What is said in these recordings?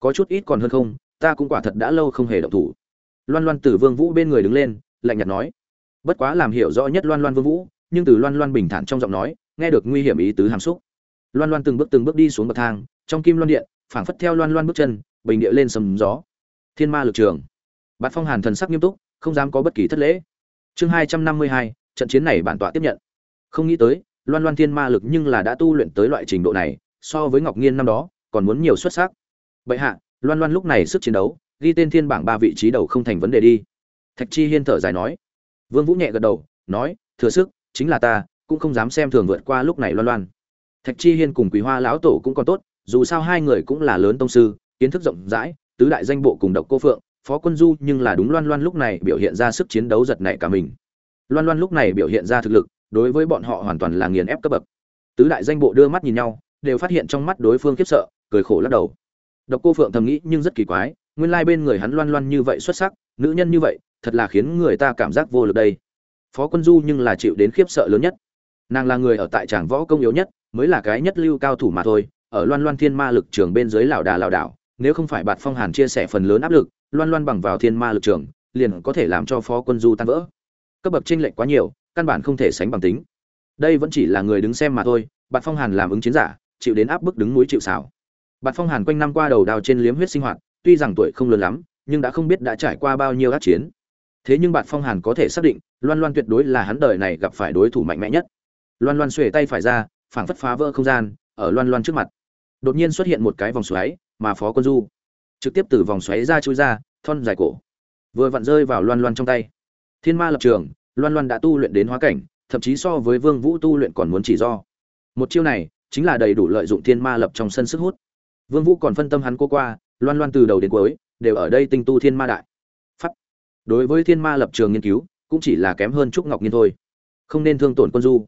có chút ít còn hơn không, ta cũng quả thật đã lâu không hề động thủ. Loan loan từ vương vũ bên người đứng lên, lạnh nhạt nói. Bất quá làm hiểu rõ nhất loan loan vương vũ, nhưng từ loan loan bình thản trong giọng nói, nghe được nguy hiểm ý tứ hàm xúc. Loan loan từng bước từng bước đi xuống bậc thang, trong kim loan điện, phảng phất theo loan loan bước chân, bình địa lên sầm gió. Thiên ma lực trường. Bát phong hàn thần sắc nghiêm túc, không dám có bất kỳ thất lễ. Chương hai trăm năm mươi hai, trận chiến này bản tọa tiếp nhận. Không nghĩ tới, loan loan thiên ma lực nhưng là đã tu luyện tới loại trình độ này, so với ngọc nghiên năm đó, còn muốn nhiều xuất sắc bệ hạ, loan loan lúc này sức chiến đấu, ghi tên thiên bảng ba vị trí đầu không thành vấn đề đi. Thạch chi hiên thở dài nói. Vương vũ nhẹ gật đầu, nói, thừa sức, chính là ta, cũng không dám xem thường vượt qua lúc này loan loan. Thạch chi hiên cùng quý hoa lão tổ cũng còn tốt, dù sao hai người cũng là lớn tông sư, kiến thức rộng rãi, tứ đại danh bộ cùng độc cô phượng, phó quân du nhưng là đúng loan loan lúc này biểu hiện ra sức chiến đấu giật nảy cả mình. Loan loan lúc này biểu hiện ra thực lực, đối với bọn họ hoàn toàn là nghiền ép cấp bậc. Tứ đại danh bộ đưa mắt nhìn nhau, đều phát hiện trong mắt đối phương khiếp sợ, cười khổ lắc đầu độc cô phượng thầm nghĩ, nhưng rất kỳ quái, nguyên lai bên người hắn loan loan như vậy xuất sắc, nữ nhân như vậy, thật là khiến người ta cảm giác vô lực đây. Phó quân du nhưng là chịu đến khiếp sợ lớn nhất. Nàng là người ở tại tràng võ công yếu nhất, mới là cái nhất lưu cao thủ mà thôi, ở loan loan thiên ma lực trường bên dưới lão đà lão đảo, nếu không phải bạt phong hàn chia sẻ phần lớn áp lực, loan loan bằng vào thiên ma lực trường, liền có thể làm cho phó quân du tan vỡ. Cấp bậc chênh lệch quá nhiều, căn bản không thể sánh bằng tính. Đây vẫn chỉ là người đứng xem mà thôi, bạt phong hàn làm ứng chiến giả, chịu đến áp bức đứng núi chịu sào bạt phong hàn quanh năm qua đầu đào trên liếm huyết sinh hoạt, tuy rằng tuổi không lớn lắm, nhưng đã không biết đã trải qua bao nhiêu ác chiến. Thế nhưng bạt phong hàn có thể xác định, loan loan tuyệt đối là hắn đời này gặp phải đối thủ mạnh mẽ nhất. Loan loan xuề tay phải ra, phảng phất phá vỡ không gian, ở loan loan trước mặt. Đột nhiên xuất hiện một cái vòng xoáy, mà phó quân du trực tiếp từ vòng xoáy ra chui ra, thon dài cổ. Vừa vặn rơi vào loan loan trong tay. Thiên ma lập trường, loan loan đã tu luyện đến hóa cảnh, thậm chí so với vương vũ tu luyện còn muốn chỉ do. Một chiêu này, chính là đầy đủ lợi dụng thiên ma lập trong sân sức hút vương vũ còn phân tâm hắn cô qua, loan loan từ đầu đến cuối, đều ở đây tinh tu thiên ma đại. Pháp. Đối với thiên ma lập trường nghiên cứu, cũng chỉ là kém hơn trúc ngọc nghiên thôi. Không nên thương tổn quân du.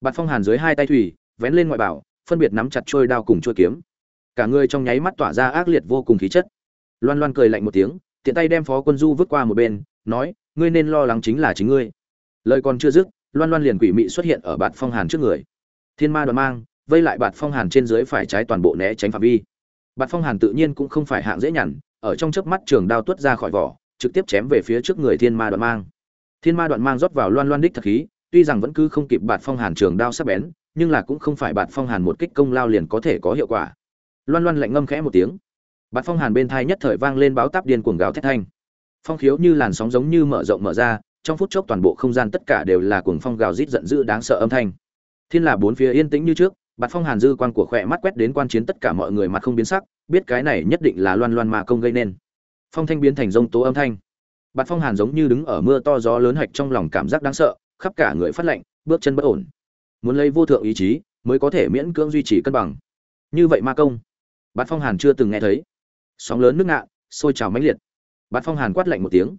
Bạt phong hàn dưới hai tay thủy, vén lên ngoại bảo, phân biệt nắm chặt trôi đao cùng chuôi kiếm. Cả người trong nháy mắt tỏa ra ác liệt vô cùng khí chất. Loan loan cười lạnh một tiếng, tiện tay đem phó quân du vứt qua một bên, nói, ngươi nên lo lắng chính là chính ngươi. Lời còn chưa dứt, loan loan liền quỷ mị xuất hiện ở bạt phong hàn trước người. Thiên ma đoàn mang, vây lại bạt phong hàn trên dưới phải trái toàn bộ né tránh phạm vi bạt phong hàn tự nhiên cũng không phải hạng dễ nhằn, ở trong chớp mắt trường đao tuốt ra khỏi vỏ, trực tiếp chém về phía trước người thiên ma đoạn mang. Thiên ma đoạn mang rót vào loan loan đích thật khí, tuy rằng vẫn cứ không kịp bạt phong hàn trường đao sắc bén, nhưng là cũng không phải bạt phong hàn một kích công lao liền có thể có hiệu quả. Loan loan lạnh ngâm khẽ một tiếng. Bạt phong hàn bên thai nhất thời vang lên báo táp điên cuồng gào thét thanh. Phong khiếu như làn sóng giống như mở rộng mở ra, trong phút chốc toàn bộ không gian tất cả đều là cuồng phong gào rít giận dữ đáng sợ âm thanh. Thiên là bốn phía yên tĩnh như trước bạt phong hàn dư quan của khỏe mắt quét đến quan chiến tất cả mọi người mặt không biến sắc biết cái này nhất định là loan loan mà công gây nên. Phong thanh biến thành rông tố âm thanh. Bạt phong hàn giống như đứng ở mưa to gió lớn hạch trong lòng cảm giác đáng sợ khắp cả người phát lạnh bước chân bất ổn. Muốn lấy vô thượng ý chí mới có thể miễn cưỡng duy trì cân bằng. Như vậy ma công. Bạt phong hàn chưa từng nghe thấy. Sóng lớn nước ngạ, sôi trào mãnh liệt. Bạt phong hàn quát lạnh một tiếng.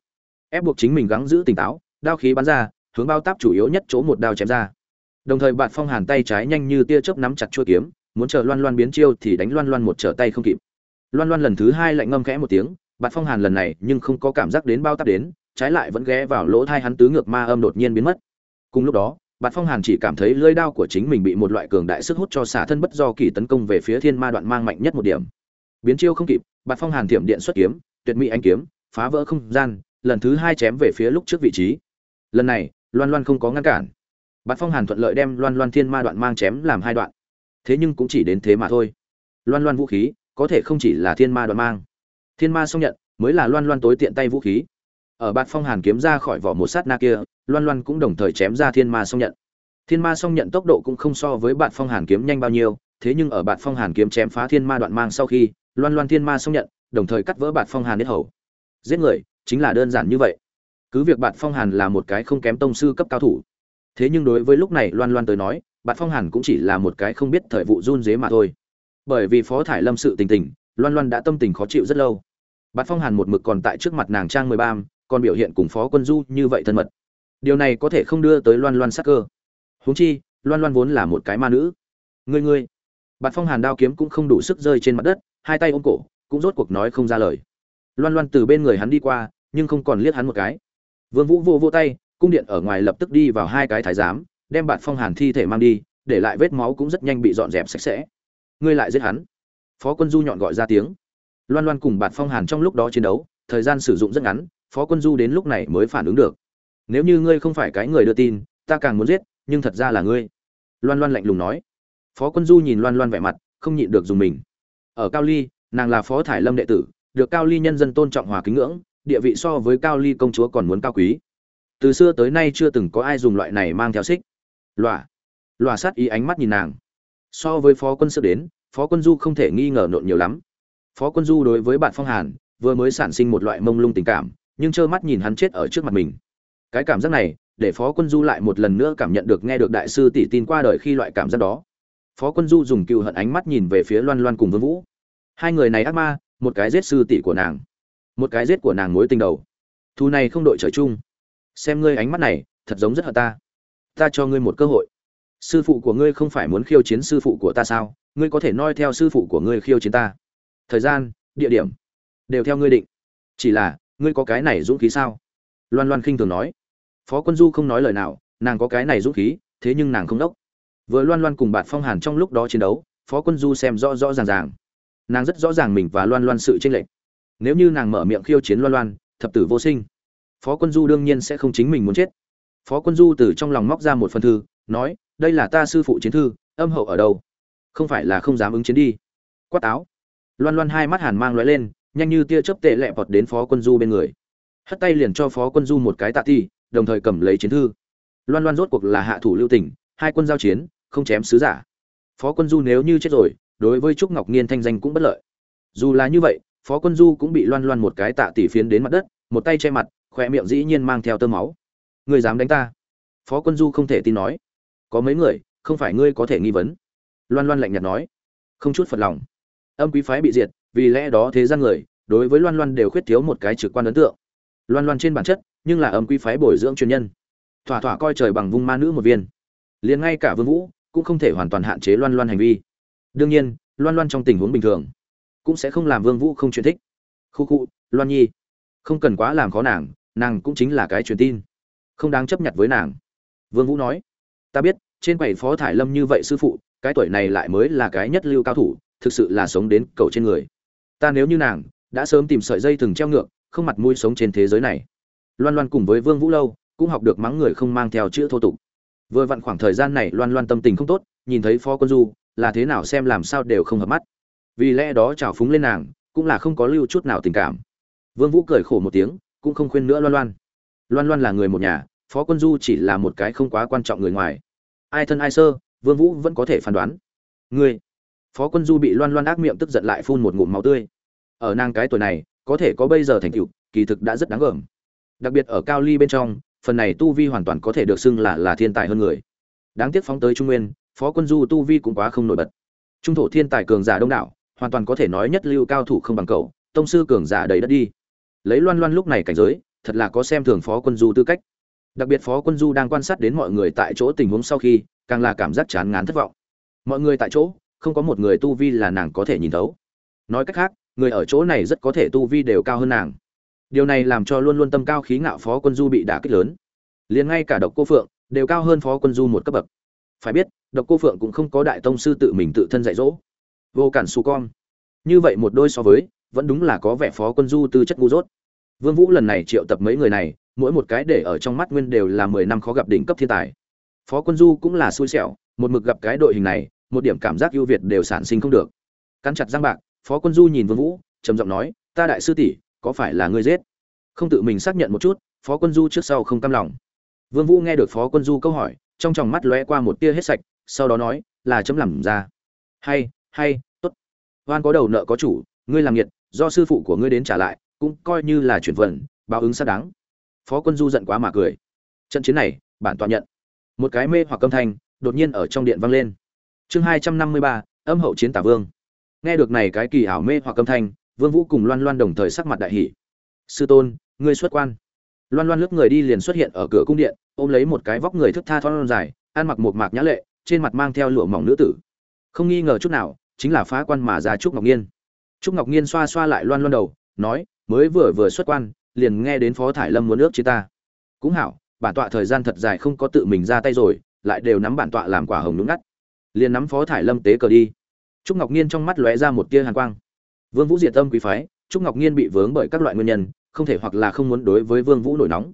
Ép buộc chính mình gắng giữ tỉnh táo đao khí bắn ra hướng bao táp chủ yếu nhất chỗ một đao chém ra đồng thời bạt phong hàn tay trái nhanh như tia chớp nắm chặt chuôi kiếm, muốn chờ loan loan biến chiêu thì đánh loan loan một trở tay không kịp. Loan loan lần thứ hai lạnh ngâm khẽ một tiếng, bạt phong hàn lần này nhưng không có cảm giác đến bao táp đến, trái lại vẫn ghé vào lỗ thai hắn tứ ngược ma âm đột nhiên biến mất. Cùng lúc đó, bạt phong hàn chỉ cảm thấy lưỡi đao của chính mình bị một loại cường đại sức hút cho xả thân bất do kỳ tấn công về phía thiên ma đoạn mang mạnh nhất một điểm. Biến chiêu không kịp, bạt phong hàn thiểm điện xuất kiếm, tuyệt mỹ anh kiếm, phá vỡ không gian, lần thứ hai chém về phía lúc trước vị trí. Lần này, loan loan không có ngăn cản bạt phong hàn thuận lợi đem loan loan thiên ma đoạn mang chém làm hai đoạn. Thế nhưng cũng chỉ đến thế mà thôi. Loan loan vũ khí, có thể không chỉ là thiên ma đoạn mang. Thiên ma song nhận, mới là loan loan tối tiện tay vũ khí. Ở bạt phong hàn kiếm ra khỏi vỏ một sát na kia, loan loan cũng đồng thời chém ra thiên ma song nhận. Thiên ma song nhận tốc độ cũng không so với bạt phong hàn kiếm nhanh bao nhiêu, thế nhưng ở bạt phong hàn kiếm chém phá thiên ma đoạn mang sau khi, loan loan thiên ma song nhận, đồng thời cắt vỡ bạt phong hàn hết hầu. Giết người, chính là đơn giản như vậy. Cứ việc bạt phong hàn là một cái không kém tông sư cấp cao thủ thế nhưng đối với lúc này loan loan tới nói bạn phong hàn cũng chỉ là một cái không biết thời vụ run dế mà thôi. Bởi vì phó thải lâm sự tình tình, loan loan đã tâm tình khó chịu rất lâu. Bạn phong hàn một mực còn tại trước mặt nàng trang mười ba còn biểu hiện cùng phó quân du như vậy thân mật. Điều này có thể không đưa tới loan loan sắc cơ. Huống chi, loan loan vốn là một cái ma nữ. Ngươi ngươi. Bạn phong hàn đao kiếm cũng không đủ sức rơi trên mặt đất, hai tay ôm cổ, cũng rốt cuộc nói không ra lời. Loan loan từ bên người hắn đi qua, nhưng không còn liếc hắn một cái. Vương vũ vô vô tay cung điện ở ngoài lập tức đi vào hai cái thái giám, đem bạt phong hàn thi thể mang đi, để lại vết máu cũng rất nhanh bị dọn dẹp sạch sẽ. Ngươi lại giết hắn. Phó quân du nhọn gọi ra tiếng. Loan loan cùng bạt phong hàn trong lúc đó chiến đấu, thời gian sử dụng rất ngắn, phó quân du đến lúc này mới phản ứng được. Nếu như ngươi không phải cái người đưa tin, ta càng muốn giết, nhưng thật ra là ngươi. Loan loan lạnh lùng nói. Phó quân du nhìn loan loan vẻ mặt, không nhịn được dùng mình. Ở cao ly, nàng là phó thải lâm đệ tử, được cao ly nhân dân tôn trọng hòa kính ngưỡng, địa vị so với cao ly công chúa còn muốn cao quý từ xưa tới nay chưa từng có ai dùng loại này mang theo xích. Lọa lọa sát ý ánh mắt nhìn nàng. So với phó quân sự đến, phó quân du không thể nghi ngờ nộn nhiều lắm. Phó quân du đối với bạn phong hàn, vừa mới sản sinh một loại mông lung tình cảm, nhưng trơ mắt nhìn hắn chết ở trước mặt mình. Cái cảm giác này, để phó quân du lại một lần nữa cảm nhận được nghe được đại sư tỷ tin qua đời khi loại cảm giác đó. Phó quân du dùng cựu hận ánh mắt nhìn về phía loan loan cùng vương vũ. Hai người này ác ma, một cái giết sư tỷ của nàng, một cái giết của nàng mối tình đầu. Thu này không đội trời chung xem ngươi ánh mắt này, thật giống rất hợp ta. Ta cho ngươi một cơ hội. Sư phụ của ngươi không phải muốn khiêu chiến sư phụ của ta sao? Ngươi có thể noi theo sư phụ của ngươi khiêu chiến ta. Thời gian, địa điểm, đều theo ngươi định. Chỉ là, ngươi có cái này dũng khí sao? Loan loan khinh thường nói. Phó quân du không nói lời nào, nàng có cái này dũng khí, thế nhưng nàng không đốc. Vừa loan loan cùng bạt phong hàn trong lúc đó chiến đấu, phó quân du xem rõ rõ ràng ràng. Nàng rất rõ ràng mình và loan loan sự tranh lệch. Nếu như nàng mở miệng khiêu chiến loan loan, thập tử vô sinh phó quân du đương nhiên sẽ không chính mình muốn chết. Phó quân du từ trong lòng móc ra một phần thư, nói, đây là ta sư phụ chiến thư, âm hậu ở đâu? Không phải là không dám ứng chiến đi. Quát áo. Loan loan hai mắt hàn mang lóe lên, nhanh như tia chớp tệ lẹ vọt đến phó quân du bên người. Hất tay liền cho phó quân du một cái tạ ti, đồng thời cầm lấy chiến thư. Loan loan rốt cuộc là hạ thủ lưu tỉnh hai quân giao chiến, không chém sứ giả. Phó quân du nếu như chết rồi, đối với trúc ngọc nhiên thanh danh cũng bất lợi. Dù là như vậy, phó quân du cũng bị loan loan một cái tạ tỷ phiến đến mặt đất, một tay che mặt khóe miệng dĩ nhiên mang theo tơ máu. Người dám đánh ta? Phó quân du không thể tin nói. Có mấy người, không phải ngươi có thể nghi vấn. Loan loan lạnh nhạt nói. Không chút phật lòng. Âm quý phái bị diệt, vì lẽ đó thế gian người, đối với loan loan đều khuyết thiếu một cái trực quan ấn tượng. Loan loan trên bản chất, nhưng là âm quý phái bồi dưỡng chuyên nhân. Thỏa thỏa coi trời bằng vung ma nữ một viên. Liền ngay cả vương vũ cũng không thể hoàn toàn hạn chế loan loan hành vi. Đương nhiên, loan loan trong tình huống bình thường cũng sẽ không làm vương vũ không chuyện thích. Khu khu, loan nhi, không cần quá làm khó nàng nàng cũng chính là cái truyền tin. Không đáng chấp nhận với nàng. Vương vũ nói, ta biết, trên quầy phó thải lâm như vậy sư phụ, cái tuổi này lại mới là cái nhất lưu cao thủ, thực sự là sống đến cầu trên người. Ta nếu như nàng, đã sớm tìm sợi dây thừng treo ngược, không mặt mũi sống trên thế giới này. Loan loan cùng với vương vũ lâu, cũng học được mắng người không mang theo chữ thô tục. Vừa vặn khoảng thời gian này loan loan tâm tình không tốt, nhìn thấy phó quân du, là thế nào xem làm sao đều không hợp mắt. Vì lẽ đó trào phúng lên nàng, cũng là không có lưu chút nào tình cảm. Vương vũ cười khổ một tiếng cũng không khuyên nữa loan loan. Loan loan là người một nhà, phó quân du chỉ là một cái không quá quan trọng người ngoài. Ai thân ai sơ, vương vũ vẫn có thể phán đoán. Ngươi. Phó quân du bị loan loan ác miệng tức giận lại phun một ngụm máu tươi. Ở nàng cái tuổi này, có thể có bây giờ thành tựu, kỳ thực đã rất đáng gờm. Đặc biệt ở cao ly bên trong, phần này tu vi hoàn toàn có thể được xưng là là thiên tài hơn người. Đáng tiếc phóng tới trung nguyên, phó quân du tu vi cũng quá không nổi bật. Trung thổ thiên tài cường giả đông đảo, hoàn toàn có thể nói nhất lưu cao thủ không bằng cậu, tông sư cường giả đầy đất đi lấy loan loan lúc này cảnh giới, thật là có xem thường phó quân du tư cách. Đặc biệt phó quân du đang quan sát đến mọi người tại chỗ tình huống sau khi, càng là cảm giác chán ngán thất vọng. Mọi người tại chỗ, không có một người tu vi là nàng có thể nhìn thấu. Nói cách khác, người ở chỗ này rất có thể tu vi đều cao hơn nàng. Điều này làm cho luôn luôn tâm cao khí ngạo phó quân du bị đả kích lớn. Liền ngay cả độc cô phượng đều cao hơn phó quân du một cấp bậc. Phải biết, độc cô phượng cũng không có đại tông sư tự mình tự thân dạy dỗ. Vô cản su con. Như vậy một đôi so với vẫn đúng là có vẻ phó quân du tư chất ngu dốt. Vương vũ lần này triệu tập mấy người này, mỗi một cái để ở trong mắt nguyên đều là mười năm khó gặp đỉnh cấp thiên tài. Phó quân du cũng là xui xẻo, một mực gặp cái đội hình này, một điểm cảm giác ưu việt đều sản sinh không được. Cắn chặt răng bạc, phó quân du nhìn vương vũ, trầm giọng nói, ta đại sư tỷ, có phải là ngươi giết? Không tự mình xác nhận một chút, phó quân du trước sau không cam lòng. Vương vũ nghe được phó quân du câu hỏi, trong tròng mắt lóe qua một tia hết sạch, sau đó nói, là chấm làm ra. Hay hay, tốt. Oan có đầu nợ có chủ, ngươi làm nhiệt do sư phụ của ngươi đến trả lại, cũng coi như là chuyển vận, báo ứng xác đáng. Phó quân du giận quá mà cười. Trận chiến này, bản tọa nhận. Một cái mê hoặc âm thanh đột nhiên ở trong điện vang lên. Chương hai trăm năm mươi ba, âm hậu chiến tả vương. Nghe được này cái kỳ ảo mê hoặc âm thanh, vương vũ cùng loan loan đồng thời sắc mặt đại hỷ sư tôn, ngươi xuất quan. Loan loan lướt người đi liền xuất hiện ở cửa cung điện, ôm lấy một cái vóc người thức tha thon dài, ăn mặc một mạc nhã lệ, trên mặt mang theo lụa mỏng nữ tử. Không nghi ngờ chút nào, chính là phá quan mà ra trúc ngọc nhiên trúc ngọc nhiên xoa xoa lại loan loan đầu, nói, mới vừa vừa xuất quan, liền nghe đến phó thải lâm muốn ước chia ta. Cũng hảo, bản tọa thời gian thật dài không có tự mình ra tay rồi, lại đều nắm bản tọa làm quả hồng nhúng ngắt. Liền nắm phó thải lâm tế cờ đi. Trúc ngọc nhiên trong mắt lóe ra một tia hàn quang. Vương vũ diệt tâm quý phái, trúc ngọc nhiên bị vướng bởi các loại nguyên nhân, không thể hoặc là không muốn đối với vương vũ nổi nóng.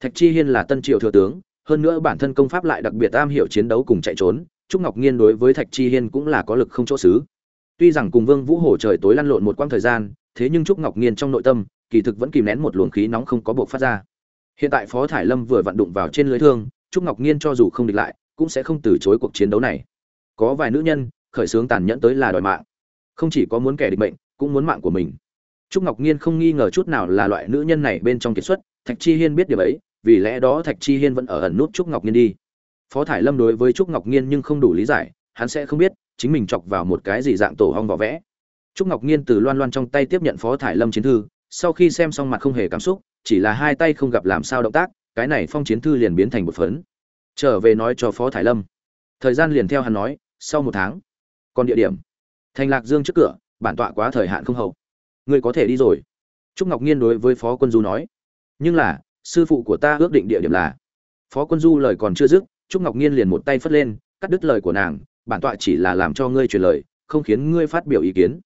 Thạch chi hiên là tân triều thừa tướng, hơn nữa bản thân công pháp lại đặc biệt am hiểu chiến đấu cùng chạy trốn, trúc ngọc nhiên đối với thạch chi hiên cũng là có lực không chỗ xứ tuy rằng cùng vương vũ hổ trời tối lăn lộn một quãng thời gian, thế nhưng trúc ngọc nhiên trong nội tâm, kỳ thực vẫn kìm nén một luồng khí nóng không có buộc phát ra. Hiện tại phó thải lâm vừa vận đụng vào trên lưới thương, trúc ngọc nhiên cho dù không địch lại, cũng sẽ không từ chối cuộc chiến đấu này. Có vài nữ nhân, khởi sướng tàn nhẫn tới là đòi mạng. Không chỉ có muốn kẻ địch bệnh cũng muốn mạng của mình. Trúc ngọc nhiên không nghi ngờ chút nào là loại nữ nhân này bên trong kiệt xuất, thạch chi hiên biết điều ấy, vì lẽ đó thạch chi hiên vẫn ở ẩn nút trúc ngọc nhiên đi. Phó thải lâm đối với trúc ngọc nhiên nhưng không đủ lý giải, hắn sẽ không biết chính mình chọc vào một cái gì dạng tổ hong vỏ vẽ. Trúc ngọc nhiên từ loan loan trong tay tiếp nhận phó thải lâm chiến thư, sau khi xem xong mặt không hề cảm xúc, chỉ là hai tay không gặp làm sao động tác, cái này phong chiến thư liền biến thành một phấn. Trở về nói cho phó thải lâm. Thời gian liền theo hắn nói, sau một tháng. Còn địa điểm. Thành lạc dương trước cửa, bản tọa quá thời hạn không hậu. Ngươi có thể đi rồi. Trúc ngọc nhiên đối với phó quân du nói. Nhưng là, sư phụ của ta ước định địa điểm là. Phó quân du lời còn chưa dứt, trúc ngọc nhiên liền một tay phất lên, cắt đứt lời của nàng bản tọa chỉ là làm cho ngươi truyền lời, không khiến ngươi phát biểu ý kiến.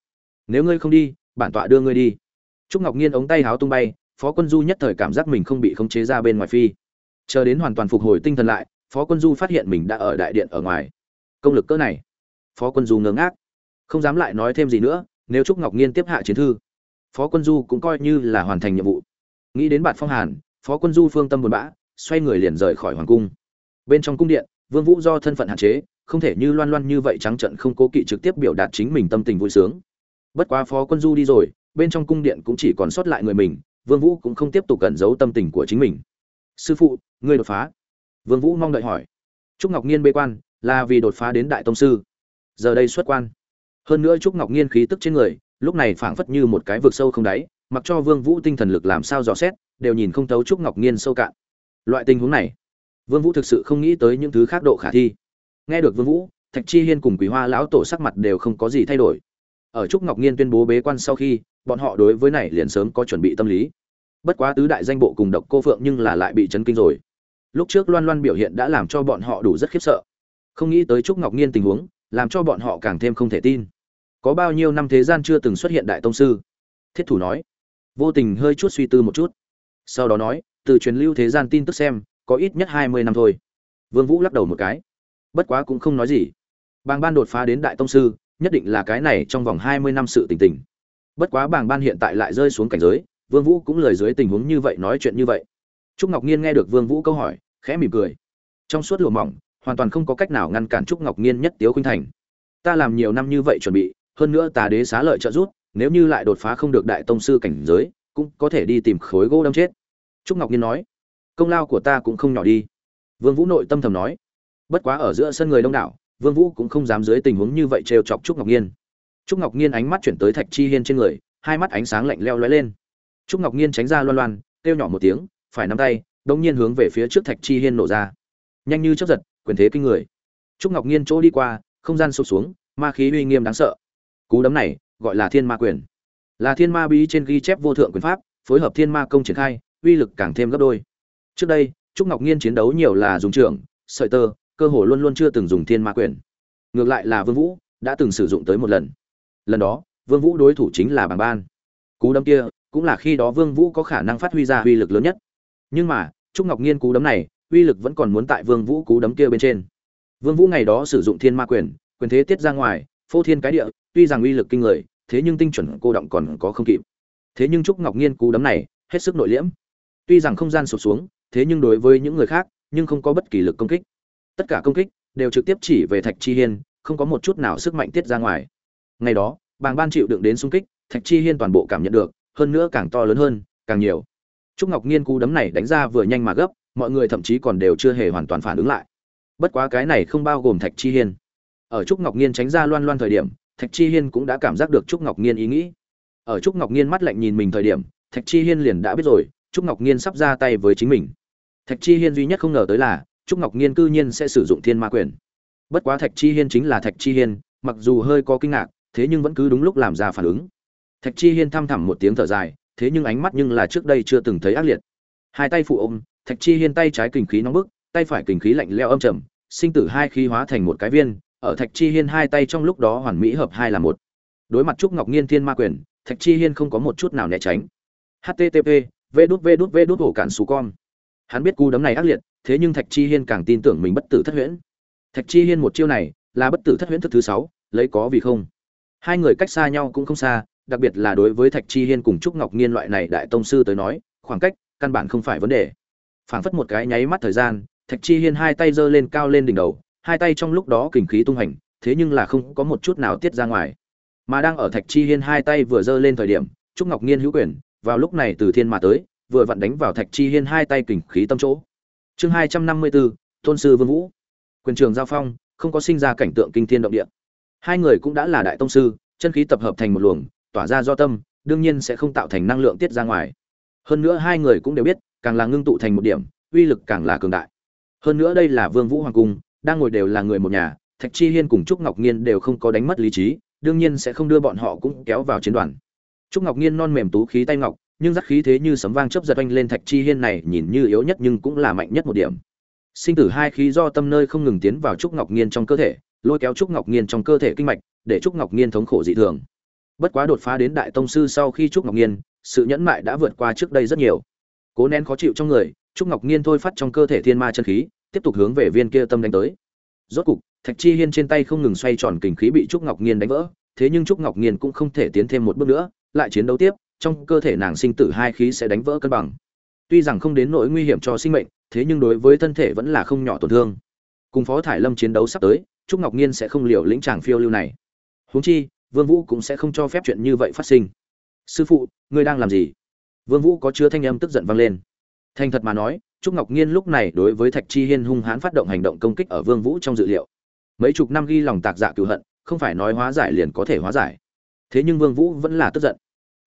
Nếu ngươi không đi, bản tọa đưa ngươi đi. Trúc ngọc nhiên ống tay háo tung bay, phó quân du nhất thời cảm giác mình không bị khống chế ra bên ngoài phi. Chờ đến hoàn toàn phục hồi tinh thần lại, phó quân du phát hiện mình đã ở đại điện ở ngoài. Công lực cỡ này. Phó quân du ngớ ngác. Không dám lại nói thêm gì nữa, nếu trúc ngọc nhiên tiếp hạ chiến thư, phó quân du cũng coi như là hoàn thành nhiệm vụ. Nghĩ đến bạn phong hàn, phó quân du phương tâm buồn bã, xoay người liền rời khỏi hoàng cung. Bên trong cung điện, vương vũ do thân phận hạn chế không thể như loan loan như vậy trắng trận không cố kỵ trực tiếp biểu đạt chính mình tâm tình vui sướng. Bất quá phó quân du đi rồi, bên trong cung điện cũng chỉ còn sót lại người mình, vương vũ cũng không tiếp tục cẩn giấu tâm tình của chính mình. Sư phụ, ngươi đột phá. Vương vũ mong đợi hỏi. Trúc ngọc nhiên bê quan, là vì đột phá đến đại tông sư. Giờ đây xuất quan. Hơn nữa trúc ngọc nhiên khí tức trên người, lúc này phảng phất như một cái vực sâu không đáy, mặc cho vương vũ tinh thần lực làm sao dò xét, đều nhìn không thấu trúc ngọc nhiên sâu cạn. Loại tình huống này, vương vũ thực sự không nghĩ tới những thứ khác độ khả thi nghe được vương vũ, thạch chi hiên cùng quý hoa lão tổ sắc mặt đều không có gì thay đổi. Ở trúc ngọc nhiên tuyên bố bế quan sau khi, bọn họ đối với này liền sớm có chuẩn bị tâm lý. Bất quá tứ đại danh bộ cùng độc cô phượng nhưng là lại bị chấn kinh rồi. Lúc trước loan loan biểu hiện đã làm cho bọn họ đủ rất khiếp sợ. Không nghĩ tới trúc ngọc nhiên tình huống, làm cho bọn họ càng thêm không thể tin. Có bao nhiêu năm thế gian chưa từng xuất hiện đại tông sư? Thiết thủ nói. Vô tình hơi chút suy tư một chút. Sau đó nói, từ truyền lưu thế gian tin tức xem, có ít nhất hai mươi năm thôi. Vương vũ lắc đầu một cái bất quá cũng không nói gì. Bàng ban đột phá đến đại tông sư, nhất định là cái này trong vòng hai mươi năm sự tình tình. Bất quá bàng ban hiện tại lại rơi xuống cảnh giới, vương vũ cũng lời dưới tình huống như vậy nói chuyện như vậy. Trúc ngọc nhiên nghe được vương vũ câu hỏi, khẽ mỉm cười. Trong suốt lùa mỏng, hoàn toàn không có cách nào ngăn cản trúc ngọc nhiên nhất tiếu khuynh thành. Ta làm nhiều năm như vậy chuẩn bị, hơn nữa tà đế xá lợi trợ giúp, nếu như lại đột phá không được đại tông sư cảnh giới, cũng có thể đi tìm khối gỗ đâm chết. Trúc ngọc nhiên nói, công lao của ta cũng không nhỏ đi. Vương vũ nội tâm thầm nói bất quá ở giữa sân người đông đảo, vương vũ cũng không dám dưới tình huống như vậy trêu chọc trúc ngọc nhiên. Trúc ngọc nhiên ánh mắt chuyển tới thạch chi hiên trên người, hai mắt ánh sáng lạnh leo lóe lên. Trúc ngọc nhiên tránh ra loan loan, kêu nhỏ một tiếng, phải nắm tay đống nhiên hướng về phía trước thạch chi hiên nổ ra. Nhanh như chớp giật, quyền thế kinh người. Trúc ngọc nhiên chỗ đi qua, không gian sụp xuống, ma khí uy nghiêm đáng sợ. Cú đấm này, gọi là thiên ma quyền. Là thiên ma bí trên ghi chép vô thượng quyền pháp, phối hợp thiên ma công triển khai, uy lực càng thêm gấp đôi. Trước đây, trúc ngọc nhiên chiến đấu nhiều là dùng trưởng, sợi tơ cơ hồ luôn luôn chưa từng dùng thiên ma quyền. Ngược lại là vương vũ đã từng sử dụng tới một lần. Lần đó, vương vũ đối thủ chính là bàng ban. Cú đấm kia cũng là khi đó vương vũ có khả năng phát huy ra uy lực lớn nhất. Nhưng mà, trúc ngọc nghiên cú đấm này, uy lực vẫn còn muốn tại vương vũ cú đấm kia bên trên. Vương vũ ngày đó sử dụng thiên ma quyền quyền thế tiết ra ngoài, phô thiên cái địa, tuy rằng uy lực kinh người, thế nhưng tinh chuẩn cô động còn có không kịp. Thế nhưng trúc ngọc nghiên cú đấm này, hết sức nội liễm. Tuy rằng không gian sụp xuống, thế nhưng đối với những người khác, nhưng không có bất kỳ lực công kích tất cả công kích đều trực tiếp chỉ về thạch chi hiên, không có một chút nào sức mạnh tiết ra ngoài. Ngày đó, bàng ban chịu đựng đến xung kích, thạch chi hiên toàn bộ cảm nhận được, hơn nữa càng to lớn hơn, càng nhiều. Trúc ngọc nhiên cú đấm này đánh ra vừa nhanh mà gấp, mọi người thậm chí còn đều chưa hề hoàn toàn phản ứng lại. Bất quá cái này không bao gồm thạch chi hiên. Ở trúc ngọc nhiên tránh ra loan loan thời điểm, thạch chi hiên cũng đã cảm giác được trúc ngọc nhiên ý nghĩ. Ở trúc ngọc nhiên mắt lạnh nhìn mình thời điểm, thạch chi hiên liền đã biết rồi, trúc ngọc nhiên sắp ra tay với chính mình. Thạch chi hiên duy nhất không ngờ tới là trúc ngọc nhiên cư nhiên sẽ sử dụng thiên ma quyền. Bất quá thạch chi hiên chính là thạch chi hiên, mặc dù hơi có kinh ngạc, thế nhưng vẫn cứ đúng lúc làm ra phản ứng. Thạch chi hiên thăm thẳm một tiếng thở dài, thế nhưng ánh mắt nhưng là trước đây chưa từng thấy ác liệt. Hai tay phụ ôm, thạch chi hiên tay trái kình khí nóng bức, tay phải kình khí lạnh leo âm trầm, sinh tử hai khí hóa thành một cái viên, ở thạch chi hiên hai tay trong lúc đó hoàn mỹ hợp hai là một. Đối mặt trúc ngọc nhiên thiên ma quyền, thạch chi hiên không có một chút nào né tránh. Http v đút v đút v đút hổ cản xù con. Hắn biết cú đấm này ác liệt thế nhưng thạch chi hiên càng tin tưởng mình bất tử thất huyễn. Thạch chi hiên một chiêu này là bất tử thất huyễn thức thứ sáu, lấy có vì không. Hai người cách xa nhau cũng không xa, đặc biệt là đối với thạch chi hiên cùng trúc ngọc nhiên loại này đại tông sư tới nói, khoảng cách căn bản không phải vấn đề. Phảng phất một cái nháy mắt thời gian, thạch chi hiên hai tay giơ lên cao lên đỉnh đầu, hai tay trong lúc đó kình khí tung hành, thế nhưng là không có một chút nào tiết ra ngoài. Mà đang ở thạch chi hiên hai tay vừa giơ lên thời điểm, trúc ngọc nhiên hữu quyền, vào lúc này từ thiên mà tới, vừa vặn đánh vào thạch chi hiên hai tay kình khí tâm chỗ chương hai trăm năm mươi bốn tôn sư vương vũ. Quyền trường giao phong, không có sinh ra cảnh tượng kinh thiên động địa. Hai người cũng đã là đại tông sư, chân khí tập hợp thành một luồng, tỏa ra do tâm, đương nhiên sẽ không tạo thành năng lượng tiết ra ngoài. Hơn nữa hai người cũng đều biết, càng là ngưng tụ thành một điểm, uy lực càng là cường đại. Hơn nữa đây là vương vũ hoàng cung, đang ngồi đều là người một nhà, thạch chi hiên cùng trúc ngọc nhiên đều không có đánh mất lý trí, đương nhiên sẽ không đưa bọn họ cũng kéo vào chiến đoàn. Trúc ngọc nhiên non mềm tú khí tay ngọc nhưng dắt khí thế như sấm vang chớp giật oanh lên thạch chi hiên này, nhìn như yếu nhất nhưng cũng là mạnh nhất một điểm. Sinh tử hai khí do tâm nơi không ngừng tiến vào trúc ngọc nghiên trong cơ thể, lôi kéo trúc ngọc nghiên trong cơ thể kinh mạch, để trúc ngọc nghiên thống khổ dị thường. Bất quá đột phá đến đại tông sư sau khi trúc ngọc nghiên, sự nhẫn mại đã vượt qua trước đây rất nhiều. Cố nén khó chịu trong người, trúc ngọc nghiên thôi phát trong cơ thể thiên ma chân khí, tiếp tục hướng về viên kia tâm đánh tới. Rốt cục, thạch chi hiên trên tay không ngừng xoay tròn kình khí bị trúc ngọc nghiên đánh vỡ, thế nhưng trúc ngọc nghiên cũng không thể tiến thêm một bước nữa, lại chiến đấu tiếp trong cơ thể nàng sinh tử hai khí sẽ đánh vỡ cân bằng. Tuy rằng không đến nỗi nguy hiểm cho sinh mệnh, thế nhưng đối với thân thể vẫn là không nhỏ tổn thương. Cùng phó thải lâm chiến đấu sắp tới, trúc ngọc nhiên sẽ không liều lĩnh chàng phiêu lưu này. Huống chi, vương vũ cũng sẽ không cho phép chuyện như vậy phát sinh. Sư phụ, ngươi đang làm gì? Vương vũ có chứa thanh âm tức giận vang lên. Thành thật mà nói, trúc ngọc nhiên lúc này đối với thạch chi hiên hung hãn phát động hành động công kích ở vương vũ trong dự liệu. Mấy chục năm ghi lòng tạc dạ cửu hận, không phải nói hóa giải liền có thể hóa giải. Thế nhưng vương vũ vẫn là tức giận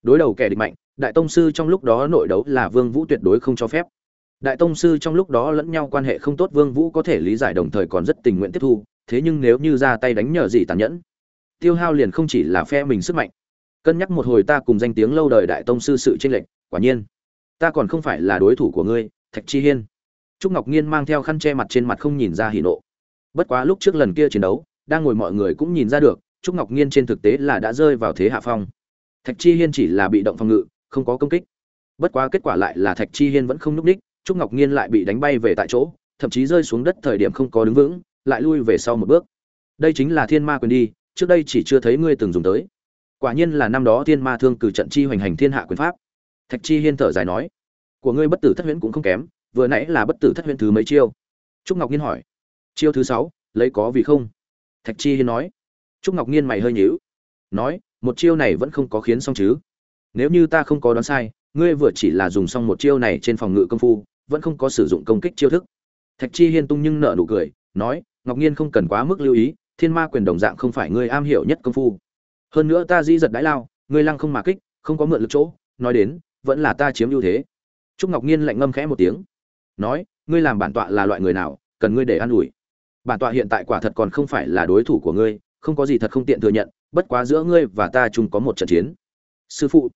đối đầu kẻ địch mạnh, đại tông sư trong lúc đó nội đấu là vương vũ tuyệt đối không cho phép. Đại tông sư trong lúc đó lẫn nhau quan hệ không tốt, vương vũ có thể lý giải đồng thời còn rất tình nguyện tiếp thu, thế nhưng nếu như ra tay đánh nhờ gì tàn nhẫn, tiêu hao liền không chỉ là phe mình sức mạnh. Cân nhắc một hồi ta cùng danh tiếng lâu đời đại tông sư sự tranh lệch, quả nhiên, ta còn không phải là đối thủ của ngươi, thạch chi hiên. Trúc ngọc nhiên mang theo khăn che mặt trên mặt không nhìn ra hỉ nộ. Bất quá lúc trước lần kia chiến đấu, đang ngồi mọi người cũng nhìn ra được, trúc ngọc nhiên trên thực tế là đã rơi vào thế hạ phong thạch chi hiên chỉ là bị động phòng ngự, không có công kích. Bất quá kết quả lại là thạch chi hiên vẫn không núp đích trúc ngọc nhiên lại bị đánh bay về tại chỗ, thậm chí rơi xuống đất thời điểm không có đứng vững, lại lui về sau một bước. Đây chính là thiên ma quyền đi, trước đây chỉ chưa thấy ngươi từng dùng tới. Quả nhiên là năm đó thiên ma thương cử trận chi hoành hành thiên hạ quyền pháp. Thạch chi hiên thở dài nói, của ngươi bất tử thất huyễn cũng không kém, vừa nãy là bất tử thất huyễn thứ mấy chiêu? Trúc ngọc nhiên hỏi, chiêu thứ sáu, lấy có vì không? Thạch chi hiên nói. Trúc ngọc nhiên mày hơi nhíu, nói một chiêu này vẫn không có khiến xong chứ. Nếu như ta không có đoán sai, ngươi vừa chỉ là dùng xong một chiêu này trên phòng ngự công phu, vẫn không có sử dụng công kích chiêu thức. Thạch chi hiên tung nhưng nợ nụ cười, nói, ngọc nhiên không cần quá mức lưu ý, thiên ma quyền đồng dạng không phải ngươi am hiểu nhất công phu. Hơn nữa ta dĩ giật đãi lao, ngươi lăng không mà kích, không có mượn lực chỗ, nói đến, vẫn là ta chiếm ưu thế. Trúc ngọc nhiên lạnh ngâm khẽ một tiếng, nói, ngươi làm bản tọa là loại người nào, cần ngươi để an ủi. Bản tọa hiện tại quả thật còn không phải là đối thủ của ngươi, không có gì thật không tiện thừa nhận bất quá giữa ngươi và ta chung có một trận chiến. Sư phụ.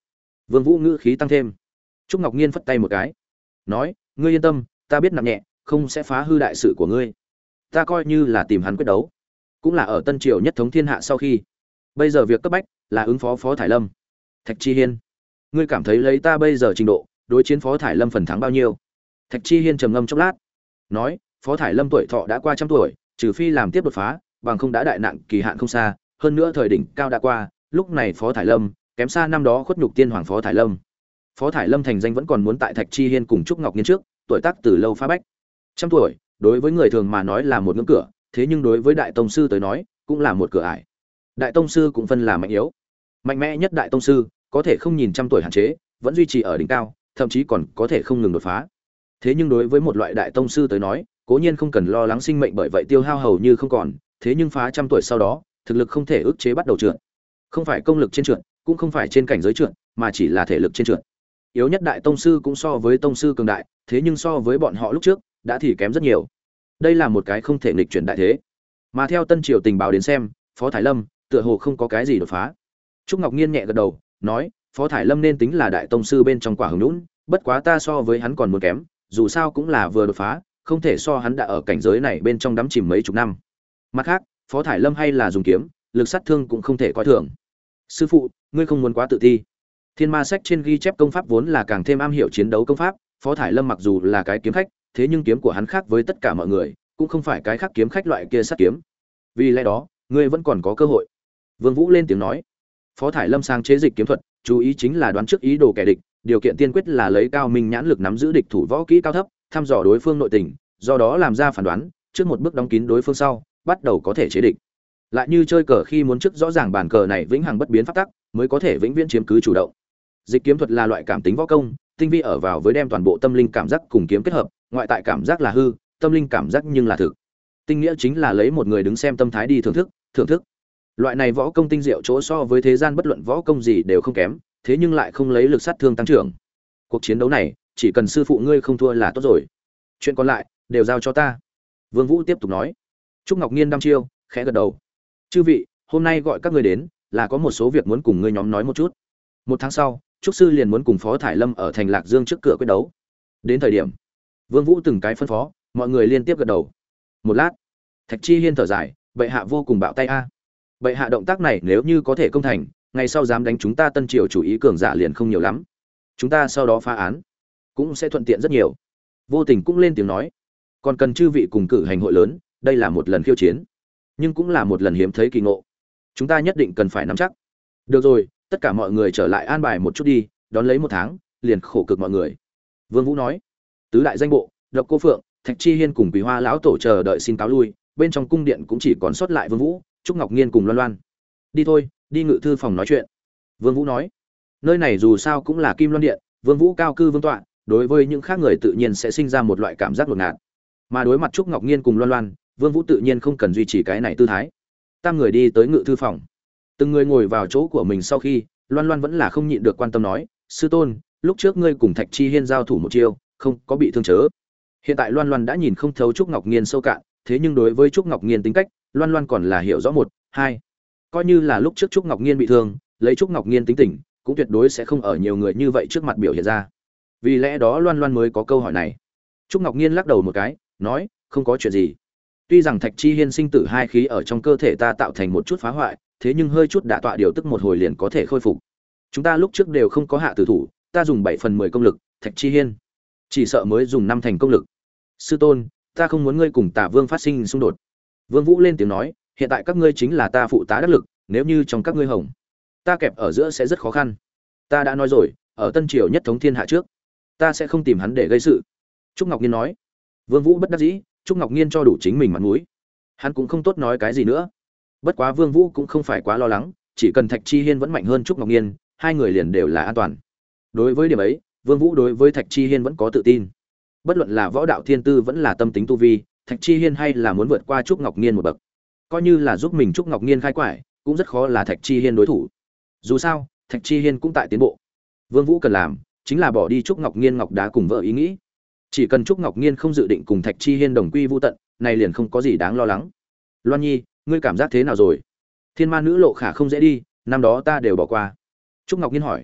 Vương vũ ngữ khí tăng thêm. Trúc ngọc nhiên phất tay một cái. Nói, ngươi yên tâm, ta biết nặng nhẹ, không sẽ phá hư đại sự của ngươi. Ta coi như là tìm hắn quyết đấu. Cũng là ở tân triều nhất thống thiên hạ sau khi. Bây giờ việc cấp bách là ứng phó phó thải lâm. Thạch chi hiên. Ngươi cảm thấy lấy ta bây giờ trình độ, đối chiến phó thải lâm phần thắng bao nhiêu? Thạch chi hiên trầm ngâm chốc lát. Nói, phó thải lâm tuổi thọ đã qua trăm tuổi, trừ phi làm tiếp đột phá, bằng không đã đại nạn kỳ hạn không xa hơn nữa thời đỉnh cao đã qua, lúc này phó thải lâm, kém xa năm đó khuất nhục tiên hoàng phó thải lâm. Phó thải lâm thành danh vẫn còn muốn tại thạch chi hiên cùng trúc ngọc nghiên trước, tuổi tác từ lâu phá bách. Trăm tuổi, đối với người thường mà nói là một ngưỡng cửa, thế nhưng đối với đại tông sư tới nói, cũng là một cửa ải. Đại tông sư cũng phân là mạnh yếu. Mạnh mẽ nhất đại tông sư, có thể không nhìn trăm tuổi hạn chế, vẫn duy trì ở đỉnh cao, thậm chí còn có thể không ngừng đột phá. Thế nhưng đối với một loại đại tông sư tới nói, cố nhiên không cần lo lắng sinh mệnh bởi vậy tiêu hao hầu như không còn, thế nhưng phá trăm tuổi sau đó thực lực không thể ức chế bắt đầu trượt. Không phải công lực trên trượt, cũng không phải trên cảnh giới trượt, mà chỉ là thể lực trên trượt. Yếu nhất đại tông sư cũng so với tông sư cường đại, thế nhưng so với bọn họ lúc trước, đã thì kém rất nhiều. Đây là một cái không thể nghịch chuyển đại thế. Mà theo tân triều tình báo đến xem, phó thái lâm, tựa hồ không có cái gì đột phá. Trúc ngọc nhiên nhẹ gật đầu, nói, phó thải lâm nên tính là đại tông sư bên trong quả hứng lũn bất quá ta so với hắn còn muốn kém, dù sao cũng là vừa đột phá, không thể so hắn đã ở cảnh giới này bên trong đắm chìm mấy chục năm. Mặt khác phó thải lâm hay là dùng kiếm, lực sát thương cũng không thể coi thường. Sư phụ, ngươi không muốn quá tự ti. Thiên ma sách trên ghi chép công pháp vốn là càng thêm am hiểu chiến đấu công pháp, phó thải lâm mặc dù là cái kiếm khách, thế nhưng kiếm của hắn khác với tất cả mọi người, cũng không phải cái khác kiếm khách loại kia sát kiếm. Vì lẽ đó, ngươi vẫn còn có cơ hội. Vương vũ lên tiếng nói. Phó thải lâm sang chế dịch kiếm thuật, chú ý chính là đoán trước ý đồ kẻ địch, điều kiện tiên quyết là lấy cao minh nhãn lực nắm giữ địch thủ võ kỹ cao thấp, thăm dò đối phương nội tình, do đó làm ra phản đoán, trước một bước đóng kín đối phương sau bắt đầu có thể chế địch. Lại như chơi cờ khi muốn trước rõ ràng bàn cờ này vĩnh hằng bất biến pháp tắc, mới có thể vĩnh viễn chiếm cứ chủ động. Dịch kiếm thuật là loại cảm tính võ công, tinh vi ở vào với đem toàn bộ tâm linh cảm giác cùng kiếm kết hợp, ngoại tại cảm giác là hư, tâm linh cảm giác nhưng là thực. Tinh nghĩa chính là lấy một người đứng xem tâm thái đi thưởng thức thưởng thức. Loại này võ công tinh diệu chỗ so với thế gian bất luận võ công gì đều không kém, thế nhưng lại không lấy lực sát thương tăng trưởng. Cuộc chiến đấu này, chỉ cần sư phụ ngươi không thua là tốt rồi. Chuyện còn lại, đều giao cho ta. Vương vũ tiếp tục nói trúc ngọc nhiên đăm chiêu, khẽ gật đầu. Chư vị, hôm nay gọi các ngươi đến là có một số việc muốn cùng ngươi nhóm nói một chút. Một tháng sau, trúc sư liền muốn cùng phó thải lâm ở thành lạc dương trước cửa quyết đấu. Đến thời điểm, vương vũ từng cái phân phó, mọi người liên tiếp gật đầu. Một lát, thạch chi hiên thở dài, bệ hạ vô cùng bạo tay a. Bệ hạ động tác này nếu như có thể công thành, ngày sau dám đánh chúng ta tân triều chủ ý cường giả liền không nhiều lắm. Chúng ta sau đó phá án, cũng sẽ thuận tiện rất nhiều. Vô tình cũng lên tiếng nói, còn cần chư vị cùng cử hành hội lớn đây là một lần khiêu chiến, nhưng cũng là một lần hiếm thấy kỳ ngộ. Chúng ta nhất định cần phải nắm chắc. Được rồi, tất cả mọi người trở lại an bài một chút đi, đón lấy một tháng, liền khổ cực mọi người. Vương vũ nói, tứ đại danh bộ, độc cô phượng, thạch chi hiên cùng quý hoa lão tổ chờ đợi xin cáo lui, bên trong cung điện cũng chỉ còn sót lại vương vũ, trúc ngọc nghiên cùng loan loan. Đi thôi, đi ngự thư phòng nói chuyện. Vương vũ nói, nơi này dù sao cũng là kim loan điện, vương vũ cao cư vương tọa, đối với những khác người tự nhiên sẽ sinh ra một loại cảm giác ngột ngạt. Mà đối mặt trúc ngọc nghiên cùng loan loan vương vũ tự nhiên không cần duy trì cái này tư thái. Tam người đi tới ngự thư phòng. Từng người ngồi vào chỗ của mình sau khi, loan loan vẫn là không nhịn được quan tâm nói, sư tôn, lúc trước ngươi cùng thạch chi hiên giao thủ một chiêu, không có bị thương chớ. Hiện tại loan loan đã nhìn không thấu trúc ngọc nghiên sâu cạn, thế nhưng đối với trúc ngọc nghiên tính cách, loan loan còn là hiểu rõ một, hai. Coi như là lúc trước trúc ngọc nghiên bị thương, lấy trúc ngọc nghiên tính tình, cũng tuyệt đối sẽ không ở nhiều người như vậy trước mặt biểu hiện ra. Vì lẽ đó loan loan mới có câu hỏi này. Trúc ngọc nghiên lắc đầu một cái, nói, không có chuyện gì tuy rằng thạch chi hiên sinh tử hai khí ở trong cơ thể ta tạo thành một chút phá hoại, thế nhưng hơi chút đả tọa điều tức một hồi liền có thể khôi phục. Chúng ta lúc trước đều không có hạ tử thủ, ta dùng bảy phần mười công lực, thạch chi hiên. Chỉ sợ mới dùng năm thành công lực. Sư tôn, ta không muốn ngươi cùng tả vương phát sinh xung đột. Vương vũ lên tiếng nói, hiện tại các ngươi chính là ta phụ tá đắc lực, nếu như trong các ngươi hồng ta kẹp ở giữa sẽ rất khó khăn. Ta đã nói rồi, ở tân triều nhất thống thiên hạ trước, ta sẽ không tìm hắn để gây sự. Trúc ngọc nhiên nói. Vương vũ bất đắc dĩ trúc ngọc nhiên cho đủ chính mình mặt mũi. Hắn cũng không tốt nói cái gì nữa. Bất quá vương vũ cũng không phải quá lo lắng, chỉ cần thạch chi hiên vẫn mạnh hơn trúc ngọc nhiên hai người liền đều là an toàn. Đối với điểm ấy, vương vũ đối với thạch chi hiên vẫn có tự tin. Bất luận là võ đạo thiên tư vẫn là tâm tính tu vi, thạch chi hiên hay là muốn vượt qua trúc ngọc nhiên một bậc. Coi như là giúp mình trúc ngọc nhiên khai quải, cũng rất khó là thạch chi hiên đối thủ. Dù sao, thạch chi hiên cũng tại tiến bộ. Vương vũ cần làm chính là bỏ đi trúc ngọc nhiên ngọc đá cùng vợ ý nghĩ chỉ cần trúc ngọc nhiên không dự định cùng thạch chi hiên đồng quy vô tận, này liền không có gì đáng lo lắng. Loan nhi, ngươi cảm giác thế nào rồi? Thiên ma nữ lộ khả không dễ đi, năm đó ta đều bỏ qua. Trúc ngọc nhiên hỏi.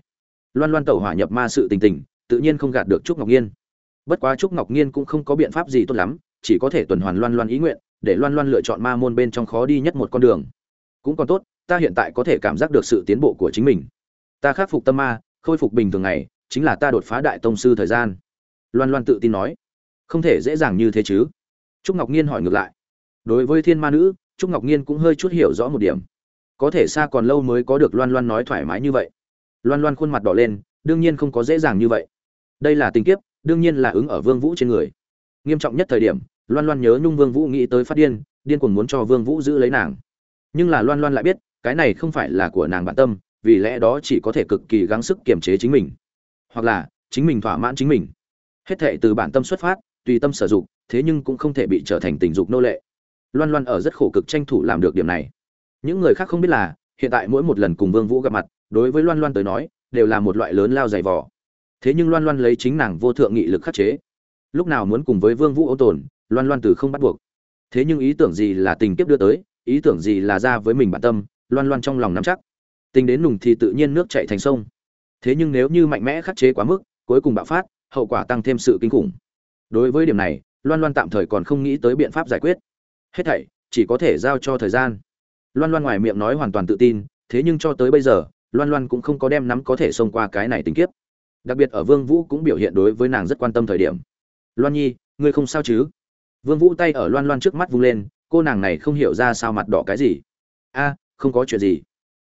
Loan loan tẩu hỏa nhập ma sự tình tình, tự nhiên không gạt được trúc ngọc nhiên bất quá trúc ngọc nhiên cũng không có biện pháp gì tốt lắm, chỉ có thể tuần hoàn loan loan ý nguyện, để loan loan lựa chọn ma môn bên trong khó đi nhất một con đường. Cũng còn tốt, ta hiện tại có thể cảm giác được sự tiến bộ của chính mình. Ta khắc phục tâm ma, khôi phục bình thường ngày, chính là ta đột phá đại tông sư thời gian loan loan tự tin nói. Không thể dễ dàng như thế chứ. Trúc ngọc nhiên hỏi ngược lại. Đối với thiên ma nữ, trúc ngọc nhiên cũng hơi chút hiểu rõ một điểm. Có thể xa còn lâu mới có được loan loan nói thoải mái như vậy. Loan loan khuôn mặt đỏ lên, đương nhiên không có dễ dàng như vậy. Đây là tình kiếp, đương nhiên là ứng ở vương vũ trên người. Nghiêm trọng nhất thời điểm, loan loan nhớ nhung vương vũ nghĩ tới phát điên điên cuồng muốn cho vương vũ giữ lấy nàng. Nhưng là loan loan lại biết, cái này không phải là của nàng bản tâm, vì lẽ đó chỉ có thể cực kỳ gắng sức kiềm chế chính mình. Hoặc là, chính mình thỏa mãn chính mình hết thệ từ bản tâm xuất phát, tùy tâm sử dụng thế nhưng cũng không thể bị trở thành tình dục nô lệ. Loan loan ở rất khổ cực tranh thủ làm được điểm này. Những người khác không biết là, hiện tại mỗi một lần cùng vương vũ gặp mặt, đối với loan loan tới nói, đều là một loại lớn lao dày vò. Thế nhưng loan loan lấy chính nàng vô thượng nghị lực khắc chế. Lúc nào muốn cùng với vương vũ ô tồn, loan loan từ không bắt buộc. Thế nhưng ý tưởng gì là tình kiếp đưa tới, ý tưởng gì là ra với mình bản tâm, loan loan trong lòng nắm chắc. Tình đến nùng thì tự nhiên nước chảy thành sông. Thế nhưng nếu như mạnh mẽ khắc chế quá mức, cuối cùng bạo phát hậu quả tăng thêm sự kinh khủng. Đối với điểm này, loan loan tạm thời còn không nghĩ tới biện pháp giải quyết. Hết thảy, chỉ có thể giao cho thời gian. Loan loan ngoài miệng nói hoàn toàn tự tin, thế nhưng cho tới bây giờ, loan loan cũng không có đem nắm có thể xông qua cái này tình kiếp. Đặc biệt ở vương vũ cũng biểu hiện đối với nàng rất quan tâm thời điểm. Loan nhi, ngươi không sao chứ? Vương vũ tay ở loan loan trước mắt vung lên, cô nàng này không hiểu ra sao mặt đỏ cái gì. A, không có chuyện gì.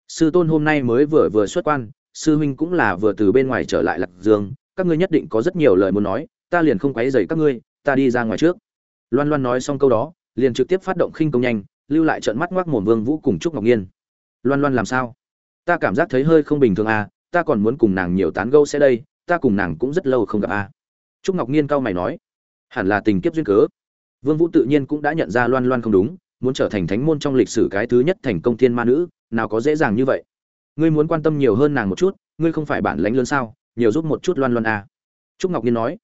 Sư tôn hôm nay mới vừa vừa xuất quan, sư huynh cũng là vừa từ bên ngoài trở lại lạc dương các ngươi nhất định có rất nhiều lời muốn nói, ta liền không quấy rầy các ngươi, ta đi ra ngoài trước. Loan loan nói xong câu đó, liền trực tiếp phát động khinh công nhanh, lưu lại trận mắt ngoác mồm vương vũ cùng trúc ngọc nhiên loan loan làm sao? Ta cảm giác thấy hơi không bình thường à ta còn muốn cùng nàng nhiều tán gẫu sẽ đây, ta cùng nàng cũng rất lâu không gặp à. Trúc ngọc nhiên cau mày nói, hẳn là tình kiếp duyên cớ. Vương vũ tự nhiên cũng đã nhận ra loan loan không đúng, muốn trở thành thánh môn trong lịch sử cái thứ nhất thành công thiên ma nữ, nào có dễ dàng như vậy. Ngươi muốn quan tâm nhiều hơn nàng một chút, ngươi không phải bản lãnh lớn sao? Nhiều giúp một chút loan loan à trúc ngọc nhiên nói.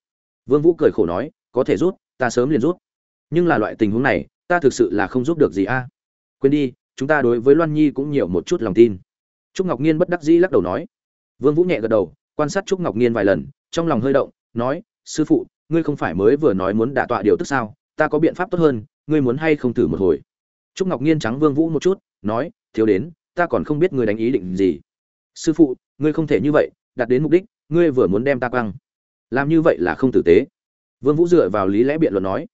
Vương vũ cười khổ nói, có thể rút ta sớm liền rút nhưng là loại tình huống này, ta thực sự là không giúp được gì a. Quên đi, chúng ta đối với loan nhi cũng nhiều một chút lòng tin. Trúc ngọc nhiên bất đắc dĩ lắc đầu nói. Vương vũ nhẹ gật đầu, quan sát trúc ngọc nhiên vài lần, trong lòng hơi động, nói, sư phụ, ngươi không phải mới vừa nói muốn đả tọa điều tức sao? Ta có biện pháp tốt hơn, ngươi muốn hay không thử một hồi? Trúc ngọc nhiên trắng vương vũ một chút, nói, thiếu đến, ta còn không biết ngươi đánh ý định gì. Sư phụ, ngươi không thể như vậy, đạt đến mục đích ngươi vừa muốn đem ta quăng. Làm như vậy là không tử tế. Vương vũ dựa vào lý lẽ biện luận nói.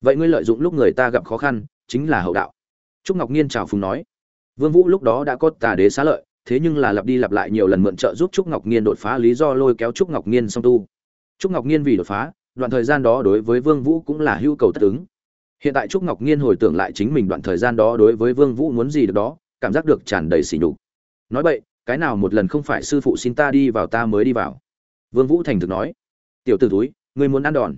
Vậy ngươi lợi dụng lúc người ta gặp khó khăn, chính là hậu đạo. Trúc ngọc nhiên chào phùng nói. Vương vũ lúc đó đã có tà đế xá lợi, thế nhưng là lặp đi lặp lại nhiều lần mượn trợ giúp trúc ngọc nhiên đột phá lý do lôi kéo trúc ngọc nhiên song tu. Trúc ngọc nhiên vì đột phá, đoạn thời gian đó đối với vương vũ cũng là hưu cầu tất ứng. Hiện tại trúc ngọc nhiên hồi tưởng lại chính mình đoạn thời gian đó đối với vương vũ muốn gì được đó, cảm giác được tràn đầy sỉ nhục. Nói vậy cái nào một lần không phải sư phụ xin ta đi vào ta mới đi vào vương vũ thành thực nói, tiểu tử túi ngươi muốn ăn đòn.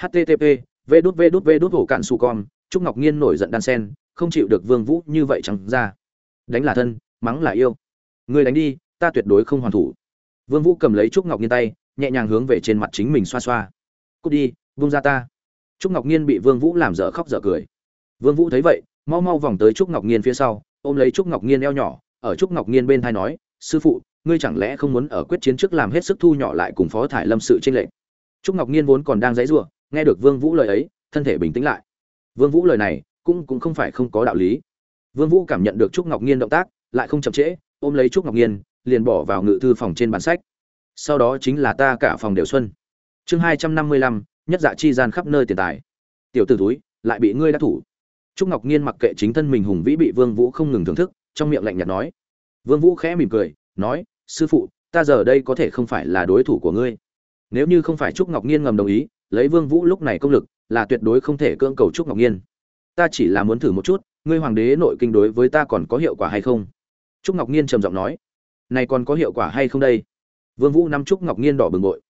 Http v đút v đút v đút hổ cạn su con trúc ngọc nhiên nổi giận đan sen, không chịu được vương vũ như vậy chẳng ra. Đánh là thân, mắng là yêu. Ngươi đánh đi, ta tuyệt đối không hoàn thủ. Vương vũ cầm lấy trúc ngọc nhiên tay, nhẹ nhàng hướng về trên mặt chính mình xoa xoa. Cút đi vung ra ta. Trúc ngọc nhiên bị vương vũ làm dở khóc dở cười. Vương vũ thấy vậy, mau mau vòng tới trúc ngọc nhiên phía sau, ôm lấy trúc ngọc nhiên eo nhỏ, ở trúc ngọc nhiên bên thai nói, sư phụ ngươi chẳng lẽ không muốn ở quyết chiến trước làm hết sức thu nhỏ lại cùng phó thải lâm sự tranh lệch? Trúc ngọc nhiên vốn còn đang dãy rủa nghe được vương vũ lời ấy, thân thể bình tĩnh lại. Vương vũ lời này cũng cũng không phải không có đạo lý. Vương vũ cảm nhận được trúc ngọc nhiên động tác, lại không chậm trễ, ôm lấy trúc ngọc nhiên, liền bỏ vào ngự thư phòng trên bàn sách. Sau đó chính là ta cả phòng đều xuân. Chương hai trăm năm mươi lăm, nhất dạ chi gian khắp nơi tiền tài. Tiểu tử túi lại bị ngươi đã thủ. Trúc ngọc nhiên mặc kệ chính thân mình hùng vĩ bị vương vũ không ngừng thưởng thức, trong miệng lạnh nhạt nói. Vương vũ khẽ mỉm cười, nói sư phụ, ta giờ đây có thể không phải là đối thủ của ngươi. Nếu như không phải trúc ngọc nhiên ngầm đồng ý, lấy vương vũ lúc này công lực, là tuyệt đối không thể cưỡng cầu trúc ngọc nhiên ta chỉ là muốn thử một chút, ngươi hoàng đế nội kinh đối với ta còn có hiệu quả hay không? Trúc ngọc nhiên trầm giọng nói. Này còn có hiệu quả hay không đây? Vương vũ nắm trúc ngọc nhiên đỏ bừng bội.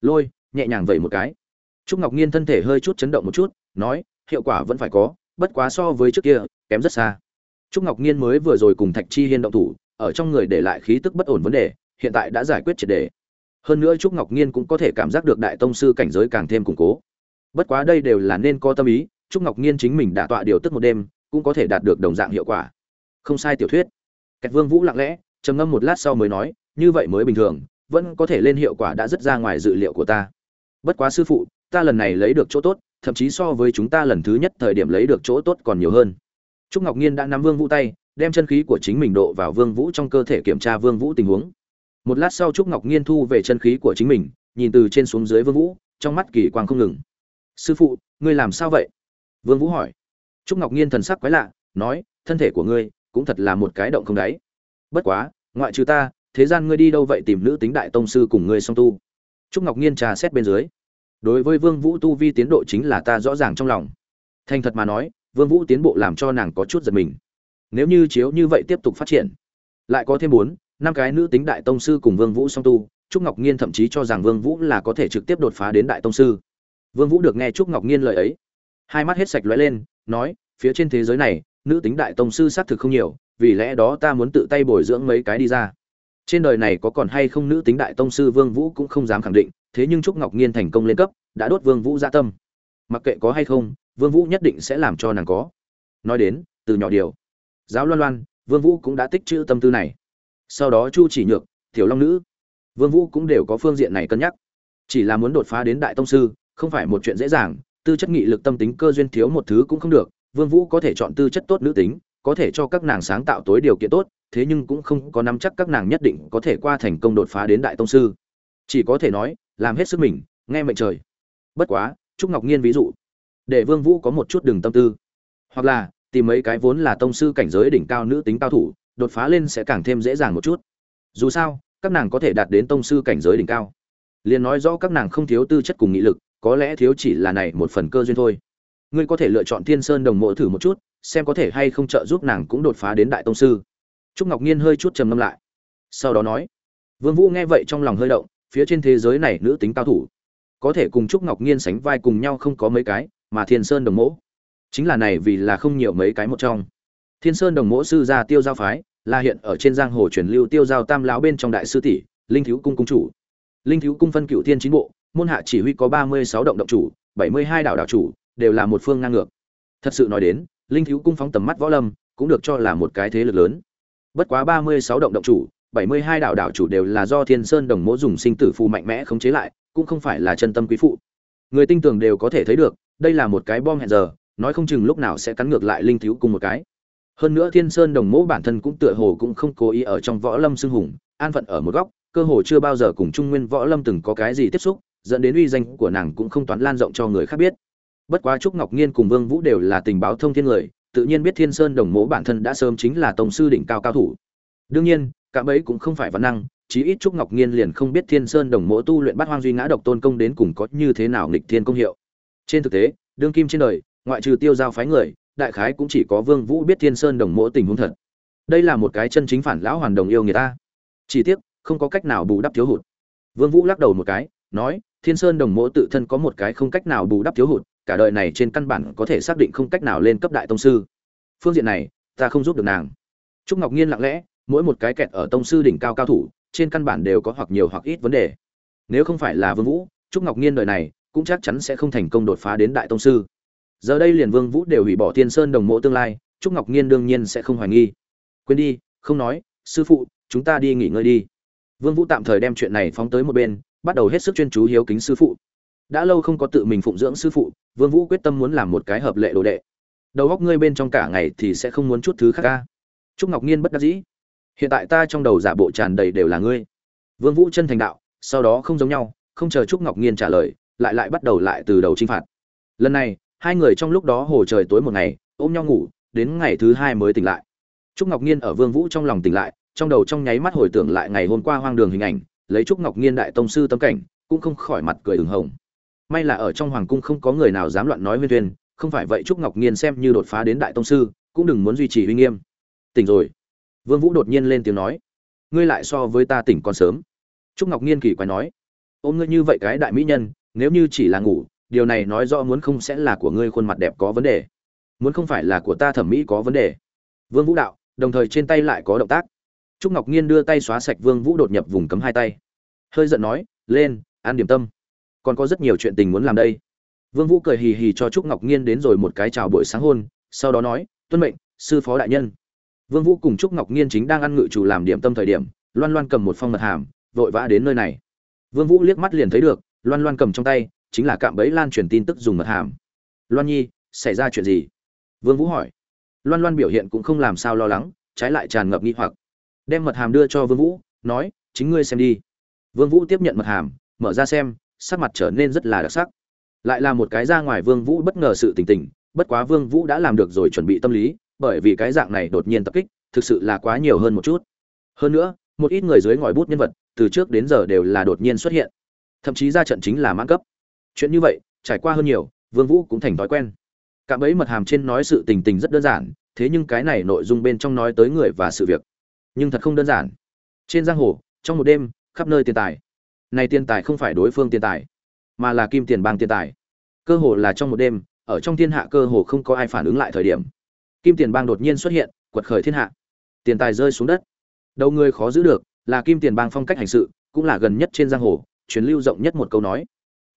Lôi, nhẹ nhàng vẩy một cái. Trúc ngọc nhiên thân thể hơi chút chấn động một chút, nói, hiệu quả vẫn phải có, bất quá so với trước kia, kém rất xa. Trúc ngọc nhiên mới vừa rồi cùng thạch chi hiên động thủ ở trong người để lại khí tức bất ổn vấn đề, hiện tại đã giải quyết triệt đề. Hơn nữa trúc ngọc nhiên cũng có thể cảm giác được đại tông sư cảnh giới càng thêm củng cố. Bất quá đây đều là nên có tâm ý, trúc ngọc nhiên chính mình đã tọa điều tức một đêm, cũng có thể đạt được đồng dạng hiệu quả. Không sai tiểu thuyết. Kẹt vương vũ lặng lẽ, trầm ngâm một lát sau mới nói, như vậy mới bình thường, vẫn có thể lên hiệu quả đã rất ra ngoài dự liệu của ta. Bất quá sư phụ, ta lần này lấy được chỗ tốt, thậm chí so với chúng ta lần thứ nhất thời điểm lấy được chỗ tốt còn nhiều hơn. Trúc ngọc nhiên đã nắm vương vũ tay đem chân khí của chính mình độ vào vương vũ trong cơ thể kiểm tra vương vũ tình huống. Một lát sau trúc ngọc nghiên thu về chân khí của chính mình, nhìn từ trên xuống dưới vương vũ, trong mắt kỳ quang không ngừng. Sư phụ, ngươi làm sao vậy? Vương vũ hỏi. Trúc ngọc nghiên thần sắc quái lạ, nói, thân thể của ngươi cũng thật là một cái động không đáy. Bất quá, ngoại trừ ta, thế gian ngươi đi đâu vậy tìm nữ tính đại tông sư cùng ngươi song tu? Trúc ngọc nghiên trà xét bên dưới. Đối với vương vũ tu vi tiến độ chính là ta rõ ràng trong lòng. Thành thật mà nói, vương vũ tiến bộ làm cho nàng có chút giật mình nếu như chiếu như vậy tiếp tục phát triển, lại có thêm bốn, năm cái nữ tính đại tông sư cùng vương vũ song tu, trúc ngọc nhiên thậm chí cho rằng vương vũ là có thể trực tiếp đột phá đến đại tông sư. Vương vũ được nghe trúc ngọc nhiên lời ấy, hai mắt hết sạch lóe lên, nói, phía trên thế giới này, nữ tính đại tông sư xác thực không nhiều, vì lẽ đó ta muốn tự tay bồi dưỡng mấy cái đi ra. Trên đời này có còn hay không nữ tính đại tông sư vương vũ cũng không dám khẳng định, thế nhưng trúc ngọc nhiên thành công lên cấp, đã đốt vương vũ dạ tâm. Mặc kệ có hay không, vương vũ nhất định sẽ làm cho nàng có. Nói đến, từ nhỏ điều giáo loan loan, vương vũ cũng đã tích trữ tâm tư này. Sau đó chu chỉ nhược, tiểu long nữ, vương vũ cũng đều có phương diện này cân nhắc. Chỉ là muốn đột phá đến đại tông sư, không phải một chuyện dễ dàng, tư chất nghị lực tâm tính cơ duyên thiếu một thứ cũng không được, vương vũ có thể chọn tư chất tốt nữ tính, có thể cho các nàng sáng tạo tối điều kiện tốt, thế nhưng cũng không có nắm chắc các nàng nhất định có thể qua thành công đột phá đến đại tông sư. Chỉ có thể nói, làm hết sức mình, nghe mệnh trời. Bất quá, trúc ngọc nhiên ví dụ, để vương vũ có một chút đường tâm tư. Hoặc là tìm mấy cái vốn là tông sư cảnh giới đỉnh cao nữ tính cao thủ, đột phá lên sẽ càng thêm dễ dàng một chút. Dù sao, các nàng có thể đạt đến tông sư cảnh giới đỉnh cao. Liền nói rõ các nàng không thiếu tư chất cùng nghị lực, có lẽ thiếu chỉ là này một phần cơ duyên thôi. Ngươi có thể lựa chọn thiên sơn đồng mộ thử một chút, xem có thể hay không trợ giúp nàng cũng đột phá đến đại tông sư. Trúc ngọc nhiên hơi chút trầm ngâm lại. Sau đó nói, vương vũ nghe vậy trong lòng hơi động, phía trên thế giới này nữ tính cao thủ, có thể cùng trúc ngọc nhiên sánh vai cùng nhau không có mấy cái, mà thiên sơn đồng mộ chính là này vì là không nhiều mấy cái một trong. Thiên sơn đồng Mẫu sư gia tiêu giao phái, là hiện ở trên giang hồ truyền lưu tiêu giao tam lão bên trong đại sư tỷ, linh thiếu cung cung chủ. Linh thiếu cung phân cựu thiên chín bộ, môn hạ chỉ huy có ba mươi sáu động động chủ, bảy mươi hai đảo đảo chủ, đều là một phương ngang ngược. Thật sự nói đến, linh thiếu cung phóng tầm mắt võ lâm, cũng được cho là một cái thế lực lớn. Bất quá ba mươi sáu động động chủ, bảy mươi hai đảo đảo chủ đều là do thiên sơn đồng mỗ dùng sinh tử phù mạnh mẽ khống chế lại, cũng không phải là chân tâm quý phụ. Người tinh tường đều có thể thấy được, đây là một cái bom hẹn giờ nói không chừng lúc nào sẽ cắn ngược lại linh thiếu cung một cái. Hơn nữa thiên sơn đồng mỗ bản thân cũng tựa hồ cũng không cố ý ở trong võ lâm xưng hùng, an phận ở một góc, cơ hồ chưa bao giờ cùng trung nguyên võ lâm từng có cái gì tiếp xúc, dẫn đến uy danh của nàng cũng không toán lan rộng cho người khác biết. Bất quá trúc ngọc nhiên cùng vương vũ đều là tình báo thông thiên người, tự nhiên biết thiên sơn đồng mỗ bản thân đã sớm chính là tổng sư đỉnh cao cao thủ. Đương nhiên cả bấy cũng không phải văn năng, chí ít trúc ngọc nhiên liền không biết thiên sơn đồng mỗ tu luyện bát hoang duy ngã độc tôn công đến cùng có như thế nào nghịch thiên công hiệu. Trên thực tế, đương kim trên đời ngoại trừ tiêu giao phái người, đại khái cũng chỉ có vương vũ biết thiên sơn đồng mỗ tình huống thật. Đây là một cái chân chính phản lão hoàn đồng yêu người ta. Chỉ tiếc, không có cách nào bù đắp thiếu hụt. Vương vũ lắc đầu một cái, nói, thiên sơn đồng mỗ tự thân có một cái không cách nào bù đắp thiếu hụt, cả đời này trên căn bản có thể xác định không cách nào lên cấp đại tông sư. Phương diện này, ta không giúp được nàng. Trúc ngọc nhiên lặng lẽ, mỗi một cái kẹt ở tông sư đỉnh cao cao thủ, trên căn bản đều có hoặc nhiều hoặc ít vấn đề. Nếu không phải là vương vũ, trúc ngọc nhiên đời này, cũng chắc chắn sẽ không thành công đột phá đến đại tông sư giờ đây liền vương vũ đều hủy bỏ thiên sơn đồng mộ tương lai, trúc ngọc nhiên đương nhiên sẽ không hoài nghi. Quên đi, không nói, sư phụ, chúng ta đi nghỉ ngơi đi. Vương vũ tạm thời đem chuyện này phóng tới một bên, bắt đầu hết sức chuyên chú hiếu kính sư phụ. Đã lâu không có tự mình phụng dưỡng sư phụ, vương vũ quyết tâm muốn làm một cái hợp lệ đồ đệ. Đầu óc ngươi bên trong cả ngày thì sẽ không muốn chút thứ khác ca. Trúc ngọc nhiên bất đắc dĩ. Hiện tại ta trong đầu giả bộ tràn đầy đều là ngươi. Vương vũ chân thành đạo, sau đó không giống nhau, không chờ trúc ngọc nhiên trả lời, lại lại bắt đầu lại từ đầu chinh phạt. Lần này hai người trong lúc đó hồ trời tối một ngày, ôm nhau ngủ, đến ngày thứ hai mới tỉnh lại. Trúc ngọc nhiên ở vương vũ trong lòng tỉnh lại, trong đầu trong nháy mắt hồi tưởng lại ngày hôm qua hoang đường hình ảnh, lấy trúc ngọc nhiên đại tông sư tâm cảnh, cũng không khỏi mặt cười ửng hồng. May là ở trong hoàng cung không có người nào dám loạn nói nguyên tuyên không phải vậy trúc ngọc nhiên xem như đột phá đến đại tông sư, cũng đừng muốn duy trì uy nghiêm. Tỉnh rồi. Vương vũ đột nhiên lên tiếng nói, ngươi lại so với ta tỉnh còn sớm. Trúc ngọc nhiên kỳ quái nói, ôm ngươi như vậy cái đại mỹ nhân, nếu như chỉ là ngủ điều này nói rõ muốn không sẽ là của ngươi khuôn mặt đẹp có vấn đề. Muốn không phải là của ta thẩm mỹ có vấn đề. Vương vũ đạo, đồng thời trên tay lại có động tác. Trúc ngọc nhiên đưa tay xóa sạch vương vũ đột nhập vùng cấm hai tay. Hơi giận nói, lên ăn điểm tâm. Còn có rất nhiều chuyện tình muốn làm đây. Vương vũ cười hì hì cho trúc ngọc nhiên đến rồi một cái chào buổi sáng hôn, sau đó nói, tuân mệnh, sư phó đại nhân. Vương vũ cùng trúc ngọc nhiên chính đang ăn ngự chủ làm điểm tâm thời điểm, loan loan cầm một phong mật hàm, vội vã đến nơi này. Vương vũ liếc mắt liền thấy được, loan loan cầm trong tay chính là cạm bẫy lan truyền tin tức dùng mật hàm. Loan nhi, xảy ra chuyện gì? Vương vũ hỏi. Loan loan biểu hiện cũng không làm sao lo lắng, trái lại tràn ngập nghi hoặc. Đem mật hàm đưa cho vương vũ, nói, chính ngươi xem đi. Vương vũ tiếp nhận mật hàm, mở ra xem, sắc mặt trở nên rất là đặc sắc. Lại là một cái ra ngoài vương vũ bất ngờ sự tình tình bất quá vương vũ đã làm được rồi chuẩn bị tâm lý, bởi vì cái dạng này đột nhiên tập kích, thực sự là quá nhiều hơn một chút. Hơn nữa, một ít người dưới ngòi bút nhân vật, từ trước đến giờ đều là đột nhiên xuất hiện. Thậm chí ra trận chính là mãn cấp chuyện như vậy, trải qua hơn nhiều, vương vũ cũng thành thói quen. Cạm bẫy mật hàm trên nói sự tình tình rất đơn giản, thế nhưng cái này nội dung bên trong nói tới người và sự việc. Nhưng thật không đơn giản. Trên giang hồ, trong một đêm, khắp nơi tiền tài. Này tiền tài không phải đối phương tiền tài, mà là kim tiền bang tiền tài. Cơ hồ là trong một đêm, ở trong thiên hạ cơ hồ không có ai phản ứng lại thời điểm. Kim tiền bang đột nhiên xuất hiện, quật khởi thiên hạ. Tiền tài rơi xuống đất. Đầu người khó giữ được, là kim tiền bang phong cách hành sự, cũng là gần nhất trên giang hồ, truyền lưu rộng nhất một câu nói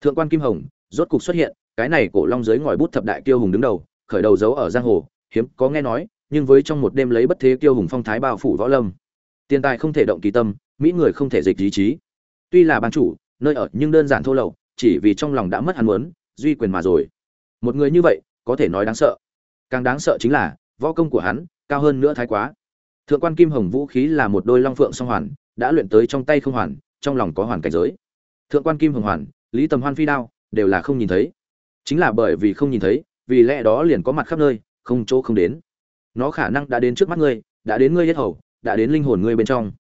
thượng quan kim hồng, rốt cục xuất hiện, cái này cổ long giới ngòi bút thập đại kiêu hùng đứng đầu, khởi đầu giấu ở giang hồ, hiếm có nghe nói, nhưng với trong một đêm lấy bất thế kiêu hùng phong thái bao phủ võ lâm. Tiền tài không thể động kỳ tâm, mỹ người không thể dịch ý chí. Tuy là ban chủ, nơi ở nhưng đơn giản thô lậu, chỉ vì trong lòng đã mất hắn muốn, duy quyền mà rồi. Một người như vậy, có thể nói đáng sợ. Càng đáng sợ chính là, võ công của hắn, cao hơn nữa thái quá. Thượng quan kim hồng vũ khí là một đôi long phượng song hoàn, đã luyện tới trong tay không hoàn, trong lòng có hoàn cảnh giới. Thượng quan kim hồng hoàn lý tầm hoan phi đao, đều là không nhìn thấy. Chính là bởi vì không nhìn thấy, vì lẽ đó liền có mặt khắp nơi, không chỗ không đến. Nó khả năng đã đến trước mắt ngươi, đã đến ngươi hết hầu, đã đến linh hồn ngươi bên trong.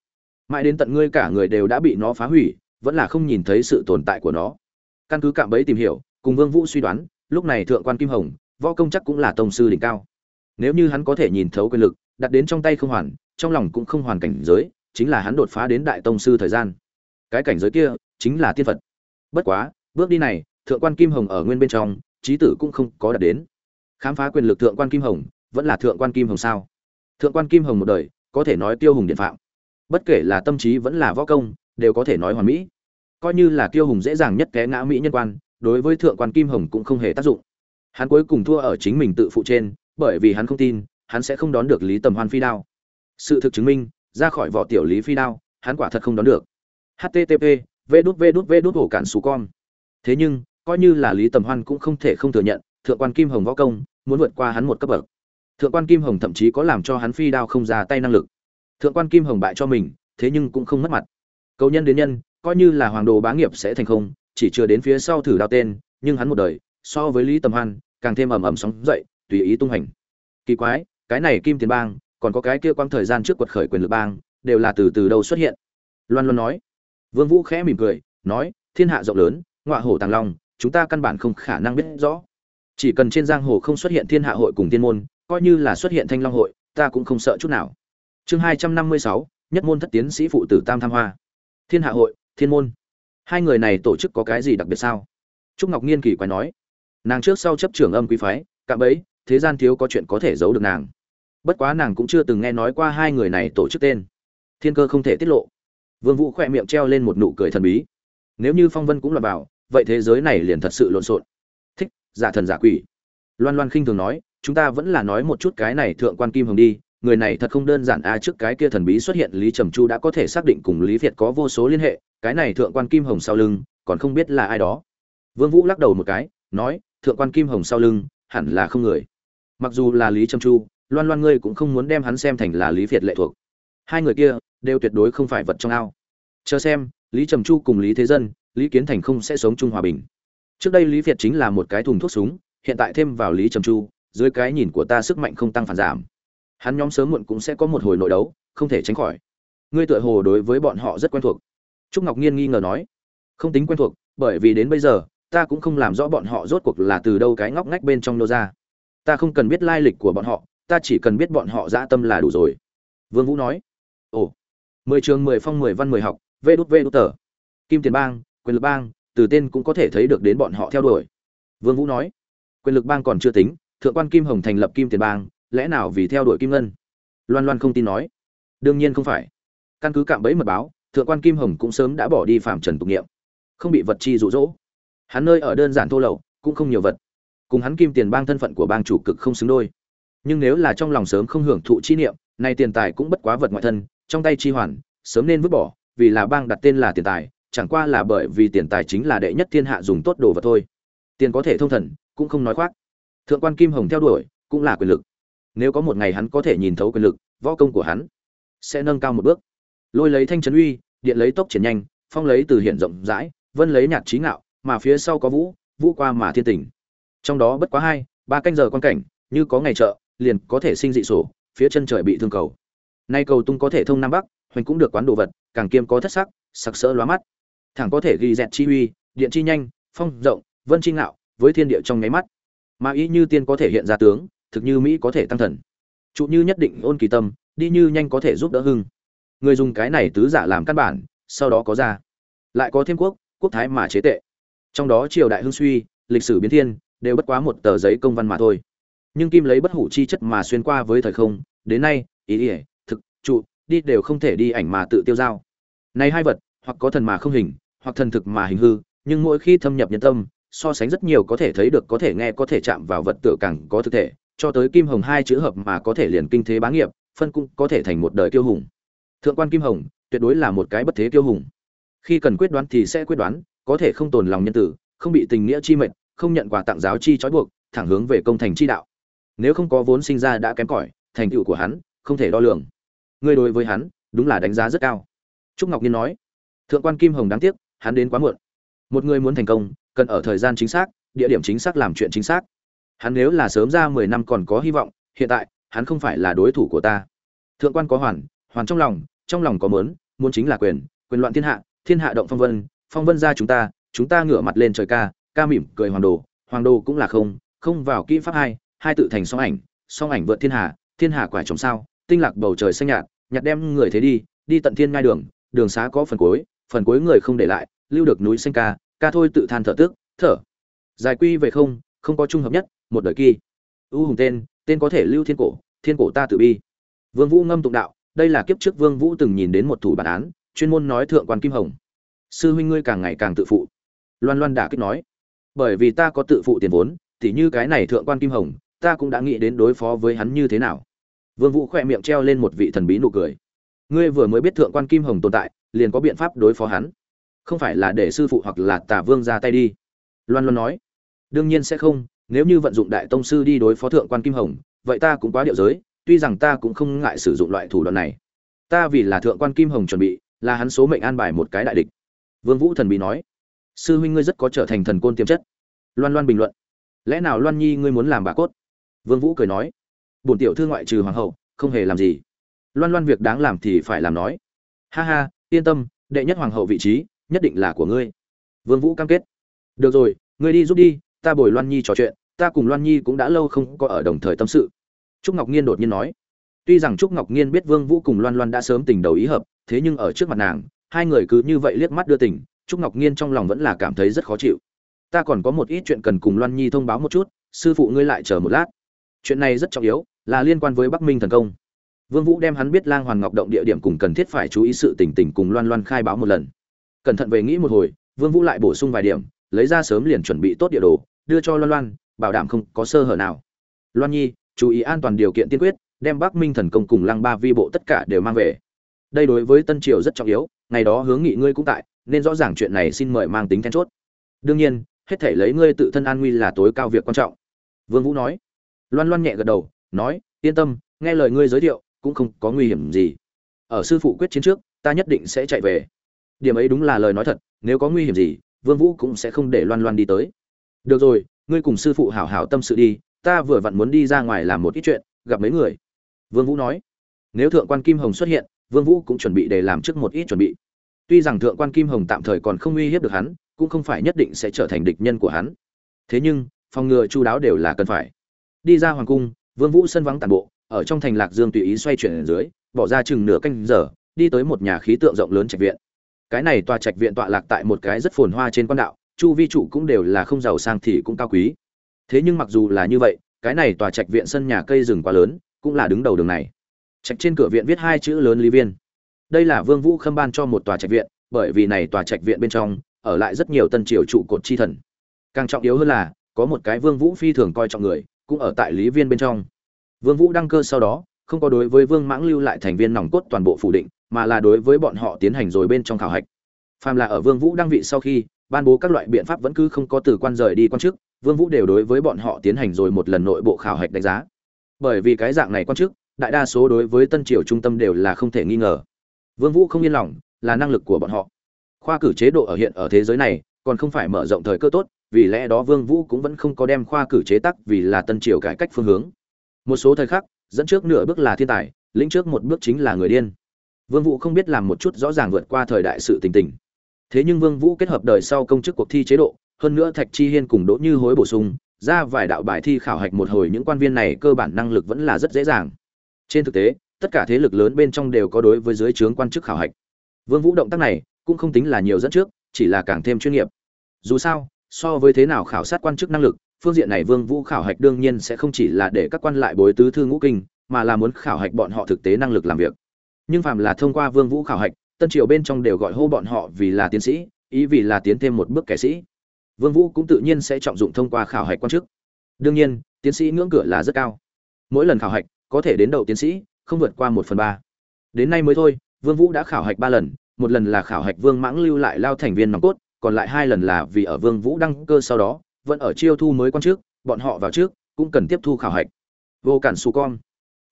Mãi đến tận ngươi cả người đều đã bị nó phá hủy, vẫn là không nhìn thấy sự tồn tại của nó. Căn cứ cạm bẫy tìm hiểu, cùng vương vũ suy đoán, lúc này thượng quan kim hồng, võ công chắc cũng là tông sư đỉnh cao. Nếu như hắn có thể nhìn thấu quyền lực, đặt đến trong tay không hoàn, trong lòng cũng không hoàn cảnh giới, chính là hắn đột phá đến đại tông sư thời gian. Cái cảnh giới kia, chính là tiên phật bất quá, bước đi này, thượng quan kim hồng ở nguyên bên trong, trí tử cũng không có đạt đến. Khám phá quyền lực thượng quan kim hồng, vẫn là thượng quan kim hồng sao? Thượng quan kim hồng một đời, có thể nói tiêu hùng điện phạm. Bất kể là tâm trí vẫn là võ công, đều có thể nói hoàn mỹ. Coi như là tiêu hùng dễ dàng nhất té ngã mỹ nhân quan, đối với thượng quan kim hồng cũng không hề tác dụng. Hắn cuối cùng thua ở chính mình tự phụ trên, bởi vì hắn không tin, hắn sẽ không đón được lý tầm hoan phi đao. Sự thực chứng minh, ra khỏi vỏ tiểu lý phi đao, hắn quả thật không đón được. Http vê đút vê đút vê đút hổ cản xù con. Thế nhưng, coi như là lý tầm hoan cũng không thể không thừa nhận, thượng quan kim hồng võ công, muốn vượt qua hắn một cấp bậc. Thượng quan kim hồng thậm chí có làm cho hắn phi đao không ra tay năng lực. Thượng quan kim hồng bại cho mình, thế nhưng cũng không mất mặt. Cầu nhân đến nhân, coi như là hoàng đồ bá nghiệp sẽ thành không, chỉ chưa đến phía sau thử đao tên, nhưng hắn một đời, so với lý tầm hoan, càng thêm ầm ầm sóng dậy, tùy ý tung hành. Kỳ quái, cái này kim tiền bang, còn có cái kia quang thời gian trước quật khởi quyền lực bang, đều là từ từ đâu xuất hiện. Loan loan nói vương vũ khẽ mỉm cười, nói, thiên hạ rộng lớn, ngọa hổ tàng long, chúng ta căn bản không khả năng biết rõ. Chỉ cần trên giang hồ không xuất hiện thiên hạ hội cùng tiên môn, coi như là xuất hiện thanh long hội, ta cũng không sợ chút nào. Chương hai trăm năm mươi sáu, nhất môn thất tiến sĩ phụ tử tam tham hoa. Thiên hạ hội, thiên môn. Hai người này tổ chức có cái gì đặc biệt sao? Trúc ngọc nhiên kỳ quái nói. Nàng trước sau chấp trưởng âm quý phái, cạm bẫy, thế gian thiếu có chuyện có thể giấu được nàng. Bất quá nàng cũng chưa từng nghe nói qua hai người này tổ chức tên. Thiên cơ không thể tiết lộ vương vũ khỏe miệng treo lên một nụ cười thần bí. Nếu như phong vân cũng lọt vào, vậy thế giới này liền thật sự lộn xộn. Thích, giả thần giả quỷ. Loan loan khinh thường nói, chúng ta vẫn là nói một chút cái này thượng quan kim hồng đi, người này thật không đơn giản a trước cái kia thần bí xuất hiện, lý trầm chu đã có thể xác định cùng lý việt có vô số liên hệ, cái này thượng quan kim hồng sau lưng, còn không biết là ai đó. Vương vũ lắc đầu một cái, nói, thượng quan kim hồng sau lưng, hẳn là không người. Mặc dù là lý trầm chu, loan loan ngươi cũng không muốn đem hắn xem thành là lý việt lệ thuộc. Hai người kia đều tuyệt đối không phải vật trong ao. Chờ xem, lý trầm chu cùng lý thế dân, lý kiến thành không sẽ sống chung hòa bình. Trước đây lý việt chính là một cái thùng thuốc súng, hiện tại thêm vào lý trầm chu, dưới cái nhìn của ta sức mạnh không tăng phản giảm. Hắn nhóm sớm muộn cũng sẽ có một hồi nội đấu, không thể tránh khỏi. Ngươi tựa hồ đối với bọn họ rất quen thuộc. Trúc ngọc nhiên nghi ngờ nói. Không tính quen thuộc, bởi vì đến bây giờ, ta cũng không làm rõ bọn họ rốt cuộc là từ đâu cái ngóc ngách bên trong nô ra. Ta không cần biết lai lịch của bọn họ, ta chỉ cần biết bọn họ dã tâm là đủ rồi. Vương vũ nói. Ồ mười trường, mười phong, mười văn, mười học, vê đút vê đút tờ. Kim tiền bang, quyền lực bang, từ tên cũng có thể thấy được đến bọn họ theo đuổi. Vương vũ nói, quyền lực bang còn chưa tính, thượng quan kim hồng thành lập kim tiền bang, lẽ nào vì theo đuổi kim ngân? Loan loan không tin nói, đương nhiên không phải. Căn cứ cạm bẫy mật báo, thượng quan kim hồng cũng sớm đã bỏ đi phạm trần tục niệm, không bị vật chi rụ rỗ hắn nơi ở đơn giản thô lậu, cũng không nhiều vật. Cùng hắn kim tiền bang thân phận của bang chủ cực không xứng đôi. Nhưng nếu là trong lòng sớm không hưởng thụ chi niệm, nay tiền tài cũng bất quá vật ngoại thân trong tay chi hoàn, sớm nên vứt bỏ, vì là bang đặt tên là tiền tài, chẳng qua là bởi vì tiền tài chính là đệ nhất thiên hạ dùng tốt đồ vật thôi. Tiền có thể thông thần, cũng không nói khoác. Thượng quan kim hồng theo đuổi, cũng là quyền lực. Nếu có một ngày hắn có thể nhìn thấu quyền lực, võ công của hắn sẽ nâng cao một bước. Lôi lấy thanh trấn uy, điện lấy tốc triển nhanh, phong lấy từ hiện rộng rãi, vân lấy nhạt trí ngạo, mà phía sau có vũ vũ qua mà thiên tình. Trong đó bất quá hai, ba canh giờ quan cảnh, như có ngày chợ, liền có thể sinh dị sổ, phía chân trời bị thương cầu nay cầu tung có thể thông nam bắc, hoành cũng được quán đồ vật, càng kiêm có thất sắc, sặc sỡ lóa mắt. Thẳng có thể ghi dẹt chi uy, điện chi nhanh, phong rộng, vân chi ngạo, với thiên địa trong nháy mắt. Mà ý như tiên có thể hiện ra tướng, thực như mỹ có thể tăng thần. Trụ như nhất định ôn kỳ tâm, đi như nhanh có thể giúp đỡ hưng. Người dùng cái này tứ giả làm căn bản, sau đó có ra. Lại có thêm quốc quốc thái mà chế tệ. Trong đó triều đại hưng suy, lịch sử biến thiên, đều bất quá một tờ giấy công văn mà thôi. Nhưng kim lấy bất hủ chi chất mà xuyên qua với thời không, đến nay, ý ỉa trụ, đi đều không thể đi ảnh mà tự tiêu giao. Này hai vật, hoặc có thần mà không hình, hoặc thần thực mà hình hư, nhưng mỗi khi thâm nhập nhân tâm, so sánh rất nhiều có thể thấy được, có thể nghe, có thể chạm vào vật tựa càng có thực thể, cho tới kim hồng hai chữ hợp mà có thể liền kinh thế bá nghiệp, phân cũng có thể thành một đời tiêu hùng. Thượng quan kim hồng, tuyệt đối là một cái bất thế tiêu hùng. Khi cần quyết đoán thì sẽ quyết đoán, có thể không tồn lòng nhân tử, không bị tình nghĩa chi mệnh, không nhận quà tặng giáo chi trói buộc, thẳng hướng về công thành chi đạo. Nếu không có vốn sinh ra đã kém cỏi, thành tựu của hắn, không thể đo lường ngươi đối với hắn đúng là đánh giá rất cao. Trúc ngọc nhiên nói thượng quan kim hồng đáng tiếc hắn đến quá muộn. Một người muốn thành công cần ở thời gian chính xác địa điểm chính xác làm chuyện chính xác. Hắn nếu là sớm ra mười năm còn có hy vọng hiện tại hắn không phải là đối thủ của ta. Thượng quan có hoàn hoàn trong lòng trong lòng có mớn muốn chính là quyền quyền loạn thiên hạ thiên hạ động phong vân phong vân ra chúng ta chúng ta ngửa mặt lên trời ca ca mỉm cười hoàng đồ hoàng đồ cũng là không không vào kỹ pháp hai hai tự thành song ảnh song ảnh vượt thiên hạ, thiên hạ quả trồng sao tinh lạc bầu trời xanh nhạt nhặt đem người thế đi đi tận thiên ngai đường đường xá có phần cuối phần cuối người không để lại, lưu được núi xanh ca ca thôi tự than thở tức thở. Giải quy về không không có trung hợp nhất, một đời kỳ. U hùng tên tên có thể lưu thiên cổ thiên cổ ta tự bi. Vương vũ ngâm tụng đạo, đây là kiếp trước vương vũ từng nhìn đến một thủ bản án, chuyên môn nói thượng quan kim hồng. Sư huynh ngươi càng ngày càng tự phụ. Loan loan đả kích nói, bởi vì ta có tự phụ tiền vốn thì như cái này thượng quan kim hồng, ta cũng đã nghĩ đến đối phó với hắn như thế nào vương vũ khỏe miệng treo lên một vị thần bí nụ cười. Ngươi vừa mới biết thượng quan kim hồng tồn tại, liền có biện pháp đối phó hắn. Không phải là để sư phụ hoặc là tả vương ra tay đi. Loan loan nói. Đương nhiên sẽ không, nếu như vận dụng đại tông sư đi đối phó thượng quan kim hồng, vậy ta cũng quá điệu giới, tuy rằng ta cũng không ngại sử dụng loại thủ đoạn này. Ta vì là thượng quan kim hồng chuẩn bị, là hắn số mệnh an bài một cái đại địch. Vương vũ thần bí nói. Sư huynh ngươi rất có trở thành thần côn tiềm chất. Loan loan bình luận. Lẽ nào loan nhi ngươi muốn làm bà cốt? Vương vũ cười nói bổn tiểu thư ngoại trừ hoàng hậu, không hề làm gì. Loan loan việc đáng làm thì phải làm nói. Ha ha, yên tâm, đệ nhất hoàng hậu vị trí, nhất định là của ngươi. Vương vũ cam kết. Được rồi, ngươi đi giúp đi, ta bồi loan nhi trò chuyện, ta cùng loan nhi cũng đã lâu không có ở đồng thời tâm sự. Trúc ngọc nhiên đột nhiên nói. Tuy rằng trúc ngọc nhiên biết vương vũ cùng loan loan đã sớm tình đầu ý hợp, thế nhưng ở trước mặt nàng, hai người cứ như vậy liếc mắt đưa tình, trúc ngọc nhiên trong lòng vẫn là cảm thấy rất khó chịu. Ta còn có một ít chuyện cần cùng loan nhi thông báo một chút, sư phụ ngươi lại chờ một lát. Chuyện này rất trọng yếu là liên quan với bắc minh thần công. Vương vũ đem hắn biết lang hoàn ngọc động địa điểm cùng cần thiết phải chú ý sự tình tình cùng loan loan khai báo một lần. Cẩn thận về nghĩ một hồi, vương vũ lại bổ sung vài điểm, lấy ra sớm liền chuẩn bị tốt địa đồ, đưa cho loan loan, bảo đảm không có sơ hở nào. Loan nhi, chú ý an toàn điều kiện tiên quyết, đem bắc minh thần công cùng lăng ba vi bộ tất cả đều mang về. Đây đối với tân triều rất trọng yếu, ngày đó hướng nghị ngươi cũng tại, nên rõ ràng chuyện này xin mời mang tính then chốt. Đương nhiên, hết thể lấy ngươi tự thân an nguy là tối cao việc quan trọng. Vương vũ nói. Loan loan nhẹ gật đầu nói, yên tâm, nghe lời ngươi giới thiệu, cũng không có nguy hiểm gì. Ở sư phụ quyết chiến trước, ta nhất định sẽ chạy về. Điểm ấy đúng là lời nói thật, nếu có nguy hiểm gì, vương vũ cũng sẽ không để loan loan đi tới. Được rồi, ngươi cùng sư phụ hảo hảo tâm sự đi, ta vừa vặn muốn đi ra ngoài làm một ít chuyện, gặp mấy người. Vương vũ nói. Nếu thượng quan kim hồng xuất hiện, vương vũ cũng chuẩn bị để làm trước một ít chuẩn bị. Tuy rằng thượng quan kim hồng tạm thời còn không uy hiếp được hắn, cũng không phải nhất định sẽ trở thành địch nhân của hắn. Thế nhưng, phòng ngừa chu đáo đều là cần phải. Đi ra hoàng cung vương vũ sân vắng tản bộ, ở trong thành lạc dương tùy ý xoay chuyển ở dưới, bỏ ra chừng nửa canh giờ, đi tới một nhà khí tượng rộng lớn trạch viện. Cái này tòa trạch viện tọa lạc tại một cái rất phồn hoa trên quan đạo, chu vi trụ cũng đều là không giàu sang thì cũng cao quý. Thế nhưng mặc dù là như vậy, cái này tòa trạch viện sân nhà cây rừng quá lớn, cũng là đứng đầu đường này. Trạch trên cửa viện viết hai chữ lớn lý viên. Đây là vương vũ khâm ban cho một tòa trạch viện, bởi vì này tòa trạch viện bên trong, ở lại rất nhiều tân triều trụ cột chi thần. Càng trọng yếu hơn là, có một cái vương vũ phi thường coi trọng người cũng ở tại lý viên bên trong. Vương vũ đăng cơ sau đó, không có đối với vương mãng lưu lại thành viên nòng cốt toàn bộ phủ định, mà là đối với bọn họ tiến hành rồi bên trong khảo hạch. Phàm là ở vương vũ đăng vị sau khi, ban bố các loại biện pháp vẫn cứ không có từ quan rời đi quan chức, vương vũ đều đối với bọn họ tiến hành rồi một lần nội bộ khảo hạch đánh giá. Bởi vì cái dạng này quan chức, đại đa số đối với tân triều trung tâm đều là không thể nghi ngờ. Vương vũ không yên lòng, là năng lực của bọn họ. Khoa cử chế độ ở hiện ở thế giới này, còn không phải mở rộng thời cơ tốt vì lẽ đó vương vũ cũng vẫn không có đem khoa cử chế tắc vì là tân triều cải cách phương hướng. Một số thời khắc, dẫn trước nửa bước là thiên tài, lĩnh trước một bước chính là người điên. Vương vũ không biết làm một chút rõ ràng vượt qua thời đại sự tình tình. Thế nhưng vương vũ kết hợp đời sau công chức cuộc thi chế độ, hơn nữa thạch chi hiên cùng đỗ như hối bổ sung, ra vài đạo bài thi khảo hạch một hồi những quan viên này cơ bản năng lực vẫn là rất dễ dàng. Trên thực tế, tất cả thế lực lớn bên trong đều có đối với dưới trướng quan chức khảo hạch. Vương vũ động tác này cũng không tính là nhiều dẫn trước, chỉ là càng thêm chuyên nghiệp. Dù sao so với thế nào khảo sát quan chức năng lực, phương diện này vương vũ khảo hạch đương nhiên sẽ không chỉ là để các quan lại bối tứ thư ngũ kinh, mà là muốn khảo hạch bọn họ thực tế năng lực làm việc. Nhưng phàm là thông qua vương vũ khảo hạch, tân triều bên trong đều gọi hô bọn họ vì là tiến sĩ, ý vì là tiến thêm một bước kẻ sĩ. Vương vũ cũng tự nhiên sẽ trọng dụng thông qua khảo hạch quan chức. Đương nhiên, tiến sĩ ngưỡng cửa là rất cao. Mỗi lần khảo hạch, có thể đến đầu tiến sĩ, không vượt qua một phần ba. Đến nay mới thôi, vương vũ đã khảo hạch ba lần, một lần là khảo hạch vương mãng lưu lại lao thành viên nòng cốt còn lại hai lần là vì ở vương vũ đăng cơ sau đó, vẫn ở chiêu thu mới quan trước, bọn họ vào trước, cũng cần tiếp thu khảo hạch. Vô cản su con.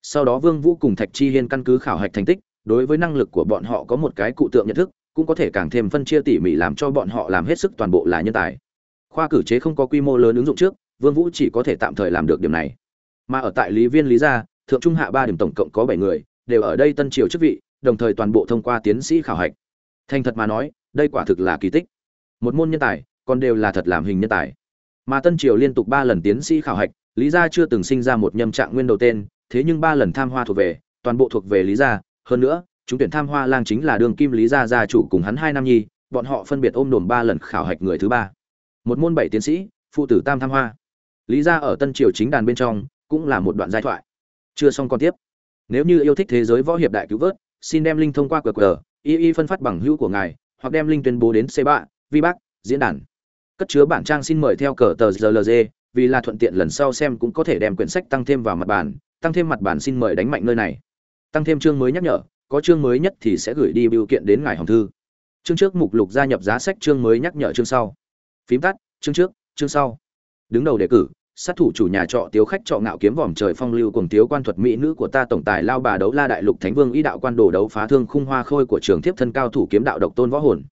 Sau đó vương vũ cùng thạch chi hiên căn cứ khảo hạch thành tích, đối với năng lực của bọn họ có một cái cụ tượng nhận thức, cũng có thể càng thêm phân chia tỉ mỉ làm cho bọn họ làm hết sức toàn bộ là nhân tài. Khoa cử chế không có quy mô lớn ứng dụng trước, vương vũ chỉ có thể tạm thời làm được điểm này. Mà ở tại lý viên lý gia, thượng trung hạ ba điểm tổng cộng có bảy người, đều ở đây tân triều chức vị, đồng thời toàn bộ thông qua tiến sĩ khảo hạch. Thành thật mà nói, đây quả thực là kỳ tích một môn nhân tài, còn đều là thật làm hình nhân tài. Mà tân triều liên tục ba lần tiến sĩ khảo hạch, lý gia chưa từng sinh ra một nhâm trạng nguyên đầu tên, thế nhưng ba lần tham hoa thuộc về, toàn bộ thuộc về lý gia. Hơn nữa, chúng tuyển tham hoa lang chính là đường kim lý gia gia chủ cùng hắn hai năm nhi, bọn họ phân biệt ôm đồn ba lần khảo hạch người thứ ba. Một môn bảy tiến sĩ, phụ tử tam tham hoa. Lý gia ở tân triều chính đàn bên trong, cũng là một đoạn giai thoại. Chưa xong còn tiếp. Nếu như yêu thích thế giới võ hiệp đại cứu vớt, xin đem linh thông qua qr, y y phân phát bằng hữu của ngài, hoặc đem linh tuyên bố đến c 3 vi bác diễn đàn. Cất chứa bản trang xin mời theo cờ tờ rlg vì là thuận tiện lần sau xem cũng có thể đem quyển sách tăng thêm vào mặt bản tăng thêm mặt bản xin mời đánh mạnh nơi này. Tăng thêm chương mới nhắc nhở, có chương mới nhất thì sẽ gửi đi biểu kiện đến ngài hồng thư. Chương trước mục lục gia nhập giá sách chương mới nhắc nhở chương sau. Phím tắt, chương trước, chương sau. Đứng đầu đề cử, sát thủ chủ nhà trọ tiếu khách trọ ngạo kiếm vòm trời phong lưu cùng tiếu quan thuật mỹ nữ của ta tổng tài lao bà đấu la đại lục thánh vương ý đạo quan đồ đấu phá thương khung hoa khôi của trường thiếp thân cao thủ kiếm đạo độc tôn võ hồn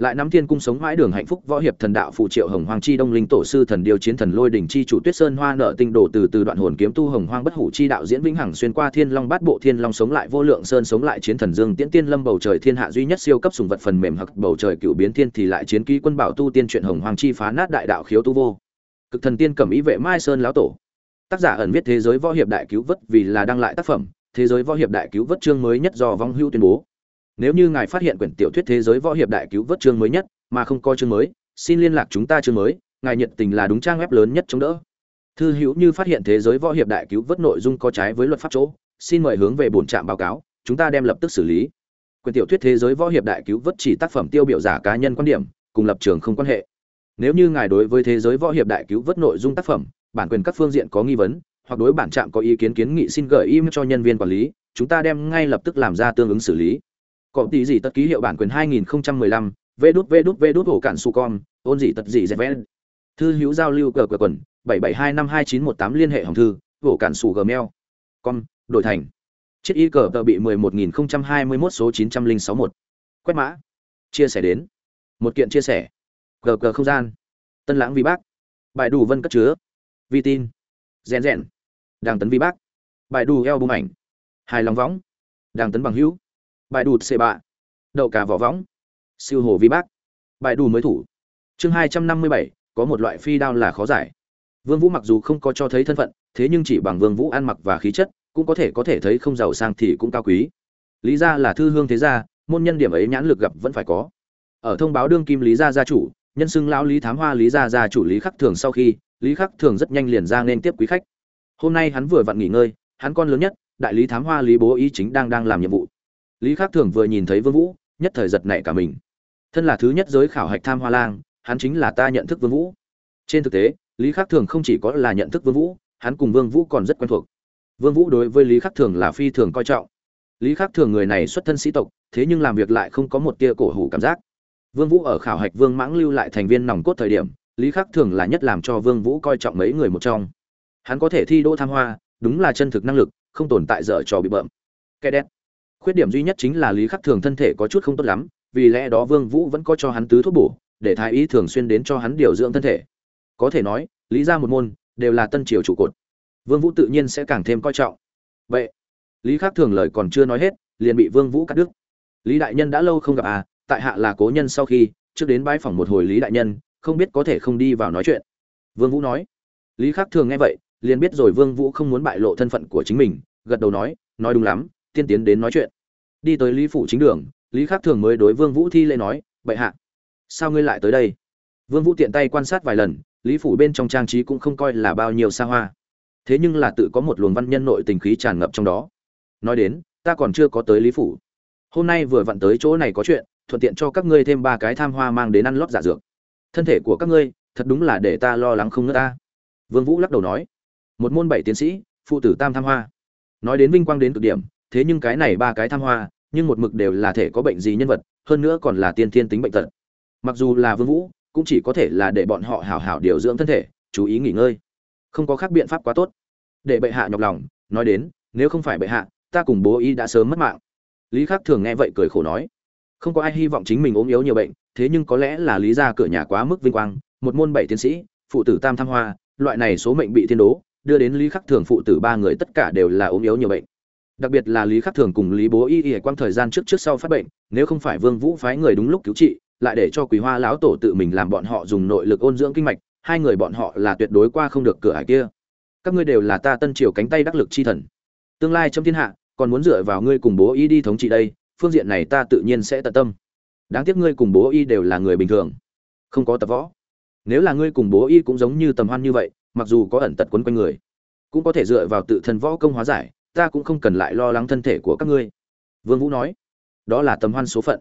lại nắm thiên cung sống mãi đường hạnh phúc võ hiệp thần đạo phụ triệu hồng hoàng chi đông linh tổ sư thần điều chiến thần lôi đỉnh chi chủ tuyết sơn hoa nợ tinh đồ từ từ đoạn hồn kiếm tu hồng hoang bất hủ chi đạo diễn vĩnh hằng xuyên qua thiên long bát bộ thiên long sống lại vô lượng sơn sống lại chiến thần dương tiễn tiên lâm bầu trời thiên hạ duy nhất siêu cấp sùng vật phần mềm hặc bầu trời cựu biến thiên thì lại chiến ký quân bảo tu tiên truyện hồng hoàng chi phá nát đại đạo khiếu tu vô. Cực thần tiên cẩm ý vệ mai sơn lão tổ. Tác giả ẩn viết thế giới võ hiệp đại cứu vớt vì là đăng lại tác phẩm. Thế giới võ hiệp đại cứu vớt chương mới nhất do vong hưu tuyên bố nếu như ngài phát hiện quyển tiểu thuyết thế giới võ hiệp đại cứu vớt chương mới nhất mà không có chương mới, xin liên lạc chúng ta chương mới, ngài nhiệt tình là đúng trang web lớn nhất chống đỡ. Thư hữu như phát hiện thế giới võ hiệp đại cứu vớt nội dung có trái với luật pháp chỗ, xin mời hướng về bổn trạm báo cáo, chúng ta đem lập tức xử lý. Quyển tiểu thuyết thế giới võ hiệp đại cứu vớt chỉ tác phẩm tiêu biểu giả cá nhân quan điểm, cùng lập trường không quan hệ. Nếu như ngài đối với thế giới võ hiệp đại cứu vớt nội dung tác phẩm, bản quyền các phương diện có nghi vấn, hoặc đối bản trạm có ý kiến kiến nghị xin gửi email cho nhân viên quản lý, chúng ta đem ngay lập tức làm ra tương ứng xử lý có tí gì tất ký hiệu bản quyền 2015, vê đút vê đút vê đút hổ cản su con ôn gì tật gì dẹp vẽ thư hữu giao lưu cờ cờ quần 77252918 liên hệ hồng thư hổ cản su gmail con đổi thành. Chiếc y cờ tờ bị 11021 số 9061 quét mã. Chia sẻ đến. Một kiện chia sẻ. Cờ cờ không gian. Tân lãng vi bác. Bài đủ vân cất chứa. Vi tin. Rèn rèn. Đàng tấn vi bác. Bài đủ eo bung ảnh. Hài lòng võng. Đàng tấn bằng hữu bài đủ c bạ. Đậu cả vỏ võng. Siêu hồ vi bác. Bài đủ mới thủ. Chương hai trăm năm mươi bảy, có một loại phi đao là khó giải. Vương vũ mặc dù không có cho thấy thân phận, thế nhưng chỉ bằng vương vũ ăn mặc và khí chất, cũng có thể có thể thấy không giàu sang thì cũng cao quý. Lý ra là thư hương thế gia, môn nhân điểm ấy nhãn lực gặp vẫn phải có. Ở thông báo đương kim lý gia gia chủ, nhân xưng lão lý thám hoa lý gia gia chủ lý khắc thường sau khi, lý khắc thường rất nhanh liền ra nên tiếp quý khách. Hôm nay hắn vừa vặn nghỉ ngơi, hắn con lớn nhất, đại lý thám hoa lý bố ý chính đang đang làm nhiệm vụ lý khắc thường vừa nhìn thấy vương vũ nhất thời giật nảy cả mình thân là thứ nhất giới khảo hạch tham hoa lang hắn chính là ta nhận thức vương vũ trên thực tế lý khắc thường không chỉ có là nhận thức vương vũ hắn cùng vương vũ còn rất quen thuộc vương vũ đối với lý khắc thường là phi thường coi trọng lý khắc thường người này xuất thân sĩ tộc thế nhưng làm việc lại không có một tia cổ hủ cảm giác Vương Vũ ở khảo hạch Vương Mãng lưu lại thành viên nòng cốt thời điểm, Lý Khắc thường là nhất làm cho Vương Vũ coi trọng mấy người một trong. Hắn có thể thi đỗ tham hoa, đúng là chân thực năng lực, không tồn tại dở trò bị bợm. Kẻ đen. Khuyết điểm duy nhất chính là Lý Khắc thường thân thể có chút không tốt lắm, vì lẽ đó Vương Vũ vẫn có cho hắn tứ thuốc bổ, để thái y thường xuyên đến cho hắn điều dưỡng thân thể. Có thể nói, lý ra một môn đều là tân triều trụ cột. Vương Vũ tự nhiên sẽ càng thêm coi trọng. Vậy, Lý Khắc thường lời còn chưa nói hết, liền bị Vương Vũ cắt đứt. Lý đại nhân đã lâu không gặp à, tại hạ là cố nhân sau khi trước đến bãi phòng một hồi lý đại nhân không biết có thể không đi vào nói chuyện vương vũ nói lý khắc thường nghe vậy liền biết rồi vương vũ không muốn bại lộ thân phận của chính mình gật đầu nói nói đúng lắm tiên tiến đến nói chuyện. Đi tới lý phủ chính đường, lý khắc thường mới đối vương vũ thi lễ nói, bệ hạ, sao ngươi lại tới đây? Vương vũ tiện tay quan sát vài lần, lý phủ bên trong trang trí cũng không coi là bao nhiêu xa hoa. Thế nhưng là tự có một luồng văn nhân nội tình khí tràn ngập trong đó. Nói đến, ta còn chưa có tới lý phủ. Hôm nay vừa vặn tới chỗ này có chuyện, thuận tiện cho các ngươi thêm ba cái tham hoa mang đến ăn lót giả dược. Thân thể của các ngươi, thật đúng là để ta lo lắng không nữa ta. Vương vũ lắc đầu nói, một môn bảy tiến sĩ, phụ tử tam tham hoa. Nói đến vinh quang đến cực điểm thế nhưng cái này ba cái tham hoa, nhưng một mực đều là thể có bệnh gì nhân vật, hơn nữa còn là tiên thiên tính bệnh tật. Mặc dù là vương vũ, cũng chỉ có thể là để bọn họ hảo hảo điều dưỡng thân thể, chú ý nghỉ ngơi. Không có khác biện pháp quá tốt. Để bệ hạ nhọc lòng, nói đến, nếu không phải bệ hạ, ta cùng bố y đã sớm mất mạng. Lý khắc thường nghe vậy cười khổ nói, không có ai hy vọng chính mình ốm yếu nhiều bệnh, thế nhưng có lẽ là lý ra cửa nhà quá mức vinh quang, một môn bảy tiến sĩ, phụ tử tam tham hoa, loại này số mệnh bị thiên đố, đưa đến lý khắc thường phụ tử ba người tất cả đều là ốm yếu nhiều bệnh đặc biệt là lý khắc thường cùng lý bố y y quang thời gian trước trước sau phát bệnh, nếu không phải vương vũ phái người đúng lúc cứu trị, lại để cho quý hoa lão tổ tự mình làm bọn họ dùng nội lực ôn dưỡng kinh mạch, hai người bọn họ là tuyệt đối qua không được cửa ải kia. Các ngươi đều là ta tân triều cánh tay đắc lực chi thần. Tương lai trong thiên hạ, còn muốn dựa vào ngươi cùng bố y đi thống trị đây, phương diện này ta tự nhiên sẽ tận tâm. Đáng tiếc ngươi cùng bố y đều là người bình thường. Không có tập võ. Nếu là ngươi cùng bố y cũng giống như tầm hoan như vậy, mặc dù có ẩn tật quấn quanh người, cũng có thể dựa vào tự thân võ công hóa giải ta cũng không cần lại lo lắng thân thể của các ngươi. Vương vũ nói, đó là tầm hoan số phận.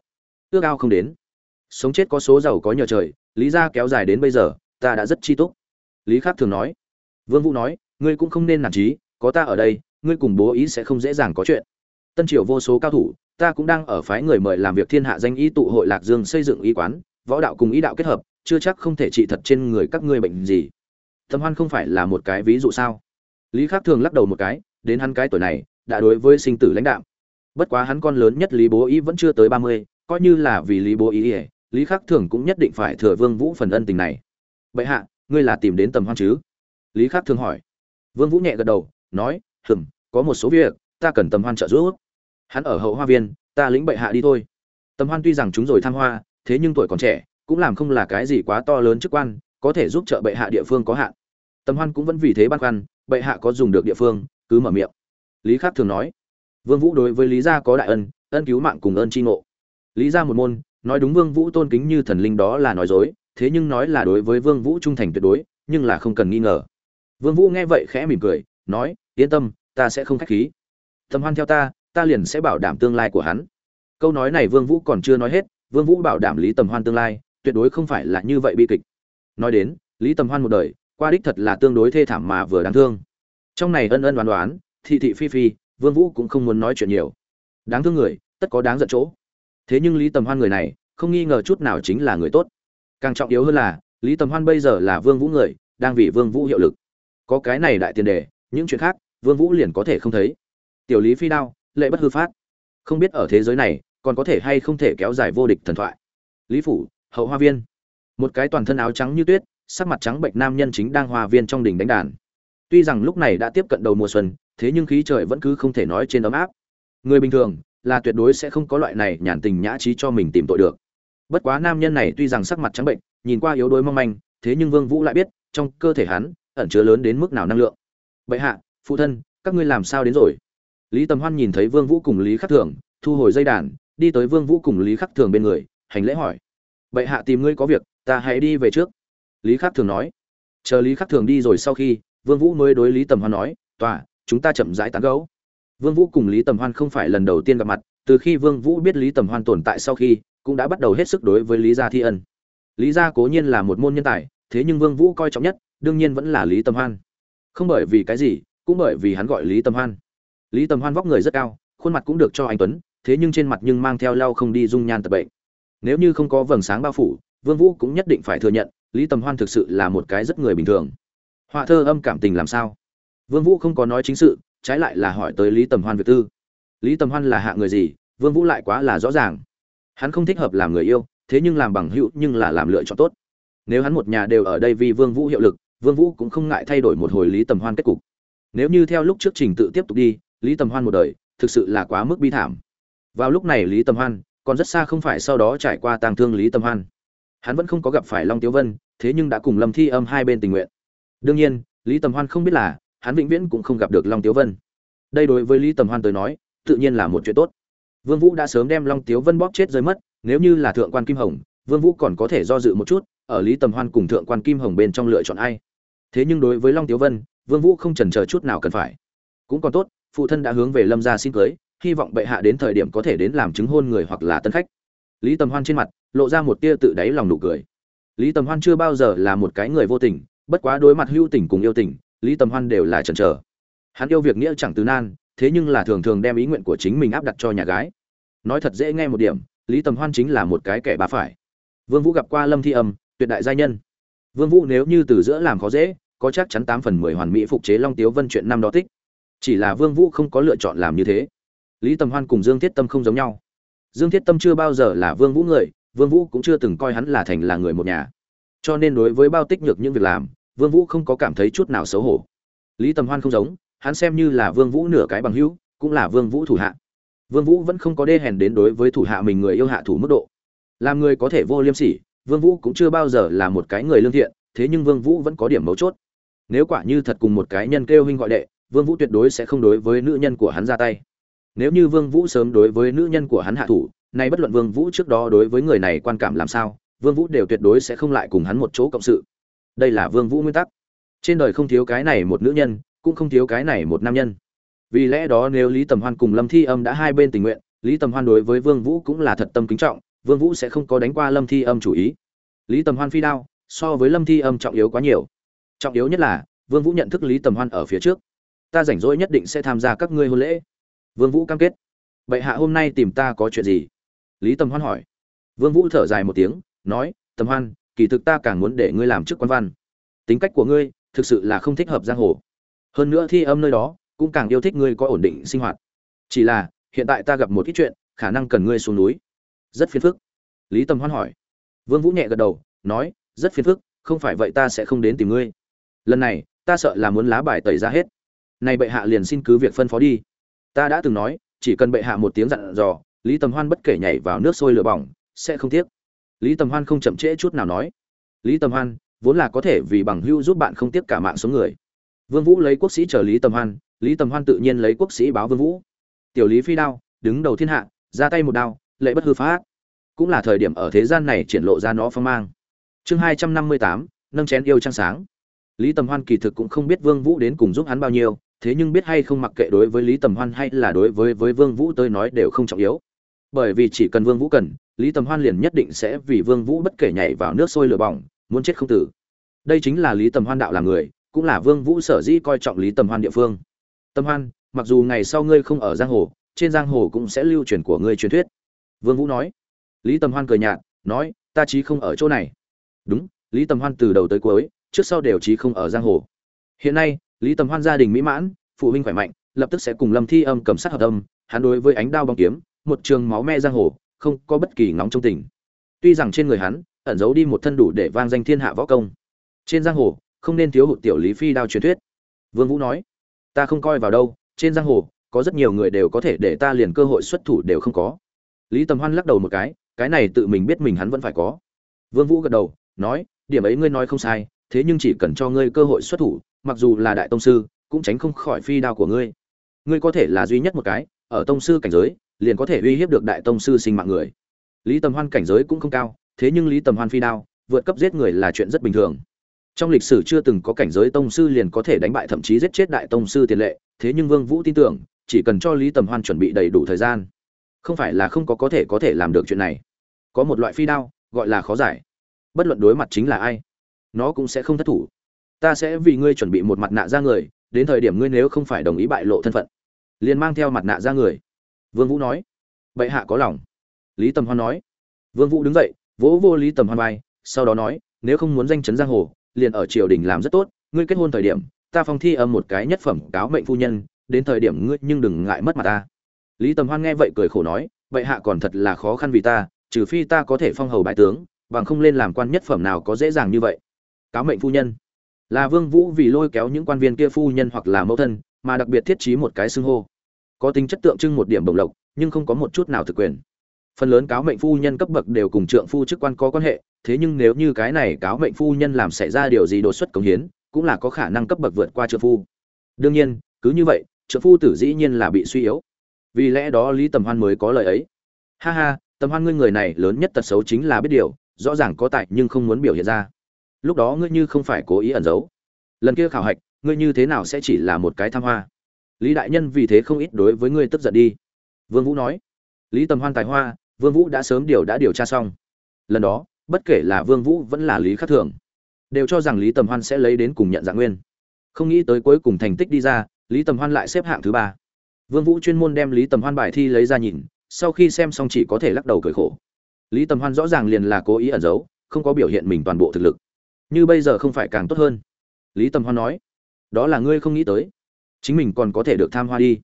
Ước ao không đến. Sống chết có số giàu có nhờ trời, lý gia kéo dài đến bây giờ, ta đã rất chi túc. Lý khắc thường nói, vương vũ nói, ngươi cũng không nên nản trí có ta ở đây, ngươi cùng bố ý sẽ không dễ dàng có chuyện. Tân triều vô số cao thủ, ta cũng đang ở phái người mời làm việc thiên hạ danh y tụ hội lạc dương xây dựng y quán, võ đạo cùng y đạo kết hợp, chưa chắc không thể trị thật trên người các ngươi bệnh gì. Tâm hoan không phải là một cái ví dụ sao? Lý khắc thường lắc đầu một cái đến hắn cái tuổi này, đã đối với sinh tử lãnh đạo bất quá hắn con lớn nhất lý bố ý vẫn chưa tới ba mươi, coi như là vì lý bố ý ỉa lý khắc thường cũng nhất định phải thừa vương vũ phần ân tình này. Bệ hạ, ngươi là tìm đến tầm hoan chứ? Lý khắc thường hỏi. Vương vũ nhẹ gật đầu, nói, hừm, có một số việc, ta cần tầm hoan trợ giúp. Hắn ở hậu hoa viên, ta lĩnh bệ hạ đi thôi. Tầm hoan tuy rằng chúng rồi tham hoa, thế nhưng tuổi còn trẻ, cũng làm không là cái gì quá to lớn chức quan, có thể giúp trợ bệ hạ địa phương có hạn. Tầm hoan cũng vẫn vì thế băn khoăn, bệ hạ có dùng được địa phương cứ mở miệng. Lý khắc thường nói, vương vũ đối với lý gia có đại ân ân cứu mạng cùng ơn tri ngộ. Lý gia một môn, nói đúng vương vũ tôn kính như thần linh đó là nói dối, thế nhưng nói là đối với vương vũ trung thành tuyệt đối, nhưng là không cần nghi ngờ. Vương vũ nghe vậy khẽ mỉm cười, nói, yên tâm, ta sẽ không khách khí. Tâm hoan theo ta ta liền sẽ bảo đảm tương lai của hắn. Câu nói này vương vũ còn chưa nói hết, vương vũ bảo đảm lý tầm hoan tương lai, tuyệt đối không phải là như vậy bi kịch. Nói đến, lý tầm hoan một đời, qua đích thật là tương đối thê thảm mà vừa đáng thương trong này ân ân đoán đoán thị thị phi phi, vương vũ cũng không muốn nói chuyện nhiều. Đáng thương người, tất có đáng giận chỗ. Thế nhưng lý tầm hoan người này, không nghi ngờ chút nào chính là người tốt. Càng trọng yếu hơn là, lý tầm hoan bây giờ là vương vũ người, đang vì vương vũ hiệu lực. Có cái này đại tiền đề, những chuyện khác, vương vũ liền có thể không thấy. Tiểu lý phi đao, lệ bất hư phát. Không biết ở thế giới này, còn có thể hay không thể kéo dài vô địch thần thoại. Lý phủ, hậu hoa viên. Một cái toàn thân áo trắng như tuyết, sắc mặt trắng bệnh nam nhân chính đang hoa viên trong đỉnh đánh đàn tuy rằng lúc này đã tiếp cận đầu mùa xuân, thế nhưng khí trời vẫn cứ không thể nói trên ấm áp. Người bình thường là tuyệt đối sẽ không có loại này nhàn tình nhã trí cho mình tìm tội được. Bất quá nam nhân này tuy rằng sắc mặt trắng bệnh, nhìn qua yếu đuối mong manh, thế nhưng vương vũ lại biết, trong cơ thể hắn ẩn chứa lớn đến mức nào năng lượng. Bệ hạ, phụ thân, các ngươi làm sao đến rồi? Lý tầm hoan nhìn thấy vương vũ cùng lý khắc thường, thu hồi dây đàn, đi tới vương vũ cùng lý khắc thường bên người, hành lễ hỏi. Bệ hạ tìm ngươi có việc, ta hãy đi về trước. Lý khắc thường nói. Chờ lý khắc thường đi rồi sau khi vương vũ mới đối lý tầm hoan nói, tòa, chúng ta chậm rãi tán gẫu. Vương vũ cùng lý tầm hoan không phải lần đầu tiên gặp mặt, từ khi vương vũ biết lý tầm hoan tồn tại sau khi, cũng đã bắt đầu hết sức đối với lý gia thi ân. Lý gia cố nhiên là một môn nhân tài, thế nhưng vương vũ coi trọng nhất, đương nhiên vẫn là lý tầm hoan. Không bởi vì cái gì, cũng bởi vì hắn gọi lý tầm hoan. Lý tầm hoan vóc người rất cao, khuôn mặt cũng được cho anh tuấn, thế nhưng trên mặt nhưng mang theo lau không đi dung nhan tật bệnh. Nếu như không có vầng sáng bao phủ, vương vũ cũng nhất định phải thừa nhận, lý tầm hoan thực sự là một cái rất người bình thường họa thơ âm cảm tình làm sao? Vương vũ không có nói chính sự, trái lại là hỏi tới lý tầm hoan việc tư. Lý tầm hoan là hạ người gì, vương vũ lại quá là rõ ràng. Hắn không thích hợp làm người yêu, thế nhưng làm bằng hữu nhưng là làm lựa chọn tốt. Nếu hắn một nhà đều ở đây vì vương vũ hiệu lực, vương vũ cũng không ngại thay đổi một hồi lý tầm hoan kết cục. Nếu như theo lúc trước trình tự tiếp tục đi, lý tầm hoan một đời, thực sự là quá mức bi thảm. Vào lúc này lý tầm hoan, còn rất xa không phải sau đó trải qua tang thương lý tầm hoan. Hắn vẫn không có gặp phải long tiếu vân, thế nhưng đã cùng lâm thi âm hai bên tình nguyện đương nhiên, lý tầm hoan không biết là, hắn vĩnh viễn cũng không gặp được long tiếu vân. Đây đối với lý tầm hoan tới nói, tự nhiên là một chuyện tốt. Vương vũ đã sớm đem long tiếu vân bóp chết rơi mất, nếu như là thượng quan kim hồng, vương vũ còn có thể do dự một chút, ở lý tầm hoan cùng thượng quan kim hồng bên trong lựa chọn ai. Thế nhưng đối với long tiếu vân, vương vũ không chần chờ chút nào cần phải. Cũng còn tốt, phụ thân đã hướng về lâm gia xin cưới, hy vọng bệ hạ đến thời điểm có thể đến làm chứng hôn người hoặc là tân khách. Lý tầm hoan trên mặt, lộ ra một tia tự đáy lòng nụ cười. Lý tầm hoan chưa bao giờ là một cái người vô tình bất quá đối mặt hữu tình cùng yêu tình, lý tầm hoan đều là chần chờ. Hắn yêu việc nghĩa chẳng từ nan, thế nhưng là thường thường đem ý nguyện của chính mình áp đặt cho nhà gái. Nói thật dễ nghe một điểm, lý tầm hoan chính là một cái kẻ bà phải. Vương vũ gặp qua lâm thi âm, tuyệt đại gia nhân. Vương vũ nếu như từ giữa làm khó dễ, có chắc chắn tám phần mười hoàn mỹ phục chế long tiếu vân chuyện năm đó tích. Chỉ là vương vũ không có lựa chọn làm như thế. Lý tầm hoan cùng dương thiết tâm không giống nhau. Dương thiết tâm chưa bao giờ là vương vũ người, vương vũ cũng chưa từng coi hắn là thành là người một nhà. Cho nên đối với bao tích nhược những việc làm vương vũ không có cảm thấy chút nào xấu hổ lý tầm hoan không giống hắn xem như là vương vũ nửa cái bằng hữu cũng là vương vũ thủ hạ vương vũ vẫn không có đê hèn đến đối với thủ hạ mình người yêu hạ thủ mức độ làm người có thể vô liêm sỉ vương vũ cũng chưa bao giờ là một cái người lương thiện thế nhưng vương vũ vẫn có điểm mấu chốt nếu quả như thật cùng một cái nhân kêu huynh gọi đệ vương vũ tuyệt đối sẽ không đối với nữ nhân của hắn ra tay nếu như vương vũ sớm đối với nữ nhân của hắn hạ thủ nay bất luận vương vũ trước đó đối với người này quan cảm làm sao vương vũ đều tuyệt đối sẽ không lại cùng hắn một chỗ cộng sự đây là vương vũ nguyên tắc. Trên đời không thiếu cái này một nữ nhân, cũng không thiếu cái này một nam nhân. Vì lẽ đó nếu lý tầm hoan cùng lâm thi âm đã hai bên tình nguyện, lý tầm hoan đối với vương vũ cũng là thật tâm kính trọng, vương vũ sẽ không có đánh qua lâm thi âm chủ ý. Lý tầm hoan phi đao, so với lâm thi âm trọng yếu quá nhiều. Trọng yếu nhất là, vương vũ nhận thức lý tầm hoan ở phía trước. Ta rảnh rỗi nhất định sẽ tham gia các ngươi hôn lễ. Vương vũ cam kết. Vậy hạ hôm nay tìm ta có chuyện gì? Lý tầm hoan hỏi. Vương vũ thở dài một tiếng, nói, tầm hoan kỳ thực ta càng muốn để ngươi làm chức quan văn. Tính cách của ngươi thực sự là không thích hợp giang hồ. Hơn nữa thi âm nơi đó cũng càng yêu thích ngươi có ổn định sinh hoạt. Chỉ là, hiện tại ta gặp một ít chuyện, khả năng cần ngươi xuống núi. Rất phiền phức. Lý tầm hoan hỏi. Vương vũ nhẹ gật đầu, nói, rất phiền phức, không phải vậy ta sẽ không đến tìm ngươi. Lần này, ta sợ là muốn lá bài tẩy ra hết. Nay bệ hạ liền xin cứ việc phân phó đi. Ta đã từng nói, chỉ cần bệ hạ một tiếng dặn dò, lý tầm hoan bất kể nhảy vào nước sôi lửa bỏng, sẽ không tiếc lý tầm hoan không chậm trễ chút nào nói. Lý tầm hoan, vốn là có thể vì bằng hưu giúp bạn không tiếc cả mạng số người. Vương vũ lấy quốc sĩ chờ lý tầm hoan, lý tầm hoan tự nhiên lấy quốc sĩ báo vương vũ. Tiểu lý phi đao, đứng đầu thiên hạ, ra tay một đao, lệ bất hư phá cũng là thời điểm ở thế gian này triển lộ ra nó phong mang. Chương hai trăm năm mươi tám, nâng chén yêu trăng sáng. Lý tầm hoan kỳ thực cũng không biết vương vũ đến cùng giúp hắn bao nhiêu, thế nhưng biết hay không mặc kệ đối với lý tầm hoan hay là đối với với vương vũ tôi nói đều không trọng yếu. Bởi vì chỉ cần vương vũ cần lý tầm hoan liền nhất định sẽ vì vương vũ bất kể nhảy vào nước sôi lửa bỏng, muốn chết không tử. Đây chính là lý tầm hoan đạo làm người, cũng là vương vũ sở dĩ coi trọng lý tầm hoan địa phương. Tầm hoan, mặc dù ngày sau ngươi không ở giang hồ, trên giang hồ cũng sẽ lưu truyền của ngươi truyền thuyết. Vương vũ nói. Lý tầm hoan cười nhạt, nói, ta chí không ở chỗ này. Đúng, lý tầm hoan từ đầu tới cuối, trước sau đều chí không ở giang hồ. Hiện nay, lý tầm hoan gia đình mỹ mãn, phụ huynh khỏe mạnh, lập tức sẽ cùng lâm thi âm cầm sát hợp âm, hắn đối với ánh đao bóng kiếm, một trường máu me giang hồ không có bất kỳ ngóng trong tình. Tuy rằng trên người hắn, ẩn giấu đi một thân đủ để vang danh thiên hạ võ công. Trên giang hồ, không nên thiếu hụt tiểu lý phi đao truyền thuyết. Vương vũ nói, ta không coi vào đâu, trên giang hồ, có rất nhiều người đều có thể để ta liền cơ hội xuất thủ đều không có. Lý tầm hoan lắc đầu một cái cái này tự mình biết mình hắn vẫn phải có. Vương vũ gật đầu, nói, điểm ấy ngươi nói không sai, thế nhưng chỉ cần cho ngươi cơ hội xuất thủ, mặc dù là đại tông sư, cũng tránh không khỏi phi đao của ngươi. Ngươi có thể là duy nhất một cái, ở tông sư cảnh giới liền có thể uy hiếp được đại tông sư sinh mạng người. Lý tầm hoan cảnh giới cũng không cao, thế nhưng lý tầm hoan phi đao, vượt cấp giết người là chuyện rất bình thường. Trong lịch sử chưa từng có cảnh giới tông sư liền có thể đánh bại thậm chí giết chết đại tông sư tiền lệ, thế nhưng vương vũ tin tưởng, chỉ cần cho lý tầm hoan chuẩn bị đầy đủ thời gian, không phải là không có có thể có thể làm được chuyện này. Có một loại phi đao, gọi là khó giải. Bất luận đối mặt chính là ai, nó cũng sẽ không thất thủ. Ta sẽ vì ngươi chuẩn bị một mặt nạ ra người, đến thời điểm ngươi nếu không phải đồng ý bại lộ thân phận, liền mang theo mặt nạ ra người vương vũ nói. Bệ hạ có lòng. Lý tầm hoan nói. Vương vũ đứng dậy, vỗ vô lý tầm hoan vai, sau đó nói, nếu không muốn danh chấn giang hồ, liền ở triều đình làm rất tốt, ngươi kết hôn thời điểm, ta phong thi âm một cái nhất phẩm cáo mệnh phu nhân, đến thời điểm ngươi nhưng đừng ngại mất mặt ta. Lý tầm hoan nghe vậy cười khổ nói vậy hạ còn thật là khó khăn vì ta, trừ phi ta có thể phong hầu bại tướng, bằng không lên làm quan nhất phẩm nào có dễ dàng như vậy. Cáo mệnh phu nhân. Là vương vũ vì lôi kéo những quan viên kia phu nhân hoặc là mẫu thân, mà đặc biệt thiết trí một cái xưng hô có tính chất tượng trưng một điểm bổng lộc, nhưng không có một chút nào thực quyền. Phần lớn cáo mệnh phu nhân cấp bậc đều cùng trượng phu chức quan có quan hệ, thế nhưng nếu như cái này cáo mệnh phu nhân làm xảy ra điều gì đột xuất công hiến, cũng là có khả năng cấp bậc vượt qua trượng phu. Đương nhiên, cứ như vậy, trượng phu tử dĩ nhiên là bị suy yếu. Vì lẽ đó lý tầm hoan mới có lời ấy. Ha ha, tầm hoan ngươi người này lớn nhất tật xấu chính là biết điều, rõ ràng có tại nhưng không muốn biểu hiện ra. Lúc đó ngươi như không phải cố ý ẩn giấu. Lần kia khảo hạch, ngươi như thế nào sẽ chỉ là một cái tham hoa? Lý đại nhân vì thế không ít đối với ngươi tức giận đi. Vương vũ nói. Lý tầm hoan tài hoa, vương vũ đã sớm điều đã điều tra xong. Lần đó, bất kể là vương vũ vẫn là lý khắc thường, đều cho rằng lý tầm hoan sẽ lấy đến cùng nhận dạng nguyên. Không nghĩ tới cuối cùng thành tích đi ra, lý tầm hoan lại xếp hạng thứ ba. Vương vũ chuyên môn đem lý tầm hoan bài thi lấy ra nhìn, sau khi xem xong chỉ có thể lắc đầu cười khổ. Lý tầm hoan rõ ràng liền là cố ý ẩn giấu, không có biểu hiện mình toàn bộ thực lực. Như bây giờ không phải càng tốt hơn. Lý tầm hoan nói. Đó là ngươi không nghĩ tới chính mình còn có thể được tham hoa đi.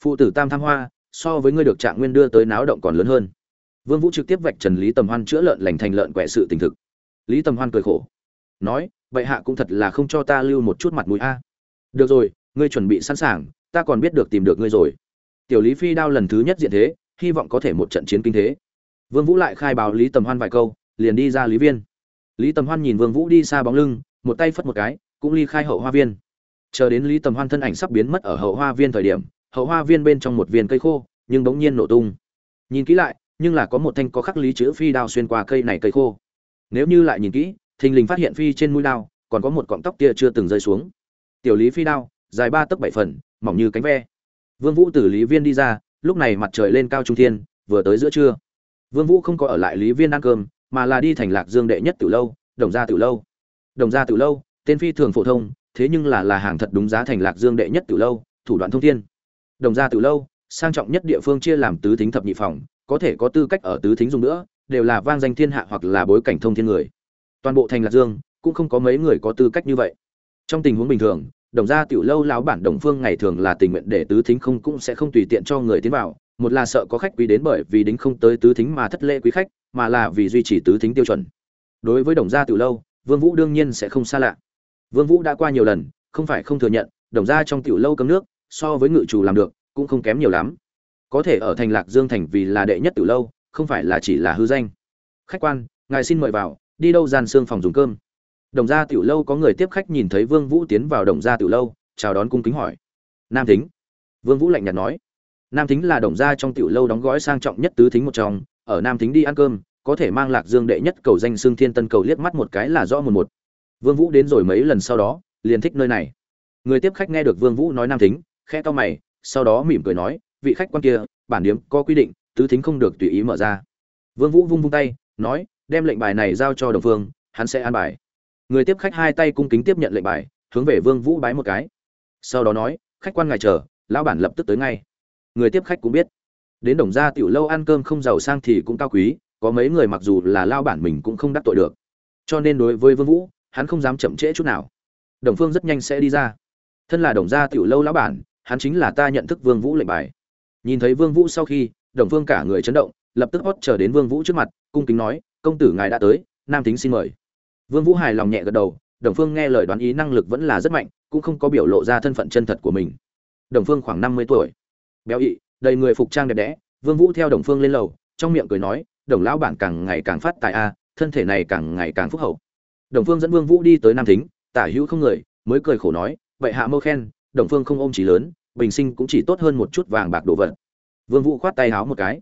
Phụ tử tam tham hoa, so với ngươi được trạng nguyên đưa tới náo động còn lớn hơn. Vương vũ trực tiếp vạch trần lý tầm hoan chữa lợn lành thành lợn quẻ sự tình thực. Lý tầm hoan cười khổ. Nói vậy hạ cũng thật là không cho ta lưu một chút mặt mũi a. Được rồi, ngươi chuẩn bị sẵn sàng, ta còn biết được tìm được ngươi rồi. Tiểu lý phi đao lần thứ nhất diện thế, hy vọng có thể một trận chiến kinh thế. Vương vũ lại khai báo lý tầm hoan vài câu, liền đi ra lý viên. Lý tầm hoan nhìn vương vũ đi xa bóng lưng, một tay phất một cái, cũng ly khai hậu hoa viên chờ đến lý tầm hoan thân ảnh sắp biến mất ở hậu hoa viên thời điểm, hậu hoa viên bên trong một viên cây khô, nhưng bỗng nhiên nổ tung. Nhìn kỹ lại, nhưng là có một thanh có khắc lý chữ phi đao xuyên qua cây này cây khô. Nếu như lại nhìn kỹ, thình lình phát hiện phi trên mũi đao, còn có một cọng tóc tia chưa từng rơi xuống. Tiểu lý phi đao, dài ba tấc bảy phần, mỏng như cánh ve. Vương vũ từ lý viên đi ra, lúc này mặt trời lên cao trung thiên, vừa tới giữa trưa. Vương vũ không có ở lại lý viên ăn cơm, mà là đi thành lạc dương đệ nhất tiểu lâu, đồng gia tiểu lâu. Đồng gia tiểu lâu, tên phi thường phổ thông thế nhưng là là hàng thật đúng giá thành lạc dương đệ nhất từ lâu, thủ đoạn thông thiên. Đồng gia từ lâu, sang trọng nhất địa phương chia làm tứ thính thập nhị phòng, có thể có tư cách ở tứ thính dùng nữa, đều là vang danh thiên hạ hoặc là bối cảnh thông thiên người. Toàn bộ thành lạc dương, cũng không có mấy người có tư cách như vậy. Trong tình huống bình thường, đồng gia tiểu lâu lão bản đồng phương ngày thường là tình nguyện để tứ thính không cũng sẽ không tùy tiện cho người tiến vào, một là sợ có khách quý đến bởi vì đính không tới tứ thính mà thất lễ quý khách, mà là vì duy trì tứ thính tiêu chuẩn. Đối với đồng gia tiểu lâu, vương vũ đương nhiên sẽ không xa lạ vương vũ đã qua nhiều lần, không phải không thừa nhận, đồng gia trong tiểu lâu cấm nước, so với ngự chủ làm được, cũng không kém nhiều lắm. Có thể ở thành lạc dương thành vì là đệ nhất tiểu lâu, không phải là chỉ là hư danh. Khách quan, ngài xin mời vào, đi đâu gian xương phòng dùng cơm? Đồng gia tiểu lâu có người tiếp khách nhìn thấy vương vũ tiến vào đồng gia tiểu lâu, chào đón cung kính hỏi. Nam thính. Vương vũ lạnh nhạt nói. Nam thính là đồng gia trong tiểu lâu đóng gói sang trọng nhất tứ thính một trong, ở nam thính đi ăn cơm, có thể mang lạc dương đệ nhất cầu danh xương thiên tân cầu liếc mắt một cái là rõ một một vương vũ đến rồi mấy lần sau đó liền thích nơi này. Người tiếp khách nghe được vương vũ nói nam tính, khẽ to mày sau đó mỉm cười nói vị khách quan kia bản điểm có quy định tứ thính không được tùy ý mở ra. Vương vũ vung vung tay nói đem lệnh bài này giao cho đồng vương, hắn sẽ an bài. Người tiếp khách hai tay cung kính tiếp nhận lệnh bài hướng về vương vũ bái một cái. Sau đó nói khách quan ngài chờ lão bản lập tức tới ngay. Người tiếp khách cũng biết. Đến đồng gia tiểu lâu ăn cơm không giàu sang thì cũng cao quý có mấy người mặc dù là lao bản mình cũng không đắc tội được. Cho nên đối với vương vũ hắn không dám chậm trễ chút nào. Đồng phương rất nhanh sẽ đi ra. Thân là đồng gia tiểu lâu lão bản, hắn chính là ta nhận thức vương vũ lệnh bài. Nhìn thấy vương vũ sau khi, đồng phương cả người chấn động, lập tức hót chờ đến vương vũ trước mặt, cung kính nói, công tử ngài đã tới, nam tính xin mời. Vương vũ hài lòng nhẹ gật đầu, đồng phương nghe lời đoán ý năng lực vẫn là rất mạnh, cũng không có biểu lộ ra thân phận chân thật của mình. Đồng phương khoảng năm mươi tuổi. Béo ị, đầy người phục trang đẹp đẽ. Vương vũ theo đồng phương lên lầu, trong miệng cười nói, đồng lão bản càng ngày càng phát tài a, thân thể này càng ngày càng phúc hậu đồng phương dẫn vương vũ đi tới nam thính, tả hữu không người, mới cười khổ nói, vậy hạ mâu khen, đồng phương không ôm chỉ lớn, bình sinh cũng chỉ tốt hơn một chút vàng bạc đồ vật. Vương vũ khoát tay háo một cái,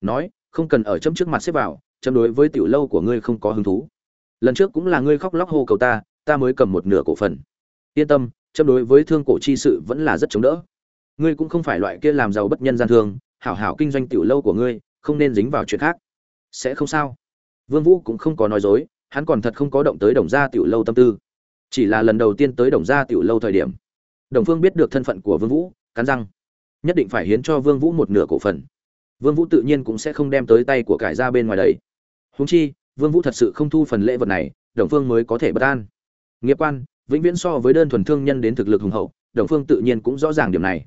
nói, không cần ở chấm trước mặt xếp vào, chấm đối với tiểu lâu của ngươi không có hứng thú. Lần trước cũng là ngươi khóc lóc hô cầu ta ta mới cầm một nửa cổ phần. Yên tâm, chấm đối với thương cổ chi sự vẫn là rất chống đỡ. Ngươi cũng không phải loại kia làm giàu bất nhân gian thương, hảo hảo kinh doanh tiểu lâu của ngươi, không nên dính vào chuyện khác. Sẽ không sao. Vương vũ cũng không có nói dối hắn còn thật không có động tới đồng gia tiểu lâu tâm tư. Chỉ là lần đầu tiên tới đồng gia tiểu lâu thời điểm, đồng phương biết được thân phận của vương vũ, cắn răng. Nhất định phải hiến cho vương vũ một nửa cổ phần. Vương vũ tự nhiên cũng sẽ không đem tới tay của cải ra bên ngoài đấy. Huống chi, vương vũ thật sự không thu phần lễ vật này, đồng phương mới có thể bất an. Nghiệp quan, vĩnh viễn so với đơn thuần thương nhân đến thực lực hùng hậu, đồng phương tự nhiên cũng rõ ràng điểm này.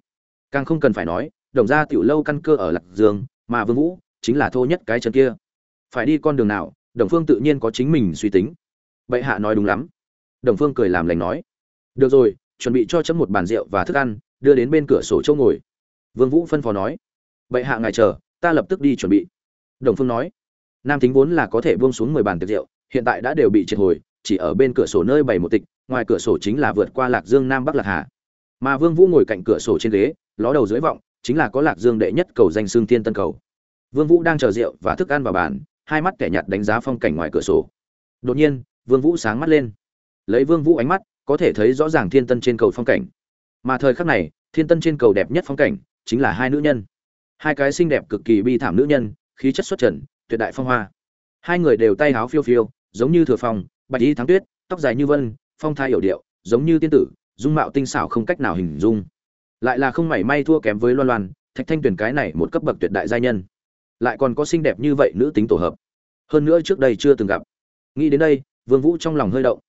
Càng không cần phải nói, đồng gia tiểu lâu căn cơ ở lạc dương, mà vương vũ chính là thô nhất cái chân kia. Phải đi con đường nào đồng phương tự nhiên có chính mình suy tính. Bệ hạ nói đúng lắm. Đồng phương cười làm lành nói. Được rồi, chuẩn bị cho chấm một bàn rượu và thức ăn, đưa đến bên cửa sổ châu ngồi. Vương vũ phân phó nói. Bệ hạ ngài chờ, ta lập tức đi chuẩn bị. Đồng phương nói. Nam thính vốn là có thể buông xuống mười bàn tiệc rượu, hiện tại đã đều bị triệt hồi, chỉ ở bên cửa sổ nơi bày một tịch, ngoài cửa sổ chính là vượt qua lạc dương nam bắc lạc hà. Mà vương vũ ngồi cạnh cửa sổ trên ghế, ló đầu dưới vọng, chính là có lạc dương đệ nhất cầu danh xương tiên tân cầu. Vương vũ đang chờ rượu và thức ăn vào bàn hai mắt kẻ nhạt đánh giá phong cảnh ngoài cửa sổ. Đột nhiên, vương vũ sáng mắt lên. Lấy vương vũ ánh mắt, có thể thấy rõ ràng thiên tân trên cầu phong cảnh. Mà thời khắc này, thiên tân trên cầu đẹp nhất phong cảnh chính là hai nữ nhân. Hai cái xinh đẹp cực kỳ bi thảm nữ nhân, khí chất xuất trần, tuyệt đại phong hoa. Hai người đều tay áo phiêu phiêu, giống như thừa phong, bạch y thắng tuyết, tóc dài như vân, phong thái hiểu điệu, giống như tiên tử, dung mạo tinh xảo không cách nào hình dung. Lại là không mảy may thua kém với loan loan, thạch thanh tuyển cái này một cấp bậc tuyệt đại gia nhân lại còn có xinh đẹp như vậy nữ tính tổ hợp. Hơn nữa trước đây chưa từng gặp. Nghĩ đến đây, vương vũ trong lòng hơi động.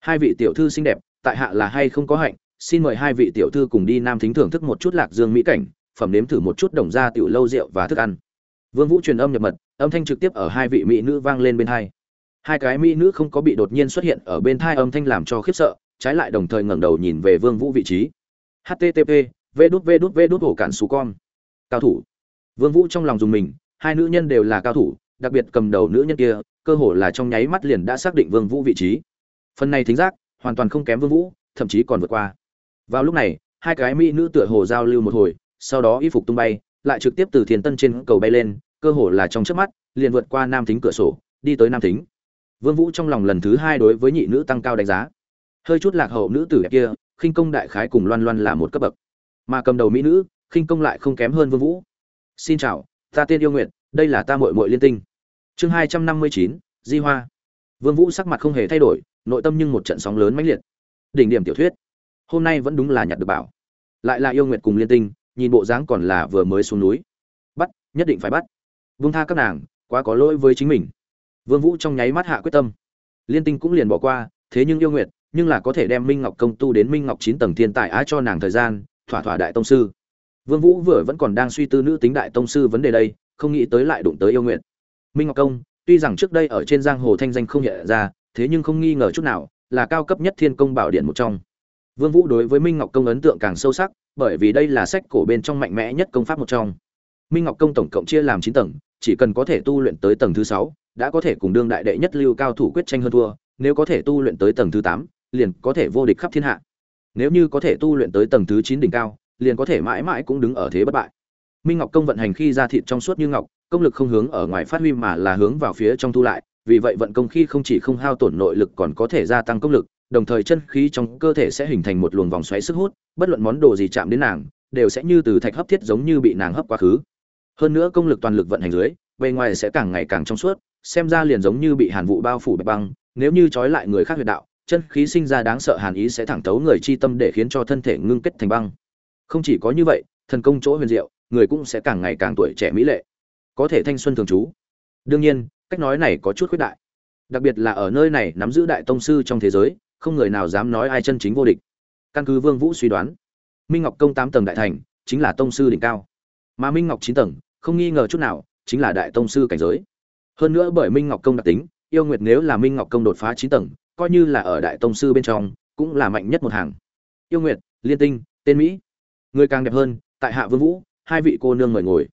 Hai vị tiểu thư xinh đẹp, tại hạ là hay không có hạnh, xin mời hai vị tiểu thư cùng đi nam thính thưởng thức một chút lạc dương mỹ cảnh, phẩm nếm thử một chút đồng gia tiểu lâu rượu và thức ăn. Vương vũ truyền âm nhập mật, âm thanh trực tiếp ở hai vị mỹ nữ vang lên bên hai. Hai cái mỹ nữ không có bị đột nhiên xuất hiện ở bên thai âm thanh làm cho khiếp sợ, trái lại đồng thời ngẩng đầu nhìn về vương vũ vị trí. Http v đút v đút v đút cản xù con. Cao thủ. Vương vũ trong lòng dùng mình hai nữ nhân đều là cao thủ, đặc biệt cầm đầu nữ nhân kia, cơ hồ là trong nháy mắt liền đã xác định vương vũ vị trí. Phần này thính giác, hoàn toàn không kém vương vũ, thậm chí còn vượt qua. Vào lúc này, hai cái mỹ nữ tựa hồ giao lưu một hồi, sau đó y phục tung bay, lại trực tiếp từ thiền tân trên cầu bay lên, cơ hồ là trong chớp mắt, liền vượt qua nam thính cửa sổ, đi tới nam thính. Vương vũ trong lòng lần thứ hai đối với nhị nữ tăng cao đánh giá. Hơi chút lạc hậu nữ tử đẹp kia, khinh công đại khái cùng loan loan là một cấp bậc. Mà cầm đầu mỹ nữ, khinh công lại không kém hơn vương vũ. Xin chào ta tên yêu nguyện đây là ta muội muội liên tinh. Chương hai trăm năm mươi chín, di hoa. Vương vũ sắc mặt không hề thay đổi, nội tâm nhưng một trận sóng lớn mãnh liệt. Đỉnh điểm tiểu thuyết. Hôm nay vẫn đúng là nhặt được bảo. Lại là yêu nguyệt cùng liên tinh, nhìn bộ dáng còn là vừa mới xuống núi. Bắt, nhất định phải bắt. Vương tha các nàng, quá có lỗi với chính mình. Vương vũ trong nháy mắt hạ quyết tâm. Liên tinh cũng liền bỏ qua, thế nhưng yêu nguyệt, nhưng là có thể đem minh ngọc công tu đến minh ngọc chín tầng thiên tài á cho nàng thời gian, thỏa thỏa đại tông sư vương vũ vừa vẫn còn đang suy tư nữ tính đại tông sư vấn đề đây, không nghĩ tới lại đụng tới yêu nguyện. minh ngọc công, tuy rằng trước đây ở trên giang hồ thanh danh không hiện ra, thế nhưng không nghi ngờ chút nào, là cao cấp nhất thiên công bảo điện một trong. Vương vũ đối với minh ngọc công ấn tượng càng sâu sắc, bởi vì đây là sách cổ bên trong mạnh mẽ nhất công pháp một trong. Minh ngọc công tổng cộng chia làm chín tầng, chỉ cần có thể tu luyện tới tầng thứ sáu, đã có thể cùng đương đại đệ nhất lưu cao thủ quyết tranh hơn thua, nếu có thể tu luyện tới tầng thứ tám, liền có thể vô địch khắp thiên hạ. Nếu như có thể tu luyện tới tầng thứ chín đỉnh cao liền có thể mãi mãi cũng đứng ở thế bất bại. Minh ngọc công vận hành khi ra thịt trong suốt như ngọc, công lực không hướng ở ngoài phát huy mà là hướng vào phía trong thu lại, vì vậy vận công khi không chỉ không hao tổn nội lực còn có thể gia tăng công lực, đồng thời chân khí trong cơ thể sẽ hình thành một luồng vòng xoáy sức hút, bất luận món đồ gì chạm đến nàng, đều sẽ như từ thạch hấp thiết giống như bị nàng hấp quá khứ. Hơn nữa công lực toàn lực vận hành dưới, bề ngoài sẽ càng ngày càng trong suốt, xem ra liền giống như bị hàn vụ bao phủ bạch băng, nếu như trói lại người khác huyệt đạo, chân khí sinh ra đáng sợ hàn ý sẽ thẳng tấu người chi tâm để khiến cho thân thể ngưng kết thành băng không chỉ có như vậy, thần công chỗ huyền diệu, người cũng sẽ càng ngày càng tuổi trẻ mỹ lệ. Có thể thanh xuân thường trú. Đương nhiên, cách nói này có chút khuyết đại. Đặc biệt là ở nơi này nắm giữ đại tông sư trong thế giới, không người nào dám nói ai chân chính vô địch. Căn cứ vương vũ suy đoán, minh ngọc công tám tầng đại thành, chính là tông sư đỉnh cao. Mà minh ngọc chín tầng, không nghi ngờ chút nào, chính là đại tông sư cảnh giới. Hơn nữa bởi minh ngọc công đặc tính, yêu nguyệt nếu là minh ngọc công đột phá chín tầng, coi như là ở đại tông sư bên trong, cũng là mạnh nhất một hàng. Yêu nguyệt, liên tinh, tên mỹ người càng đẹp hơn, tại hạ vương vũ, hai vị cô nương mời ngồi.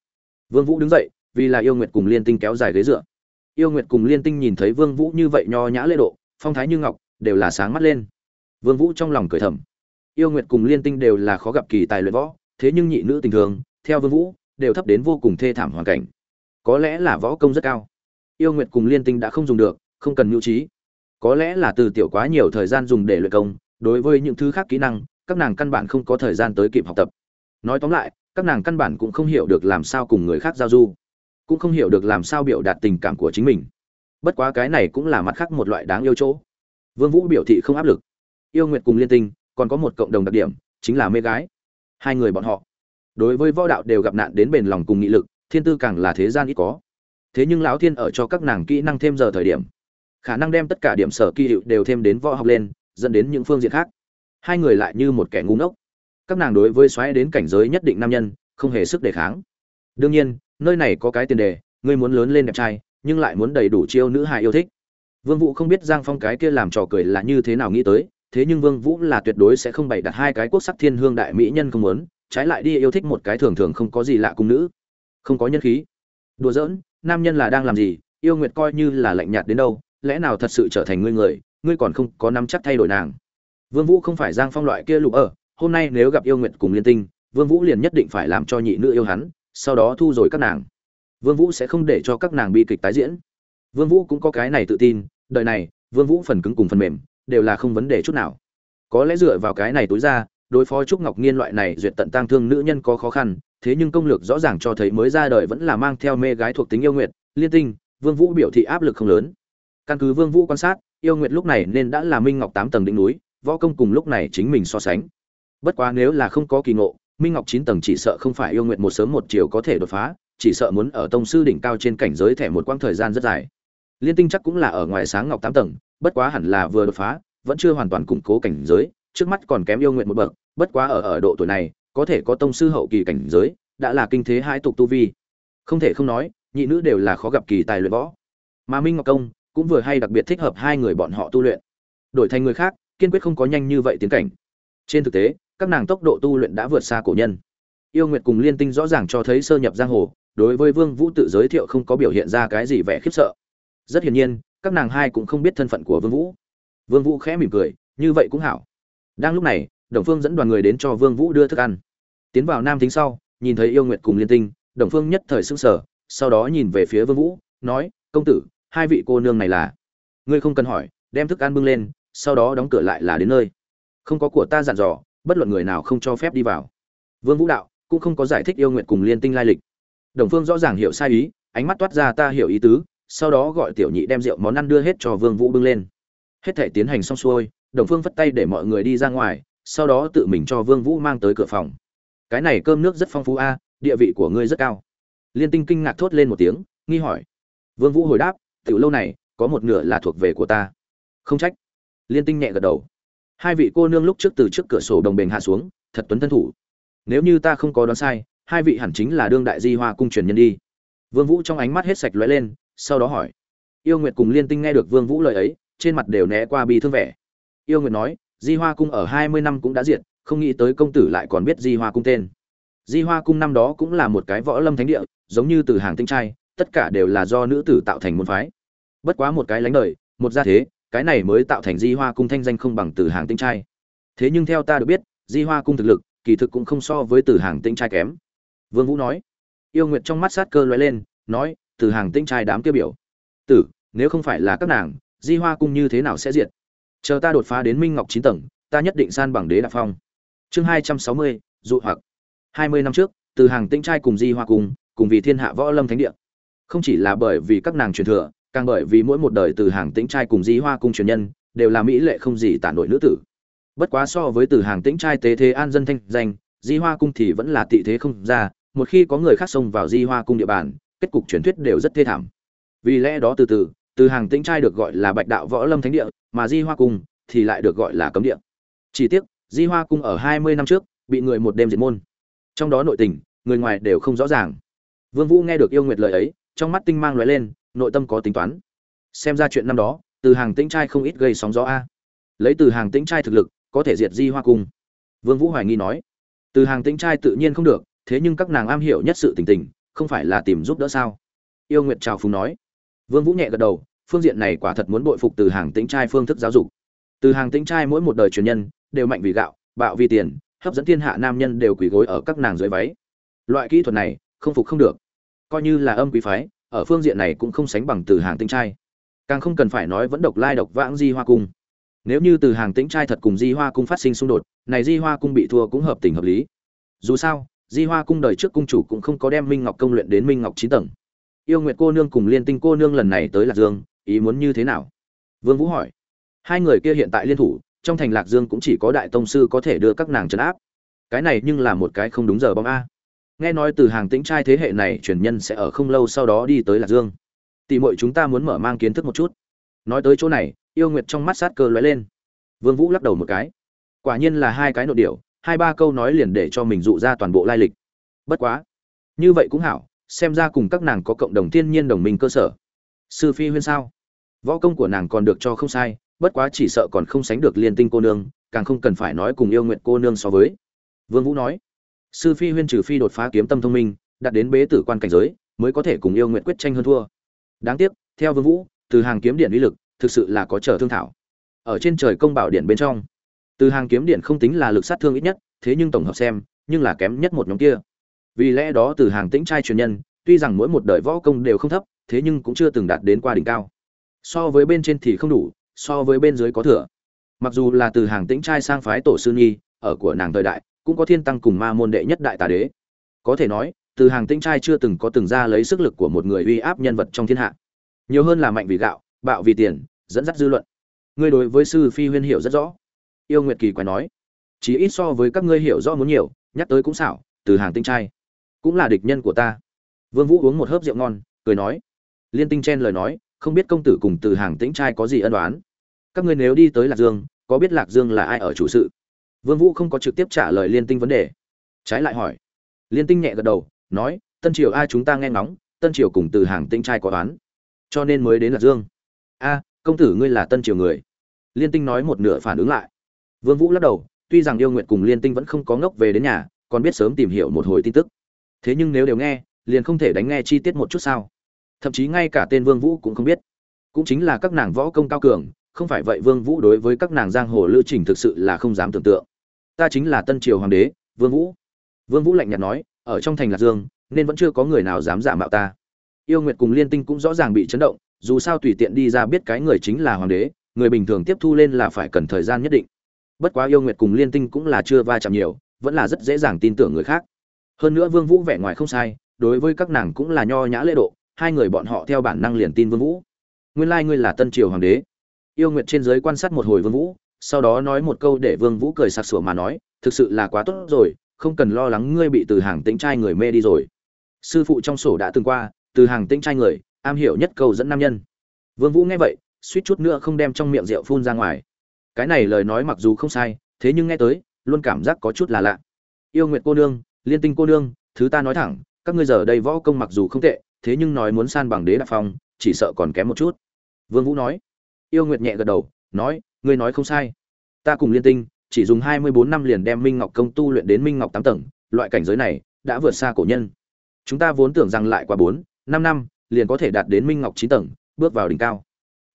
Vương vũ đứng dậy, vì là yêu nguyệt cùng liên tinh kéo dài ghế dựa. Yêu nguyệt cùng liên tinh nhìn thấy vương vũ như vậy nho nhã lễ độ, phong thái như ngọc, đều là sáng mắt lên. Vương vũ trong lòng cười thầm. Yêu nguyệt cùng liên tinh đều là khó gặp kỳ tài luyện võ, thế nhưng nhị nữ tình thường, theo vương vũ, đều thấp đến vô cùng thê thảm hoàn cảnh. Có lẽ là võ công rất cao. Yêu nguyệt cùng liên tinh đã không dùng được, không cần nhu trí. Có lẽ là từ tiểu quá nhiều thời gian dùng để luyện công, đối với những thứ khác kỹ năng các nàng căn bản không có thời gian tới kịp học tập. Nói tóm lại, các nàng căn bản cũng không hiểu được làm sao cùng người khác giao du, cũng không hiểu được làm sao biểu đạt tình cảm của chính mình. Bất quá cái này cũng là mặt khác một loại đáng yêu chỗ. Vương vũ biểu thị không áp lực. Yêu nguyệt cùng liên tinh, còn có một cộng đồng đặc điểm, chính là mê gái. Hai người bọn họ, đối với võ đạo đều gặp nạn đến bền lòng cùng nghị lực, thiên tư càng là thế gian ít có. Thế nhưng lão thiên ở cho các nàng kỹ năng thêm giờ thời điểm, khả năng đem tất cả điểm sở kỳ hiệu đều thêm đến võ học lên, dẫn đến những phương diện khác hai người lại như một kẻ ngu ngốc. Các nàng đối với xoáy đến cảnh giới nhất định nam nhân, không hề sức đề kháng. Đương nhiên, nơi này có cái tiền đề, ngươi muốn lớn lên đẹp trai, nhưng lại muốn đầy đủ chiêu nữ hài yêu thích. Vương vũ không biết giang phong cái kia làm trò cười là như thế nào nghĩ tới, thế nhưng vương vũ là tuyệt đối sẽ không bày đặt hai cái quốc sắc thiên hương đại mỹ nhân không muốn, trái lại đi yêu thích một cái thường thường không có gì lạ cung nữ. Không có nhân khí. Đùa giỡn, nam nhân là đang làm gì, yêu nguyệt coi như là lạnh nhạt đến đâu, lẽ nào thật sự trở thành ngươi người, ngươi còn không có nắm chắc thay đổi nàng vương vũ không phải giang phong loại kia lục ở, hôm nay nếu gặp yêu nguyện cùng liên tinh, vương vũ liền nhất định phải làm cho nhị nữ yêu hắn, sau đó thu rồi các nàng. Vương vũ sẽ không để cho các nàng bi kịch tái diễn. Vương vũ cũng có cái này tự tin, đời này, vương vũ phần cứng cùng phần mềm, đều là không vấn đề chút nào. Có lẽ dựa vào cái này tối ra, đối phó trúc ngọc nhiên loại này duyệt tận tang thương nữ nhân có khó khăn, thế nhưng công lược rõ ràng cho thấy mới ra đời vẫn là mang theo mê gái thuộc tính yêu nguyệt, liên tinh, vương vũ biểu thị áp lực không lớn. Căn cứ vương vũ quan sát, yêu nguyệt lúc này nên đã là minh ngọc tám tầng đỉnh núi võ công cùng lúc này chính mình so sánh. Bất quá nếu là không có kỳ ngộ, minh ngọc chín tầng chỉ sợ không phải yêu nguyện một sớm một chiều có thể đột phá, chỉ sợ muốn ở tông sư đỉnh cao trên cảnh giới thẻ một quãng thời gian rất dài. Liên tinh chắc cũng là ở ngoài sáng ngọc tám tầng, bất quá hẳn là vừa đột phá, vẫn chưa hoàn toàn củng cố cảnh giới, trước mắt còn kém yêu nguyện một bậc, bất quá ở ở độ tuổi này, có thể có tông sư hậu kỳ cảnh giới, đã là kinh thế hai tục tu vi. Không thể không nói, nhị nữ đều là khó gặp kỳ tài luyện võ. Mà minh ngọc công cũng vừa hay đặc biệt thích hợp hai người bọn họ tu luyện. Đổi thành người khác kiên quyết không có nhanh như vậy tiến cảnh. Trên thực tế, các nàng tốc độ tu luyện đã vượt xa cổ nhân. Yêu nguyệt cùng liên tinh rõ ràng cho thấy sơ nhập giang hồ, đối với vương vũ tự giới thiệu không có biểu hiện ra cái gì vẻ khiếp sợ. Rất hiển nhiên, các nàng hai cũng không biết thân phận của vương vũ. Vương vũ khẽ mỉm cười, như vậy cũng hảo. Đang lúc này, đồng phương dẫn đoàn người đến cho vương vũ đưa thức ăn. Tiến vào nam thính sau, nhìn thấy yêu nguyệt cùng liên tinh, đồng phương nhất thời sững sờ, sau đó nhìn về phía vương vũ, nói, công tử, hai vị cô nương này là? Ngươi không cần hỏi, đem thức ăn bưng lên sau đó đóng cửa lại là đến nơi. Không có của ta dặn dò, bất luận người nào không cho phép đi vào. Vương vũ đạo cũng không có giải thích yêu nguyện cùng liên tinh lai lịch. Đồng phương rõ ràng hiểu sai ý, ánh mắt toát ra ta hiểu ý tứ, sau đó gọi tiểu nhị đem rượu món ăn đưa hết cho vương vũ bưng lên. Hết thể tiến hành xong xuôi, đồng phương vất tay để mọi người đi ra ngoài, sau đó tự mình cho vương vũ mang tới cửa phòng. Cái này cơm nước rất phong phú a, địa vị của ngươi rất cao. Liên tinh kinh ngạc thốt lên một tiếng, nghi hỏi. Vương vũ hồi đáp, tiểu lâu này, có một nửa là thuộc về của ta. Không trách liên tinh nhẹ gật đầu. Hai vị cô nương lúc trước từ trước cửa sổ đồng bền hạ xuống, thật tuấn thân thủ. Nếu như ta không có đoán sai, hai vị hẳn chính là đương đại di hoa cung truyền nhân đi. Vương vũ trong ánh mắt hết sạch lóe lên, sau đó hỏi. Yêu nguyệt cùng liên tinh nghe được vương vũ lời ấy, trên mặt đều né qua bi thương vẻ. Yêu nguyệt nói, di hoa cung ở hai mươi năm cũng đã diệt, không nghĩ tới công tử lại còn biết di hoa cung tên. Di hoa cung năm đó cũng là một cái võ lâm thánh địa, giống như từ hàng tinh trai, tất cả đều là do nữ tử tạo thành môn phái. Bất quá một cái lánh đời, một gia thế cái này mới tạo thành di hoa cung thanh danh không bằng từ hàng tinh trai. Thế nhưng theo ta được biết, di hoa cung thực lực, kỳ thực cũng không so với từ hàng tinh trai kém. Vương vũ nói. Yêu nguyệt trong mắt sát cơ lóe lên, nói, từ hàng tinh trai đám kia biểu. Tử, nếu không phải là các nàng, di hoa cung như thế nào sẽ diệt? Chờ ta đột phá đến minh ngọc chín tầng, ta nhất định san bằng đế đạp phong. Chương hai trăm sáu mươi, dụ hoặc. Hai mươi năm trước, từ hàng tinh trai cùng di hoa cung, cùng vì thiên hạ võ lâm thánh địa. Không chỉ là bởi vì các nàng truyền thừa càng bởi vì mỗi một đời từ hàng tĩnh trai cùng di hoa cung truyền nhân, đều là mỹ lệ không gì tản nổi nữ tử. Bất quá so với từ hàng tĩnh trai tế thế an dân thanh danh, di hoa cung thì vẫn là tị thế không ra, một khi có người khác xông vào di hoa cung địa bàn, kết cục truyền thuyết đều rất thê thảm. Vì lẽ đó từ từ từ hàng tĩnh trai được gọi là bạch đạo võ lâm thánh địa, mà di hoa cung thì lại được gọi là cấm địa. Chỉ tiếc, di hoa cung ở hai mươi năm trước bị người một đêm diệt môn. Trong đó nội tình, người ngoài đều không rõ ràng. Vương vũ nghe được yêu nguyệt lời ấy, trong mắt tinh mang lóe lên nội tâm có tính toán. Xem ra chuyện năm đó, từ hàng tĩnh trai không ít gây sóng gió a. Lấy từ hàng tĩnh trai thực lực, có thể diệt di hoa cung. Vương vũ hoài nghi nói, từ hàng tĩnh trai tự nhiên không được, thế nhưng các nàng am hiểu nhất sự tình tình, không phải là tìm giúp đỡ sao? Yêu nguyệt chào Phùng nói. Vương vũ nhẹ gật đầu, phương diện này quả thật muốn bội phục từ hàng tĩnh trai phương thức giáo dục. Từ hàng tĩnh trai mỗi một đời truyền nhân, đều mạnh vì gạo, bạo vì tiền, hấp dẫn thiên hạ nam nhân đều quỳ gối ở các nàng dưới váy. Loại kỹ thuật này, không phục không được. Coi như là âm quý phái ở phương diện này cũng không sánh bằng từ hàng tinh trai. Càng không cần phải nói vẫn độc lai độc vãng di hoa cung. Nếu như từ hàng tĩnh trai thật cùng di hoa cung phát sinh xung đột, này di hoa cung bị thua cũng hợp tình hợp lý. Dù sao, di hoa cung đời trước cung chủ cũng không có đem minh ngọc công luyện đến minh ngọc chín tầng. Yêu nguyệt cô nương cùng liên tinh cô nương lần này tới lạc dương, ý muốn như thế nào? Vương vũ hỏi. Hai người kia hiện tại liên thủ, trong thành lạc dương cũng chỉ có đại tông sư có thể đưa các nàng trấn áp. Cái này nhưng là một cái không đúng giờ bóng a nghe nói từ hàng tĩnh trai thế hệ này truyền nhân sẽ ở không lâu sau đó đi tới lạc dương. Tỷ muội chúng ta muốn mở mang kiến thức một chút. Nói tới chỗ này, yêu nguyệt trong mắt sát cơ lóe lên. Vương vũ lắc đầu một cái. Quả nhiên là hai cái nội điệu hai ba câu nói liền để cho mình dụ ra toàn bộ lai lịch. Bất quá, như vậy cũng hảo, xem ra cùng các nàng có cộng đồng thiên nhiên đồng minh cơ sở. Sư phi huyên sao? Võ công của nàng còn được cho không sai, bất quá chỉ sợ còn không sánh được liên tinh cô nương, càng không cần phải nói cùng yêu nguyện cô nương so với. Vương vũ nói sư phi huyên trừ phi đột phá kiếm tâm thông minh, đạt đến bế tử quan cảnh giới, mới có thể cùng yêu nguyện quyết tranh hơn thua. Đáng tiếc, theo vương vũ, từ hàng kiếm điện uy lực, thực sự là có trở thương thảo. Ở trên trời công bảo điện bên trong, từ hàng kiếm điện không tính là lực sát thương ít nhất, thế nhưng tổng hợp xem, nhưng là kém nhất một nhóm kia. Vì lẽ đó từ hàng tĩnh trai truyền nhân, tuy rằng mỗi một đời võ công đều không thấp, thế nhưng cũng chưa từng đạt đến qua đỉnh cao. So với bên trên thì không đủ, so với bên dưới có thừa. Mặc dù là từ hàng tĩnh trai sang phái tổ sư nhi, ở của nàng thời đại cũng có thiên tăng cùng ma môn đệ nhất đại tà đế. Có thể nói, từ hàng tinh trai chưa từng có từng ra lấy sức lực của một người uy áp nhân vật trong thiên hạ. Nhiều hơn là mạnh vì gạo, bạo vì tiền, dẫn dắt dư luận. Ngươi đối với sư phi huyên hiểu rất rõ. Yêu nguyệt kỳ quái nói chỉ ít so với các ngươi hiểu rõ muốn nhiều, nhắc tới cũng xảo, từ hàng tinh trai cũng là địch nhân của ta. Vương vũ uống một hớp rượu ngon, cười nói, liên tinh chen lời nói, không biết công tử cùng từ hàng tĩnh trai có gì ân đoán các ngươi nếu đi tới lạc dương, có biết lạc dương là ai ở chủ sự? Vương vũ không có trực tiếp trả lời liên tinh vấn đề. Trái lại hỏi. Liên tinh nhẹ gật đầu nói tân triều ai chúng ta nghe ngóng tân triều cùng từ hàng tinh trai có đoán, cho nên mới đến lạc dương. A công tử ngươi là tân triều người. Liên tinh nói một nửa phản ứng lại. Vương vũ lắc đầu tuy rằng yêu nguyện cùng liên tinh vẫn không có ngốc về đến nhà còn biết sớm tìm hiểu một hồi tin tức. Thế nhưng nếu đều nghe liền không thể đánh nghe chi tiết một chút sao? Thậm chí ngay cả tên vương vũ cũng không biết. Cũng chính là các nàng võ công cao cường không phải vậy vương vũ đối với các nàng giang hồ lưu trình thực sự là không dám tưởng tượng ta chính là tân triều hoàng đế, vương vũ. Vương vũ lạnh nhạt nói, ở trong thành lạc dương, nên vẫn chưa có người nào dám giả mạo ta. Yêu nguyệt cùng liên tinh cũng rõ ràng bị chấn động, dù sao tùy tiện đi ra biết cái người chính là hoàng đế, người bình thường tiếp thu lên là phải cần thời gian nhất định. Bất quá yêu nguyệt cùng liên tinh cũng là chưa va chạm nhiều, vẫn là rất dễ dàng tin tưởng người khác. Hơn nữa vương vũ vẻ ngoài không sai, đối với các nàng cũng là nho nhã lễ độ, hai người bọn họ theo bản năng liền tin vương vũ. Nguyên lai like ngươi là tân triều hoàng đế. Yêu nguyệt trên giới quan sát một hồi vương vũ sau đó nói một câu để vương vũ cười sặc sủa mà nói, thực sự là quá tốt rồi, không cần lo lắng ngươi bị từ hàng tĩnh trai người mê đi rồi. Sư phụ trong sổ đã từng qua, từ hàng tĩnh trai người, am hiểu nhất câu dẫn nam nhân. Vương vũ nghe vậy, suýt chút nữa không đem trong miệng rượu phun ra ngoài. Cái này lời nói mặc dù không sai, thế nhưng nghe tới, luôn cảm giác có chút là lạ. Yêu nguyệt cô nương, liên tinh cô nương, thứ ta nói thẳng, các ngươi giờ đây võ công mặc dù không tệ, thế nhưng nói muốn san bằng đế đạp phong, chỉ sợ còn kém một chút. Vương vũ nói. Yêu nguyệt nhẹ gật đầu, nói ngươi nói không sai. Ta cùng liên tinh, chỉ dùng hai mươi bốn năm liền đem minh ngọc công tu luyện đến minh ngọc tám tầng, loại cảnh giới này đã vượt xa cổ nhân. Chúng ta vốn tưởng rằng lại qua bốn, năm năm, liền có thể đạt đến minh ngọc chín tầng, bước vào đỉnh cao.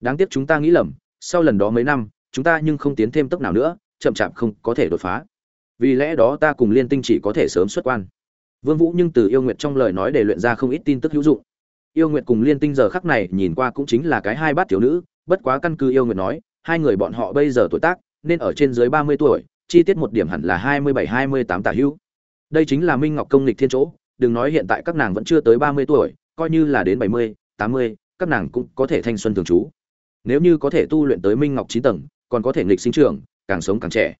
Đáng tiếc chúng ta nghĩ lầm, sau lần đó mấy năm, chúng ta nhưng không tiến thêm tốc nào nữa, chậm chạp không có thể đột phá. Vì lẽ đó ta cùng liên tinh chỉ có thể sớm xuất quan. Vương vũ nhưng từ yêu nguyệt trong lời nói để luyện ra không ít tin tức hữu dụng. Yêu nguyệt cùng liên tinh giờ khắc này nhìn qua cũng chính là cái hai bát tiểu nữ, bất quá căn cứ yêu nguyệt nói hai người bọn họ bây giờ tuổi tác, nên ở trên dưới ba mươi tuổi, chi tiết một điểm hẳn là hai mươi bảy, hai mươi tám tả hữu. Đây chính là minh ngọc công lịch thiên chỗ, đừng nói hiện tại các nàng vẫn chưa tới ba mươi tuổi, coi như là đến bảy mươi, tám mươi, các nàng cũng có thể thanh xuân thường trú. Nếu như có thể tu luyện tới minh ngọc chín tầng, còn có thể nghịch sinh trưởng, càng sống càng trẻ.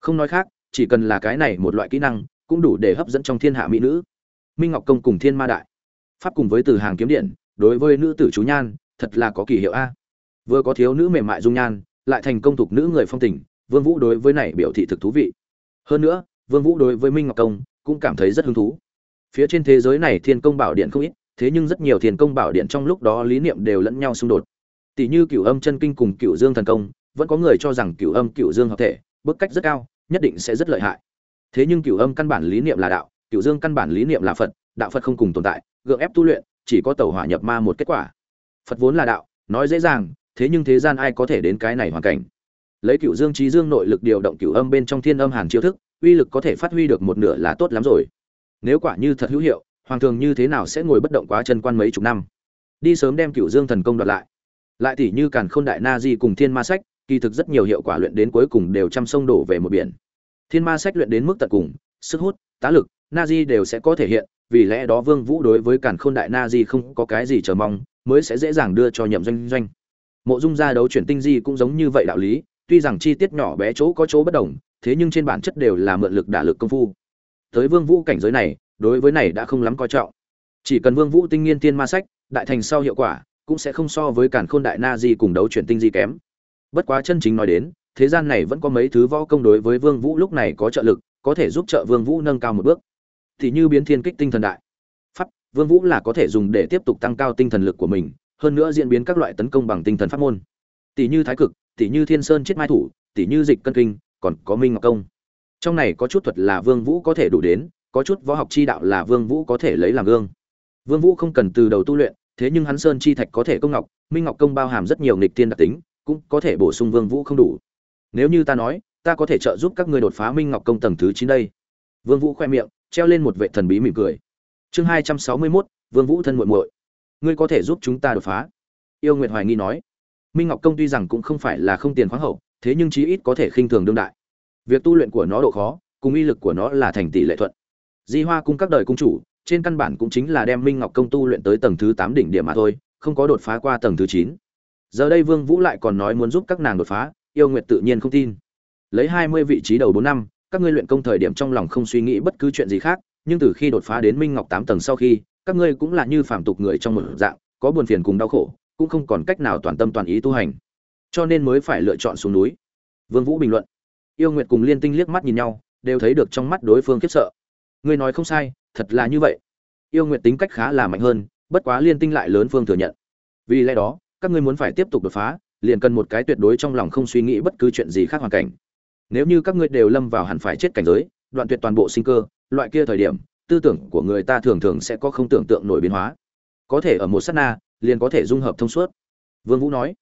Không nói khác, chỉ cần là cái này một loại kỹ năng, cũng đủ để hấp dẫn trong thiên hạ mỹ nữ. Minh ngọc công cùng thiên ma đại. Pháp cùng với từ hàng kiếm điện, đối với nữ tử chú nhan, thật là có kỳ hiệu a. Vừa có thiếu nữ mềm mại dung nhan lại thành công thuộc nữ người phong tình, vương vũ đối với này biểu thị thực thú vị. Hơn nữa, vương vũ đối với minh ngọc công cũng cảm thấy rất hứng thú. Phía trên thế giới này thiên công bảo điện không ít, thế nhưng rất nhiều thiên công bảo điện trong lúc đó lý niệm đều lẫn nhau xung đột. Tỷ như cửu âm chân kinh cùng cửu dương thần công, vẫn có người cho rằng cửu âm, cửu dương hợp thể, bước cách rất cao, nhất định sẽ rất lợi hại. Thế nhưng cửu âm căn bản lý niệm là đạo, cửu dương căn bản lý niệm là phật, đạo phật không cùng tồn tại, gượng ép tu luyện, chỉ có tẩu hỏa nhập ma một kết quả. Phật vốn là đạo, nói dễ dàng thế nhưng thế gian ai có thể đến cái này hoàn cảnh? Lấy cửu dương trí dương nội lực điều động cửu âm bên trong thiên âm hàn chiêu thức, uy lực có thể phát huy được một nửa là tốt lắm rồi. Nếu quả như thật hữu hiệu, hoàng thường như thế nào sẽ ngồi bất động quá chân quan mấy chục năm? Đi sớm đem cửu dương thần công đoạt lại. Lại tỷ như càn khôn đại na di cùng thiên ma sách, kỳ thực rất nhiều hiệu quả luyện đến cuối cùng đều trăm sông đổ về một biển. Thiên ma sách luyện đến mức tận cùng, sức hút, tá lực, na di đều sẽ có thể hiện, vì lẽ đó vương vũ đối với càn khôn đại na di không có cái gì chờ mong, mới sẽ dễ dàng đưa cho nhậm doanh doanh mộ dung gia đấu chuyển tinh di cũng giống như vậy đạo lý, tuy rằng chi tiết nhỏ bé chỗ có chỗ bất đồng, thế nhưng trên bản chất đều là mượn lực đả lực công phu. Tới vương vũ cảnh giới này, đối với này đã không lắm coi trọng. Chỉ cần vương vũ tinh nghiên tiên ma sách, đại thành sau hiệu quả, cũng sẽ không so với cản khôn đại na di cùng đấu chuyển tinh di kém. Bất quá chân chính nói đến, thế gian này vẫn có mấy thứ võ công đối với vương vũ lúc này có trợ lực, có thể giúp trợ vương vũ nâng cao một bước. Thì như biến thiên kích tinh thần đại. Pháp, vương vũ là có thể dùng để tiếp tục tăng cao tinh thần lực của mình hơn nữa diễn biến các loại tấn công bằng tinh thần pháp môn. Tỷ như thái cực tỷ như thiên sơn chết mai thủ tỷ như dịch cân kinh còn có minh ngọc công. Trong này có chút thuật là vương vũ có thể đủ đến có chút võ học chi đạo là vương vũ có thể lấy làm gương. Vương vũ không cần từ đầu tu luyện thế nhưng hắn sơn chi thạch có thể công ngọc minh ngọc công bao hàm rất nhiều nghịch tiên đặc tính cũng có thể bổ sung vương vũ không đủ. Nếu như ta nói ta có thể trợ giúp các ngươi đột phá minh ngọc công tầng thứ chín đây. Vương vũ khoe miệng treo lên một vệ thần bí mỉm cười. Chương hai trăm sáu mươi 261, vương vũ thân muội muội ngươi có thể giúp chúng ta đột phá. Yêu nguyệt hoài nghi nói. Minh ngọc công tuy rằng cũng không phải là không tiền khoáng hậu, thế nhưng chí ít có thể khinh thường đương đại. Việc tu luyện của nó độ khó, cùng uy lực của nó là thành tỷ lệ thuận. Di hoa cung các đời cung chủ, trên căn bản cũng chính là đem minh ngọc công tu luyện tới tầng thứ tám đỉnh điểm mà thôi, không có đột phá qua tầng thứ chín. Giờ đây vương vũ lại còn nói muốn giúp các nàng đột phá, yêu nguyệt tự nhiên không tin. Lấy hai mươi vị trí đầu bốn năm, các ngươi luyện công thời điểm trong lòng không suy nghĩ bất cứ chuyện gì khác, nhưng từ khi đột phá đến minh ngọc tám tầng sau khi các ngươi cũng là như phàm tục người trong một dạng, có buồn phiền cùng đau khổ, cũng không còn cách nào toàn tâm toàn ý tu hành. Cho nên mới phải lựa chọn xuống núi. Vương vũ bình luận. Yêu nguyệt cùng liên tinh liếc mắt nhìn nhau, đều thấy được trong mắt đối phương khiếp sợ. Ngươi nói không sai, thật là như vậy. Yêu nguyệt tính cách khá là mạnh hơn, bất quá liên tinh lại lớn phương thừa nhận. Vì lẽ đó, các ngươi muốn phải tiếp tục đột phá, liền cần một cái tuyệt đối trong lòng không suy nghĩ bất cứ chuyện gì khác hoàn cảnh. Nếu như các ngươi đều lâm vào hẳn phải chết cảnh giới, đoạn tuyệt toàn bộ sinh cơ, loại kia thời điểm tư tưởng của người ta thường thường sẽ có không tưởng tượng nổi biến hóa. Có thể ở một sát na, liền có thể dung hợp thông suốt. Vương vũ nói,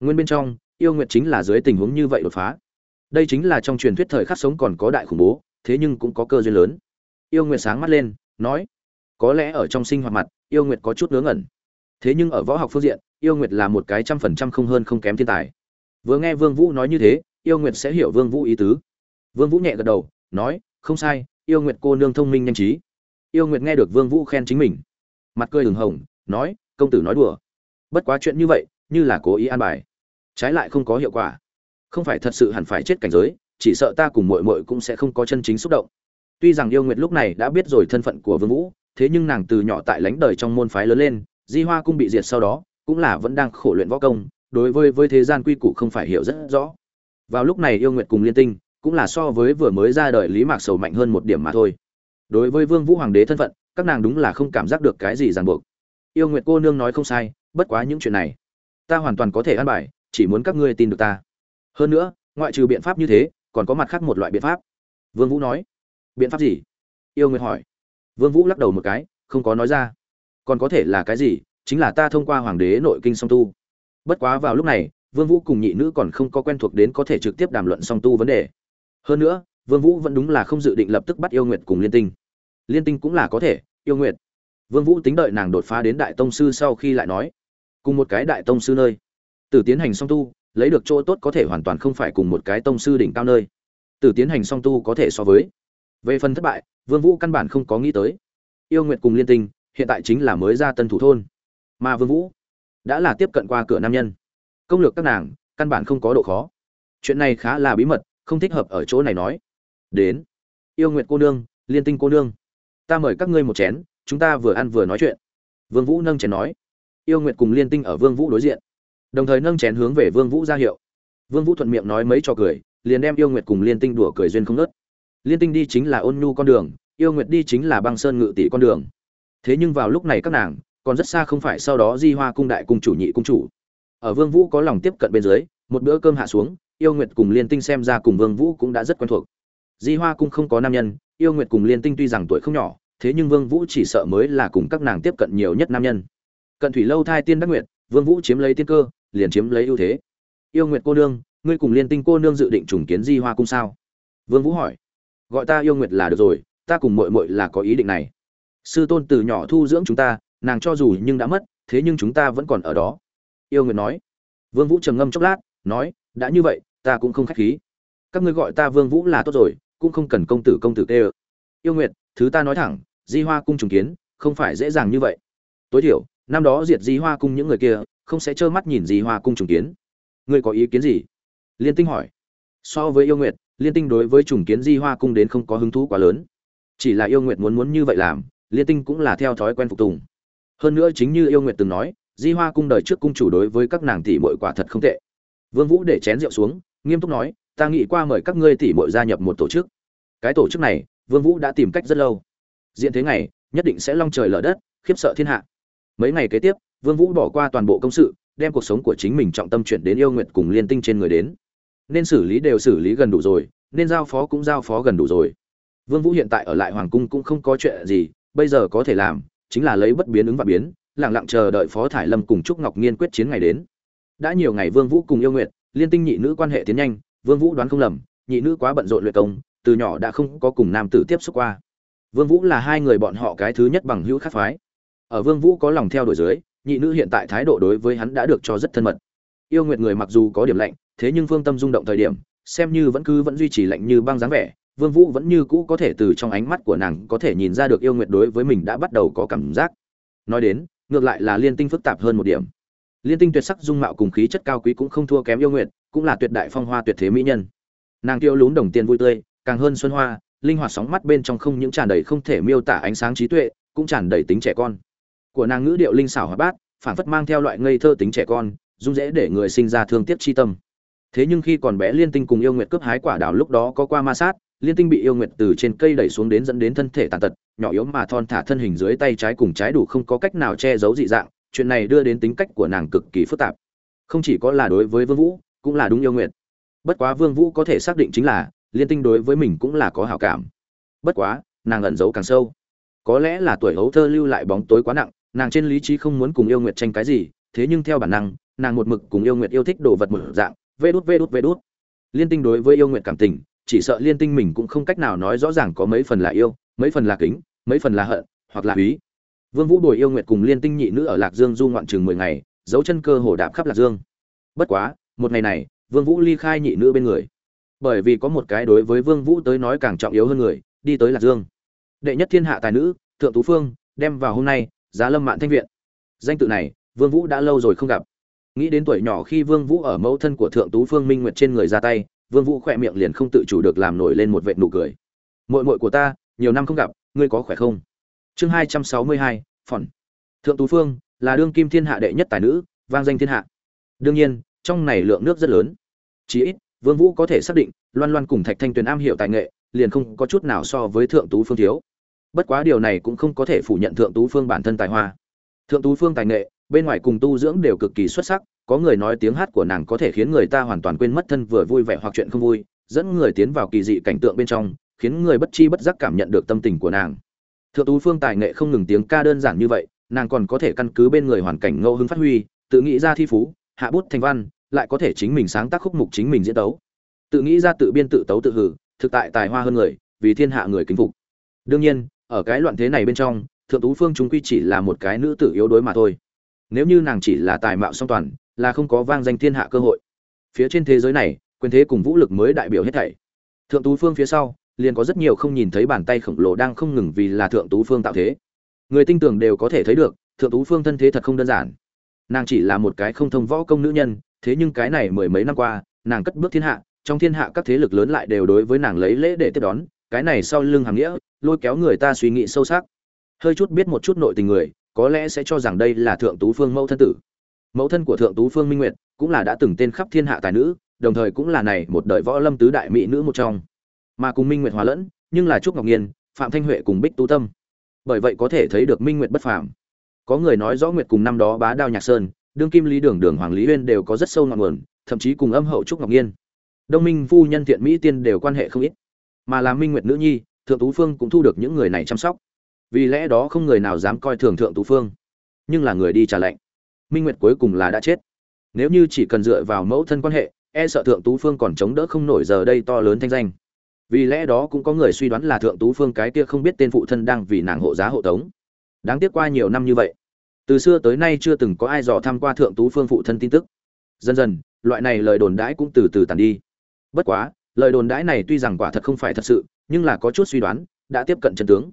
nguyên bên trong, yêu nguyệt chính là dưới tình huống như vậy đột phá. Đây chính là trong truyền thuyết thời khắc sống còn có đại khủng bố, thế nhưng cũng có cơ duyên lớn. Yêu nguyệt sáng mắt lên, nói, có lẽ ở trong sinh hoạt mặt, yêu nguyệt có chút ngớ ngẩn. Thế nhưng ở võ học phương diện, yêu nguyệt là một cái trăm phần trăm không hơn không kém thiên tài. Vừa nghe vương vũ nói như thế, yêu nguyệt sẽ hiểu vương vũ ý tứ. Vương vũ nhẹ gật đầu, nói, không sai, yêu nguyệt cô nương thông minh nhanh trí yêu nguyệt nghe được vương vũ khen chính mình. Mặt cười hừng hồng, nói, công tử nói đùa. Bất quá chuyện như vậy, như là cố ý an bài. Trái lại không có hiệu quả. Không phải thật sự hẳn phải chết cảnh giới, chỉ sợ ta cùng muội muội cũng sẽ không có chân chính xúc động. Tuy rằng yêu nguyệt lúc này đã biết rồi thân phận của vương vũ, thế nhưng nàng từ nhỏ tại lãnh đời trong môn phái lớn lên, di hoa cung bị diệt sau đó, cũng là vẫn đang khổ luyện võ công, đối với với thế gian quy củ không phải hiểu rất rõ. Vào lúc này yêu nguyệt cùng liên tinh cũng là so với vừa mới ra đời lý mạc sầu mạnh hơn một điểm mà thôi đối với vương vũ hoàng đế thân phận, các nàng đúng là không cảm giác được cái gì ràng buộc. Yêu nguyệt cô nương nói không sai, bất quá những chuyện này, ta hoàn toàn có thể an bài, chỉ muốn các ngươi tin được ta. Hơn nữa, ngoại trừ biện pháp như thế, còn có mặt khác một loại biện pháp. Vương vũ nói, biện pháp gì? Yêu nguyệt hỏi. Vương vũ lắc đầu một cái, không có nói ra. Còn có thể là cái gì? Chính là ta thông qua hoàng đế nội kinh song tu. Bất quá vào lúc này, vương vũ cùng nhị nữ còn không có quen thuộc đến có thể trực tiếp đàm luận song tu vấn đề. Hơn nữa, vương vũ vẫn đúng là không dự định lập tức bắt yêu nguyệt cùng liên tinh liên tinh cũng là có thể, yêu nguyệt. Vương vũ tính đợi nàng đột phá đến đại tông sư sau khi lại nói, cùng một cái đại tông sư nơi. Từ tiến hành song tu, lấy được chỗ tốt có thể hoàn toàn không phải cùng một cái tông sư đỉnh cao nơi. Từ tiến hành song tu có thể so với. Về phần thất bại, vương vũ căn bản không có nghĩ tới. Yêu nguyệt cùng liên tinh, hiện tại chính là mới ra tân thủ thôn. Mà vương vũ đã là tiếp cận qua cửa nam nhân. Công lược các nàng, căn bản không có độ khó. Chuyện này khá là bí mật, không thích hợp ở chỗ này nói. Đến. Yêu nguyệt cô nương, liên tinh cô nương ta mời các ngươi một chén, chúng ta vừa ăn vừa nói chuyện. Vương vũ nâng chén nói. Yêu nguyệt cùng liên tinh ở vương vũ đối diện. Đồng thời nâng chén hướng về vương vũ ra hiệu. Vương vũ thuận miệng nói mấy trò cười, liền đem yêu nguyệt cùng liên tinh đùa cười duyên không nớt liên tinh đi chính là ôn nhu con đường, yêu nguyệt đi chính là băng sơn ngự tỷ con đường. Thế nhưng vào lúc này các nàng, còn rất xa không phải sau đó di hoa cung đại cung chủ nhị cung chủ. Ở vương vũ có lòng tiếp cận bên dưới, một bữa cơm hạ xuống, yêu nguyệt cùng liên tinh xem ra cùng vương vũ cũng đã rất quen thuộc. Di hoa cung không có nam nhân, yêu nguyệt cùng liên tinh tuy rằng tuổi không nhỏ thế nhưng vương vũ chỉ sợ mới là cùng các nàng tiếp cận nhiều nhất nam nhân. Cận thủy lâu thai tiên đắc nguyệt, vương vũ chiếm lấy tiên cơ, liền chiếm lấy ưu thế. Yêu nguyệt cô nương, ngươi cùng liên tinh cô nương dự định trùng kiến di hoa cung sao? Vương vũ hỏi. Gọi ta yêu nguyệt là được rồi, ta cùng muội muội là có ý định này. Sư tôn từ nhỏ thu dưỡng chúng ta, nàng cho dù nhưng đã mất, thế nhưng chúng ta vẫn còn ở đó. Yêu nguyệt nói. Vương vũ trầm ngâm chốc lát, nói, đã như vậy, ta cũng không khách khí. Các ngươi gọi ta vương vũ là tốt rồi, cũng không cần công tử công tử tê yêu nguyệt, thứ ta nói thẳng di hoa cung trùng kiến, không phải dễ dàng như vậy. Tối thiểu, năm đó diệt di hoa cung những người kia, không sẽ trơ mắt nhìn di hoa cung trùng kiến. Ngươi có ý kiến gì? Liên tinh hỏi. So với yêu nguyệt, liên tinh đối với trùng kiến di hoa cung đến không có hứng thú quá lớn. Chỉ là yêu nguyệt muốn muốn như vậy làm, liên tinh cũng là theo thói quen phục tùng. Hơn nữa chính như yêu nguyệt từng nói, di hoa cung đời trước cung chủ đối với các nàng tỷ muội quả thật không tệ. Vương vũ để chén rượu xuống, nghiêm túc nói, ta nghĩ qua mời các ngươi tỷ muội gia nhập một tổ chức. Cái tổ chức này, vương vũ đã tìm cách rất lâu diện thế này nhất định sẽ long trời lở đất, khiếp sợ thiên hạ. Mấy ngày kế tiếp, vương vũ bỏ qua toàn bộ công sự, đem cuộc sống của chính mình trọng tâm chuyển đến yêu nguyệt cùng liên tinh trên người đến. Nên xử lý đều xử lý gần đủ rồi, nên giao phó cũng giao phó gần đủ rồi. Vương vũ hiện tại ở lại hoàng cung cũng không có chuyện gì, bây giờ có thể làm, chính là lấy bất biến ứng và biến, lặng lặng chờ đợi phó thải lâm cùng trúc ngọc nghiên quyết chiến ngày đến. Đã nhiều ngày vương vũ cùng yêu nguyệt, liên tinh nhị nữ quan hệ tiến nhanh, vương vũ đoán không lầm, nhị nữ quá bận rộn luyện công, từ nhỏ đã không có cùng nam tử tiếp xúc qua vương vũ là hai người bọn họ cái thứ nhất bằng hữu khác phái. Ở vương vũ có lòng theo đuổi dưới, nhị nữ hiện tại thái độ đối với hắn đã được cho rất thân mật. Yêu nguyệt người mặc dù có điểm lạnh, thế nhưng phương tâm rung động thời điểm, xem như vẫn cứ vẫn duy trì lạnh như băng dáng vẻ, vương vũ vẫn như cũ có thể từ trong ánh mắt của nàng có thể nhìn ra được yêu nguyệt đối với mình đã bắt đầu có cảm giác. Nói đến, ngược lại là liên tinh phức tạp hơn một điểm. Liên tinh tuyệt sắc dung mạo cùng khí chất cao quý cũng không thua kém yêu nguyệt, cũng là tuyệt đại phong hoa tuyệt thế mỹ nhân. Nàng tiêu lún đồng tiền vui tươi, càng hơn xuân hoa linh hoạt sóng mắt bên trong không những tràn đầy không thể miêu tả ánh sáng trí tuệ, cũng tràn đầy tính trẻ con. Của nàng ngữ điệu linh xảo hoạt bát, phản phất mang theo loại ngây thơ tính trẻ con, dung dễ để người sinh ra thương tiếc chi tâm. Thế nhưng khi còn bé liên tinh cùng yêu nguyệt cướp hái quả đào lúc đó có qua ma sát, liên tinh bị yêu nguyệt từ trên cây đẩy xuống đến dẫn đến thân thể tàn tật, nhỏ yếu mà thon thả thân hình dưới tay trái cùng trái đủ không có cách nào che giấu dị dạng, chuyện này đưa đến tính cách của nàng cực kỳ phức tạp. Không chỉ có là đối với vương vũ, cũng là đúng yêu nguyệt. Bất quá vương vũ có thể xác định chính là liên tinh đối với mình cũng là có hảo cảm. Bất quá, nàng ẩn giấu càng sâu. Có lẽ là tuổi hấu thơ lưu lại bóng tối quá nặng, nàng trên lý trí không muốn cùng yêu nguyệt tranh cái gì, thế nhưng theo bản năng, nàng một mực cùng yêu nguyệt yêu thích đồ vật một dạng, vê đút vê đút vê đút. Liên tinh đối với yêu nguyệt cảm tình, chỉ sợ liên tinh mình cũng không cách nào nói rõ ràng có mấy phần là yêu, mấy phần là kính, mấy phần là hận, hoặc là quý vương vũ đuổi yêu nguyệt cùng liên tinh nhị nữ ở lạc dương du ngoạn chừng mười ngày, dấu chân cơ hồ đạp khắp lạc dương. Bất quá, một ngày này, vương vũ ly khai nhị nữ bên người bởi vì có một cái đối với vương vũ tới nói càng trọng yếu hơn người đi tới lạc dương. Đệ nhất thiên hạ tài nữ thượng tú phương đem vào hôm nay giá lâm mạn thanh viện. Danh tự này vương vũ đã lâu rồi không gặp. Nghĩ đến tuổi nhỏ khi vương vũ ở mẫu thân của thượng tú phương minh nguyệt trên người ra tay vương vũ khỏe miệng liền không tự chủ được làm nổi lên một vệt nụ cười. Muội muội của ta nhiều năm không gặp ngươi có khỏe không? Chương hai trăm sáu mươi hai, phòn thượng tú phương là đương kim thiên hạ đệ nhất tài nữ vang danh thiên hạ. Đương nhiên trong này lượng nước rất lớn. Chỉ ít vương vũ có thể xác định, loan loan cùng thạch thanh tuyền am hiểu tài nghệ, liền không có chút nào so với thượng tú phương thiếu. Bất quá điều này cũng không có thể phủ nhận thượng tú phương bản thân tài hoa. Thượng tú phương tài nghệ, bên ngoài cùng tu dưỡng đều cực kỳ xuất sắc, có người nói tiếng hát của nàng có thể khiến người ta hoàn toàn quên mất thân vừa vui vẻ hoặc chuyện không vui, dẫn người tiến vào kỳ dị cảnh tượng bên trong, khiến người bất chi bất giác cảm nhận được tâm tình của nàng. Thượng tú phương tài nghệ không ngừng tiếng ca đơn giản như vậy, nàng còn có thể căn cứ bên người hoàn cảnh ngẫu hứng phát huy, tự nghĩ ra thi phú, hạ bút thành văn lại có thể chính mình sáng tác khúc mục chính mình diễn tấu. Tự nghĩ ra tự biên tự tấu tự hử, thực tại tài hoa hơn người, vì thiên hạ người kính phục. Đương nhiên, ở cái loạn thế này bên trong, thượng tú phương chúng quy chỉ là một cái nữ tử yếu đuối mà thôi. Nếu như nàng chỉ là tài mạo song toàn, là không có vang danh thiên hạ cơ hội. Phía trên thế giới này, quyền thế cùng vũ lực mới đại biểu hết thảy. Thượng tú phương phía sau, liền có rất nhiều không nhìn thấy bàn tay khổng lồ đang không ngừng vì là thượng tú phương tạo thế. Người tinh tưởng đều có thể thấy được, thượng tú phương thân thế thật không đơn giản. Nàng chỉ là một cái không thông võ công nữ nhân thế nhưng cái này mười mấy năm qua, nàng cất bước thiên hạ, trong thiên hạ các thế lực lớn lại đều đối với nàng lấy lễ để tiếp đón, cái này sau lưng hàm nghĩa, lôi kéo người ta suy nghĩ sâu sắc. Hơi chút biết một chút nội tình người, có lẽ sẽ cho rằng đây là thượng tú phương mẫu thân tử. Mẫu thân của thượng tú phương minh nguyệt cũng là đã từng tên khắp thiên hạ tài nữ, đồng thời cũng là này một đời võ lâm tứ đại mỹ nữ một trong. Mà cùng minh nguyệt hòa lẫn, nhưng là trúc ngọc nhiên, phạm thanh huệ cùng bích tú tâm. Bởi vậy có thể thấy được minh nguyệt bất phàm. Có người nói rõ nguyệt cùng năm đó bá đao nhạc sơn đương kim lý đường đường hoàng lý uyên đều có rất sâu ngọn nguồn, thậm chí cùng âm hậu trúc ngọc nhiên, đông minh phu nhân thiện mỹ tiên đều quan hệ không ít, mà là minh nguyệt nữ nhi, thượng tú phương cũng thu được những người này chăm sóc. Vì lẽ đó không người nào dám coi thường thượng tú phương, nhưng là người đi trả lệnh, minh nguyệt cuối cùng là đã chết. Nếu như chỉ cần dựa vào mẫu thân quan hệ e sợ thượng tú phương còn chống đỡ không nổi giờ đây to lớn thanh danh. Vì lẽ đó cũng có người suy đoán là thượng tú phương cái kia không biết tên phụ thân đang vì nàng hộ giá hộ tống. Đáng tiếc qua nhiều năm như vậy từ xưa tới nay chưa từng có ai dò tham qua thượng tú phương phụ thân tin tức. Dần dần, loại này lời đồn đãi cũng từ từ tàn đi. Bất quá, lời đồn đãi này tuy rằng quả thật không phải thật sự, nhưng là có chút suy đoán, đã tiếp cận chân tướng.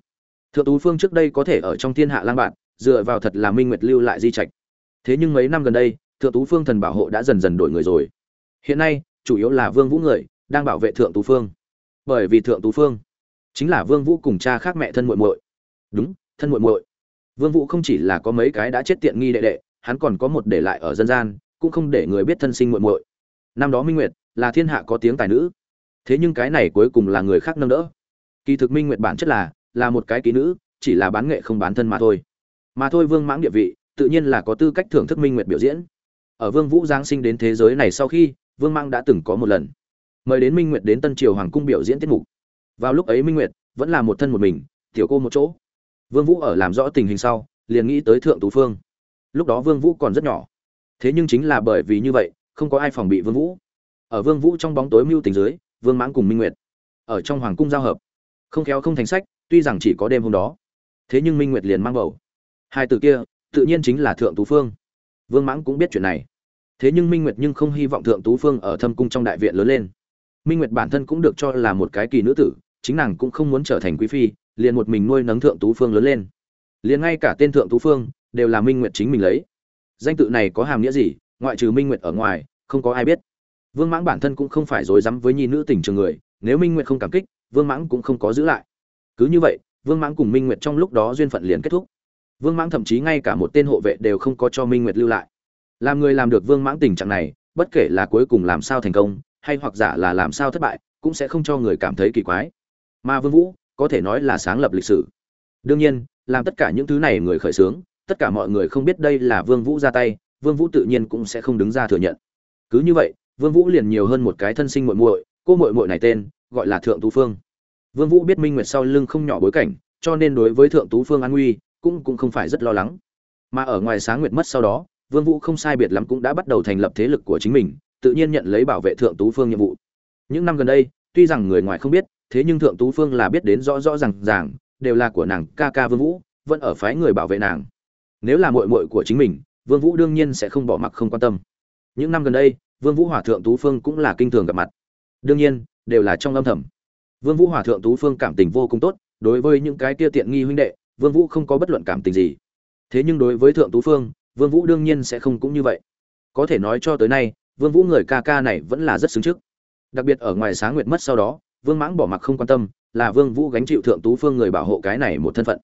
Thượng tú phương trước đây có thể ở trong thiên hạ lang bạn, dựa vào thật là minh nguyệt lưu lại di trạch. Thế nhưng mấy năm gần đây, thượng tú phương thần bảo hộ đã dần dần đổi người rồi. Hiện nay, chủ yếu là vương vũ người, đang bảo vệ thượng tú phương. Bởi vì thượng tú phương chính là vương vũ cùng cha khác mẹ thân muội muội. Đúng, thân muội muội vương vũ không chỉ là có mấy cái đã chết tiện nghi đệ đệ, hắn còn có một để lại ở dân gian, cũng không để người biết thân sinh muội muội. Năm đó minh nguyệt là thiên hạ có tiếng tài nữ. Thế nhưng cái này cuối cùng là người khác nâng đỡ. Kỳ thực minh nguyệt bản chất là là một cái ký nữ, chỉ là bán nghệ không bán thân mà thôi. Mà thôi vương mãng địa vị, tự nhiên là có tư cách thưởng thức minh nguyệt biểu diễn. Ở vương vũ giáng sinh đến thế giới này sau khi, vương mãng đã từng có một lần. Mời đến minh nguyệt đến tân triều hoàng cung biểu diễn tiết mục. Vào lúc ấy minh nguyệt vẫn là một thân một mình, tiểu cô một chỗ vương vũ ở làm rõ tình hình sau, liền nghĩ tới thượng tú phương. Lúc đó vương vũ còn rất nhỏ. Thế nhưng chính là bởi vì như vậy, không có ai phòng bị vương vũ. Ở vương vũ trong bóng tối mưu tình dưới, vương mãng cùng minh nguyệt ở trong hoàng cung giao hợp. Không khéo không thành sách, tuy rằng chỉ có đêm hôm đó, thế nhưng minh nguyệt liền mang bầu. Hai từ kia, tự nhiên chính là thượng tú phương. Vương mãng cũng biết chuyện này. Thế nhưng minh nguyệt nhưng không hy vọng thượng tú phương ở thâm cung trong đại viện lớn lên. Minh nguyệt bản thân cũng được cho là một cái kỳ nữ tử, chính nàng cũng không muốn trở thành quý phi liền một mình nuôi nấng thượng tú phương lớn lên. Liền ngay cả tên thượng tú phương đều là minh nguyệt chính mình lấy. Danh tự này có hàm nghĩa gì, ngoại trừ minh nguyệt ở ngoài, không có ai biết. Vương mãng bản thân cũng không phải dối rắm với nhi nữ tình trường người, nếu minh nguyệt không cảm kích, vương mãng cũng không có giữ lại. Cứ như vậy, vương mãng cùng minh nguyệt trong lúc đó duyên phận liền kết thúc. Vương mãng thậm chí ngay cả một tên hộ vệ đều không có cho minh nguyệt lưu lại. Làm người làm được vương mãng tình trạng này, bất kể là cuối cùng làm sao thành công, hay hoặc giả là làm sao thất bại, cũng sẽ không cho người cảm thấy kỳ quái. Mà vương vũ có thể nói là sáng lập lịch sử. Đương nhiên, làm tất cả những thứ này người khởi xướng, tất cả mọi người không biết đây là vương vũ ra tay, vương vũ tự nhiên cũng sẽ không đứng ra thừa nhận. Cứ như vậy, vương vũ liền nhiều hơn một cái thân sinh muội muội, cô muội muội này tên, gọi là thượng tú phương. Vương vũ biết minh nguyệt sau lưng không nhỏ bối cảnh, cho nên đối với thượng tú phương an nguy, cũng cũng không phải rất lo lắng. Mà ở ngoài sáng nguyệt mất sau đó, vương vũ không sai biệt lắm cũng đã bắt đầu thành lập thế lực của chính mình, tự nhiên nhận lấy bảo vệ thượng tú phương nhiệm vụ. Những năm gần đây, tuy rằng người ngoài không biết thế nhưng thượng tú phương là biết đến rõ rõ ràng ràng, đều là của nàng ca ca vương vũ, vẫn ở phái người bảo vệ nàng. Nếu là muội muội của chính mình, vương vũ đương nhiên sẽ không bỏ mặc không quan tâm. Những năm gần đây, vương vũ hòa thượng tú phương cũng là kinh thường gặp mặt. Đương nhiên, đều là trong âm thầm. Vương vũ hòa thượng tú phương cảm tình vô cùng tốt, đối với những cái kia tiện nghi huynh đệ, vương vũ không có bất luận cảm tình gì. Thế nhưng đối với thượng tú phương, vương vũ đương nhiên sẽ không cũng như vậy. Có thể nói cho tới nay, vương vũ người ca ca này vẫn là rất xứng trước. Đặc biệt ở ngoài sáng nguyệt mất sau đó vương mãng bỏ mặc không quan tâm, là vương vũ gánh chịu thượng tú phương người bảo hộ cái này một thân phận.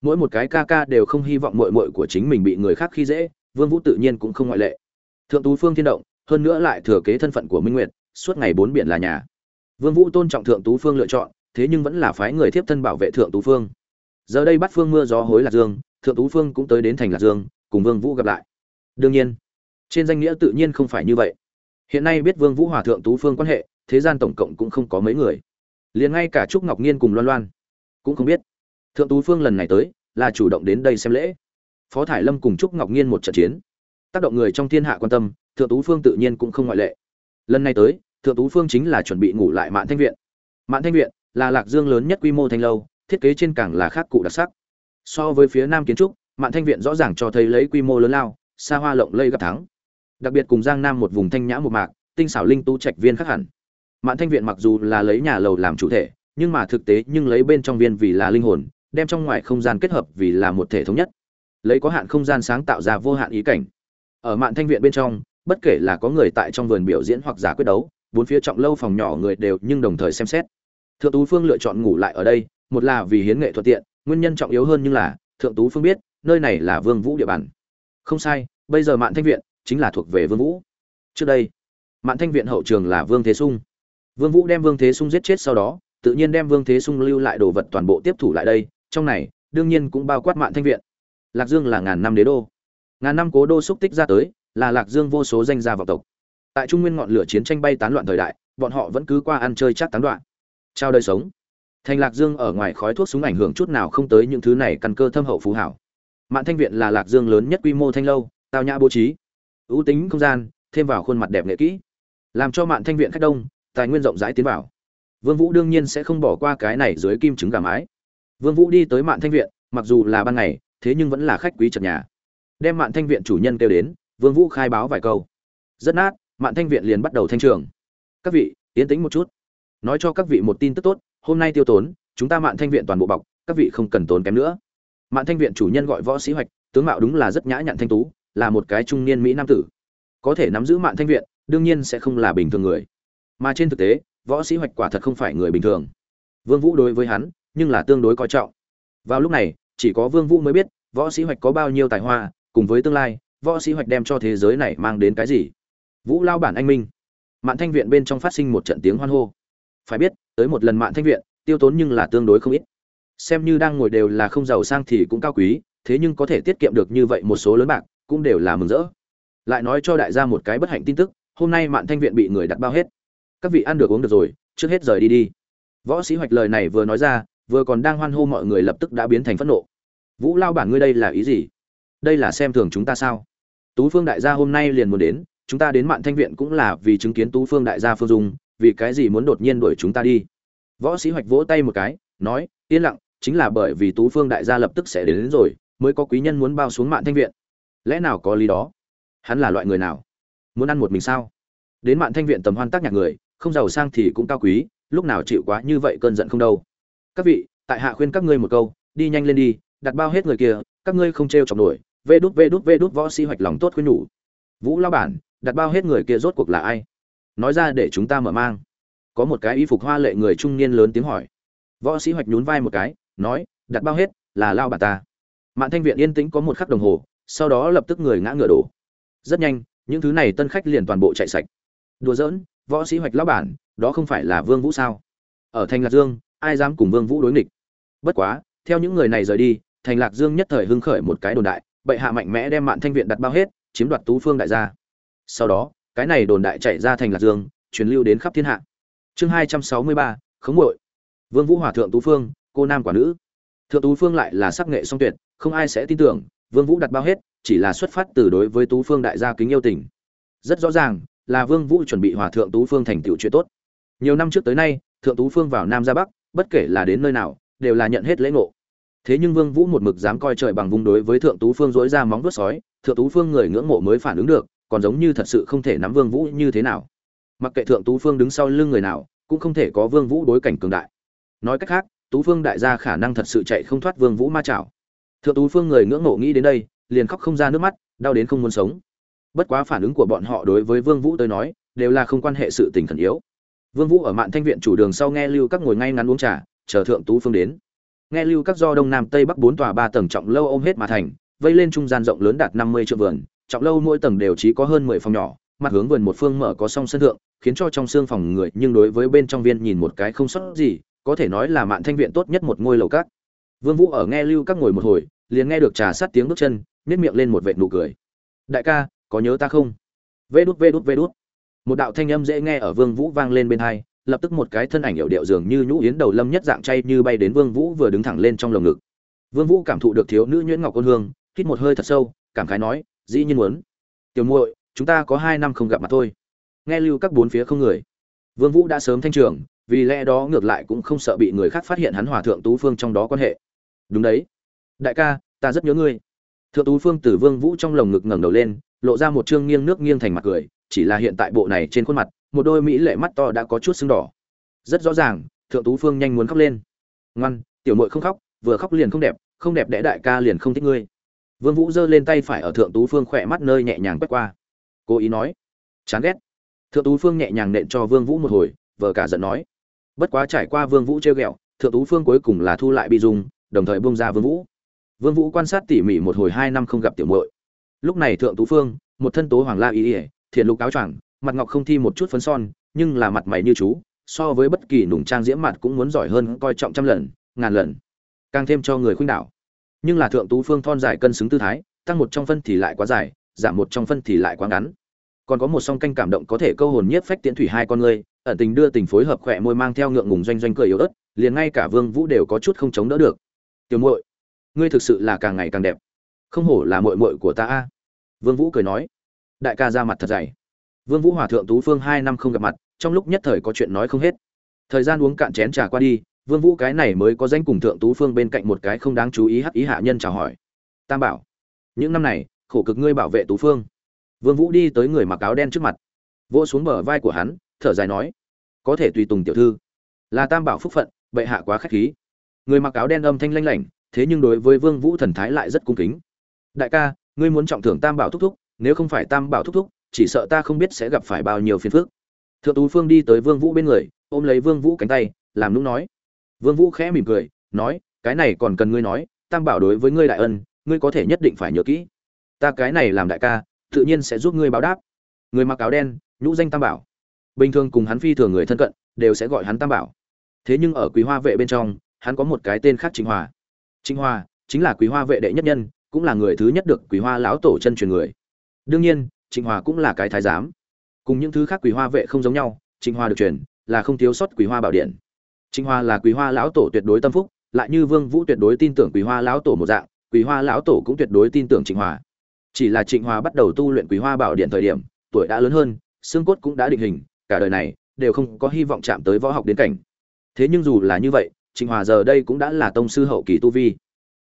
Mỗi một cái ca ca đều không hy vọng muội muội của chính mình bị người khác khi dễ, vương vũ tự nhiên cũng không ngoại lệ. Thượng tú phương thiên động, hơn nữa lại thừa kế thân phận của minh nguyệt, suốt ngày bốn biển là nhà. Vương vũ tôn trọng thượng tú phương lựa chọn, thế nhưng vẫn là phái người tiếp thân bảo vệ thượng tú phương. Giờ đây bắt phương mưa gió hối lạc dương, thượng tú phương cũng tới đến thành lạc dương, cùng vương vũ gặp lại. Đương nhiên, trên danh nghĩa tự nhiên không phải như vậy. Hiện nay biết vương vũ hòa thượng tú phương quan hệ thế gian tổng cộng cũng không có mấy người. Liền ngay cả trúc ngọc nhiên cùng loan loan cũng không biết. Thượng tú phương lần này tới là chủ động đến đây xem lễ. Phó thải lâm cùng trúc ngọc nhiên một trận chiến. Tác động người trong thiên hạ quan tâm, thượng tú phương tự nhiên cũng không ngoại lệ. Lần này tới, thượng tú phương chính là chuẩn bị ngủ lại mạn thanh viện. Mạn thanh viện là lạc dương lớn nhất quy mô thanh lâu, thiết kế trên cảng là khác cụ đặc sắc. So với phía nam kiến trúc, mạn thanh viện rõ ràng cho thấy lấy quy mô lớn lao, xa hoa lộng lây gặp thắng. Đặc biệt cùng giang nam một vùng thanh nhã một mạc, tinh xảo linh tu trạch viên khác hẳn mạn thanh viện mặc dù là lấy nhà lầu làm chủ thể, nhưng mà thực tế nhưng lấy bên trong viên vì là linh hồn, đem trong ngoài không gian kết hợp vì là một thể thống nhất. Lấy có hạn không gian sáng tạo ra vô hạn ý cảnh. Ở mạn thanh viện bên trong, bất kể là có người tại trong vườn biểu diễn hoặc giả quyết đấu, bốn phía trọng lâu phòng nhỏ người đều nhưng đồng thời xem xét. Thượng tú phương lựa chọn ngủ lại ở đây, một là vì hiến nghệ thuận tiện, nguyên nhân trọng yếu hơn nhưng là, thượng tú phương biết, nơi này là vương vũ địa bàn. Không sai, bây giờ mạn thanh viện chính là thuộc về vương vũ. Trước đây, mạn thanh viện hậu trường là vương thế sung vương vũ đem vương thế sung giết chết sau đó, tự nhiên đem vương thế sung lưu lại đồ vật toàn bộ tiếp thủ lại đây, trong này, đương nhiên cũng bao quát mạn thanh viện. Lạc dương là ngàn năm đế đô. Ngàn năm cố đô xúc tích ra tới, là lạc dương vô số danh gia vọng tộc. Tại trung nguyên ngọn lửa chiến tranh bay tán loạn thời đại, bọn họ vẫn cứ qua ăn chơi chắc tán đoạn trao đời sống. Thành lạc dương ở ngoài khói thuốc súng ảnh hưởng chút nào không tới những thứ này căn cơ thâm hậu phú hảo. Mạn thanh viện là lạc dương lớn nhất quy mô thanh lâu, tao nhã bố trí. Ưu tính không gian, thêm vào khuôn mặt đẹp nghệ kỹ. Làm cho mạn thanh viện khách đông tài nguyên rộng rãi tiến vào. Vương vũ đương nhiên sẽ không bỏ qua cái này dưới kim trứng gà mái. Vương vũ đi tới mạn thanh viện, mặc dù là ban ngày, thế nhưng vẫn là khách quý trật nhà. Đem mạn thanh viện chủ nhân kêu đến, vương vũ khai báo vài câu. Rất nát, mạn thanh viện liền bắt đầu thanh trường. Các vị, tiến tĩnh một chút. Nói cho các vị một tin tức tốt, hôm nay tiêu tốn, chúng ta mạn thanh viện toàn bộ bọc, các vị không cần tốn kém nữa. Mạn thanh viện chủ nhân gọi võ sĩ hoạch, tướng mạo đúng là rất nhã nhặn thanh tú, là một cái trung niên mỹ nam tử. Có thể nắm giữ mạn thanh viện, đương nhiên sẽ không là bình thường người mà trên thực tế, võ sĩ hoạch quả thật không phải người bình thường. Vương vũ đối với hắn, nhưng là tương đối coi trọng. Vào lúc này, chỉ có vương vũ mới biết, võ sĩ hoạch có bao nhiêu tài hoa, cùng với tương lai, võ sĩ hoạch đem cho thế giới này mang đến cái gì? Vũ lao bản anh minh. Mạn thanh viện bên trong phát sinh một trận tiếng hoan hô. Phải biết, tới một lần mạn thanh viện, tiêu tốn nhưng là tương đối không ít. Xem như đang ngồi đều là không giàu sang thì cũng cao quý, thế nhưng có thể tiết kiệm được như vậy một số lớn bạc, cũng đều là mừng rỡ. Lại nói cho đại gia một cái bất hạnh tin tức, hôm nay mạn thanh viện bị người đặt bao hết các vị ăn được uống được rồi trước hết rời đi đi. Võ sĩ hoạch lời này vừa nói ra vừa còn đang hoan hô mọi người lập tức đã biến thành phẫn nộ. Vũ lao bản ngươi đây là ý gì? Đây là xem thường chúng ta sao? Tú phương đại gia hôm nay liền muốn đến chúng ta đến mạn thanh viện cũng là vì chứng kiến tú phương đại gia phương dung vì cái gì muốn đột nhiên đuổi chúng ta đi? Võ sĩ hoạch vỗ tay một cái nói yên lặng chính là bởi vì tú phương đại gia lập tức sẽ đến, đến rồi mới có quý nhân muốn bao xuống mạn thanh viện. Lẽ nào có lý đó? Hắn là loại người nào? Muốn ăn một mình sao? Đến mạn thanh viện tầm hoan tác nhạc người không giàu sang thì cũng cao quý, lúc nào chịu quá như vậy cơn giận không đâu. Các vị, tại hạ khuyên các ngươi một câu, đi nhanh lên đi, đặt bao hết người kia, các ngươi không t chọc nổi, vê đút vê đút vê đút võ sĩ hoạch lòng tốt khuyên nhủ. Vũ lao bản, đặt bao hết người kia rốt cuộc là ai? Nói ra để chúng ta mở mang. Có một cái y phục hoa lệ người trung niên lớn tiếng hỏi. Võ sĩ hoạch nhún vai một cái, nói, đặt bao hết, là lao bà ta. Mạn thanh viện yên tĩnh có một khắc đồng hồ, sau đó lập tức người ngã ngựa đổ. Rất nhanh, những thứ này tân khách liền toàn bộ chạy sạch. Đùa giỡn võ sĩ hoạch lão bản, đó không phải là vương vũ sao? Ở thành lạc dương, ai dám cùng vương vũ đối nghịch? Bất quá, theo những người này rời đi, thành lạc dương nhất thời hưng khởi một cái đồn đại, bệ hạ mạnh mẽ đem mạn thanh viện đặt bao hết, chiếm đoạt tú phương đại gia. Sau đó, cái này đồn đại chạy ra thành lạc dương, truyền lưu đến khắp thiên hạ. Chương hai trăm sáu mươi ba, khống muội. Vương vũ hòa thượng tú phương, cô nam quả nữ. Thượng tú phương lại là sắc nghệ song tuyệt, không ai sẽ tin tưởng, vương vũ đặt bao hết, chỉ là xuất phát từ đối với tú phương đại gia kính yêu tình. Rất rõ ràng là vương vũ chuẩn bị hòa thượng tú phương thành tựu chuyện tốt. Nhiều năm trước tới nay, thượng tú phương vào nam ra bắc, bất kể là đến nơi nào, đều là nhận hết lễ ngộ. Thế nhưng vương vũ một mực dám coi trời bằng vùng đối với thượng tú phương rỗi ra móng vuốt sói, thượng tú phương người ngưỡng mộ mới phản ứng được, còn giống như thật sự không thể nắm vương vũ như thế nào. Mặc kệ thượng tú phương đứng sau lưng người nào, cũng không thể có vương vũ đối cảnh cường đại. Nói cách khác, tú phương đại gia khả năng thật sự chạy không thoát vương vũ ma chảo. Thượng tú phương người ngưỡng mộ nghĩ đến đây, liền khóc không ra nước mắt, đau đến không muốn sống bất quá phản ứng của bọn họ đối với vương vũ tới nói, đều là không quan hệ sự tình khẩn yếu. Vương vũ ở mạn thanh viện chủ đường sau nghe lưu các ngồi ngay ngắn uống trà, chờ thượng tú phương đến. Nghe lưu các do đông nam tây bắc bốn tòa ba tầng trọng lâu ôm hết mà thành, vây lên trung gian rộng lớn đạt 50 triệu vườn, trọng lâu mỗi tầng đều chỉ có hơn 10 phòng nhỏ, mặt hướng vườn một phương mở có song sân thượng, khiến cho trong xương phòng người, nhưng đối với bên trong viên nhìn một cái không sót gì, có thể nói là mạn thanh viện tốt nhất một ngôi lầu các. Vương vũ ở nghe lưu các ngồi một hồi, liền nghe được trà sát tiếng bước chân nét miệng lên một vệt nụ cười. Đại ca có nhớ ta không? Vê đút vê đút vê đút. Một đạo thanh âm dễ nghe ở vương vũ vang lên bên hai, lập tức một cái thân ảnh hiệu điệu dường như nhũ yến đầu lâm nhất dạng chay như bay đến vương vũ vừa đứng thẳng lên trong lồng ngực. Vương vũ cảm thụ được thiếu nữ nhuyễn ngọc ôn hương, hít một hơi thật sâu, cảm khái nói, dĩ nhiên muốn. Tiểu muội, chúng ta có hai năm không gặp mặt thôi. Nghe lưu các bốn phía không người. Vương vũ đã sớm thanh trường, vì lẽ đó ngược lại cũng không sợ bị người khác phát hiện hắn hòa thượng tú phương trong đó quan hệ. Đúng đấy. Đại ca, ta rất nhớ ngươi. Thượng tú phương từ vương vũ trong lồng ngực ngẩng đầu lên lộ ra một trương nghiêng nước nghiêng thành mặt cười, chỉ là hiện tại bộ này trên khuôn mặt, một đôi mỹ lệ mắt to đã có chút sưng đỏ. Rất rõ ràng, thượng tú phương nhanh muốn khóc lên. Ngoan, tiểu muội không khóc, vừa khóc liền không đẹp không đẹp đẽ đại ca liền không thích ngươi. Vương vũ giơ lên tay phải ở thượng tú phương khỏe mắt nơi nhẹ nhàng quét qua. Cố ý nói, chán ghét. Thượng tú phương nhẹ nhàng nện cho vương vũ một hồi vừa cả giận nói, bất quá trải qua vương vũ trêu ghẹo, thượng tú phương cuối cùng là thu lại bị dung, đồng thời buông ra vương vũ. Vương vũ quan sát tỉ mỉ một hồi hai năm không gặp tiểu muội lúc này thượng tú phương, một thân tố hoàng la ý ỉa thiện lục áo choàng, mặt ngọc không thi một chút phấn son, nhưng là mặt mày như chú, so với bất kỳ nùng trang diễm mặt cũng muốn giỏi hơn coi trọng trăm lần, ngàn lần, càng thêm cho người khuynh đảo. Nhưng là thượng tú phương thon dài cân xứng tư thái, tăng một trong phân thì lại quá dài, giảm một trong phân thì lại quá ngắn. Còn có một song canh cảm động có thể câu hồn nhiếp phách tiễn thủy hai con người ẩn tình đưa tình phối hợp khỏe môi mang theo ngượng ngùng doanh doanh cười yếu ớt, liền ngay cả vương vũ đều có chút không chống đỡ được. Tiểu muội, ngươi thực sự là càng ngày càng đẹp không hổ là muội muội của ta a. Vương vũ cười nói. Đại ca ra mặt thật dày. Vương vũ hòa thượng tú phương hai năm không gặp mặt, trong lúc nhất thời có chuyện nói không hết. Thời gian uống cạn chén trà qua đi, vương vũ cái này mới có danh cùng thượng tú phương bên cạnh một cái không đáng chú ý hắc ý hạ nhân chào hỏi. Tam bảo, những năm này, khổ cực ngươi bảo vệ tú phương. Vương vũ đi tới người mặc áo đen trước mặt. Vỗ xuống bờ vai của hắn, thở dài nói. Có thể tùy tùng tiểu thư. Là tam bảo phúc phận, bệ hạ quá khách khí. Người mặc áo đen âm thanh lanh lảnh, thế nhưng đối với vương vũ thần thái lại rất cung kính đại ca, ngươi muốn trọng thưởng tam bảo thúc thúc, nếu không phải tam bảo thúc thúc, chỉ sợ ta không biết sẽ gặp phải bao nhiêu phiền phức. Thượng tú phương đi tới vương vũ bên người, ôm lấy vương vũ cánh tay, làm nũng nói. Vương vũ khẽ mỉm cười, nói, cái này còn cần ngươi nói, tam bảo đối với ngươi đại ân, ngươi có thể nhất định phải nhớ kỹ. Ta cái này làm đại ca, tự nhiên sẽ giúp ngươi báo đáp. Người mặc áo đen, nhũ danh tam bảo. Bình thường cùng hắn phi thường người thân cận, đều sẽ gọi hắn tam bảo. Thế nhưng ở quý hoa vệ bên trong, hắn có một cái tên khác trịnh hòa. Trịnh hòa chính là quý hoa vệ đệ nhất nhân cũng là người thứ nhất được quý hoa lão tổ chân truyền người. Đương nhiên, trịnh hòa cũng là cái thái giám. Cùng những thứ khác quý hoa vệ không giống nhau, trịnh hòa được truyền là không thiếu sót quý hoa bảo điện. Trịnh hòa là quý hoa lão tổ tuyệt đối tâm phúc, lại như vương vũ tuyệt đối tin tưởng quý hoa lão tổ một dạng quý hoa lão tổ cũng tuyệt đối tin tưởng trịnh hòa. Chỉ là trịnh hòa bắt đầu tu luyện quý hoa bảo điện thời điểm, tuổi đã lớn hơn, xương cốt cũng đã định hình, cả đời này đều không có hy vọng chạm tới võ học đến cảnh. Thế nhưng dù là như vậy, trịnh hòa giờ đây cũng đã là tông sư hậu kỳ tu vi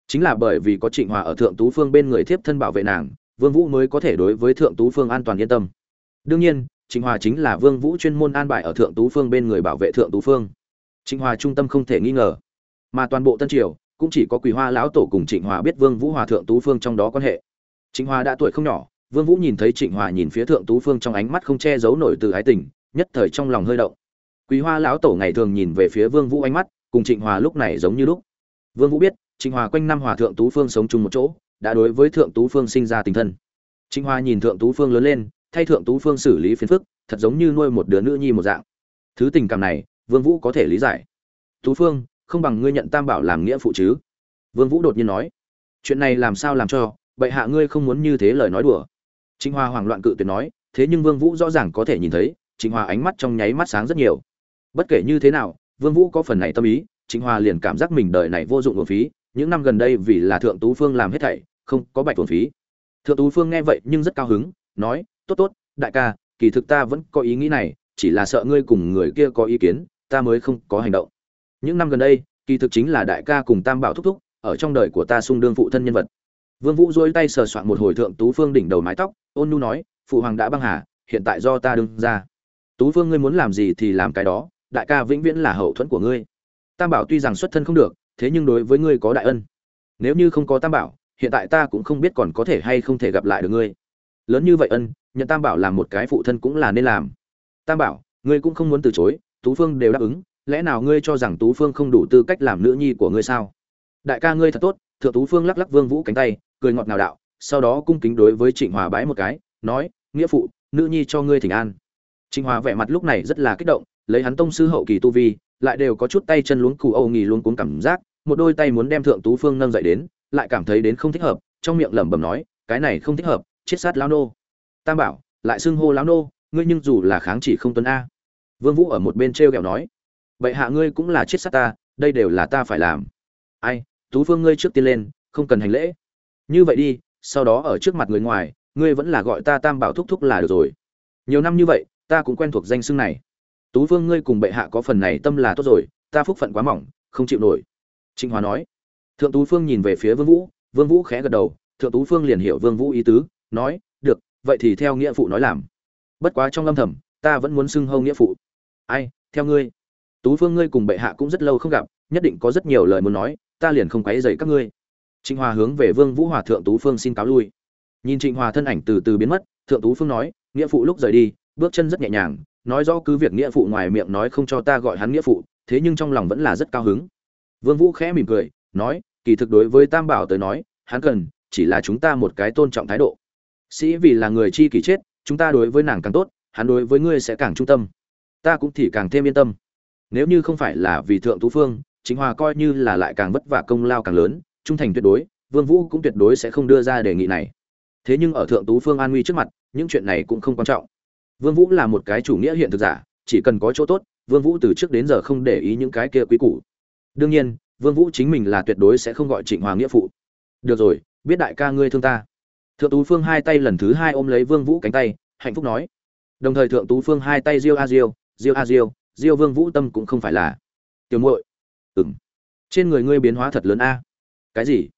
chính là bởi vì có trịnh hòa ở thượng tú phương bên người thiếp thân bảo vệ nàng, vương vũ mới có thể đối với thượng tú phương an toàn yên tâm. Đương nhiên, trịnh hòa chính là vương vũ chuyên môn an bài ở thượng tú phương bên người bảo vệ thượng tú phương. Trịnh hòa trung tâm không thể nghi ngờ. Mà toàn bộ tân triều, cũng chỉ có quỳ hoa lão tổ cùng trịnh hòa biết vương vũ hòa thượng tú phương trong đó quan hệ. Trịnh hòa đã tuổi không nhỏ, vương vũ nhìn thấy trịnh hòa nhìn phía thượng tú phương trong ánh mắt không che giấu nổi từ ái tình, nhất thời trong lòng hơi động. Quý hoa lão tổ ngày thường nhìn về phía vương vũ ánh mắt, cùng trịnh hòa lúc này giống như lúc. Vương vũ biết trịnh hòa quanh năm hòa thượng tú phương sống chung một chỗ, đã đối với thượng tú phương sinh ra tình thân. Trịnh hòa nhìn thượng tú phương lớn lên, thay thượng tú phương xử lý phiền phức, thật giống như nuôi một đứa nữ nhi một dạng. Thứ tình cảm này, vương vũ có thể lý giải. Tú phương, không bằng ngươi nhận tam bảo làm nghĩa phụ chứ? Vương vũ đột nhiên nói. Chuyện này làm sao làm cho, bệ hạ ngươi không muốn như thế lời nói đùa. Trịnh hoa hoảng loạn cự tuyệt nói, thế nhưng vương vũ rõ ràng có thể nhìn thấy, trịnh hoa ánh mắt trong nháy mắt sáng rất nhiều. Bất kể như thế nào, vương vũ có phần này tâm ý, trịnh hoa liền cảm giác mình đời này vô dụng uổng phí những năm gần đây vì là thượng tú phương làm hết thảy, không có bạch thuần phí. Thượng tú phương nghe vậy nhưng rất cao hứng, nói, tốt tốt, đại ca, kỳ thực ta vẫn có ý nghĩ này, chỉ là sợ ngươi cùng người kia có ý kiến, ta mới không có hành động. Những năm gần đây, kỳ thực chính là đại ca cùng tam bảo thúc thúc, ở trong đời của ta sung đương phụ thân nhân vật. Vương vũ duỗi tay sờ soạn một hồi thượng tú phương đỉnh đầu mái tóc, ôn nhu nói, phụ hoàng đã băng hà, hiện tại do ta đương ra. Tú phương ngươi muốn làm gì thì làm cái đó, đại ca vĩnh viễn là hậu thuẫn của ngươi. Tam bảo tuy rằng xuất thân không được thế nhưng đối với ngươi có đại ân. Nếu như không có tam bảo, hiện tại ta cũng không biết còn có thể hay không thể gặp lại được ngươi. Lớn như vậy ân, nhận tam bảo làm một cái phụ thân cũng là nên làm. Tam bảo, ngươi cũng không muốn từ chối, tú phương đều đáp ứng, lẽ nào ngươi cho rằng tú phương không đủ tư cách làm nữ nhi của ngươi sao? Đại ca ngươi thật tốt, thượng tú phương lắc lắc vương vũ cánh tay, cười ngọt ngào đạo, sau đó cung kính đối với trịnh hòa bái một cái, nói, nghĩa phụ, nữ nhi cho ngươi thỉnh an. Trịnh hòa vẻ mặt lúc này rất là kích động, lấy hắn tông sư hậu kỳ tu vi lại đều có chút tay chân luống cù âu nghi luống cuống cảm giác, một đôi tay muốn đem thượng tú phương nâng dậy đến, lại cảm thấy đến không thích hợp, trong miệng lẩm bẩm nói, cái này không thích hợp, chết sát lão nô. Tam bảo, lại xưng hô lão nô, ngươi nhưng dù là kháng chỉ không tuấn a. Vương vũ ở một bên treo kẹo nói vậy hạ ngươi cũng là chết sát ta, đây đều là ta phải làm. Ai, tú phương ngươi trước tiên lên, không cần hành lễ. Như vậy đi, sau đó ở trước mặt người ngoài, ngươi vẫn là gọi ta tam bảo thúc thúc là được rồi. Nhiều năm như vậy, ta cũng quen thuộc danh xưng này tú Vương ngươi cùng bệ hạ có phần này tâm là tốt rồi, ta phúc phận quá mỏng, không chịu nổi. Trịnh hòa nói. Thượng tú phương nhìn về phía vương vũ vương vũ khẽ gật đầu, thượng tú phương liền hiểu vương vũ ý tứ, nói, được, vậy thì theo nghĩa phụ nói làm. Bất quá trong lâm thầm, ta vẫn muốn xưng hâu nghĩa phụ. Ai, theo ngươi? Tú phương ngươi cùng bệ hạ cũng rất lâu không gặp, nhất định có rất nhiều lời muốn nói, ta liền không quấy rầy các ngươi. Trịnh hòa hướng về vương vũ hòa thượng tú phương xin cáo lui. Nhìn trịnh hòa thân ảnh từ từ biến mất, thượng tú phương nói, nghĩa phụ lúc rời đi, bước chân rất nhẹ nhàng nói rõ cứ việc nghĩa phụ ngoài miệng nói không cho ta gọi hắn nghĩa phụ, thế nhưng trong lòng vẫn là rất cao hứng. Vương vũ khẽ mỉm cười, nói, kỳ thực đối với tam bảo tới nói, hắn cần, chỉ là chúng ta một cái tôn trọng thái độ. Sĩ vì là người chi kỷ chết, chúng ta đối với nàng càng tốt, hắn đối với ngươi sẽ càng trung tâm. Ta cũng thì càng thêm yên tâm. Nếu như không phải là vì thượng tú phương, chính hòa coi như là lại càng vất vả công lao càng lớn, trung thành tuyệt đối, vương vũ cũng tuyệt đối sẽ không đưa ra đề nghị này. Thế nhưng ở thượng tú phương an nguy trước mặt, những chuyện này cũng không quan trọng vương vũ là một cái chủ nghĩa hiện thực giả, chỉ cần có chỗ tốt, vương vũ từ trước đến giờ không để ý những cái kia quý củ. Đương nhiên, vương vũ chính mình là tuyệt đối sẽ không gọi trịnh hoàng nghĩa phụ. Được rồi, biết đại ca ngươi thương ta. Thượng tú phương hai tay lần thứ hai ôm lấy vương vũ cánh tay, hạnh phúc nói. Đồng thời thượng tú phương hai tay diêu a diêu diêu a diêu diêu vương vũ tâm cũng không phải là. Tiểu muội. Ừm. Trên người ngươi biến hóa thật lớn a. Cái gì?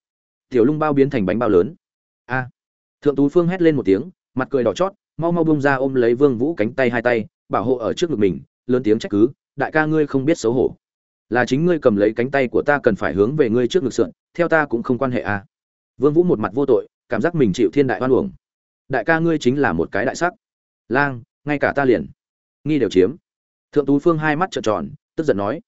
Tiểu lung bao biến thành bánh bao lớn. A. Thượng tú phương hét lên một tiếng, mặt cười đỏ chót mau mau bung ra ôm lấy vương vũ cánh tay hai tay, bảo hộ ở trước ngực mình, lớn tiếng trách cứ, đại ca ngươi không biết xấu hổ. Là chính ngươi cầm lấy cánh tay của ta cần phải hướng về ngươi trước ngực sượn, theo ta cũng không quan hệ à. Vương vũ một mặt vô tội, cảm giác mình chịu thiên đại oan uổng. Đại ca ngươi chính là một cái đại sắc. Lang, ngay cả ta liền. Nghi đều chiếm. Thượng tú phương hai mắt trợn tròn, tức giận nói,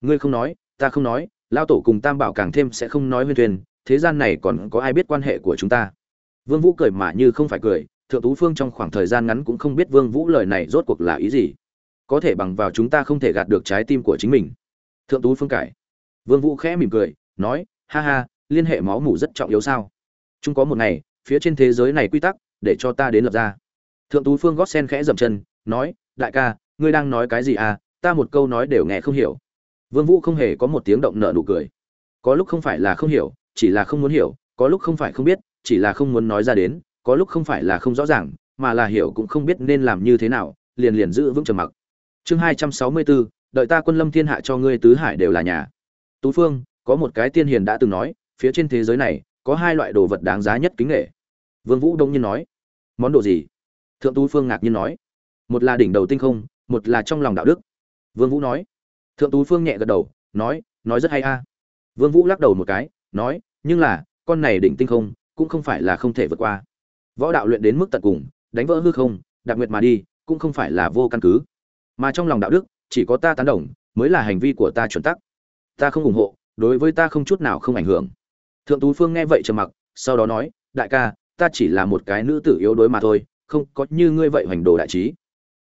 ngươi không nói, ta không nói lao tổ cùng tam bảo càng thêm sẽ không nói huyên thuyền thế gian này còn có ai biết quan hệ của chúng ta? Vương vũ cười mà như không phải cười thượng tú phương trong khoảng thời gian ngắn cũng không biết vương vũ lời này rốt cuộc là ý gì. Có thể bằng vào chúng ta không thể gạt được trái tim của chính mình. Thượng tú phương cải. Vương vũ khẽ mỉm cười, nói, ha ha, liên hệ máu mủ rất trọng yếu sao? Chung có một ngày, phía trên thế giới này quy tắc, để cho ta đến lập ra. Thượng tú phương gót sen khẽ dậm chân, nói, đại ca, ngươi đang nói cái gì à? Ta một câu nói đều nghe không hiểu. Vương vũ không hề có một tiếng động nợ nụ cười. Có lúc không phải là không hiểu, chỉ là không muốn hiểu, có lúc không phải không biết, chỉ là không muốn nói ra đến có lúc không phải là không rõ ràng, mà là hiểu cũng không biết nên làm như thế nào, liền liền giữ vững trầm mặc. Chương hai trăm sáu mươi bốn đợi ta quân lâm thiên hạ cho ngươi tứ hải đều là nhà. Tú phương, có một cái tiên hiền đã từng nói, phía trên thế giới này, có hai loại đồ vật đáng giá nhất kính nghệ vương vũ đông nhiên nói, món đồ gì? Thượng tú phương ngạc nhiên nói, một là đỉnh đầu tinh không, một là trong lòng đạo đức. Vương vũ nói, thượng tú phương nhẹ gật đầu, nói nói rất hay a. Vương vũ lắc đầu một cái, nói, nhưng là, con này đỉnh tinh không, cũng không phải là không thể vượt qua võ đạo luyện đến mức tận cùng, đánh vỡ hư không đặc nguyệt mà đi, cũng không phải là vô căn cứ. Mà trong lòng đạo đức, chỉ có ta tán đồng, mới là hành vi của ta chuẩn tắc. Ta không ủng hộ, đối với ta không chút nào không ảnh hưởng. Thượng tú phương nghe vậy trầm mặc, sau đó nói, đại ca, ta chỉ là một cái nữ tử yếu đuối mà thôi, không có như ngươi vậy hoành đồ đại trí.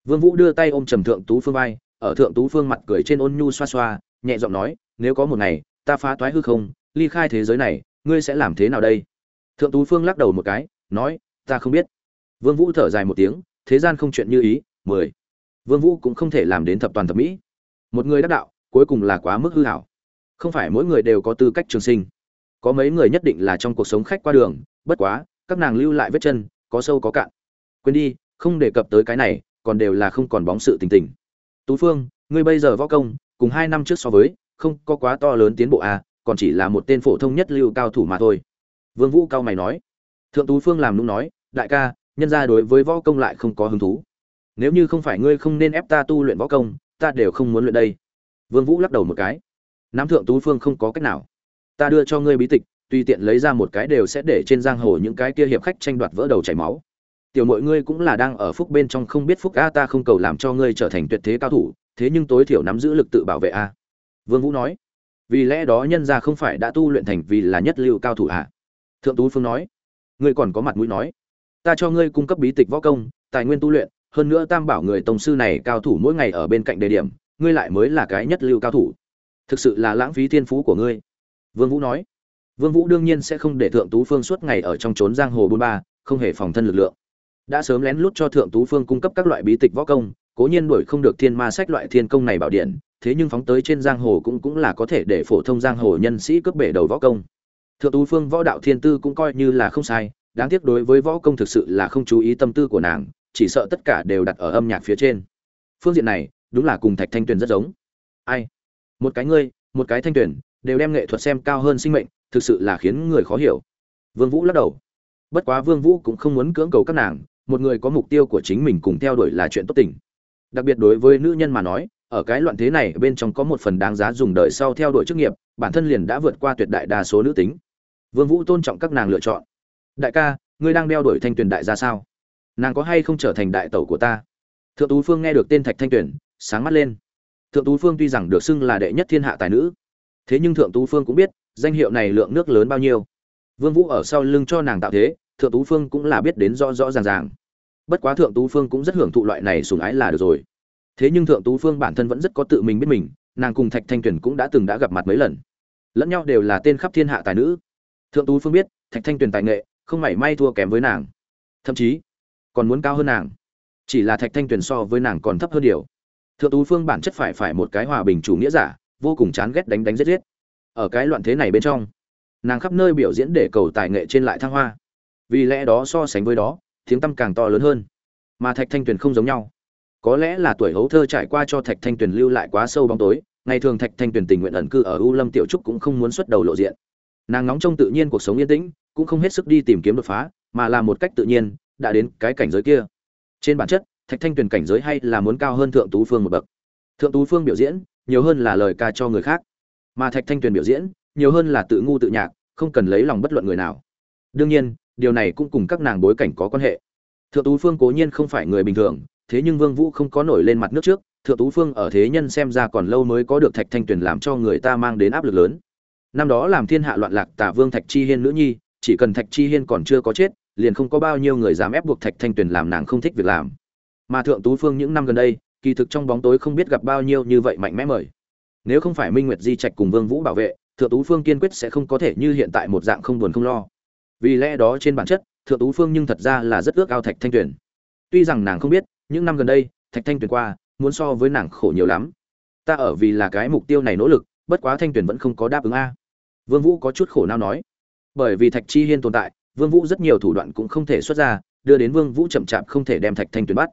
Vương vũ đưa tay ôm trầm thượng tú phương vai, ở thượng tú phương mặt cười trên ôn nhu xoa xoa, nhẹ giọng nói, nếu có một ngày, ta phá toái hư không, ly khai thế giới này, ngươi sẽ làm thế nào đây? Thượng tú phương lắc đầu một cái, nói ta không biết. Vương vũ thở dài một tiếng, thế gian không chuyện như ý, mười. Vương vũ cũng không thể làm đến thập toàn thập mỹ. Một người đắc đạo, cuối cùng là quá mức hư hảo. Không phải mỗi người đều có tư cách trường sinh. Có mấy người nhất định là trong cuộc sống khách qua đường, bất quá, các nàng lưu lại vết chân, có sâu có cạn. Quên đi, không đề cập tới cái này, còn đều là không còn bóng sự tình tình. Tú phương, ngươi bây giờ võ công, cùng hai năm trước so với, không có quá to lớn tiến bộ à còn chỉ là một tên phổ thông nhất lưu cao thủ mà thôi. Vương vũ cao mày nói thượng tú phương làm nung nói, đại ca, nhân gia đối với võ công lại không có hứng thú. Nếu như không phải ngươi không nên ép ta tu luyện võ công, ta đều không muốn luyện đây. Vương vũ lắc đầu một cái. Nắm thượng tú phương không có cách nào. Ta đưa cho ngươi bí tịch, tùy tiện lấy ra một cái đều sẽ để trên giang hồ những cái kia hiệp khách tranh đoạt vỡ đầu chảy máu. Tiểu mọi ngươi cũng là đang ở phúc bên trong không biết phúc a, ta không cầu làm cho ngươi trở thành tuyệt thế cao thủ, thế nhưng tối thiểu nắm giữ lực tự bảo vệ a. Vương vũ nói. Vì lẽ đó nhân gia không phải đã tu luyện thành vì là nhất lưu cao thủ à? Thượng tú phương nói ngươi còn có mặt mũi nói. Ta cho ngươi cung cấp bí tịch võ công, tài nguyên tu luyện, hơn nữa tam bảo người tổng sư này cao thủ mỗi ngày ở bên cạnh đề điểm, ngươi lại mới là cái nhất lưu cao thủ. Thực sự là lãng phí thiên phú của ngươi. Vương vũ nói. Vương vũ đương nhiên sẽ không để thượng tú phương suốt ngày ở trong trốn giang hồ bôn ba, không hề phòng thân lực lượng. Đã sớm lén lút cho thượng tú phương cung cấp các loại bí tịch võ công, cố nhiên đuổi không được thiên ma sách loại thiên công này bảo điện, thế nhưng phóng tới trên giang hồ cũng cũng là có thể để phổ thông giang hồ nhân sĩ cướp bể đầu võ công thượng tú phương võ đạo thiên tư cũng coi như là không sai, đáng tiếc đối với võ công thực sự là không chú ý tâm tư của nàng, chỉ sợ tất cả đều đặt ở âm nhạc phía trên. Phương diện này, đúng là cùng thạch thanh tuyền rất giống. Ai? Một cái ngươi, một cái thanh tuyền, đều đem nghệ thuật xem cao hơn sinh mệnh, thực sự là khiến người khó hiểu. Vương vũ lắc đầu. Bất quá vương vũ cũng không muốn cưỡng cầu các nàng, một người có mục tiêu của chính mình cùng theo đuổi là chuyện tốt tình. Đặc biệt đối với nữ nhân mà nói, ở cái loạn thế này bên trong có một phần đáng giá dùng đời sau theo đuổi chức nghiệp bản thân liền đã vượt qua tuyệt đại đa số nữ tính. Vương vũ tôn trọng các nàng lựa chọn. Đại ca, ngươi đang đeo đuổi thanh tuyền đại ra sao? Nàng có hay không trở thành đại tẩu của ta? Thượng tú phương nghe được tên thạch thanh tuyền, sáng mắt lên. Thượng tú phương tuy rằng được xưng là đệ nhất thiên hạ tài nữ, thế nhưng thượng tú phương cũng biết, danh hiệu này lượng nước lớn bao nhiêu. Vương vũ ở sau lưng cho nàng tạo thế, thượng tú phương cũng là biết đến rõ rõ ràng ràng. Bất quá thượng tú phương cũng rất hưởng thụ loại này sủng ái là được rồi. Thế nhưng thượng tú phương bản thân vẫn rất có tự mình biết mình nàng cùng thạch thanh tuyền cũng đã từng đã gặp mặt mấy lần lẫn nhau đều là tên khắp thiên hạ tài nữ thượng tú phương biết thạch thanh tuyền tài nghệ không mảy may thua kém với nàng thậm chí còn muốn cao hơn nàng chỉ là thạch thanh tuyền so với nàng còn thấp hơn điều thượng tú phương bản chất phải phải một cái hòa bình chủ nghĩa giả vô cùng chán ghét đánh đánh giết giết ở cái loạn thế này bên trong nàng khắp nơi biểu diễn để cầu tài nghệ trên lại thăng hoa vì lẽ đó so sánh với đó tiếng tăm càng to lớn hơn mà thạch thanh tuyền không giống nhau có lẽ là tuổi hấu thơ trải qua cho thạch thanh tuyền lưu lại quá sâu bóng tối, ngày thường thạch thanh tuyền tình nguyện ẩn cư ở u lâm tiểu trúc cũng không muốn xuất đầu lộ diện. Nàng nóng trong tự nhiên cuộc sống yên tĩnh, cũng không hết sức đi tìm kiếm đột phá, mà là một cách tự nhiên, đã đến cái cảnh giới kia. Trên bản chất, thạch thanh tuyền cảnh giới hay là muốn cao hơn thượng tú phương một bậc. Thượng tú phương biểu diễn, nhiều hơn là lời ca cho người khác. Mà thạch thanh tuyền biểu diễn, nhiều hơn là tự ngu tự nhạc, không cần lấy lòng bất luận người nào. Đương nhiên, điều này cũng cùng các nàng bối cảnh có quan hệ. Thượng tú phương cố nhiên không phải người bình thường thế nhưng vương vũ không có nổi lên mặt nước trước, thượng tú phương ở thế nhân xem ra còn lâu mới có được thạch thanh tuyền làm cho người ta mang đến áp lực lớn. Năm đó làm thiên hạ loạn lạc tả vương thạch chi hiên nữ nhi, chỉ cần thạch chi hiên còn chưa có chết, liền không có bao nhiêu người dám ép buộc thạch thanh tuyền làm nàng không thích việc làm. Mà thượng tú phương những năm gần đây, kỳ thực trong bóng tối không biết gặp bao nhiêu như vậy mạnh mẽ mời. Nếu không phải minh nguyệt di trạch cùng vương vũ bảo vệ, thượng tú phương kiên quyết sẽ không có thể như hiện tại một dạng không buồn không lo. Vì lẽ đó trên bản chất, thượng tú phương nhưng thật ra là rất ước ao thạch thanh tuyền. Tuy rằng nàng không biết những năm gần đây, thạch thanh tuyền qua, muốn so với nàng khổ nhiều lắm. Ta ở vì là cái mục tiêu này nỗ lực, bất quá thanh tuyền vẫn không có đáp ứng a. Vương vũ có chút khổ nao nói. Bởi vì thạch chi hiên tồn tại, vương vũ rất nhiều thủ đoạn cũng không thể xuất ra, đưa đến vương vũ chậm chạp không thể đem thạch thanh tuyền bắt.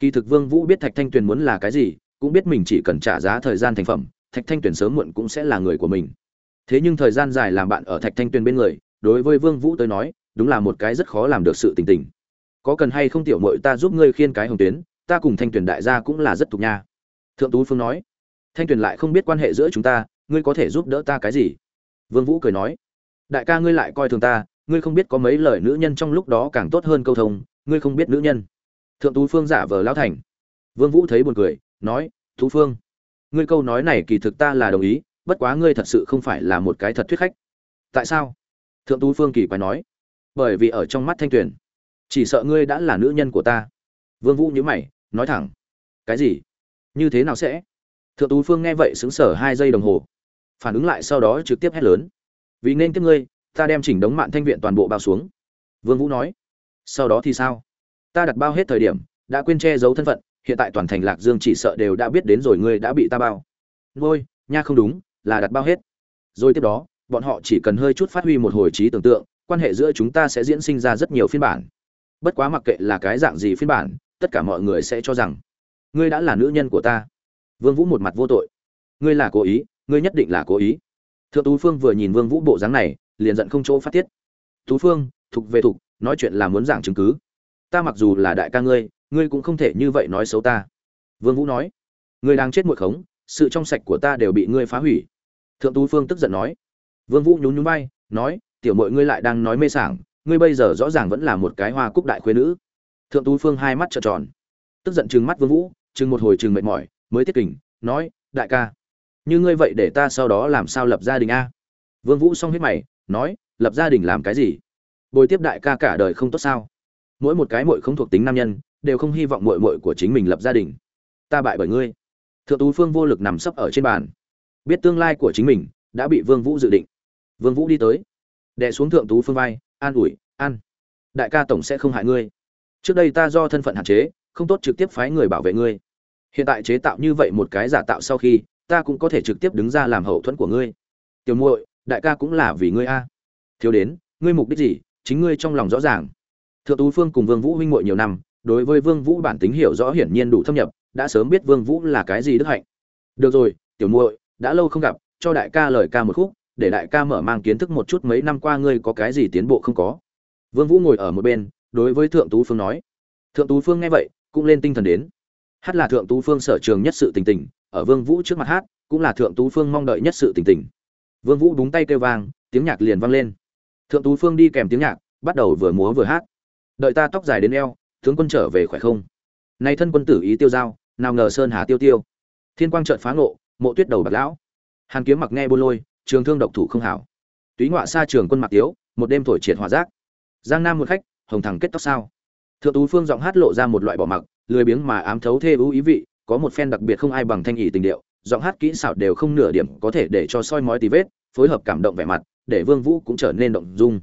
Kỳ thực vương vũ biết thạch thanh tuyền muốn là cái gì, cũng biết mình chỉ cần trả giá thời gian thành phẩm, thạch thanh tuyền sớm muộn cũng sẽ là người của mình. Thế nhưng thời gian dài làm bạn ở thạch thanh tuyền bên người, đối với vương vũ tới nói, đúng là một cái rất khó làm được sự tình tình có cần hay không tiểu muội ta giúp ngươi khiên cái hồng tuyến, ta cùng thanh tuyền đại gia cũng là rất tục nha. Thượng tú phương nói. Thanh tuyền lại không biết quan hệ giữa chúng ta, ngươi có thể giúp đỡ ta cái gì? Vương vũ cười nói. Đại ca ngươi lại coi thường ta, ngươi không biết có mấy lời nữ nhân trong lúc đó càng tốt hơn câu thông, ngươi không biết nữ nhân. Thượng tú phương giả vờ lão thành. Vương vũ thấy buồn cười, nói, tú phương, ngươi câu nói này kỳ thực ta là đồng ý, bất quá ngươi thật sự không phải là một cái thật thuyết khách. Tại sao? Thượng tú phương kỳ quái nói. Bởi vì ở trong mắt thanh tuyền chỉ sợ ngươi đã là nữ nhân của ta. Vương vũ nhíu mày, nói thẳng. Cái gì? Như thế nào sẽ? Thượng tú phương nghe vậy sững sờ hai giây đồng hồ. Phản ứng lại sau đó trực tiếp hét lớn. Vì nên tiếp ngươi, ta đem chỉnh đống mạng thanh viện toàn bộ bao xuống. Vương vũ nói. Sau đó thì sao? Ta đặt bao hết thời điểm, đã quên che giấu thân phận, hiện tại toàn thành lạc dương chỉ sợ đều đã biết đến rồi ngươi đã bị ta bao. Ngôi nha không đúng, là đặt bao hết. Rồi tiếp đó, bọn họ chỉ cần hơi chút phát huy một hồi trí tưởng tượng, quan hệ giữa chúng ta sẽ diễn sinh ra rất nhiều phiên bản bất quá mặc kệ là cái dạng gì phiên bản, tất cả mọi người sẽ cho rằng, ngươi đã là nữ nhân của ta. Vương vũ một mặt vô tội. Ngươi là cố ý, ngươi nhất định là cố ý. Thượng tú phương vừa nhìn vương vũ bộ dáng này, liền giận không chỗ phát tiết. Tú phương, thục về thục, nói chuyện là muốn giảng chứng cứ. Ta mặc dù là đại ca ngươi ngươi cũng không thể như vậy nói xấu ta. Vương vũ nói. Ngươi đang chết muội khống, sự trong sạch của ta đều bị ngươi phá hủy. Thượng tú phương tức giận nói. Vương vũ nhún nhún vai, nói, tiểu muội ngươi lại đang nói mê sảng ngươi bây giờ rõ ràng vẫn là một cái hoa cúc đại khuê nữ. Thượng tú phương hai mắt trợn tròn. Tức giận chừng mắt vương vũ chừng một hồi chừng mệt mỏi, mới tiết kỉnh nói, đại ca, như ngươi vậy để ta sau đó làm sao lập gia đình a? Vương vũ xong hết mày, nói, lập gia đình làm cái gì? Bồi tiếp đại ca cả đời không tốt sao? Mỗi một cái muội không thuộc tính nam nhân, đều không hy vọng muội muội của chính mình lập gia đình. Ta bại bởi ngươi. Thượng tú phương vô lực nằm sấp ở trên bàn. Biết tương lai của chính mình đã bị vương vũ dự định. Vương vũ đi tới, đè xuống thượng tú phương vai an ủi, an. Đại ca tổng sẽ không hại ngươi. Trước đây ta do thân phận hạn chế, không tốt trực tiếp phái người bảo vệ ngươi. Hiện tại chế tạo như vậy một cái giả tạo sau khi, ta cũng có thể trực tiếp đứng ra làm hậu thuẫn của ngươi. Tiểu muội, đại ca cũng là vì ngươi a. Thiếu đến, ngươi mục đích gì? Chính ngươi trong lòng rõ ràng. Thượng tú phương cùng vương vũ huynh muội nhiều năm, đối với vương vũ bản tính hiểu rõ hiển nhiên đủ thâm nhập, đã sớm biết vương vũ là cái gì đức hạnh. Được rồi, tiểu muội, đã lâu không gặp, cho đại ca lời ca một khúc để đại ca mở mang kiến thức một chút mấy năm qua ngươi có cái gì tiến bộ không có. Vương vũ ngồi ở một bên, đối với thượng tú phương nói. Thượng tú phương nghe vậy, cũng lên tinh thần đến. Hát là thượng tú phương sở trường nhất sự tình tình, ở vương vũ trước mặt hát, cũng là thượng tú phương mong đợi nhất sự tình tình. Vương vũ đúng tay kêu vang, tiếng nhạc liền vang lên. Thượng tú phương đi kèm tiếng nhạc, bắt đầu vừa múa vừa hát. Đợi ta tóc dài đến eo, tướng quân trở về khỏe không? Nay thân quân tử ý tiêu giao, nào ngờ sơn hà tiêu tiêu. Thiên quang trợn phá ngộ, mộ tuyết đầu bạc lão. Hàn kiếm mặc nghe buôn lôi trường thương độc thủ không hảo. Túy ngoạ xa trường quân mặc tiếu, một đêm thổi triệt hỏa giác. Giang nam một khách, hồng thẳng kết tóc sao. Thượng tú phương giọng hát lộ ra một loại bỏ mặc, lười biếng mà ám thấu thê ưu ý vị, có một phen đặc biệt không ai bằng thanh ý tình điệu, giọng hát kỹ xảo đều không nửa điểm có thể để cho soi mói tí vết, phối hợp cảm động vẻ mặt, để vương vũ cũng trở nên động dung.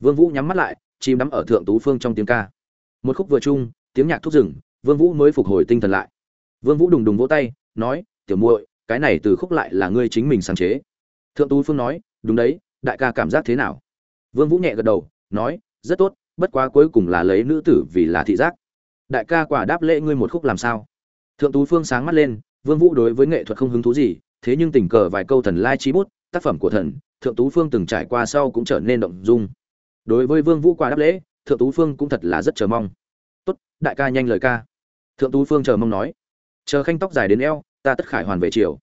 Vương vũ nhắm mắt lại, chìm đắm ở thượng tú phương trong tiếng ca. Một khúc vừa chung, tiếng nhạc thúc rừng vương vũ mới phục hồi tinh thần lại. Vương vũ đùng đùng vỗ tay, nói, tiểu muội, cái này từ khúc lại là ngươi chính mình sáng chế thượng tú phương nói, đúng đấy, đại ca cảm giác thế nào? Vương vũ nhẹ gật đầu, nói, rất tốt, bất quá cuối cùng là lấy nữ tử vì là thị giác. Đại ca quả đáp lễ ngươi một khúc làm sao? Thượng tú phương sáng mắt lên, vương vũ đối với nghệ thuật không hứng thú gì, thế nhưng tình cờ vài câu thần lai chi bút, tác phẩm của thần, thượng tú phương từng trải qua sau cũng trở nên động dung. Đối với vương vũ quả đáp lễ, thượng tú phương cũng thật là rất chờ mong. Tốt, đại ca nhanh lời ca. Thượng tú phương chờ mong nói, chờ khanh tóc dài đến eo, ta tất khải hoàn về chiều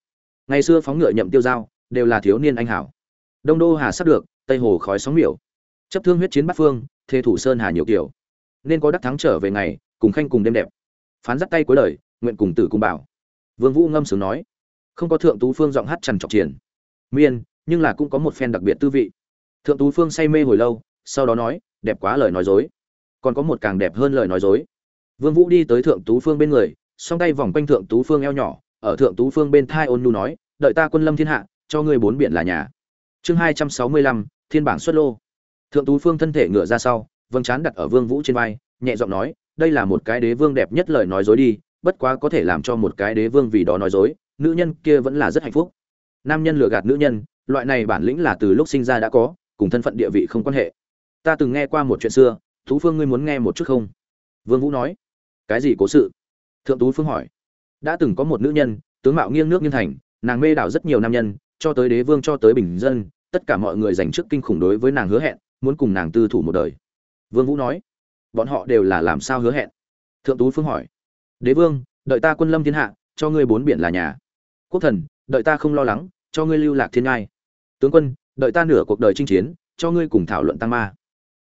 ngày xưa phóng ngựa nhậm tiêu giao đều là thiếu niên anh hảo đông đô hà sắp được, tây hồ khói sóng miểu. Chấp thương huyết chiến bát phương thế thủ sơn hà nhiều kiểu. Nên có đắc thắng trở về ngày, cùng khanh cùng đêm đẹp. Phán dắt tay cuối lời nguyện cùng tử cùng bảo. Vương vũ ngâm sướng nói, không có thượng tú phương giọng hát trần trọc triển. Miên, nhưng là cũng có một phen đặc biệt tư vị. Thượng tú phương say mê hồi lâu, sau đó nói, đẹp quá lời nói dối. Còn có một càng đẹp hơn lời nói dối. Vương vũ đi tới thượng tú phương bên người, song tay vòng quanh thượng tú phương eo nhỏ, ở thượng tú phương bên thai ôn nhu nói, đợi ta quân lâm thiên hạ cho ngươi bốn biển là nhà. Chương hai trăm sáu mươi lăm, thiên bảng xuất lô. Thượng tú phương thân thể ngựa ra sau vâng chán đặt ở vương vũ trên vai, nhẹ giọng nói, đây là một cái đế vương đẹp nhất lời nói dối đi, bất quá có thể làm cho một cái đế vương vì đó nói dối, nữ nhân kia vẫn là rất hạnh phúc. Nam nhân lừa gạt nữ nhân, loại này bản lĩnh là từ lúc sinh ra đã có, cùng thân phận địa vị không quan hệ. Ta từng nghe qua một chuyện xưa, tú phương ngươi muốn nghe một chút không? Vương vũ nói. Cái gì cố sự? Thượng tú phương hỏi. Đã từng có một nữ nhân, tướng mạo nghiêng nước nghiêng thành, nàng mê đảo rất nhiều nam nhân cho tới đế vương cho tới bình dân, tất cả mọi người dành trước kinh khủng đối với nàng hứa hẹn, muốn cùng nàng tư thủ một đời. Vương vũ nói, bọn họ đều là làm sao hứa hẹn? Thượng tú phương hỏi, đế vương, đợi ta quân lâm thiên hạ, cho ngươi bốn biển là nhà. Quốc thần, đợi ta không lo lắng, cho ngươi lưu lạc thiên ngai. Tướng quân, đợi ta nửa cuộc đời chinh chiến, cho ngươi cùng thảo luận tăng ma.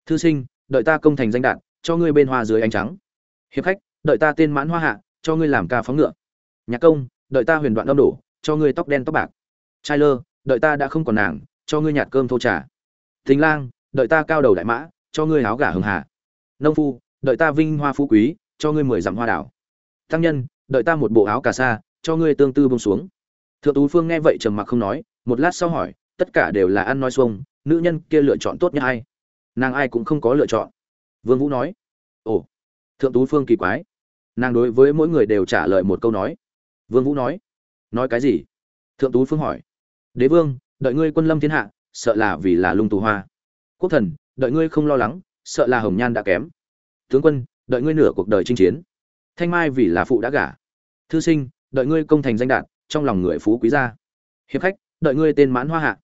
Thư sinh, đợi ta công thành danh đạt cho ngươi bên hoa dưới ánh trắng. Hiệp khách, đợi ta tên mãn hoa hạ, cho ngươi làm ca phóng ngựa. Nhạc công, đợi ta huyền đoạn âm đổ, cho ngươi tóc đen tóc bạc trai lơ đợi ta đã không còn nàng, cho ngươi nhạt cơm thô trà. Thính lang, đợi ta cao đầu đại mã, cho ngươi áo gà hường hà. Nông phu, đợi ta vinh hoa phú quý, cho ngươi mười dặm hoa đảo. Tăng nhân, đợi ta một bộ áo cà sa, cho ngươi tương tư bông xuống. Thượng tú phương nghe vậy trầm mặc không nói, một lát sau hỏi, tất cả đều là ăn nói xuông, nữ nhân kia lựa chọn tốt nhất ai? Nàng ai cũng không có lựa chọn. Vương vũ nói, ồ. Thượng tú phương kỳ quái, nàng đối với mỗi người đều trả lời một câu nói. Vương vũ nói nói cái gì? Thượng tú phương hỏi, đế vương, đợi ngươi quân lâm thiên hạ, sợ là vì là lung tù hoa. Quốc thần, đợi ngươi không lo lắng, sợ là hồng nhan đã kém. Tướng quân, đợi ngươi nửa cuộc đời chinh chiến. Thanh mai vì là phụ đã gả. Thư sinh, đợi ngươi công thành danh đạt, trong lòng người phú quý gia. Hiệp khách, đợi ngươi tên mãn hoa hạ.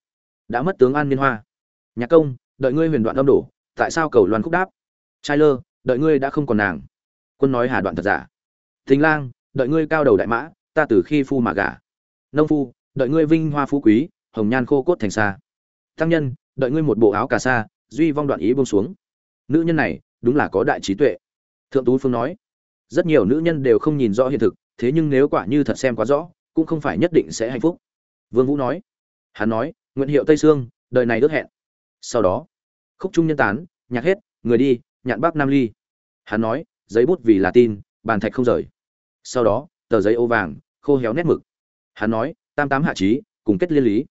Đã mất tướng an niên hoa. Nhạc công, đợi ngươi huyền đoạn âm đổ, tại sao cầu loan khúc đáp? Trai lơ, đợi ngươi đã không còn nàng. Quân nói hà đoạn thật giả. Thính lang, đợi ngươi cao đầu đại mã, ta từ khi phu mà gả. Nông phu đợi ngươi vinh hoa phú quý, hồng nhan khô cốt thành xa. Tăng nhân, đợi ngươi một bộ áo cà sa, duy vong đoạn ý buông xuống. Nữ nhân này, đúng là có đại trí tuệ. Thượng tú phương nói, rất nhiều nữ nhân đều không nhìn rõ hiện thực, thế nhưng nếu quả như thật xem quá rõ, cũng không phải nhất định sẽ hạnh phúc. Vương vũ nói, hắn nói, nguyện hiệu tây sương, đời này ước hẹn. Sau đó, khúc trung nhân tán, nhạc hết, người đi, nhạn bác nam ly. Hắn nói, giấy bút vì là tin, bàn thạch không rời. Sau đó, tờ giấy ô vàng, khô héo nét mực. Hắn nói tam tám hạ trí cùng kết liên lý.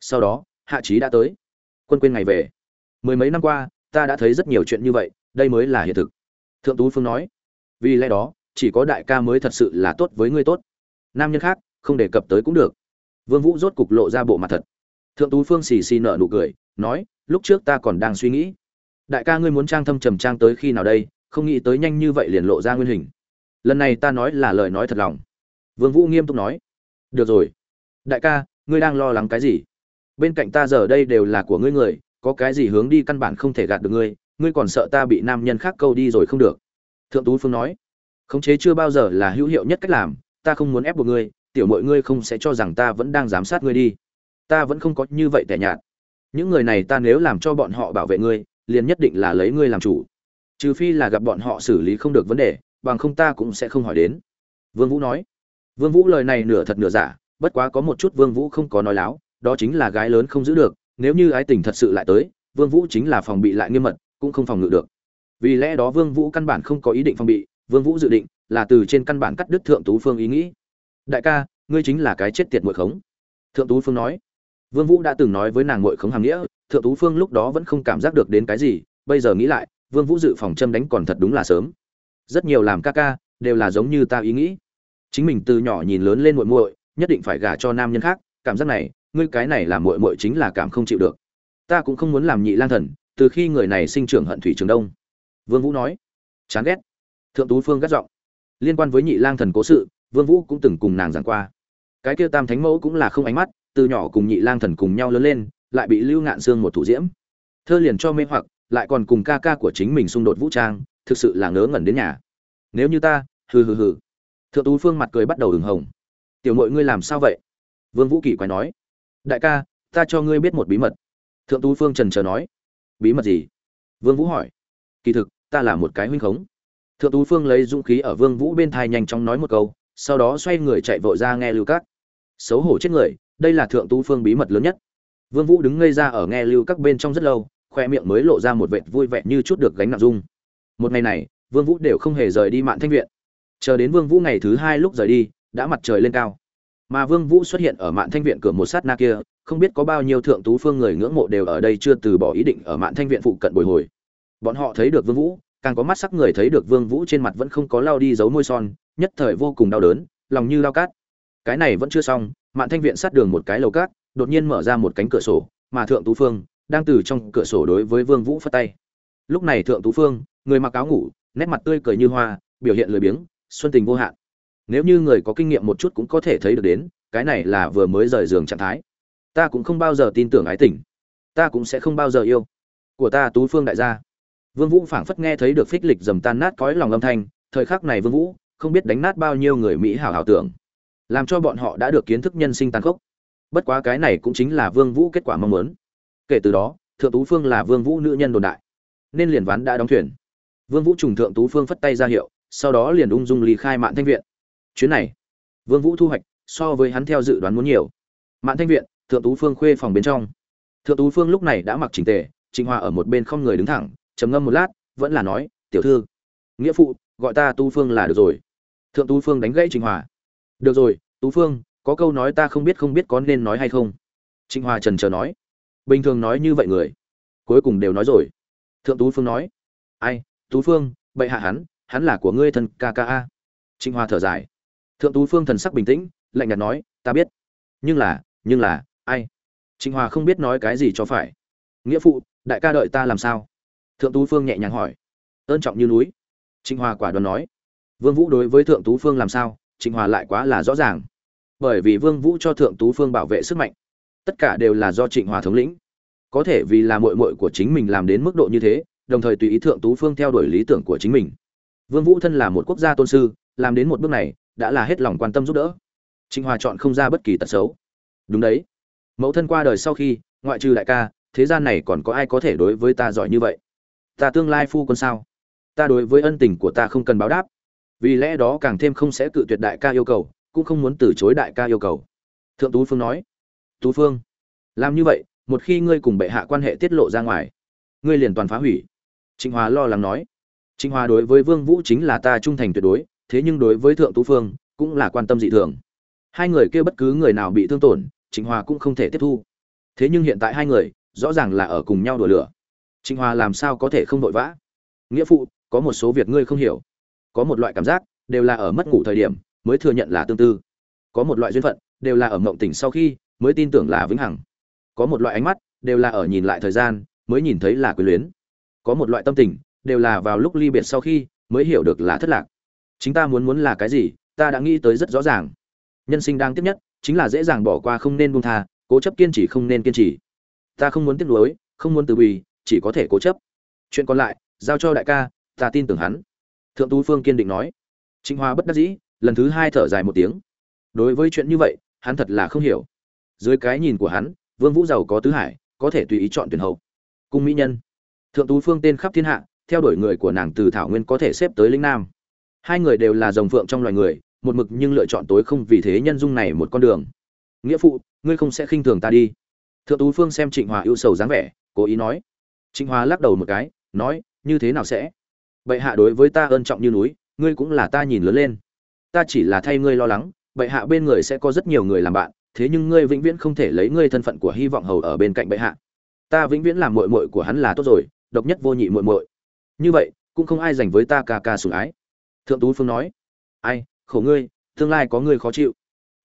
Sau đó, hạ trí đã tới. Quân quên ngày về. Mười mấy năm qua, ta đã thấy rất nhiều chuyện như vậy, đây mới là hiện thực. Thượng tú phương nói, vì lẽ đó, chỉ có đại ca mới thật sự là tốt với ngươi tốt. Nam nhân khác, không đề cập tới cũng được. Vương vũ rốt cục lộ ra bộ mặt thật. Thượng tú phương xì xì nở nụ cười, nói, lúc trước ta còn đang suy nghĩ. Đại ca ngươi muốn trang thâm trầm trang tới khi nào đây, không nghĩ tới nhanh như vậy liền lộ ra nguyên hình. Lần này ta nói là lời nói thật lòng. Vương vũ nghiêm túc nói, được rồi đại ca, ngươi đang lo lắng cái gì? Bên cạnh ta giờ đây đều là của ngươi người, có cái gì hướng đi căn bản không thể gạt được ngươi ngươi còn sợ ta bị nam nhân khác câu đi rồi không được. Thượng tú phương nói, khống chế chưa bao giờ là hữu hiệu nhất cách làm, ta không muốn ép buộc ngươi, tiểu mọi ngươi không sẽ cho rằng ta vẫn đang giám sát ngươi đi. Ta vẫn không có như vậy tẻ nhạt. Những người này ta nếu làm cho bọn họ bảo vệ ngươi, liền nhất định là lấy ngươi làm chủ. Trừ phi là gặp bọn họ xử lý không được vấn đề, bằng không ta cũng sẽ không hỏi đến. Vương vũ nói, vương vũ lời này nửa thật nửa giả bất quá có một chút vương vũ không có nói láo, đó chính là gái lớn không giữ được, nếu như ái tình thật sự lại tới, vương vũ chính là phòng bị lại nghiêm mật, cũng không phòng ngự được. Vì lẽ đó vương vũ căn bản không có ý định phòng bị, vương vũ dự định là từ trên căn bản cắt đứt thượng tú phương ý nghĩ. Đại ca, ngươi chính là cái chết tiệt muội khống. Thượng tú phương nói. Vương vũ đã từng nói với nàng muội khống hàng nghĩa, thượng tú phương lúc đó vẫn không cảm giác được đến cái gì, bây giờ nghĩ lại, vương vũ dự phòng châm đánh còn thật đúng là sớm. Rất nhiều làm ca ca, đều là giống như ta ý nghĩ. Chính mình từ nhỏ nhìn lớn lên muội muội nhất định phải gả cho nam nhân khác, cảm giác này, ngươi cái này là muội muội chính là cảm không chịu được. Ta cũng không muốn làm nhị lang thần, từ khi người này sinh trưởng hận thủy trường đông. Vương vũ nói. Chán ghét. Thượng tú phương gắt giọng. Liên quan với nhị lang thần cố sự, vương vũ cũng từng cùng nàng giảng qua. Cái kia tam thánh mẫu cũng là không ánh mắt, từ nhỏ cùng nhị lang thần cùng nhau lớn lên, lại bị lưu ngạn xương một thủ diễm. Thơ liền cho mê hoặc, lại còn cùng ca ca của chính mình xung đột vũ trang, thực sự là ngớ ngẩn đến nhà. Nếu như ta, hừ hừ hừ. Thượng tú phương mặt cười bắt đầu ửng hồng tiểu mội ngươi làm sao vậy? Vương vũ kỳ quái nói. Đại ca, ta cho ngươi biết một bí mật. Thượng tú phương trần chờ nói. Bí mật gì? Vương vũ hỏi. Kỳ thực, ta là một cái huynh khống. Thượng tú phương lấy dũng khí ở vương vũ bên thai nhanh chóng nói một câu, sau đó xoay người chạy vội ra nghe lưu các. Xấu hổ chết người, đây là thượng tú phương bí mật lớn nhất. Vương vũ đứng ngây ra ở nghe lưu các bên trong rất lâu, khoe miệng mới lộ ra một vệt vui vẻ như chút được gánh nặng dung. Một ngày này, vương vũ đều không hề rời đi mạn thanh viện. Chờ đến vương vũ ngày thứ hai lúc rời đi đã mặt trời lên cao. Mà vương vũ xuất hiện ở mạn thanh viện cửa một sát na kia, không biết có bao nhiêu thượng tú phương người ngưỡng mộ đều ở đây chưa từ bỏ ý định ở mạn thanh viện phụ cận bồi hồi. Bọn họ thấy được vương vũ, càng có mắt sắc người thấy được vương vũ trên mặt vẫn không có lao đi dấu môi son, nhất thời vô cùng đau đớn, lòng như lao cát. Cái này vẫn chưa xong, mạn thanh viện sát đường một cái lầu cát, đột nhiên mở ra một cánh cửa sổ, mà thượng tú phương đang từ trong cửa sổ đối với vương vũ phất tay. Lúc này thượng tú phương, người mặc áo ngủ, nét mặt tươi cười như hoa, biểu hiện lười biếng, xuân tình vô hạn nếu như người có kinh nghiệm một chút cũng có thể thấy được đến, cái này là vừa mới rời giường trạng thái. Ta cũng không bao giờ tin tưởng ái tình. Ta cũng sẽ không bao giờ yêu. Của ta tú phương đại gia. Vương vũ phảng phất nghe thấy được phích lịch dầm tan nát cõi lòng âm thanh, thời khắc này vương vũ không biết đánh nát bao nhiêu người mỹ hảo hảo tưởng, làm cho bọn họ đã được kiến thức nhân sinh tàn khốc. Bất quá cái này cũng chính là vương vũ kết quả mong muốn. Kể từ đó, thượng tú phương là vương vũ nữ nhân đồn đại, nên liền ván đã đóng thuyền. Vương vũ trùng thượng tú phương phất tay ra hiệu, sau đó liền ung dung ly khai mạn thanh viện chuyến này. Vương vũ thu hoạch, so với hắn theo dự đoán muốn nhiều. Mạn thanh viện, thượng tú phương khuê phòng bên trong. Thượng tú phương lúc này đã mặc chỉnh tề, trịnh hòa ở một bên không người đứng thẳng, trầm ngâm một lát, vẫn là nói, tiểu thư, nghĩa phụ, gọi ta tú phương là được rồi. Thượng tú phương đánh gãy trịnh hòa. Được rồi, tú phương, có câu nói ta không biết không biết có nên nói hay không? Trịnh hòa trần chờ nói. Bình thường nói như vậy người, cuối cùng đều nói rồi. Thượng tú phương nói. Ai, tú phương, bệ hạ hắn hắn là của ngươi thân ca ca a. Trịnh hòa thở dài thượng tú phương thần sắc bình tĩnh, lạnh nhạt nói, ta biết. Nhưng là nhưng là, ai? Trịnh hòa không biết nói cái gì cho phải. Nghĩa phụ, đại ca đợi ta làm sao? Thượng tú phương nhẹ nhàng hỏi. Ơn trọng như núi. Trịnh hòa quả đoán nói. Vương vũ đối với thượng tú phương làm sao? Trịnh hòa lại quá là rõ ràng. Bởi vì vương vũ cho thượng tú phương bảo vệ sức mạnh, tất cả đều là do trịnh hòa thống lĩnh. Có thể vì là muội muội của chính mình làm đến mức độ như thế, đồng thời tùy ý thượng tú phương theo đuổi lý tưởng của chính mình. Vương vũ thân là một quốc gia tôn sư, làm đến một bước này đã là hết lòng quan tâm giúp đỡ. Trịnh hòa chọn không ra bất kỳ tật xấu. Đúng đấy. Mẫu thân qua đời sau khi, ngoại trừ đại ca, thế gian này còn có ai có thể đối với ta giỏi như vậy? Ta tương lai phu quân sao? Ta đối với ân tình của ta không cần báo đáp. Vì lẽ đó càng thêm không sẽ cự tuyệt đại ca yêu cầu, cũng không muốn từ chối đại ca yêu cầu. Thượng tú phương nói. Tú phương, làm như vậy, một khi ngươi cùng bệ hạ quan hệ tiết lộ ra ngoài, ngươi liền toàn phá hủy. Trịnh hòa lo lắng nói. Trịnh hòa đối với vương vũ chính là ta trung thành tuyệt đối thế nhưng đối với thượng tú phương, cũng là quan tâm dị thường. Hai người kia bất cứ người nào bị thương tổn, trịnh hòa cũng không thể tiếp thu. Thế nhưng hiện tại hai người, rõ ràng là ở cùng nhau đùa lửa. Trịnh hòa làm sao có thể không vội vã? Nghĩa phụ, có một số việc ngươi không hiểu. Có một loại cảm giác, đều là ở mất ngủ thời điểm, mới thừa nhận là tương tư. Có một loại duyên phận, đều là ở mộng tỉnh sau khi, mới tin tưởng là vĩnh hằng. Có một loại ánh mắt, đều là ở nhìn lại thời gian, mới nhìn thấy là quyền luyến. Có một loại tâm tình, đều là vào lúc ly biệt sau khi, mới hiểu được là thất lạc chính ta muốn muốn là cái gì, ta đã nghĩ tới rất rõ ràng. Nhân sinh đang tiếp nhất, chính là dễ dàng bỏ qua không nên buông tha, cố chấp kiên trì không nên kiên trì. Ta không muốn tiếp nối không muốn từ bì, chỉ có thể cố chấp. Chuyện còn lại, giao cho đại ca, ta tin tưởng hắn. Thượng tú phương kiên định nói. Trịnh hoa bất đắc dĩ, lần thứ hai thở dài một tiếng. Đối với chuyện như vậy, hắn thật là không hiểu. Dưới cái nhìn của hắn, vương vũ giàu có tứ hải, có thể tùy ý chọn tuyển hậu. Cung mỹ nhân. Thượng tú phương tên khắp thiên hạ, theo đuổi người của nàng từ thảo nguyên có thể xếp tới linh nam hai người đều là dòng phượng trong loài người, một mực nhưng lựa chọn tối không vì thế nhân dung này một con đường. Nghĩa phụ, ngươi không sẽ khinh thường ta đi. Thượng tú phương xem trịnh hòa ưu sầu dáng vẻ, cố ý nói. Trịnh hòa lắc đầu một cái, nói, như thế nào sẽ? Bệ hạ đối với ta ơn trọng như núi, ngươi cũng là ta nhìn lớn lên. Ta chỉ là thay ngươi lo lắng, bệ hạ bên người sẽ có rất nhiều người làm bạn, thế nhưng ngươi vĩnh viễn không thể lấy ngươi thân phận của hy vọng hầu ở bên cạnh bệ hạ. Ta vĩnh viễn làm muội muội của hắn là tốt rồi, độc nhất vô nhị muội muội. Như vậy, cũng không ai dành với ta ca ca sủng ái thượng tú phương nói, ai, khổ ngươi, tương lai có ngươi khó chịu.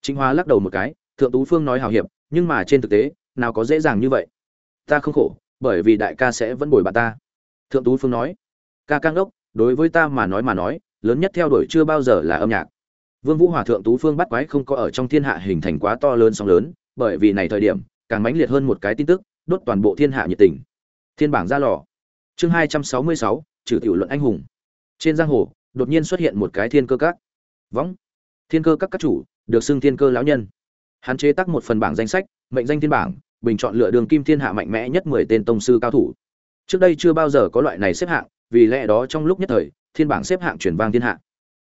Chính hóa lắc đầu một cái, thượng tú phương nói hào hiệp, nhưng mà trên thực tế, nào có dễ dàng như vậy. Ta không khổ, bởi vì đại ca sẽ vẫn bồi bà ta. Thượng tú phương nói, ca căng đốc đối với ta mà nói mà nói, lớn nhất theo đuổi chưa bao giờ là âm nhạc. Vương vũ hòa thượng tú phương bắt quái không có ở trong thiên hạ hình thành quá to lớn sóng lớn, bởi vì này thời điểm, càng mãnh liệt hơn một cái tin tức, đốt toàn bộ thiên hạ nhiệt tình. Thiên bảng ra lò. Chương hai trăm sáu mươi sáu, trừ tiểu luận anh hùng. Trên giang hồ đột nhiên xuất hiện một cái thiên cơ các. Võng. Thiên cơ các các chủ, được xưng thiên cơ lão nhân. Hắn chế tác một phần bảng danh sách, mệnh danh thiên bảng, bình chọn lựa đường kim thiên hạ mạnh mẽ nhất mười tên tông sư cao thủ. Trước đây chưa bao giờ có loại này xếp hạng, vì lẽ đó trong lúc nhất thời, thiên bảng xếp hạng chuyển vang thiên hạ.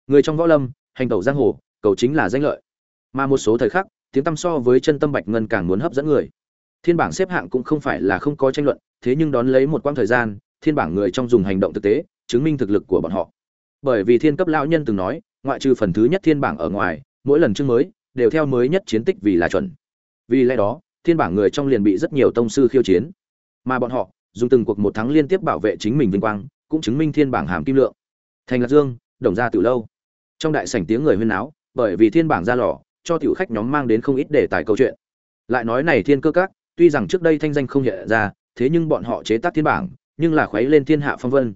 Người trong võ lâm, hành tẩu giang hồ, cầu chính là danh lợi. Mà một số thời khắc, tiếng tăm so với chân tâm bạch ngân càng muốn hấp dẫn người. Thiên bảng xếp hạng cũng không phải là không có tranh luận, thế nhưng đón lấy một quãng thời gian, thiên bảng người trong dùng hành động thực tế, chứng minh thực lực của bọn họ bởi vì thiên cấp lão nhân từng nói, ngoại trừ phần thứ nhất thiên bảng ở ngoài, mỗi lần chương mới, đều theo mới nhất chiến tích vì là chuẩn. Vì lẽ đó, thiên bảng người trong liền bị rất nhiều tông sư khiêu chiến. Mà bọn họ, dùng từng cuộc một thắng liên tiếp bảo vệ chính mình vinh quang, cũng chứng minh thiên bảng hàm kim lượng. Thành lạc dương, đồng gia từ lâu. Trong đại sảnh tiếng người huyên náo, bởi vì thiên bảng ra lò, cho tiểu khách nhóm mang đến không ít đề tài câu chuyện. Lại nói này thiên cơ các, tuy rằng trước đây thanh danh không hiện ra, thế nhưng bọn họ chế tác thiên bảng, nhưng là khuấy lên thiên hạ phong vân.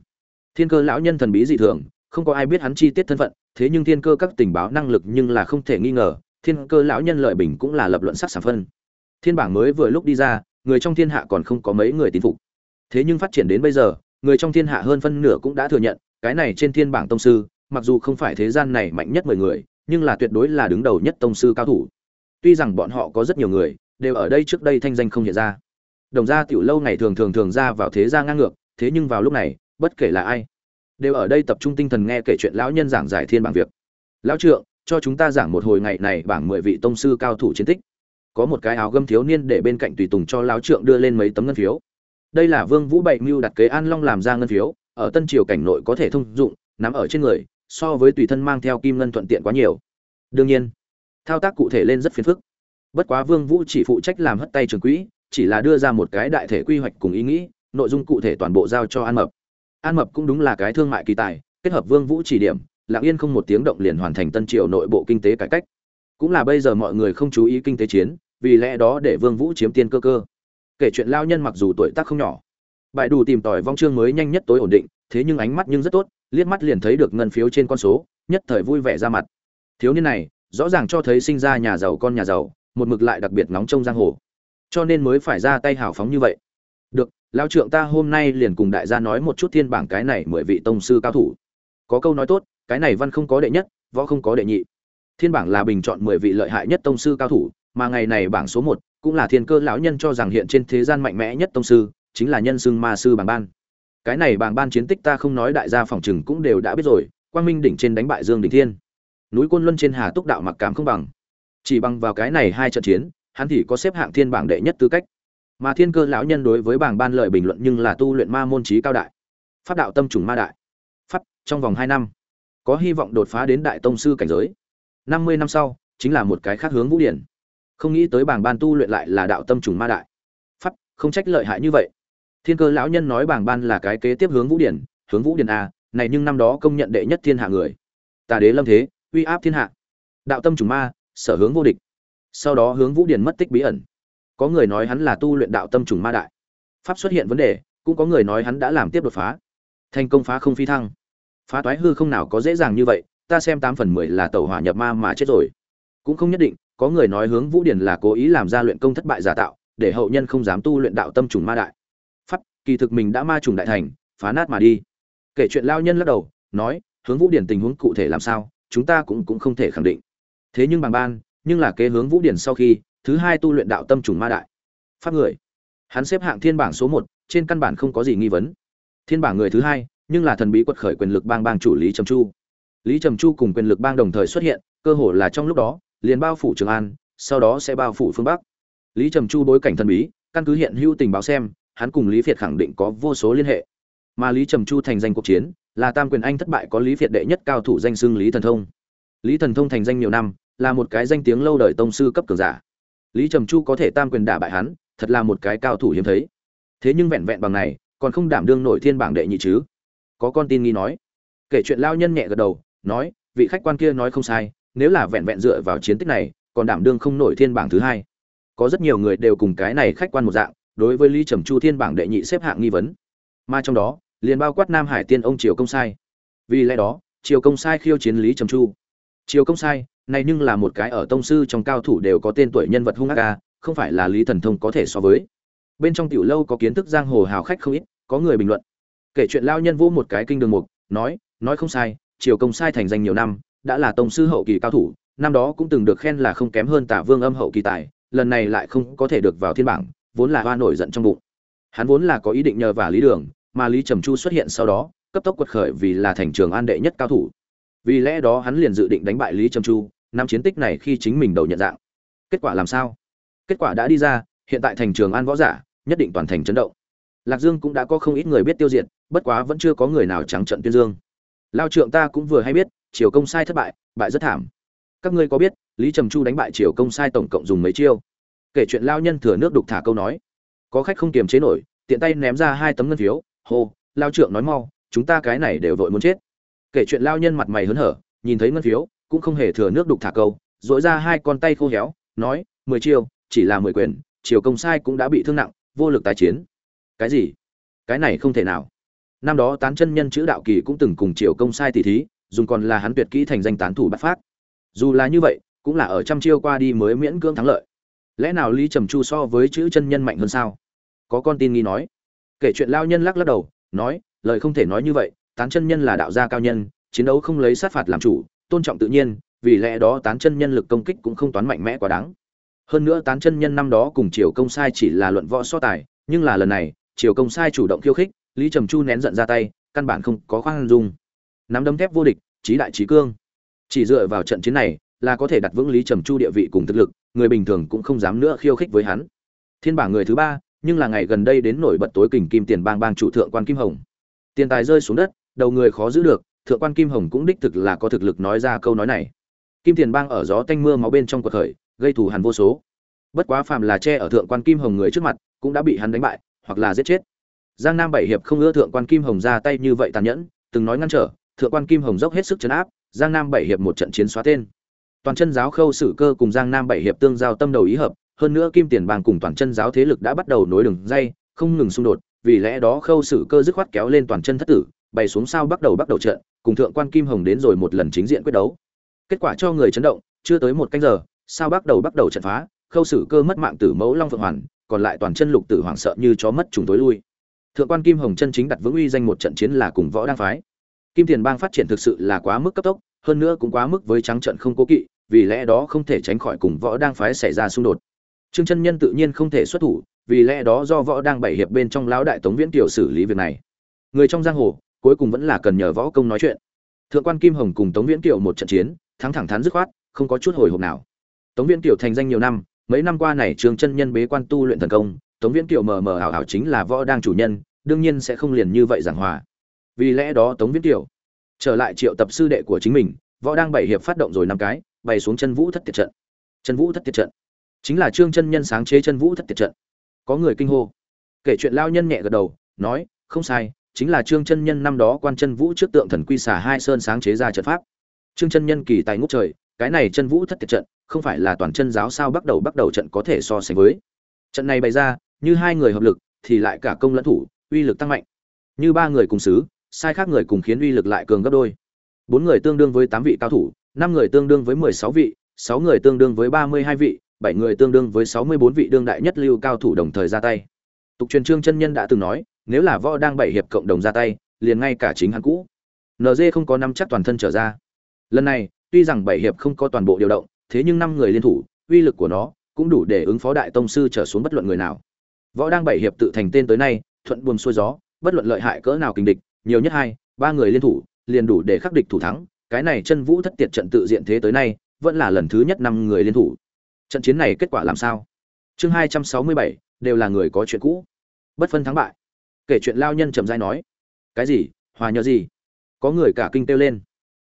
Thiên cơ lão nhân thần bí dị thường không có ai biết hắn chi tiết thân phận, thế nhưng thiên cơ các tình báo năng lực nhưng là không thể nghi ngờ, thiên cơ lão nhân lợi bình cũng là lập luận sắc sản phân. Thiên bảng mới vừa lúc đi ra, người trong thiên hạ còn không có mấy người tín phục. Thế nhưng phát triển đến bây giờ, người trong thiên hạ hơn phân nửa cũng đã thừa nhận, cái này trên thiên bảng tông sư, mặc dù không phải thế gian này mạnh nhất mười người, nhưng là tuyệt đối là đứng đầu nhất tông sư cao thủ. Tuy rằng bọn họ có rất nhiều người, đều ở đây trước đây thanh danh không hiện ra. Đồng gia tiểu lâu ngày thường thường thường ra vào thế gia ngang ngược, thế nhưng vào lúc này, bất kể là ai đều ở đây tập trung tinh thần nghe kể chuyện lão nhân giảng giải thiên bảng việc. Lão trượng, cho chúng ta giảng một hồi ngày này bảng mười vị tông sư cao thủ chiến tích. Có một cái áo gâm thiếu niên để bên cạnh tùy tùng cho lão trượng đưa lên mấy tấm ngân phiếu. Đây là vương vũ bảy mưu đặt kế an long làm ra ngân phiếu, ở tân triều cảnh nội có thể thông dụng, nắm ở trên người, so với tùy thân mang theo kim ngân thuận tiện quá nhiều. Đương nhiên, thao tác cụ thể lên rất phiền phức. Bất quá vương vũ chỉ phụ trách làm hất tay trường quỹ, chỉ là đưa ra một cái đại thể quy hoạch cùng ý nghĩ, nội dung cụ thể toàn bộ giao cho an mập an mập cũng đúng là cái thương mại kỳ tài, kết hợp vương vũ chỉ điểm, lặng yên không một tiếng động liền hoàn thành tân triều nội bộ kinh tế cải cách. Cũng là bây giờ mọi người không chú ý kinh tế chiến, vì lẽ đó để vương vũ chiếm tiên cơ cơ. Kể chuyện lao nhân mặc dù tuổi tác không nhỏ, bại đủ tìm tòi vong chương mới nhanh nhất tối ổn định, thế nhưng ánh mắt nhưng rất tốt, liếc mắt liền thấy được ngân phiếu trên con số, nhất thời vui vẻ ra mặt. Thiếu niên này, rõ ràng cho thấy sinh ra nhà giàu con nhà giàu, một mực lại đặc biệt nóng trong giang hồ. Cho nên mới phải ra tay hào phóng như vậy lao trượng ta hôm nay liền cùng đại gia nói một chút thiên bảng cái này mười vị tông sư cao thủ. Có câu nói tốt, cái này văn không có đệ nhất, võ không có đệ nhị. Thiên bảng là bình chọn mười vị lợi hại nhất tông sư cao thủ, mà ngày này bảng số một cũng là thiên cơ lão nhân cho rằng hiện trên thế gian mạnh mẽ nhất tông sư, chính là nhân xưng ma sư bảng ban. Cái này bảng ban chiến tích ta không nói đại gia phòng chừng cũng đều đã biết rồi, quang minh đỉnh trên đánh bại dương đỉnh thiên. Núi côn luân trên hà túc đạo mặc cảm không bằng. Chỉ bằng vào cái này hai trận chiến, hắn thì có xếp hạng thiên bảng đệ nhất tư cách mà thiên cơ lão nhân đối với bảng ban lợi bình luận nhưng là tu luyện ma môn trí cao đại. Pháp đạo tâm trùng ma đại. Pháp, trong vòng hai năm, có hy vọng đột phá đến đại tông sư cảnh giới. Năm mươi năm sau, chính là một cái khác hướng vũ điển. Không nghĩ tới bảng ban tu luyện lại là đạo tâm trùng ma đại. Pháp, không trách lợi hại như vậy. Thiên cơ lão nhân nói bảng ban là cái kế tiếp hướng vũ điển, hướng vũ điển a, này nhưng năm đó công nhận đệ nhất thiên hạ người. Tà đế lâm thế, uy áp thiên hạ. Đạo tâm trùng ma, sở hướng vô địch. Sau đó hướng vũ điển mất tích bí ẩn có người nói hắn là tu luyện đạo tâm trùng ma đại. Pháp xuất hiện vấn đề, cũng có người nói hắn đã làm tiếp đột phá. Thành công phá không phi thăng. Phá toái hư không nào có dễ dàng như vậy, ta xem tám phần mười là tàu hỏa nhập ma mà chết rồi. Cũng không nhất định, có người nói hướng vũ điển là cố ý làm ra luyện công thất bại giả tạo, để hậu nhân không dám tu luyện đạo tâm trùng ma đại. Pháp, kỳ thực mình đã ma trùng đại thành, phá nát mà đi. Kể chuyện lao nhân lắc đầu, nói, hướng vũ điển tình huống cụ thể làm sao, chúng ta cũng cũng không thể khẳng định. Thế nhưng bằng ban, nhưng là kế hướng vũ điển sau khi thứ hai tu luyện đạo tâm trùng ma đại. Pháp người. Hắn xếp hạng thiên bảng số một, trên căn bản không có gì nghi vấn. Thiên bảng người thứ hai, nhưng là thần bí quật khởi quyền lực bang bang chủ lý trầm chu. Lý trầm chu cùng quyền lực bang đồng thời xuất hiện, cơ hồ là trong lúc đó, liền bao phủ trường an, sau đó sẽ bao phủ phương bắc. Lý trầm chu bối cảnh thần bí, căn cứ hiện hữu tình báo xem, hắn cùng lý việt khẳng định có vô số liên hệ. Mà lý trầm chu thành danh cuộc chiến, là tam quyền anh thất bại có lý việt đệ nhất cao thủ danh xưng lý thần thông. Lý thần thông thành danh nhiều năm, là một cái danh tiếng lâu đời tông sư cấp cường giả lý trầm chu có thể tam quyền đả bại hắn, thật là một cái cao thủ hiếm thấy. Thế nhưng vẹn vẹn bằng này, còn không đảm đương nổi thiên bảng đệ nhị chứ? Có con tin nghi nói. Kể chuyện lao nhân nhẹ gật đầu, nói, vị khách quan kia nói không sai, nếu là vẹn vẹn dựa vào chiến tích này, còn đảm đương không nổi thiên bảng thứ hai. Có rất nhiều người đều cùng cái này khách quan một dạng, đối với lý trầm chu thiên bảng đệ nhị xếp hạng nghi vấn. Mà trong đó, liền bao quát nam hải tiên ông triều công sai. Vì lẽ đó, triều công sai khiêu chiến lý trầm chu. Triều công sai này nhưng là một cái ở tông sư trong cao thủ đều có tên tuổi nhân vật hung ác ca không phải là lý thần thông có thể so với. Bên trong tiểu lâu có kiến thức giang hồ hào khách không ít, có người bình luận. Kể chuyện lao nhân vô một cái kinh đường mục, nói nói không sai, triều công sai thành danh nhiều năm, đã là tông sư hậu kỳ cao thủ, năm đó cũng từng được khen là không kém hơn tả vương âm hậu kỳ tài, lần này lại không có thể được vào thiên bảng, vốn là hoa nổi giận trong bụng. Hắn vốn là có ý định nhờ vào lý đường, mà lý trầm chu xuất hiện sau đó, cấp tốc quật khởi vì là thành trường an đệ nhất cao thủ. Vì lẽ đó hắn liền dự định đánh bại lý trầm chu năm chiến tích này khi chính mình đầu nhận dạng. Kết quả làm sao? Kết quả đã đi ra, hiện tại thành trường an võ giả, nhất định toàn thành chấn động. Lạc dương cũng đã có không ít người biết tiêu diệt, bất quá vẫn chưa có người nào trắng trận tuyên dương. Lao trượng ta cũng vừa hay biết, triều công sai thất bại bại rất thảm. Các ngươi có biết, lý trầm chu đánh bại triều công sai tổng cộng dùng mấy chiêu? Kể chuyện lao nhân thừa nước đục thả câu nói. Có khách không kiềm chế nổi, tiện tay ném ra hai tấm ngân phiếu, hô, lao trượng nói mau, chúng ta cái này đều vội muốn chết. Kể chuyện lao nhân mặt mày hớn hở, nhìn thấy ngân phiếu cũng không hề thừa nước đục thả câu dỗi ra hai con tay khô héo, nói, mười chiêu, chỉ là mười quyền, chiều công sai cũng đã bị thương nặng, vô lực tái chiến. Cái gì? Cái này không thể nào. Năm đó tán chân nhân chữ đạo kỳ cũng từng cùng chiều công sai tỷ thí, dùng còn là hắn tuyệt kỹ thành danh tán thủ bắt phát. Dù là như vậy, cũng là ở trăm chiêu qua đi mới miễn cưỡng thắng lợi. Lẽ nào lý trầm chu so với chữ chân nhân mạnh hơn sao? Có con tin nghi nói. Kể chuyện lao nhân lắc lắc đầu, nói, lời không thể nói như vậy, tán chân nhân là đạo gia cao nhân, chiến đấu không lấy sát phạt làm chủ tôn trọng tự nhiên, vì lẽ đó tán chân nhân lực công kích cũng không toán mạnh mẽ quá đáng. Hơn nữa tán chân nhân năm đó cùng triều công sai chỉ là luận võ so tài, nhưng là lần này, triều công sai chủ động khiêu khích, lý trầm chu nén giận ra tay, căn bản không có khoan dung. Nắm đấm thép vô địch trí đại trí cương. Chỉ dựa vào trận chiến này, là có thể đặt vững lý trầm chu địa vị cùng thực lực, người bình thường cũng không dám nữa khiêu khích với hắn. Thiên bảng người thứ ba, nhưng là ngày gần đây đến nổi bật tối kình kim tiền bang bang chủ thượng quan kim hồng. Tiền tài rơi xuống đất, đầu người khó giữ được thượng quan kim hồng cũng đích thực là có thực lực nói ra câu nói này. Kim tiền bang ở gió tanh mưa máu bên trong cuộc khởi, gây thù hằn vô số. Bất quá phàm là che ở thượng quan kim hồng người trước mặt, cũng đã bị hắn đánh bại, hoặc là giết chết. Giang nam bảy hiệp không ưa thượng quan kim hồng ra tay như vậy tàn nhẫn, từng nói ngăn trở, thượng quan kim hồng dốc hết sức chấn áp, giang nam bảy hiệp một trận chiến xóa tên. Toàn chân giáo khâu sử cơ cùng giang nam bảy hiệp tương giao tâm đầu ý hợp, hơn nữa kim tiền bang cùng toàn chân giáo thế lực đã bắt đầu nối đường dây, không ngừng xung đột, vì lẽ đó khâu sử cơ dứt khoát kéo lên toàn chân thất tử bày xuống sao bắt đầu bắt đầu trận, cùng thượng quan kim hồng đến rồi một lần chính diện quyết đấu. Kết quả cho người chấn động, chưa tới một canh giờ, sao bắt đầu bắt đầu trận phá, khâu sử cơ mất mạng tử mẫu long phượng hoàn, còn lại toàn chân lục tử hoàng sợ như chó mất trùng tối lui. Thượng quan kim hồng chân chính đặt vững uy danh một trận chiến là cùng võ đang phái. Kim tiền bang phát triển thực sự là quá mức cấp tốc, hơn nữa cũng quá mức với trắng trận không cố kỵ, vì lẽ đó không thể tránh khỏi cùng võ đang phái xảy ra xung đột. Trương chân nhân tự nhiên không thể xuất thủ, vì lẽ đó do võ đang bảy hiệp bên trong lão đại tống viễn tiểu xử lý việc này. Người trong giang hồ cuối cùng vẫn là cần nhờ võ công nói chuyện. Thượng quan kim hồng cùng tống viễn tiểu một trận chiến, thắng thẳng thắn dứt khoát, không có chút hồi hộp nào. Tống viễn tiểu thành danh nhiều năm, mấy năm qua này trương chân nhân bế quan tu luyện thần công, tống viễn tiểu mờ mờ ảo ảo chính là võ đang chủ nhân, đương nhiên sẽ không liền như vậy giảng hòa. Vì lẽ đó tống viễn tiểu trở lại triệu tập sư đệ của chính mình, võ đang bảy hiệp phát động rồi năm cái, bày xuống chân vũ thất tiệt trận. Chân vũ thất tiệt trận. Chính là trương chân nhân sáng chế chân vũ thất tiệt trận. Có người kinh hô. Kể chuyện lao nhân nhẹ gật đầu, nói, không sai chính là trương chân nhân năm đó quan chân vũ trước tượng thần quy xà hai sơn sáng chế ra trận pháp. Trương chân nhân kỳ tài ngút trời, cái này chân vũ thất tiệt trận, không phải là toàn chân giáo sao bắt đầu bắt đầu trận có thể so sánh với. Trận này bày ra, như hai người hợp lực, thì lại cả công lẫn thủ, uy lực tăng mạnh. Như ba người cùng xứ, sai khác người cùng khiến uy lực lại cường gấp đôi. Bốn người tương đương với tám vị cao thủ, năm người tương đương với mười sáu vị, sáu người tương đương với ba mươi hai vị, bảy người tương đương với sáu mươi bốn vị đương đại nhất lưu cao thủ đồng thời ra tay. Tục truyền trương chân nhân đã từng nói nếu là võ đang bảy hiệp cộng đồng ra tay, liền ngay cả chính hắn cũ. Nd không có năm chắc toàn thân trở ra. Lần này, tuy rằng bảy hiệp không có toàn bộ điều động, thế nhưng năm người liên thủ, uy lực của nó cũng đủ để ứng phó đại tông sư trở xuống bất luận người nào. Võ đang bảy hiệp tự thành tên tới nay, thuận buồm xuôi gió, bất luận lợi hại cỡ nào kình địch, nhiều nhất hai, ba người liên thủ, liền đủ để khắc địch thủ thắng. Cái này chân vũ thất tiệt trận tự diện thế tới nay, vẫn là lần thứ nhất năm người liên thủ. Trận chiến này kết quả làm sao? Chương hai trăm sáu mươi bảy, đều là người có chuyện cũ. Bất phân thắng bại kể chuyện lao nhân trầm dai nói. Cái gì? Hòa nhờ gì? Có người cả kinh kêu lên.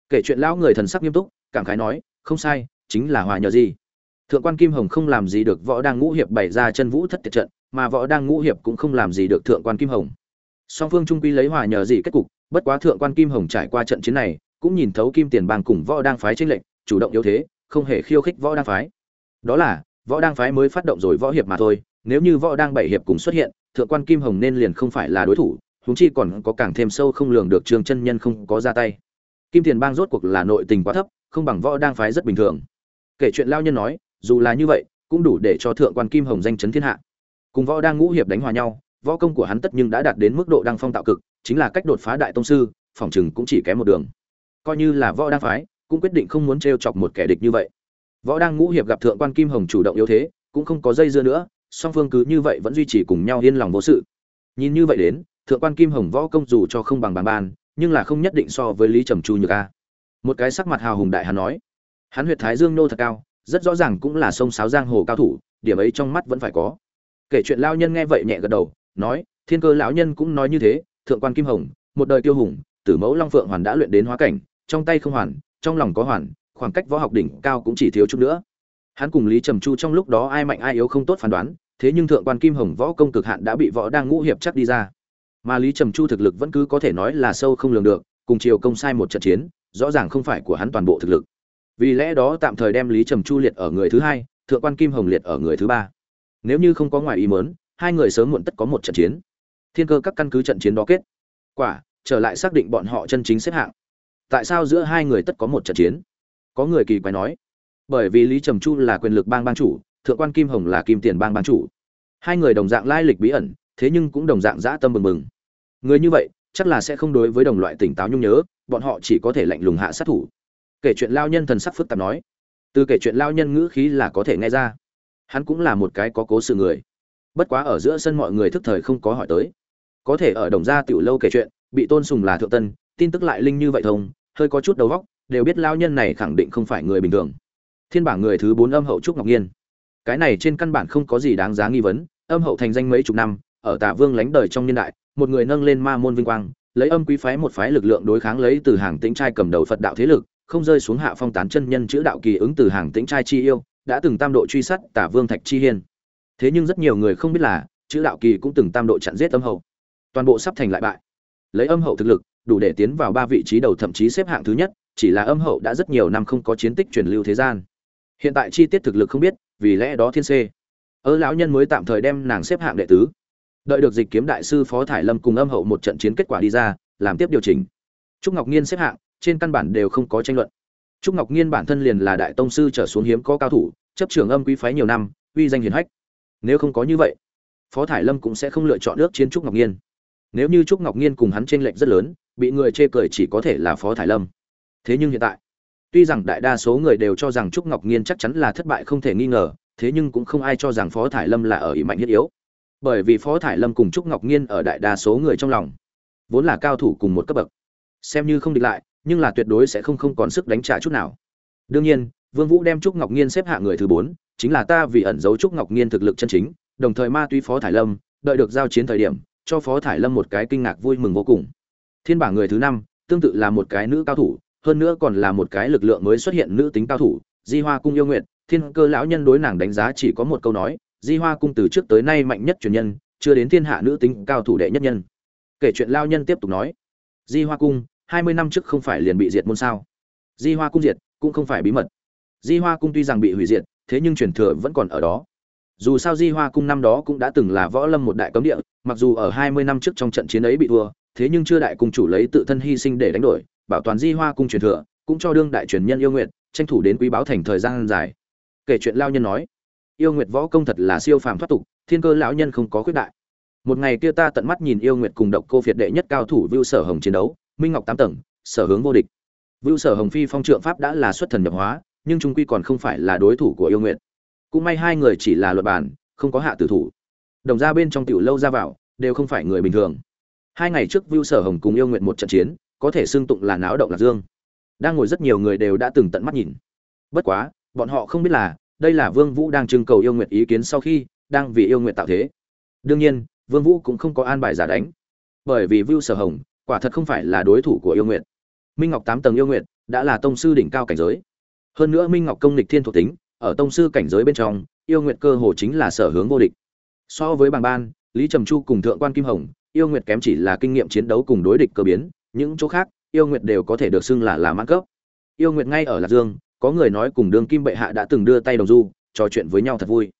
Kể chuyện lão người thần sắc nghiêm túc, cảm khái nói, không sai, chính là hòa nhờ gì? Thượng quan kim hồng không làm gì được võ đang ngũ hiệp bày ra chân vũ thất tiệt trận, mà võ đang ngũ hiệp cũng không làm gì được thượng quan kim hồng. Song phương trung quy lấy hòa nhờ gì kết cục, bất quá thượng quan kim hồng trải qua trận chiến này, cũng nhìn thấu kim tiền bang cùng võ đang phái tranh lệnh chủ động yếu thế, không hề khiêu khích võ đang phái. Đó là, võ đang phái mới phát động rồi võ hiệp mà thôi nếu như võ đang bảy hiệp cùng xuất hiện, thượng quan kim hồng nên liền không phải là đối thủ, huống chi còn có càng thêm sâu không lường được trương chân nhân không có ra tay. Kim tiền bang rốt cuộc là nội tình quá thấp, không bằng võ đang phái rất bình thường. Kể chuyện lao nhân nói, dù là như vậy, cũng đủ để cho thượng quan kim hồng danh chấn thiên hạ. Cùng võ đang ngũ hiệp đánh hòa nhau, võ công của hắn tất nhưng đã đạt đến mức độ đăng phong tạo cực, chính là cách đột phá đại tông sư, phòng chừng cũng chỉ kém một đường. Coi như là võ đang phái, cũng quyết định không muốn t chọc một kẻ địch như vậy. Võ đang ngũ hiệp gặp thượng quan kim hồng chủ động yếu thế, cũng không có dây dưa nữa song phương cứ như vậy vẫn duy trì cùng nhau yên lòng vô sự. Nhìn như vậy đến, thượng quan kim hồng võ công dù cho không bằng bàn ban, nhưng là không nhất định so với lý trầm chu như ca một cái sắc mặt hào hùng đại hắn nói hắn huyệt thái dương nô thật cao, rất rõ ràng cũng là sông sáo giang hồ cao thủ, điểm ấy trong mắt vẫn phải có. Kể chuyện lao nhân nghe vậy nhẹ gật đầu, nói, thiên cơ lão nhân cũng nói như thế, thượng quan kim hồng, một đời tiêu hùng, tử mẫu long phượng hoàn đã luyện đến hóa cảnh, trong tay không hoàn, trong lòng có hoàn, khoảng cách võ học đỉnh cao cũng chỉ thiếu chút nữa hắn cùng lý trầm chu trong lúc đó ai mạnh ai yếu không tốt phán đoán, thế nhưng thượng quan kim hồng võ công cực hạn đã bị võ đang ngũ hiệp chắc đi ra. Mà lý trầm chu thực lực vẫn cứ có thể nói là sâu không lường được, cùng chiều công sai một trận chiến, rõ ràng không phải của hắn toàn bộ thực lực. Vì lẽ đó tạm thời đem lý trầm chu liệt ở người thứ hai, thượng quan kim hồng liệt ở người thứ ba. Nếu như không có ngoài ý mớn hai người sớm muộn tất có một trận chiến. Thiên cơ các căn cứ trận chiến đó kết. Quả, trở lại xác định bọn họ chân chính xếp hạng. Tại sao giữa hai người tất có một trận chiến? Có người kỳ quái nói bởi vì lý trầm chu là quyền lực bang bang chủ, thượng quan kim hồng là kim tiền bang bang chủ. Hai người đồng dạng lai lịch bí ẩn, thế nhưng cũng đồng dạng dã tâm mừng mừng người như vậy, chắc là sẽ không đối với đồng loại tỉnh táo nhung nhớ, bọn họ chỉ có thể lạnh lùng hạ sát thủ. Kể chuyện lao nhân thần sắc phức tạp nói. Từ kể chuyện lao nhân ngữ khí là có thể nghe ra. Hắn cũng là một cái có cố sự người. Bất quá ở giữa sân mọi người thức thời không có hỏi tới. Có thể ở đồng gia tiểu lâu kể chuyện, bị tôn sùng là thượng tân, tin tức lại linh như vậy thông, hơi có chút đầu óc, đều biết lao nhân này khẳng định không phải người bình thường thiên bảng người thứ bốn âm hậu trúc ngọc nhiên. Cái này trên căn bản không có gì đáng giá nghi vấn, âm hậu thành danh mấy chục năm, ở tạ vương lánh đời trong niên đại, một người nâng lên ma môn vinh quang, lấy âm quý phái một phái lực lượng đối kháng lấy từ hàng tĩnh trai cầm đầu phật đạo thế lực, không rơi xuống hạ phong tán chân nhân chữ đạo kỳ ứng từ hàng tĩnh trai chi yêu, đã từng tam độ truy sát tả vương thạch chi hiên. Thế nhưng rất nhiều người không biết là, chữ đạo kỳ cũng từng tam độ chặn giết âm hậu. Toàn bộ sắp thành lại bại. Lấy âm hậu thực lực, đủ để tiến vào ba vị trí đầu thậm chí xếp hạng thứ nhất, chỉ là âm hậu đã rất nhiều năm không có chiến tích truyền lưu thế gian hiện tại chi tiết thực lực không biết, vì lẽ đó thiên xê. Ơ lão nhân mới tạm thời đem nàng xếp hạng đệ tứ. Đợi được dịch kiếm đại sư phó thải lâm cùng âm hậu một trận chiến kết quả đi ra, làm tiếp điều chỉnh. Trúc ngọc nhiên xếp hạng, trên căn bản đều không có tranh luận. Trúc ngọc nhiên bản thân liền là đại tông sư trở xuống hiếm có cao thủ, chấp trưởng âm quý phái nhiều năm, uy danh hiển hách. Nếu không có như vậy, phó thải lâm cũng sẽ không lựa chọn ước chiến trúc ngọc nhiên nếu như trúc ngọc nhiên cùng hắn t r ê n lệch rất lớn, bị người chê cười chỉ có thể là phó thải lâm. Thế nhưng hiện tại tuy rằng đại đa số người đều cho rằng trúc ngọc nhiên chắc chắn là thất bại không thể nghi ngờ, thế nhưng cũng không ai cho rằng phó thải lâm là ở ý mạnh thiết yếu. Bởi vì phó thải lâm cùng trúc ngọc nhiên ở đại đa số người trong lòng, vốn là cao thủ cùng một cấp bậc. Xem như không địch lại, nhưng là tuyệt đối sẽ không không còn sức đánh trả chút nào. Đương nhiên, vương vũ đem trúc ngọc nhiên xếp hạng người thứ bốn, chính là ta vì ẩn giấu trúc ngọc nhiên thực lực chân chính, đồng thời ma túy phó thải lâm, đợi được giao chiến thời điểm, cho phó thải lâm một cái kinh ngạc vui mừng vô cùng. Thiên bảng người thứ năm, tương tự là một cái nữ cao thủ hơn nữa còn là một cái lực lượng mới xuất hiện nữ tính cao thủ, di hoa cung yêu nguyện, thiên cơ lão nhân đối nàng đánh giá chỉ có một câu nói, di hoa cung từ trước tới nay mạnh nhất truyền nhân, chưa đến thiên hạ nữ tính cao thủ đệ nhất nhân. Kể chuyện lao nhân tiếp tục nói, di hoa cung, hai mươi năm trước không phải liền bị diệt môn sao? Di hoa cung diệt, cũng không phải bí mật. Di hoa cung tuy rằng bị hủy diệt, thế nhưng truyền thừa vẫn còn ở đó. Dù sao di hoa cung năm đó cũng đã từng là võ lâm một đại cấm địa, mặc dù ở hai mươi năm trước trong trận chiến ấy bị thua, thế nhưng chưa đại cung chủ lấy tự thân hy sinh để đánh đổi bảo toàn di hoa cung truyền thừa, cũng cho đương đại truyền nhân yêu nguyện tranh thủ đến quý báo thành thời gian dài. Kể chuyện lao nhân nói, yêu nguyệt võ công thật là siêu phàm thoát tục, thiên cơ lão nhân không có khuyết đại. Một ngày kia ta tận mắt nhìn yêu nguyệt cùng độc cô phiệt đệ nhất cao thủ vưu sở hồng chiến đấu, minh ngọc tám tầng, sở hướng vô địch. Vưu sở hồng phi phong trượng pháp đã là xuất thần nhập hóa, nhưng trung quy còn không phải là đối thủ của yêu nguyệt. Cũng may hai người chỉ là luật bản, không có hạ tử thủ. Đồng ra bên trong tiểu lâu ra vào, đều không phải người bình thường. Hai ngày trước vưu sở hồng cùng yêu nguyệt một trận chiến có thể xưng tụng là náo động lạc dương. Đang ngồi rất nhiều người đều đã từng tận mắt nhìn. Bất quá, bọn họ không biết là, đây là vương vũ đang trưng cầu yêu nguyệt ý kiến sau khi, đang vì yêu nguyệt tạo thế. Đương nhiên, vương vũ cũng không có an bài giả đánh. Bởi vì vưu sở hồng, quả thật không phải là đối thủ của yêu nguyệt minh ngọc tám tầng yêu nguyệt đã là tông sư đỉnh cao cảnh giới. Hơn nữa minh ngọc công lịch thiên thuộc tính, ở tông sư cảnh giới bên trong, yêu nguyệt cơ hồ chính là sở hướng vô địch. So với bàng ban, lý trầm chu cùng thượng quan kim hồng, yêu nguyệt kém chỉ là kinh nghiệm chiến đấu cùng đối địch cơ biến những chỗ khác, yêu nguyệt đều có thể được xưng là là mãn cấp yêu nguyệt ngay ở lạc dương, có người nói cùng đường kim bệ hạ đã từng đưa tay đồng du, trò chuyện với nhau thật vui.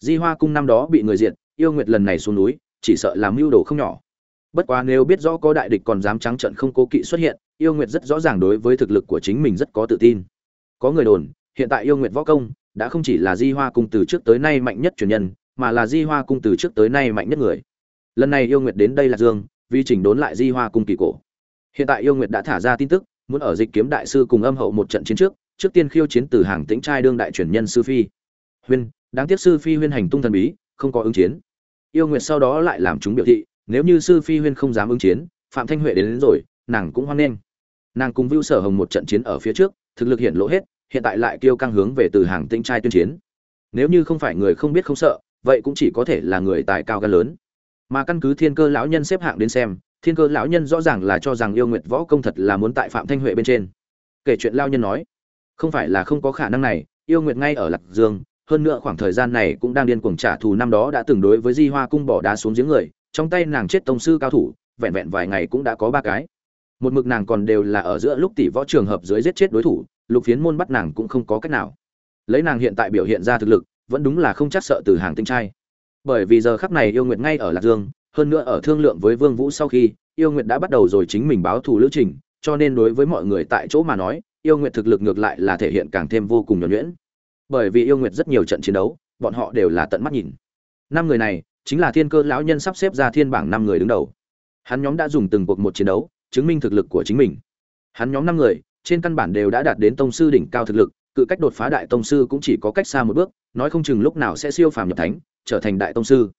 Di hoa cung năm đó bị người diệt, yêu nguyệt lần này xuống núi, chỉ sợ làm mưu đồ không nhỏ. Bất quá nếu biết rõ có đại địch còn dám trắng trận không cố kỵ xuất hiện, yêu nguyệt rất rõ ràng đối với thực lực của chính mình rất có tự tin. Có người đồn, hiện tại yêu nguyệt võ công đã không chỉ là di hoa cung từ trước tới nay mạnh nhất truyền nhân, mà là di hoa cung từ trước tới nay mạnh nhất người. Lần này yêu nguyệt đến đây là dương, vì chỉnh đốn lại di hoa cung kỳ cổ hiện tại yêu nguyệt đã thả ra tin tức muốn ở dịch kiếm đại sư cùng âm hậu một trận chiến trước trước tiên khiêu chiến từ hàng tĩnh trai đương đại truyền nhân sư phi. Huyên đáng tiếc sư phi huyên hành tung thần bí không có ứng chiến. Yêu nguyệt sau đó lại làm chúng biểu thị nếu như sư phi huyên không dám ứng chiến phạm thanh huệ đến, đến rồi nàng cũng hoan nghênh. Nàng cùng vưu sở hồng một trận chiến ở phía trước thực lực hiện lộ hết hiện tại lại kêu căng hướng về từ hàng tĩnh trai tuyên chiến. Nếu như không phải người không biết không sợ vậy cũng chỉ có thể là người tài cao gan lớn. Mà căn cứ thiên cơ lão nhân xếp hạng đến xem thiên cơ lão nhân rõ ràng là cho rằng yêu nguyệt võ công thật là muốn tại phạm thanh huệ bên trên. Kể chuyện lao nhân nói, không phải là không có khả năng này, yêu nguyệt ngay ở lạc dương, hơn nữa khoảng thời gian này cũng đang điên cuồng trả thù năm đó đã từng đối với di hoa cung bỏ đá xuống giếng người, trong tay nàng chết tông sư cao thủ, vẹn vẹn vài ngày cũng đã có ba cái. Một mực nàng còn đều là ở giữa lúc tỷ võ trường hợp dưới giết chết đối thủ, lục phiến môn bắt nàng cũng không có cách nào. Lấy nàng hiện tại biểu hiện ra thực lực, vẫn đúng là không chắc sợ từ hàng tinh trai. Bởi vì giờ khắc này yêu nguyệt ngay ở lạc dương hơn nữa ở thương lượng với vương vũ sau khi, yêu nguyệt đã bắt đầu rồi chính mình báo thù lữ trình, cho nên đối với mọi người tại chỗ mà nói, yêu nguyệt thực lực ngược lại là thể hiện càng thêm vô cùng nhuẩn nhuyễn. Bởi vì yêu nguyệt rất nhiều trận chiến đấu, bọn họ đều là tận mắt nhìn. Năm người này, chính là thiên cơ lão nhân sắp xếp ra thiên bảng năm người đứng đầu. Hắn nhóm đã dùng từng cuộc một chiến đấu, chứng minh thực lực của chính mình. Hắn nhóm năm người, trên căn bản đều đã đạt đến tông sư đỉnh cao thực lực, cự cách đột phá đại tông sư cũng chỉ có cách xa một bước, nói không chừng lúc nào sẽ siêu phàm nhập thánh, trở thành đại tông sư.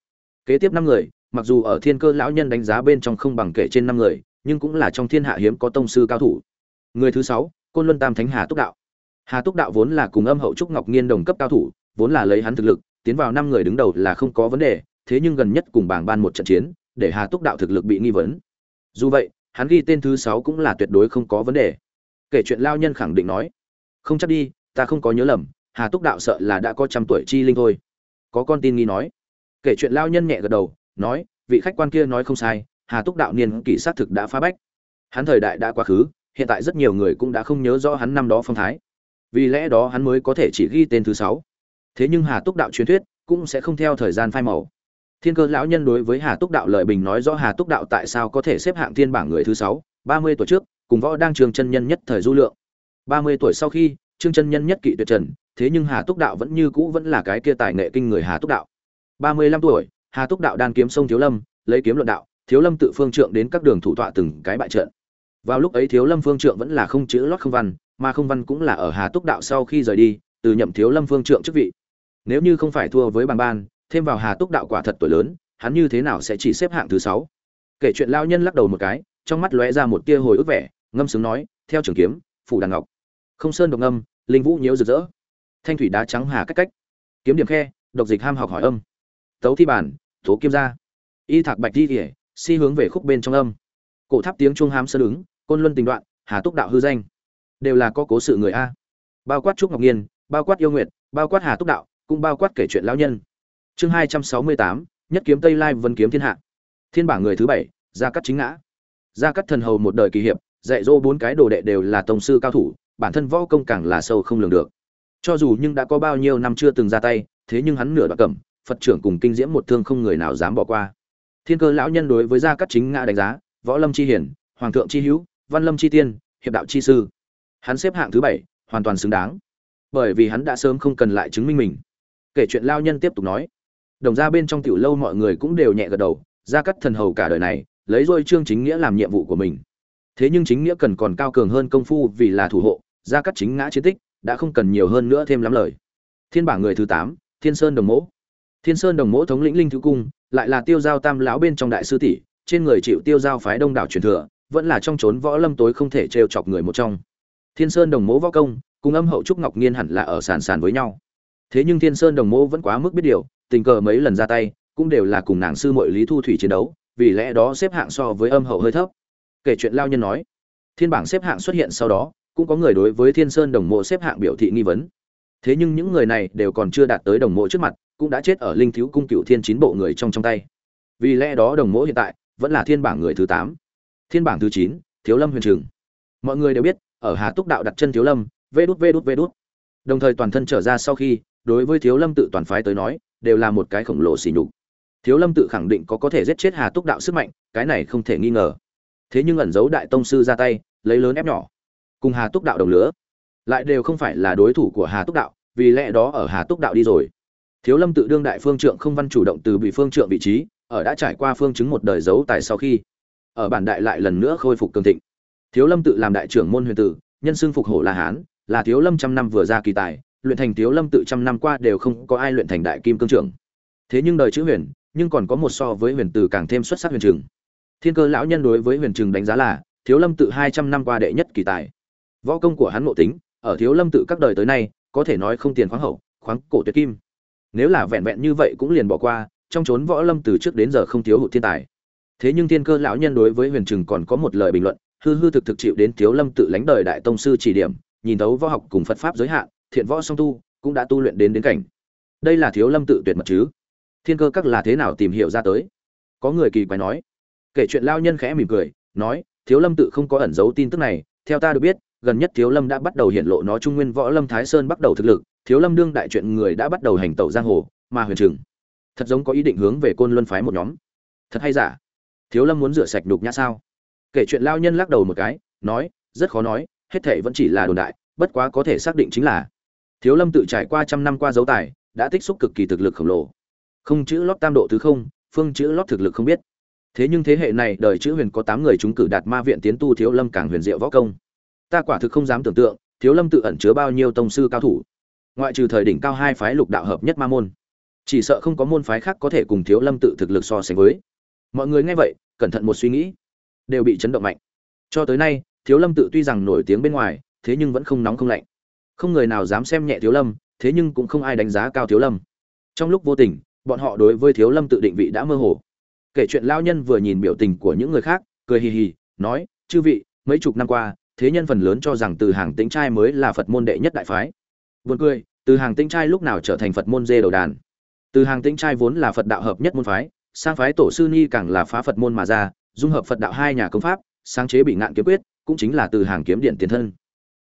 Kế tiếp năm người mặc dù ở thiên cơ lão nhân đánh giá bên trong không bằng kể trên năm người, nhưng cũng là trong thiên hạ hiếm có tông sư cao thủ. Người thứ sáu, côn luân tam thánh hà túc đạo. Hà túc đạo vốn là cùng âm hậu trúc ngọc nghiên đồng cấp cao thủ, vốn là lấy hắn thực lực, tiến vào năm người đứng đầu là không có vấn đề, thế nhưng gần nhất cùng bảng ban một trận chiến, để hà túc đạo thực lực bị nghi vấn. Dù vậy, hắn ghi tên thứ sáu cũng là tuyệt đối không có vấn đề. Kể chuyện lao nhân khẳng định nói, không chắc đi, ta không có nhớ lầm, hà túc đạo sợ là đã có trăm tuổi chi linh thôi. Có con tin nghi nói. Kể chuyện lao nhân nhẹ gật đầu nói, vị khách quan kia nói không sai, hà túc đạo niên kỷ xác thực đã phá bách. Hắn thời đại đã quá khứ, hiện tại rất nhiều người cũng đã không nhớ rõ hắn năm đó phong thái. Vì lẽ đó hắn mới có thể chỉ ghi tên thứ sáu. Thế nhưng hà túc đạo truyền thuyết cũng sẽ không theo thời gian phai màu. Thiên cơ lão nhân đối với hà túc đạo lợi bình nói rõ hà túc đạo tại sao có thể xếp hạng thiên bảng người thứ sáu, ba mươi tuổi trước, cùng võ đang trường chân nhân nhất thời du lượng. Ba mươi tuổi sau khi, trương chân nhân nhất kỵ tuyệt trần, thế nhưng hà túc đạo vẫn như cũ vẫn là cái kia tài nghệ kinh người hà túc đạo. Ba mươi lăm tuổi hà túc đạo đan kiếm sông thiếu lâm, lấy kiếm luận đạo, thiếu lâm tự phương trượng đến các đường thủ tọa từng cái bại trận. Vào lúc ấy thiếu lâm phương trượng vẫn là không chữ lót không văn, mà không văn cũng là ở hà túc đạo sau khi rời đi, từ nhậm thiếu lâm phương trượng chức vị. Nếu như không phải thua với bằng ban, thêm vào hà túc đạo quả thật tuổi lớn, hắn như thế nào sẽ chỉ xếp hạng thứ sáu? Kể chuyện lao nhân lắc đầu một cái, trong mắt lóe ra một tia hồi ức vẻ, ngâm sướng nói, theo trường kiếm, phủ đàn ngọc. Không sơn độc ngâm, linh vũ nhiễu rực rỡ. Thanh thủy đá trắng hà cách cách. Kiếm điểm khe, độc dịch ham học hỏi âm. Tấu thi bản tố kim gia y thạc bạch di kể si hướng về khúc bên trong âm. Cổ tháp tiếng chuông hám sơn ứng, côn luân tình đoạn, hà túc đạo hư danh. Đều là có cố sự người a. Bao quát trúc ngọc nhiên bao quát yêu nguyện bao quát hà túc đạo, cũng bao quát kể chuyện lão nhân. Chương hai trăm sáu mươi tám, nhất kiếm tây lai vân kiếm thiên hạ. Thiên bảng người thứ bảy, gia cắt chính ngã. Gia cắt thần hầu một đời kỳ hiệp, dạy dỗ bốn cái đồ đệ đều là tổng sư cao thủ, bản thân võ công càng là sâu không lường được. Cho dù nhưng đã có bao nhiêu năm chưa từng ra tay, thế nhưng hắn nửa đoạn cẩm phật trưởng cùng kinh diễm một thương không người nào dám bỏ qua. Thiên cơ lão nhân đối với gia cắt chính ngã đánh giá, võ lâm chi hiển, hoàng thượng chi hữu, văn lâm chi tiên, hiệp đạo chi sư. Hắn xếp hạng thứ bảy, hoàn toàn xứng đáng. Bởi vì hắn đã sớm không cần lại chứng minh mình. Kể chuyện lao nhân tiếp tục nói. Đồng ra bên trong tiểu lâu mọi người cũng đều nhẹ gật đầu, gia cắt thần hầu cả đời này, lấy rồi trương chính nghĩa làm nhiệm vụ của mình. Thế nhưng chính nghĩa cần còn cao cường hơn công phu vì là thủ hộ, gia cắt chính ngã chiến tích đã không cần nhiều hơn nữa thêm lắm lời. Thiên bảng người thứ tám, thiên sơn đồng mẫu thiên sơn đồng mỗ thống lĩnh linh thứ cung, lại là tiêu giao tam lão bên trong đại sư tỷ, trên người chịu tiêu giao phái đông đảo truyền thừa, vẫn là trong trốn võ lâm tối không thể trêu chọc người một trong. Thiên sơn đồng mỗ võ công, cùng âm hậu trúc ngọc nghiên hẳn là ở sàn sàn với nhau. Thế nhưng thiên sơn đồng mỗ vẫn quá mức biết điều, tình cờ mấy lần ra tay, cũng đều là cùng nàng sư muội lý thu thủy chiến đấu, vì lẽ đó xếp hạng so với âm hậu hơi thấp. Kể chuyện lao nhân nói, thiên bảng xếp hạng xuất hiện sau đó, cũng có người đối với thiên sơn đồng mộ xếp hạng biểu thị nghi vấn. Thế nhưng những người này đều còn chưa đạt tới đồng mộ trước mặt cũng đã chết ở linh thiếu cung cựu thiên chín bộ người trong trong tay. Vì lẽ đó đồng mỗ hiện tại vẫn là thiên bảng người thứ tám. Thiên bảng thứ chín, thiếu lâm huyền trường mọi người đều biết, ở hà túc đạo đặt chân thiếu lâm, vê đút vê đút vê đút. Đồng thời toàn thân trở ra sau khi, đối với thiếu lâm tự toàn phái tới nói, đều là một cái khổng lồ xỉ nhục. Thiếu lâm tự khẳng định có có thể giết chết hà túc đạo sức mạnh, cái này không thể nghi ngờ. Thế nhưng ẩn giấu đại tông sư ra tay, lấy lớn ép nhỏ. Cùng hà túc đạo đồng lứa, lại đều không phải là đối thủ của hà túc đạo, vì lẽ đó ở hà túc đạo đi rồi thiếu lâm tự đương đại phương trượng không văn chủ động từ bị phương trượng vị trí, ở đã trải qua phương chứng một đời giấu tài sau khi, ở bản đại lại lần nữa khôi phục cường thịnh. Thiếu lâm tự làm đại trưởng môn huyền tử, nhân xưng phục hổ la hán, là thiếu lâm trăm năm vừa ra kỳ tài, luyện thành thiếu lâm tự trăm năm qua đều không có ai luyện thành đại kim cương trưởng. Thế nhưng đời chữ huyền, nhưng còn có một so với huyền tử càng thêm xuất sắc huyền trường. Thiên cơ lão nhân đối với huyền trường đánh giá là, thiếu lâm tự hai trăm năm qua đệ nhất kỳ tài. Võ công của hắn mộ tính, ở thiếu lâm tự các đời tới nay, có thể nói không tiền khoáng hậu, khoáng cổ tuyệt kim nếu là vẹn vẹn như vậy cũng liền bỏ qua, trong chốn võ lâm từ trước đến giờ không thiếu hụt thiên tài. Thế nhưng thiên cơ lão nhân đối với huyền trừng còn có một lời bình luận, hư hư thực thực chịu đến thiếu lâm tự lánh đời đại tông sư chỉ điểm, nhìn thấu võ học cùng phật pháp giới hạn, thiện võ song tu, cũng đã tu luyện đến đến cảnh. Đây là thiếu lâm tự tuyệt mật chứ? Thiên cơ các là thế nào tìm hiểu ra tới? Có người kỳ quái nói. Kể chuyện lao nhân khẽ mỉm cười, nói, thiếu lâm tự không có ẩn giấu tin tức này, theo ta được biết, gần nhất thiếu lâm đã bắt đầu hiện lộ nó trung nguyên võ lâm thái sơn bắt đầu thực lực thiếu lâm đương đại chuyện người đã bắt đầu hành tẩu giang hồ, mà huyền trừng thật giống có ý định hướng về côn luân phái một nhóm. Thật hay giả? Thiếu lâm muốn rửa sạch đục nhã sao? Kể chuyện lao nhân lắc đầu một cái, nói, rất khó nói, hết thệ vẫn chỉ là đồn đại, bất quá có thể xác định chính là thiếu lâm tự trải qua trăm năm qua dấu tài, đã tích xúc cực kỳ thực lực khổng lồ. Không chữ lót tam độ thứ không, phương chữ lót thực lực không biết. Thế nhưng thế hệ này đời chữ huyền có tám người chúng cử đạt ma viện tiến tu thiếu lâm càng huyền diệu võ công. Ta quả thực không dám tưởng tượng, thiếu lâm tự ẩn chứa bao nhiêu tông sư cao thủ ngoại trừ thời đỉnh cao hai phái lục đạo hợp nhất ma môn. Chỉ sợ không có môn phái khác có thể cùng thiếu lâm tự thực lực so sánh với. Mọi người nghe vậy, cẩn thận một suy nghĩ, đều bị chấn động mạnh. Cho tới nay, thiếu lâm tự tuy rằng nổi tiếng bên ngoài, thế nhưng vẫn không nóng không lạnh. Không người nào dám xem nhẹ thiếu lâm, thế nhưng cũng không ai đánh giá cao thiếu lâm. Trong lúc vô tình, bọn họ đối với thiếu lâm tự định vị đã mơ hồ. Kể chuyện lao nhân vừa nhìn biểu tình của những người khác, cười hì hì, nói, chư vị, mấy chục năm qua, thế nhân phần lớn cho rằng từ hàng tính trai mới là phật môn đệ nhất đại phái. Buồn cười, từ hàng tĩnh trai lúc nào trở thành phật môn dê đầu đàn? Từ hàng tĩnh trai vốn là phật đạo hợp nhất môn phái sang phái tổ sư ni càng là phá phật môn mà ra dung hợp phật đạo hai nhà công pháp sáng chế bị ngạn kiếm quyết cũng chính là từ hàng kiếm điện tiền thân.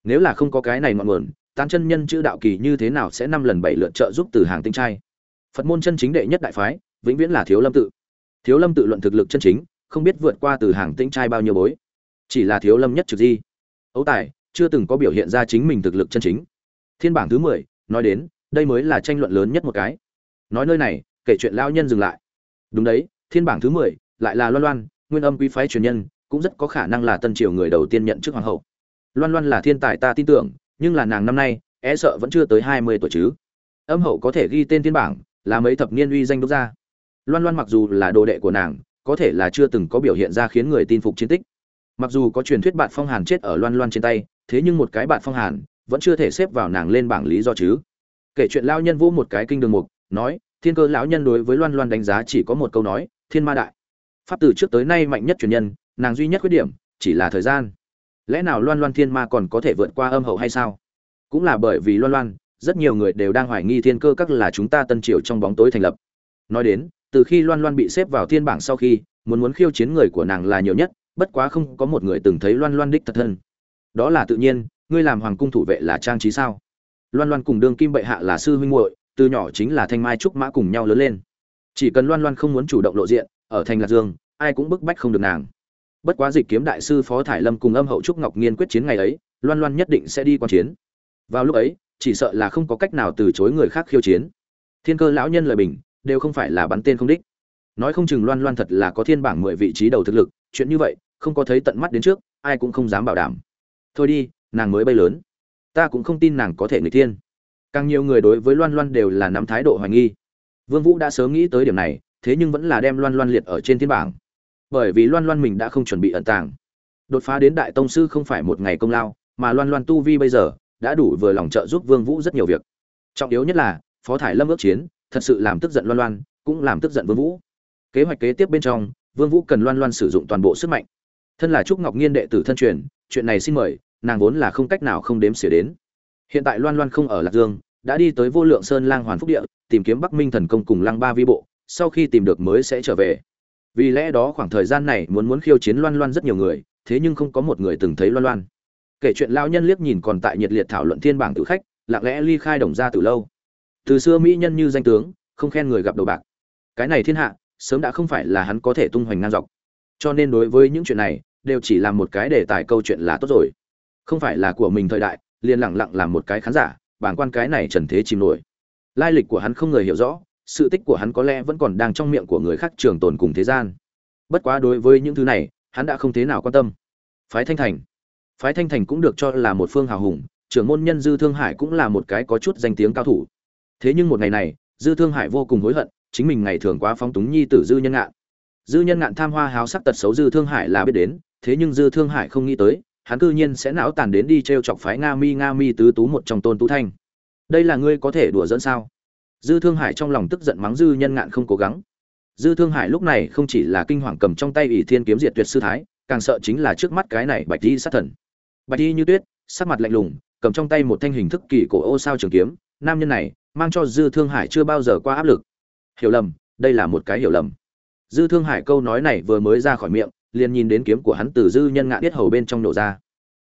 Nếu là không có cái này ngọn nguồn tán chân nhân chữ đạo kỳ như thế nào sẽ năm lần bảy lượt trợ giúp từ hàng tinh trai? Phật môn chân chính đệ nhất đại phái vĩnh viễn là thiếu lâm tự. Thiếu lâm tự luận thực lực chân chính không biết vượt qua từ hàng tinh trai bao nhiêu bối. Chỉ là thiếu lâm nhất trực di. Ấu tài chưa từng có biểu hiện ra chính mình thực lực chân chính thiên bảng thứ mười, nói đến, đây mới là tranh luận lớn nhất một cái. Nói nơi này, kể chuyện lao nhân dừng lại. Đúng đấy, thiên bảng thứ mười, lại là loan loan, nguyên âm quý phái truyền nhân, cũng rất có khả năng là tân triều người đầu tiên nhận chức hoàng hậu. Loan loan là thiên tài ta tin tưởng, nhưng là nàng năm nay e sợ vẫn chưa tới hai mươi tuổi chứ. Âm hậu có thể ghi tên thiên bảng, là mấy thập niên uy danh đúc ra. Loan loan mặc dù là đồ đệ của nàng, có thể là chưa từng có biểu hiện ra khiến người tin phục chiến tích. Mặc dù có truyền thuyết bạn phong hàn chết ở loan loan trên tay, thế nhưng một cái bạn phong hàn vẫn chưa thể xếp vào nàng lên bảng lý do chứ. Kể chuyện lao nhân vũ một cái kinh đường mục, nói, thiên cơ lão nhân đối với loan loan đánh giá chỉ có một câu nói, thiên ma đại. Pháp từ trước tới nay mạnh nhất truyền nhân, nàng duy nhất khuyết điểm, chỉ là thời gian. Lẽ nào loan loan thiên ma còn có thể vượt qua âm hậu hay sao? Cũng là bởi vì loan loan, rất nhiều người đều đang hoài nghi thiên cơ các là chúng ta tân triều trong bóng tối thành lập. Nói đến, từ khi loan loan bị xếp vào thiên bảng sau khi, muốn muốn khiêu chiến người của nàng là nhiều nhất, bất quá không có một người từng thấy loan loan đích thật thân. Đó là tự nhiên ngươi làm hoàng cung thủ vệ là trang trí sao? Loan loan cùng đương kim bệ hạ là sư huynh muội, từ nhỏ chính là thanh mai trúc mã cùng nhau lớn lên. Chỉ cần loan loan không muốn chủ động lộ diện, ở thành lạc dương, ai cũng bức bách không được nàng. Bất quá dịch kiếm đại sư phó thải lâm cùng âm hậu trúc ngọc nghiên quyết chiến ngày ấy, loan loan nhất định sẽ đi quan chiến. Vào lúc ấy, chỉ sợ là không có cách nào từ chối người khác khiêu chiến. Thiên cơ lão nhân lời bình, đều không phải là bắn tên không đích. Nói không chừng loan loan thật là có thiên bảng mười vị trí đầu thực lực, chuyện như vậy, không có thấy tận mắt đến trước, ai cũng không dám bảo đảm. Thôi đi nàng mới bay lớn. Ta cũng không tin nàng có thể người thiên. Càng nhiều người đối với loan loan đều là nắm thái độ hoài nghi. Vương vũ đã sớm nghĩ tới điểm này, thế nhưng vẫn là đem loan loan liệt ở trên thiên bảng. Bởi vì loan loan mình đã không chuẩn bị ẩn tàng. Đột phá đến đại tông sư không phải một ngày công lao, mà loan loan tu vi bây giờ đã đủ vừa lòng trợ giúp vương vũ rất nhiều việc. Trọng yếu nhất là, phó thải lâm ước chiến, thật sự làm tức giận loan loan, cũng làm tức giận vương vũ. Kế hoạch kế tiếp bên trong, vương vũ cần loan loan sử dụng toàn bộ sức mạnh. Thân là trúc ngọc nghiên đệ tử thân truyền, chuyện này xin mời nàng vốn là không cách nào không đếm xỉa đến. Hiện tại loan loan không ở lạc dương, đã đi tới vô lượng sơn lang hoàn phúc địa, tìm kiếm bắc minh thần công cùng lăng ba vi bộ, sau khi tìm được mới sẽ trở về. Vì lẽ đó khoảng thời gian này muốn muốn khiêu chiến loan loan rất nhiều người, thế nhưng không có một người từng thấy loan loan. Kể chuyện lão nhân liếc nhìn còn tại nhiệt liệt thảo luận thiên bảng tử khách, lặng lẽ ly khai đồng ra từ lâu. Từ xưa mỹ nhân như danh tướng, không khen người gặp đầu bạc. Cái này thiên hạ, sớm đã không phải là hắn có thể tung hoành ngang dọc. Cho nên đối với những chuyện này, đều chỉ làm một cái đề tài câu chuyện là tốt rồi không phải là của mình thời đại, liền lặng lặng làm một cái khán giả bảng quan cái này trần thế chìm nổi. Lai lịch của hắn không người hiểu rõ, sự tích của hắn có lẽ vẫn còn đang trong miệng của người khác trường tồn cùng thế gian. Bất quá đối với những thứ này, hắn đã không thế nào quan tâm. Phái thanh thành. Phái thanh thành cũng được cho là một phương hào hùng, trưởng môn nhân dư thương hải cũng là một cái có chút danh tiếng cao thủ. Thế nhưng một ngày này, dư thương hải vô cùng hối hận, chính mình ngày thường quá phóng túng nhi tử dư nhân ngạn. Dư nhân ngạn tham hoa háo sắc tật xấu dư thương hải là biết đến, thế nhưng dư thương hải không nghĩ tới hắn cư nhiên sẽ não tàn đến đi t r e o chọc phái nga mi nga mi tứ tú một trong tôn tú thanh. Đây là ngươi có thể đùa dẫn sao? Dư thương hải trong lòng tức giận mắng dư nhân ngạn không cố gắng. Dư thương hải lúc này không chỉ là kinh hoàng cầm trong tay ỷ thiên kiếm diệt tuyệt sư thái, càng sợ chính là trước mắt cái này bạch di sát thần. Bạch di như tuyết, sắc mặt lạnh lùng, cầm trong tay một thanh hình thức kỳ cổ ô sao trường kiếm, nam nhân này mang cho dư thương hải chưa bao giờ qua áp lực. Hiểu lầm, đây là một cái hiểu lầm. Dư thương hải câu nói này vừa mới ra khỏi miệng liền nhìn đến kiếm của hắn từ dư nhân ngạn biết hầu bên trong nổ ra.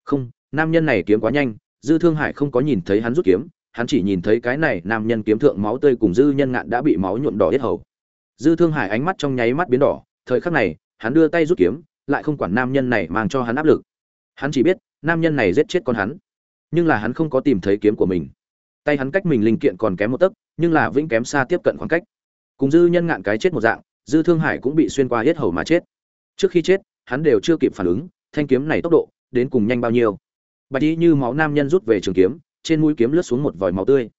Không, nam nhân này kiếm quá nhanh, dư thương hải không có nhìn thấy hắn rút kiếm, hắn chỉ nhìn thấy cái này nam nhân kiếm thượng máu tươi cùng dư nhân ngạn đã bị máu nhuộm đỏ yết hầu. Dư thương hải ánh mắt trong nháy mắt biến đỏ, thời khắc này, hắn đưa tay rút kiếm, lại không quản nam nhân này mang cho hắn áp lực. Hắn chỉ biết, nam nhân này giết chết con hắn. Nhưng là hắn không có tìm thấy kiếm của mình. Tay hắn cách mình linh kiện còn kém một tấc, nhưng là vĩnh kém xa tiếp cận khoảng cách. Cùng dư nhân ngạn cái chết một dạng, dư thương hải cũng bị xuyên qua hết hầu mà chết trước khi chết, hắn đều chưa kịp phản ứng, thanh kiếm này tốc độ, đến cùng nhanh bao nhiêu. Bạch y như máu nam nhân rút về trường kiếm, trên mũi kiếm lướt xuống một vòi máu tươi.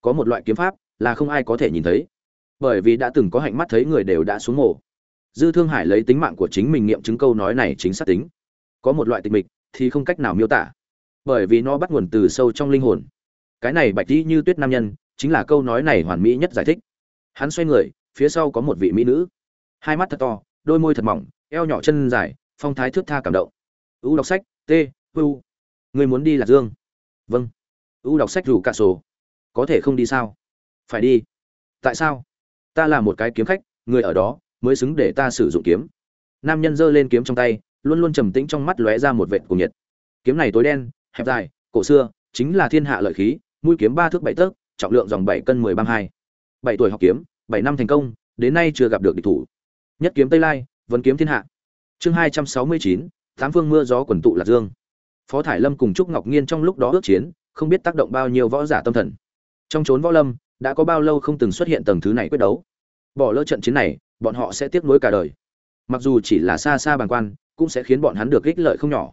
Có một loại kiếm pháp là không ai có thể nhìn thấy. Bởi vì đã từng có hạnh mắt thấy người đều đã xuống mổ dư thương hải lấy tính mạng của chính mình nghiệm chứng câu nói này chính xác tính. Có một loại tịch mịch thì không cách nào miêu tả. Bởi vì nó bắt nguồn từ sâu trong linh hồn. Cái này bạch đi như tuyết nam nhân, chính là câu nói này hoàn mỹ nhất giải thích. Hắn xoay người, phía sau có một vị mỹ nữ. Hai mắt thật to, đôi môi thật mỏng eo nhỏ chân dài, phong thái thước tha cảm động. U đọc sách, t u. Người muốn đi lạc dương? Vâng. U đọc sách rủ cả sổ có thể không đi sao? Phải đi. Tại sao? Ta là một cái kiếm khách, người ở đó mới xứng để ta sử dụng kiếm. Nam nhân giơ lên kiếm trong tay, luôn luôn trầm tĩnh trong mắt lóe ra một vệt cùng nhiệt. Kiếm này tối đen, hẹp dài, cổ xưa, chính là thiên hạ lợi khí, mũi kiếm ba thước bảy tấc, trọng lượng dòng bảy cân mười băng hai. Bảy tuổi học kiếm, bảy năm thành công, đến nay chưa gặp được địch thủ. Nhất kiếm tây lai vấn kiếm thiên hạ. Chương hai trăm sáu mươi chín, tám phương mưa gió quần tụ lạc dương. Phó thải lâm cùng trúc ngọc nhiên trong lúc đó ước chiến, không biết tác động bao nhiêu võ giả tâm thần. Trong trốn võ lâm, đã có bao lâu không từng xuất hiện tầng thứ này quyết đấu. Bỏ lỡ trận chiến này, bọn họ sẽ tiếc nuối cả đời. Mặc dù chỉ là xa xa bàng quan, cũng sẽ khiến bọn hắn được ích lợi không nhỏ.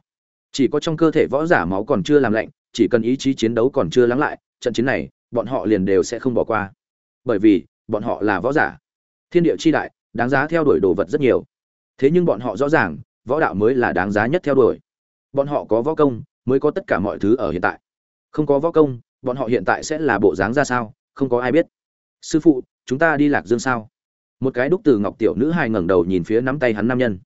Chỉ có trong cơ thể võ giả máu còn chưa làm lạnh, chỉ cần ý chí chiến đấu còn chưa lắng lại, trận chiến này, bọn họ liền đều sẽ không bỏ qua. Bởi vì, bọn họ là võ giả. Thiên địa chi đại, đáng giá theo đuổi đồ vật rất nhiều thế nhưng bọn họ rõ ràng, võ đạo mới là đáng giá nhất theo đuổi. Bọn họ có võ công, mới có tất cả mọi thứ ở hiện tại. Không có võ công, bọn họ hiện tại sẽ là bộ dáng ra sao, không có ai biết. Sư phụ, chúng ta đi lạc dương sao? Một cái đúc từ ngọc tiểu nữ hài ngẩng đầu nhìn phía nắm tay hắn nam nhân.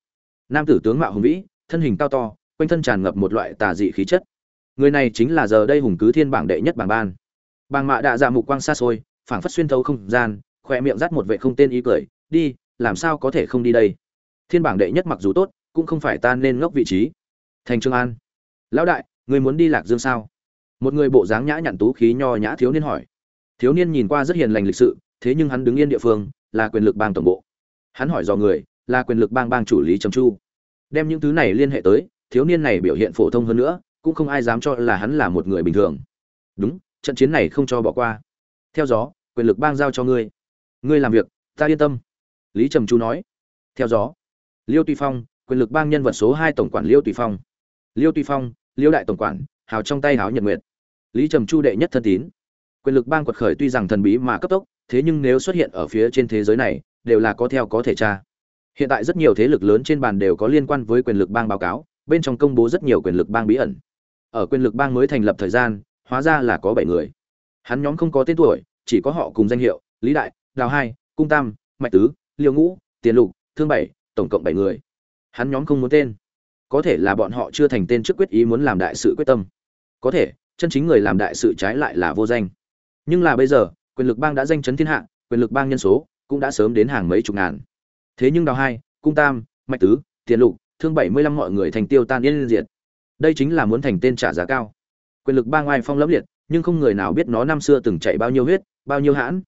Nam tử tướng mạo hùng vĩ, thân hình cao to, quanh thân tràn ngập một loại tà dị khí chất. Người này chính là giờ đây hùng cứ thiên bảng đệ nhất bảng ban. Bàng mạ đạ dạ mục quang xa xôi, phảng phất xuyên thấu không gian khoe miệng rắt một vệ không tên ý cười, đi, làm sao có thể không đi đây? Thiên bảng đệ nhất mặc dù tốt, cũng không phải ta nên ngốc vị trí. Thành trương an. Lão đại, người muốn đi lạc dương sao? Một người bộ dáng nhã nhặn tú khí nho nhã thiếu niên hỏi. Thiếu niên nhìn qua rất hiền lành lịch sự, thế nhưng hắn đứng yên địa phương, là quyền lực bang tổng bộ. Hắn hỏi do người, là quyền lực bang bang chủ lý trầm chu. Đem những thứ này liên hệ tới, thiếu niên này biểu hiện phổ thông hơn nữa, cũng không ai dám cho là hắn là một người bình thường. Đúng, trận chiến này không cho bỏ qua. Theo gió, quyền lực bang giao cho ngươi. Ngươi làm việc, ta yên tâm. Lý trầm chu nói. Theo gió liêu tùy phong, quyền lực bang nhân vật số hai tổng quản liêu tùy phong. Liêu tùy phong, liêu đại tổng quản, hào trong tay háo nhật nguyệt. Lý trầm chu đệ nhất thân tín. Quyền lực bang quật khởi tuy rằng thần bí mà cấp tốc, thế nhưng nếu xuất hiện ở phía trên thế giới này, đều là có theo có thể tra. Hiện tại rất nhiều thế lực lớn trên bàn đều có liên quan với quyền lực bang báo cáo, bên trong công bố rất nhiều quyền lực bang bí ẩn. Ở quyền lực bang mới thành lập thời gian, hóa ra là có bảy người. Hắn nhóm không có tên tuổi, chỉ có họ cùng danh hiệu, lý đại, đào hai, cung tam, mạch tứ, liêu ngũ, tiền lục, thương bảy tổng cộng bảy người. Hắn nhóm không muốn tên. Có thể là bọn họ chưa thành tên trước quyết ý muốn làm đại sự quyết tâm. Có thể, chân chính người làm đại sự trái lại là vô danh. Nhưng là bây giờ, quyền lực bang đã danh chấn thiên hạ, quyền lực bang nhân số cũng đã sớm đến hàng mấy chục ngàn. Thế nhưng đào hai, cung tam, mạch tứ, tiền lục, thương bảy mươi lăm mọi người thành tiêu tan yên diệt. Đây chính là muốn thành tên trả giá cao. Quyền lực bang ai phong lẫm liệt, nhưng không người nào biết nó năm xưa từng chạy bao nhiêu huyết, bao nhiêu hãn.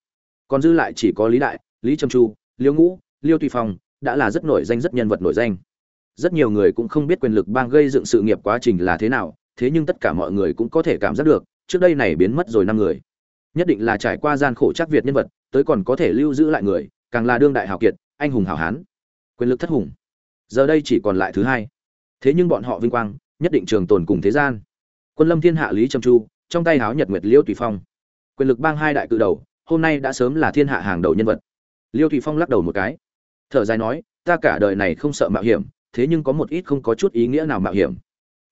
Còn dư lại chỉ có lý đại, lý trầm chu, liêu ngũ, liêu tùy phong đã là rất nổi danh, rất nhân vật nổi danh. Rất nhiều người cũng không biết quyền lực bang gây dựng sự nghiệp quá trình là thế nào, thế nhưng tất cả mọi người cũng có thể cảm giác được, trước đây này biến mất rồi năm người. Nhất định là trải qua gian khổ chắc việt nhân vật, tới còn có thể lưu giữ lại người, càng là đương đại hào kiệt, anh hùng hào hán. Quyền lực thất hùng. Giờ đây chỉ còn lại thứ hai. Thế nhưng bọn họ vinh quang, nhất định trường tồn cùng thế gian. Quân lâm thiên hạ lý trầm chu, trong tay háo nhật nguyệt liêu tùy phong. Quyền lực bang hai đại cự đầu, hôm nay đã sớm là thiên hạ hàng đầu nhân vật. Liêu tùy phong lắc đầu một cái thở dài nói, ta cả đời này không sợ mạo hiểm, thế nhưng có một ít không có chút ý nghĩa nào mạo hiểm.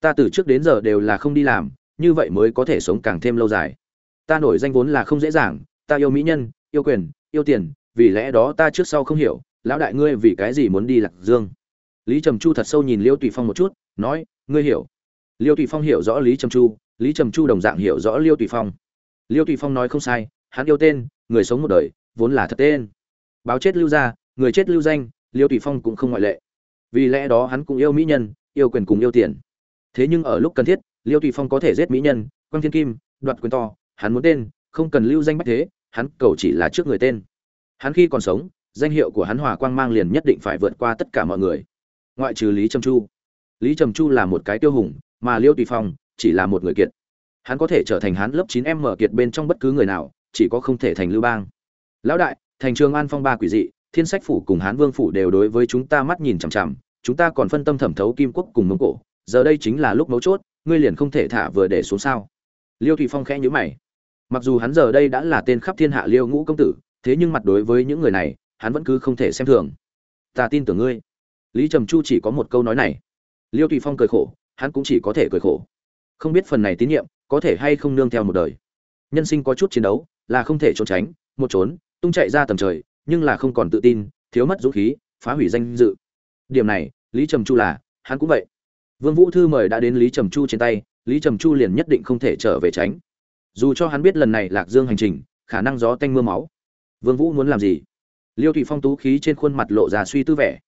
Ta từ trước đến giờ đều là không đi làm, như vậy mới có thể sống càng thêm lâu dài. Ta nổi danh vốn là không dễ dàng, ta yêu mỹ nhân, yêu quyền, yêu tiền, vì lẽ đó ta trước sau không hiểu, lão đại ngươi vì cái gì muốn đi lạc dương? Lý trầm chu thật sâu nhìn liêu tùy phong một chút, nói, ngươi hiểu. Liêu tùy phong hiểu rõ lý trầm chu, lý trầm chu đồng dạng hiểu rõ liêu tùy phong. Liêu tùy phong nói không sai, hắn yêu tên, người sống một đời, vốn là thật tên. Báo chết lưu ra người chết lưu danh, liêu tùy phong cũng không ngoại lệ. Vì lẽ đó hắn cũng yêu mỹ nhân, yêu quyền cùng yêu tiền. Thế nhưng ở lúc cần thiết, liêu tùy phong có thể giết mỹ nhân, quang thiên kim, đoạt quyền to, hắn muốn tên, không cần lưu danh bách thế, hắn cầu chỉ là trước người tên. Hắn khi còn sống, danh hiệu của hắn hòa quang mang liền nhất định phải vượt qua tất cả mọi người. Ngoại trừ lý trầm chu. Lý trầm chu là một cái tiêu hùng, mà liêu tùy phong chỉ là một người kiệt. Hắn có thể trở thành hắn lớp chín m kiệt bên trong bất cứ người nào, chỉ có không thể thành lưu bang. Lão đại, thành trường an phong ba quỷ dị thiên sách phủ cùng hán vương phủ đều đối với chúng ta mắt nhìn chằm chằm, chúng ta còn phân tâm thẩm thấu kim quốc cùng mông cổ, giờ đây chính là lúc mấu chốt, ngươi liền không thể thả vừa để xuống sao? Liêu thủy phong khẽ nhữ mày. Mặc dù hắn giờ đây đã là tên khắp thiên hạ liêu ngũ công tử, thế nhưng mặt đối với những người này, hắn vẫn cứ không thể xem thường. Ta tin tưởng ngươi. Lý trầm chu chỉ có một câu nói này. Liêu thủy phong cười khổ, hắn cũng chỉ có thể cười khổ. Không biết phần này tín nhiệm, có thể hay không nương theo một đời. Nhân sinh có chút chiến đấu, là không thể trốn tránh, một trốn, tung chạy ra tầm trời nhưng là không còn tự tin, thiếu mất dũng khí, phá hủy danh dự. Điểm này, lý trầm chu là, hắn cũng vậy. Vương vũ thư mời đã đến lý trầm chu trên tay, lý trầm chu liền nhất định không thể trở về tránh. Dù cho hắn biết lần này lạc dương hành trình, khả năng gió tanh mưa máu. Vương vũ muốn làm gì? Liêu thủy phong tú khí trên khuôn mặt lộ ra suy tư vẻ.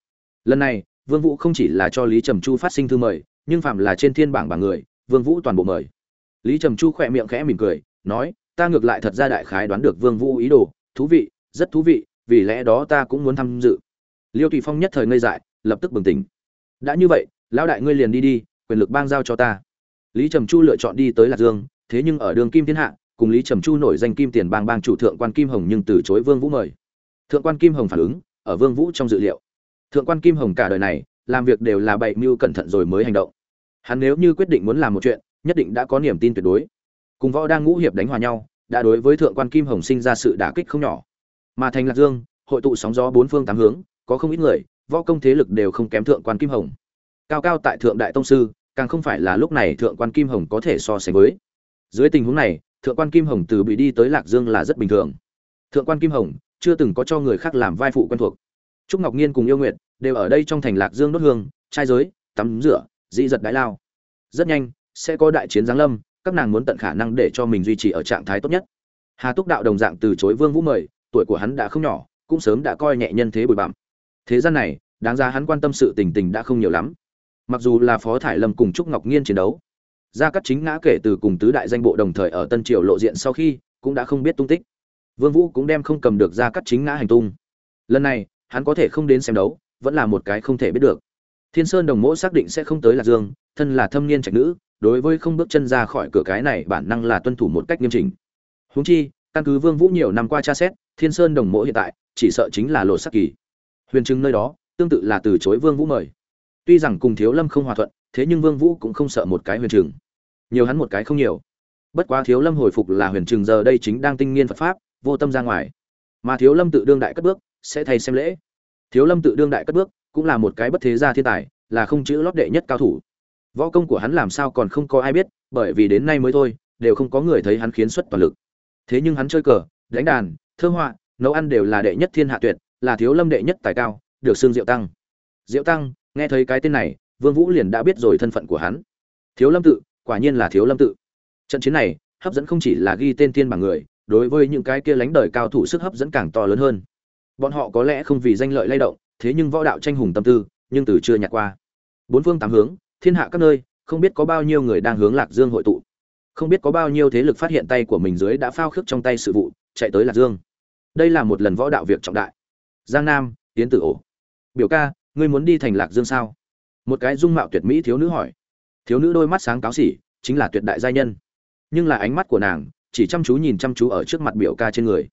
Lần này, vương vũ không chỉ là cho lý trầm chu phát sinh thư mời, nhưng phạm là trên thiên bảng bảng người, vương vũ toàn bộ mời. Lý trầm chu khỏe miệng khẽ mỉm cười, nói, ta ngược lại thật ra đại khái đoán được vương vũ ý đồ, thú vị, rất thú vị vì lẽ đó ta cũng muốn tham dự. Liêu thủy phong nhất thời ngây dại, lập tức bừng tỉnh. Đã như vậy, lão đại ngươi liền đi đi, quyền lực bang giao cho ta. Lý trầm chu lựa chọn đi tới lạc dương, thế nhưng ở đường kim thiên hạ, cùng lý trầm chu nổi danh kim tiền bang bang chủ thượng quan kim hồng nhưng từ chối vương vũ mời. Thượng quan kim hồng phản ứng, ở vương vũ trong dự liệu. Thượng quan kim hồng cả đời này, làm việc đều là bậy mưu cẩn thận rồi mới hành động. Hắn nếu như quyết định muốn làm một chuyện, nhất định đã có niềm tin tuyệt đối. Cùng võ đang ngũ hiệp đánh hòa nhau, đã đối với thượng quan kim hồng sinh ra sự đả kích không nhỏ mà thành lạc dương, hội tụ sóng gió bốn phương tám hướng, có không ít người, võ công thế lực đều không kém thượng quan kim hồng. Cao cao tại thượng đại tông sư, càng không phải là lúc này thượng quan kim hồng có thể so sánh với. Dưới tình huống này, thượng quan kim hồng từ bị đi tới lạc dương là rất bình thường. Thượng quan kim hồng chưa từng có cho người khác làm vai phụ quen thuộc. Trúc ngọc nhiên cùng yêu nguyện đều ở đây trong thành lạc dương đốt hương trai giới, tắm rửa, dị giật đái lao. Rất nhanh, sẽ có đại chiến giáng lâm, các nàng muốn tận khả năng để cho mình duy trì ở trạng thái tốt nhất. Hà túc đạo đồng dạng từ chối vương vũ mời tuổi của hắn đã không nhỏ, cũng sớm đã coi nhẹ nhân thế bụi bặm. Thế gian này, đáng ra hắn quan tâm sự tình tình đã không nhiều lắm. Mặc dù là phó thải lâm cùng trúc ngọc nghiên chiến đấu, gia cát chính ngã kể từ cùng tứ đại danh bộ đồng thời ở tân triều lộ diện sau khi, cũng đã không biết tung tích. Vương vũ cũng đem không cầm được gia cát chính ngã hành tung. Lần này, hắn có thể không đến xem đấu, vẫn là một cái không thể biết được. Thiên sơn đồng mỗ xác định sẽ không tới lạc dương, thân là thâm niên trạch nữ, đối với không bước chân ra khỏi cửa cái này bản năng là tuân thủ một cách nghiêm chỉnh. Huống chi, căn cứ vương vũ nhiều năm qua tra xét thiên sơn đồng mỗ hiện tại chỉ sợ chính là lột sắc kỳ. Huyền chứng nơi đó tương tự là từ chối vương vũ mời. Tuy rằng cùng thiếu lâm không hòa thuận, thế nhưng vương vũ cũng không sợ một cái huyền trừng nhiều hắn một cái không nhiều. Bất quá thiếu lâm hồi phục là huyền trừng giờ đây chính đang tinh nghiên phật pháp, vô tâm ra ngoài. Mà thiếu lâm tự đương đại cất bước, sẽ thay xem lễ. Thiếu lâm tự đương đại cất bước, cũng là một cái bất thế gia thiên tài, là không chữ lót đệ nhất cao thủ. Võ công của hắn làm sao còn không có ai biết, bởi vì đến nay mới thôi, đều không có người thấy hắn khiến xuất toàn lực. Thế nhưng hắn chơi cờ, đánh đàn thơ họa, nấu ăn đều là đệ nhất thiên hạ tuyệt, là thiếu lâm đệ nhất tài cao, được xương diệu tăng. Diệu tăng, nghe thấy cái tên này, vương vũ liền đã biết rồi thân phận của hắn. Thiếu lâm tự, quả nhiên là thiếu lâm tự. Trận chiến này, hấp dẫn không chỉ là ghi tên thiên bằng người, đối với những cái kia lánh đời cao thủ sức hấp dẫn càng to lớn hơn. Bọn họ có lẽ không vì danh lợi lay động, thế nhưng võ đạo tranh hùng tâm tư, nhưng từ chưa nhạt qua. Bốn phương tám hướng, thiên hạ các nơi, không biết có bao nhiêu người đang hướng lạc dương hội tụ. Không biết có bao nhiêu thế lực phát hiện tay của mình dưới đã phao khước trong tay sự vụ chạy tới lạc dương. Đây là một lần võ đạo việc trọng đại. Giang nam tiến tử ổ. Biểu ca, ngươi muốn đi thành lạc dương sao? Một cái dung mạo tuyệt mỹ thiếu nữ hỏi. Thiếu nữ đôi mắt sáng cáo xỉ chính là tuyệt đại giai nhân. Nhưng là ánh mắt của nàng, chỉ chăm chú nhìn chăm chú ở trước mặt biểu ca trên người.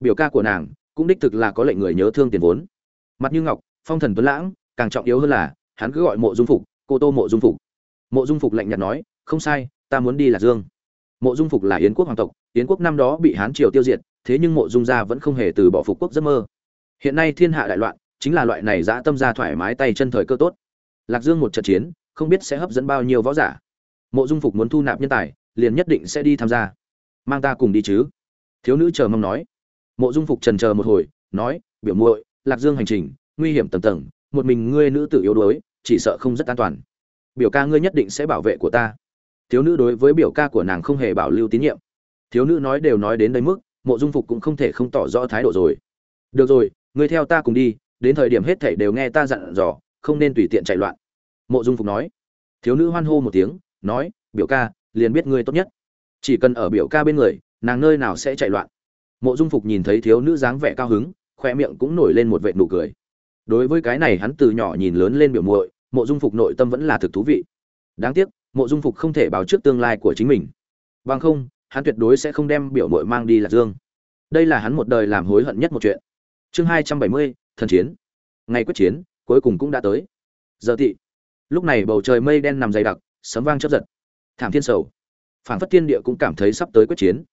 Biểu ca của nàng, cũng đích thực là có lệnh người nhớ thương tiền vốn. Mặt như ngọc, phong thần tuấn lãng, càng trọng yếu hơn là, hắn cứ gọi mộ dung phục, cô tô mộ dung phục. Mộ dung phục lạnh nhạt nói, không sai, ta muốn đi lạc dương mộ dung phục là yến quốc hoàng tộc, yến quốc năm đó bị hán triều tiêu diệt, thế nhưng mộ dung gia vẫn không hề từ bỏ phục quốc giấc mơ. Hiện nay thiên hạ đại loạn, chính là loại này dã tâm ra thoải mái tay chân thời cơ tốt. Lạc dương một trận chiến, không biết sẽ hấp dẫn bao nhiêu võ giả. Mộ dung phục muốn thu nạp nhân tài, liền nhất định sẽ đi tham gia. Mang ta cùng đi chứ? Thiếu nữ chờ mong nói. Mộ dung phục trần chờ một hồi, nói, biểu muội, lạc dương hành trình, nguy hiểm tầm tầng, một mình ngươi nữ tử yếu đuối, chỉ sợ không rất an toàn. Biểu ca ngươi nhất định sẽ bảo vệ của ta thiếu nữ đối với biểu ca của nàng không hề bảo lưu tín nhiệm. Thiếu nữ nói đều nói đến đây mức, mộ dung phục cũng không thể không tỏ rõ thái độ rồi. Được rồi ngươi theo ta cùng đi, đến thời điểm hết thảy đều nghe ta dặn dò, không nên tùy tiện chạy loạn. Mộ dung phục nói. Thiếu nữ hoan hô một tiếng, nói, biểu ca, liền biết ngươi tốt nhất. Chỉ cần ở biểu ca bên người, nàng nơi nào sẽ chạy loạn. Mộ dung phục nhìn thấy thiếu nữ dáng vẻ cao hứng, khoe miệng cũng nổi lên một vệ nụ cười. Đối với cái này hắn từ nhỏ nhìn lớn lên biểu muội, mộ dung phục nội tâm vẫn là thực thú vị. Đáng tiếc mộ dung phục không thể báo trước tương lai của chính mình. Bằng không, hắn tuyệt đối sẽ không đem biểu muội mang đi lạc dương. Đây là hắn một đời làm hối hận nhất một chuyện. Chương hai trăm bảy mươi, thần chiến. Ngày quyết chiến, cuối cùng cũng đã tới. Giờ tị. Lúc này bầu trời mây đen nằm dày đặc, sấm vang chớp giật. Thảm thiên sầu. Phản phất thiên địa cũng cảm thấy sắp tới quyết chiến.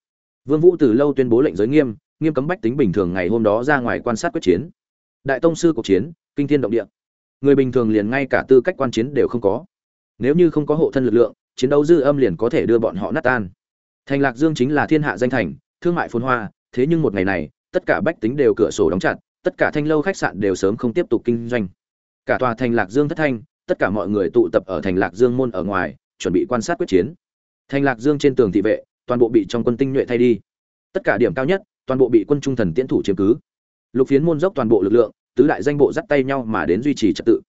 Vương vũ từ lâu tuyên bố lệnh giới nghiêm nghiêm cấm bách tính bình thường ngày hôm đó ra ngoài quan sát quyết chiến. Đại tông sư cuộc chiến, kinh thiên động địa. Người bình thường liền ngay cả tư cách quan chiến đều không có nếu như không có hộ thân lực lượng, chiến đấu dư âm liền có thể đưa bọn họ nát tan. Thành lạc dương chính là thiên hạ danh thành, thương mại phồn hoa, thế nhưng một ngày này, tất cả bách tính đều cửa sổ đóng chặt, tất cả thanh lâu khách sạn đều sớm không tiếp tục kinh doanh. Cả tòa thành lạc dương thất thanh, tất cả mọi người tụ tập ở thành lạc dương môn ở ngoài, chuẩn bị quan sát quyết chiến. Thành lạc dương trên tường thị vệ, toàn bộ bị trong quân tinh nhuệ thay đi. Tất cả điểm cao nhất, toàn bộ bị quân trung thần tiễn thủ chiếm cứ. Lục phiến môn dốc toàn bộ lực lượng, tứ đại danh bộ dắt tay nhau mà đến duy trì trật tự.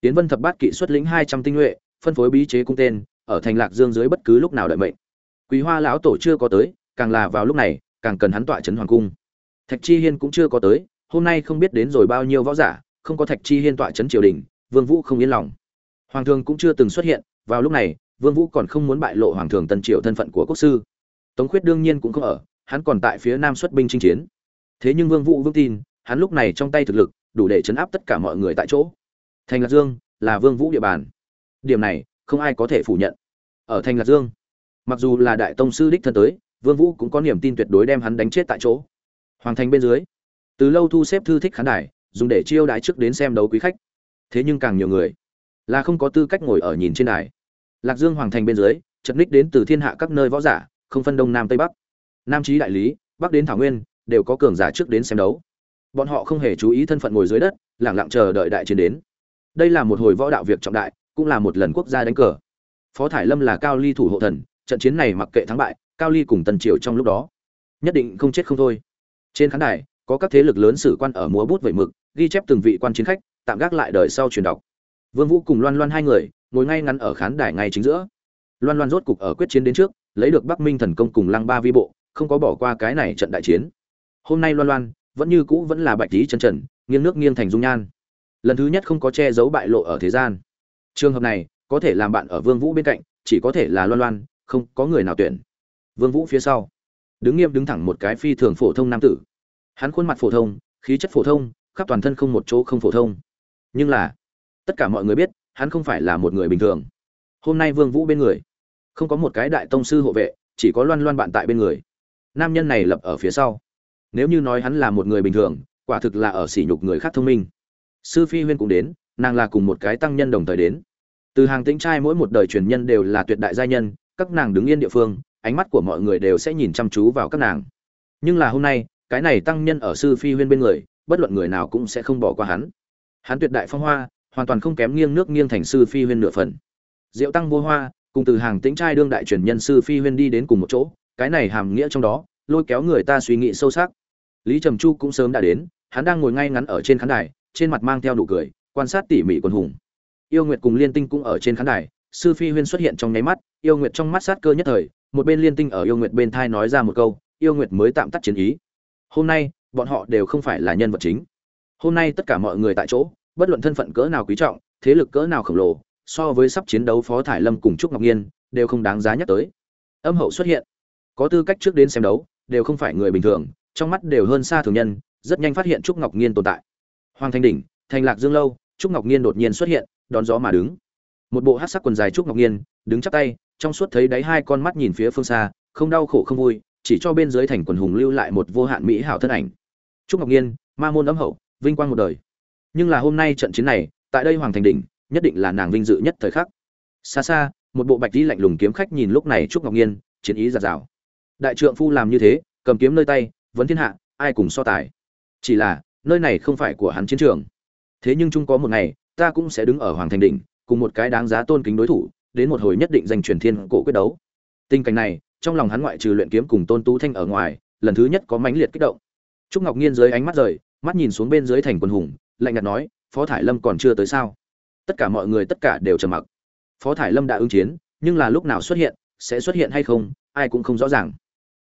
Tiến vân thập bát kỵ xuất lĩnh hai trăm tinh nhuệ phân phối bí chế cung tên, ở thành lạc dương dưới bất cứ lúc nào đợi mệnh. Quý hoa lão tổ chưa có tới, càng là vào lúc này, càng cần hắn tọa trấn hoàng cung. Thạch chi hiên cũng chưa có tới, hôm nay không biết đến rồi bao nhiêu võ giả, không có thạch chi hiên tọa trấn triều đình, vương vũ không yên lòng. Hoàng thường cũng chưa từng xuất hiện, vào lúc này, vương vũ còn không muốn bại lộ hoàng thường tân triều thân phận của quốc sư. Tống khuyết đương nhiên cũng không ở, hắn còn tại phía nam xuất binh chinh chiến. Thế nhưng vương vũ vững tin, hắn lúc này trong tay thực lực, đủ để chấn áp tất cả mọi người tại chỗ. Thành lạc dương là vương vũ địa bàn điểm này, không ai có thể phủ nhận. Ở thành lạc dương, mặc dù là đại tông sư đích thân tới, vương vũ cũng có niềm tin tuyệt đối đem hắn đánh chết tại chỗ. Hoàng thành bên dưới, từ lâu thu xếp thư thích khán đài, dùng để chiêu đãi trước đến xem đấu quý khách. Thế nhưng càng nhiều người là không có tư cách ngồi ở nhìn trên đài. Lạc dương hoàng thành bên dưới, chật ních đến từ thiên hạ các nơi võ giả, không phân đông nam tây bắc. Nam trí đại lý, bắc đến thảo nguyên, đều có cường giả trước đến xem đấu. Bọn họ không hề chú ý thân phận ngồi dưới đất lẳng lặng chờ đợi đại chiến đến. Đây là một hồi võ đạo việc trọng đại cũng là một lần quốc gia đánh cờ. Phó thải lâm là cao ly thủ hộ thần, trận chiến này mặc kệ thắng bại, cao ly cùng tần triều trong lúc đó nhất định không chết không thôi. Trên khán đài, có các thế lực lớn sử quan ở múa bút vẩy mực, ghi chép từng vị quan chiến khách, tạm gác lại đời sau truyền đọc. Vương vũ cùng loan loan hai người ngồi ngay ngắn ở khán đài ngay chính giữa. Loan loan rốt cục ở quyết chiến đến trước, lấy được bắc minh thần công cùng lăng ba vi bộ, không có bỏ qua cái này trận đại chiến. Hôm nay loan loan vẫn như cũ vẫn là bạch tí chân trần, nghiêng nước nghiêng thành dung nhan. Lần thứ nhất không có che giấu bại lộ ở thế gian trường hợp này, có thể làm bạn ở vương vũ bên cạnh, chỉ có thể là loan loan, không có người nào tuyển. Vương vũ phía sau. Đứng nghiêm đứng thẳng một cái phi thường phổ thông nam tử. Hắn khuôn mặt phổ thông, khí chất phổ thông, khắp toàn thân không một chỗ không phổ thông. Nhưng là, tất cả mọi người biết, hắn không phải là một người bình thường. Hôm nay vương vũ bên người, không có một cái đại tông sư hộ vệ, chỉ có loan loan bạn tại bên người. Nam nhân này lập ở phía sau. Nếu như nói hắn là một người bình thường, quả thực là ở sỉ nhục người khác thông minh. Sư phi huyên cũng đến, nàng là cùng một cái tăng nhân đồng thời đến từ hàng tĩnh trai mỗi một đời truyền nhân đều là tuyệt đại gia nhân, các nàng đứng yên địa phương, ánh mắt của mọi người đều sẽ nhìn chăm chú vào các nàng. Nhưng là hôm nay, cái này tăng nhân ở sư phi huyên bên người, bất luận người nào cũng sẽ không bỏ qua hắn. Hắn tuyệt đại phong hoa, hoàn toàn không kém nghiêng nước nghiêng thành sư phi huyên nửa phần. Diệu tăng vô hoa, cùng từ hàng tĩnh trai đương đại truyền nhân sư phi huyên đi đến cùng một chỗ, cái này hàm nghĩa trong đó, lôi kéo người ta suy nghĩ sâu sắc. Lý trầm chu cũng sớm đã đến, hắn đang ngồi ngay ngắn ở trên khán đài, trên mặt mang theo nụ cười, quan sát tỉ mỉ quần hùng yêu nguyệt cùng liên tinh cũng ở trên khán đài, sư phi huyên xuất hiện trong nháy mắt, yêu nguyệt trong mắt sát cơ nhất thời, một bên liên tinh ở yêu nguyệt bên thai nói ra một câu, yêu nguyệt mới tạm tắt chiến ý. Hôm nay, bọn họ đều không phải là nhân vật chính. Hôm nay tất cả mọi người tại chỗ, bất luận thân phận cỡ nào quý trọng, thế lực cỡ nào khổng lồ, so với sắp chiến đấu phó thải lâm cùng trúc ngọc nhiên, đều không đáng giá nhắc tới. Âm hậu xuất hiện. Có tư cách trước đến xem đấu, đều không phải người bình thường, trong mắt đều hơn xa thường nhân, rất nhanh phát hiện trúc ngọc nhiên tồn tại. Hoàng thanh đỉnh, thành lạc dương lâu, trúc ngọc nhiên đột nhiên xuất hiện đón gió mà đứng. Một bộ hát sắc quần dài trúc ngọc nghiên, đứng chắp tay trong suốt thấy đáy hai con mắt nhìn phía phương xa không đau khổ không vui chỉ cho bên dưới thành quần hùng lưu lại một vô hạn mỹ hảo thân ảnh. Trúc ngọc nghiên, ma môn ấm hậu vinh quang một đời. Nhưng là hôm nay trận chiến này tại đây hoàng thành đỉnh nhất định là nàng vinh dự nhất thời khắc. Xa xa một bộ bạch y lạnh lùng kiếm khách nhìn lúc này trúc ngọc nghiên, chiến ý giạt rào. Đại trượng phu làm như thế cầm kiếm nơi tay vấn thiên hạ ai cùng so tài? Chỉ là nơi này không phải của hắn chiến trường. Thế nhưng chung có một ngày ta cũng sẽ đứng ở hoàng thành đỉnh, cùng một cái đáng giá tôn kính đối thủ, đến một hồi nhất định giành truyền thiên cổ quyết đấu. Tình cảnh này, trong lòng hắn ngoại trừ luyện kiếm cùng tôn tú thanh ở ngoài, lần thứ nhất có mãnh liệt kích động. Trúc ngọc nhiên dưới ánh mắt rời, mắt nhìn xuống bên dưới thành quân hùng, lạnh nhạt nói, phó thải lâm còn chưa tới sao? Tất cả mọi người tất cả đều trầm mặc. Phó thải lâm đã ứng chiến, nhưng là lúc nào xuất hiện, sẽ xuất hiện hay không, ai cũng không rõ ràng.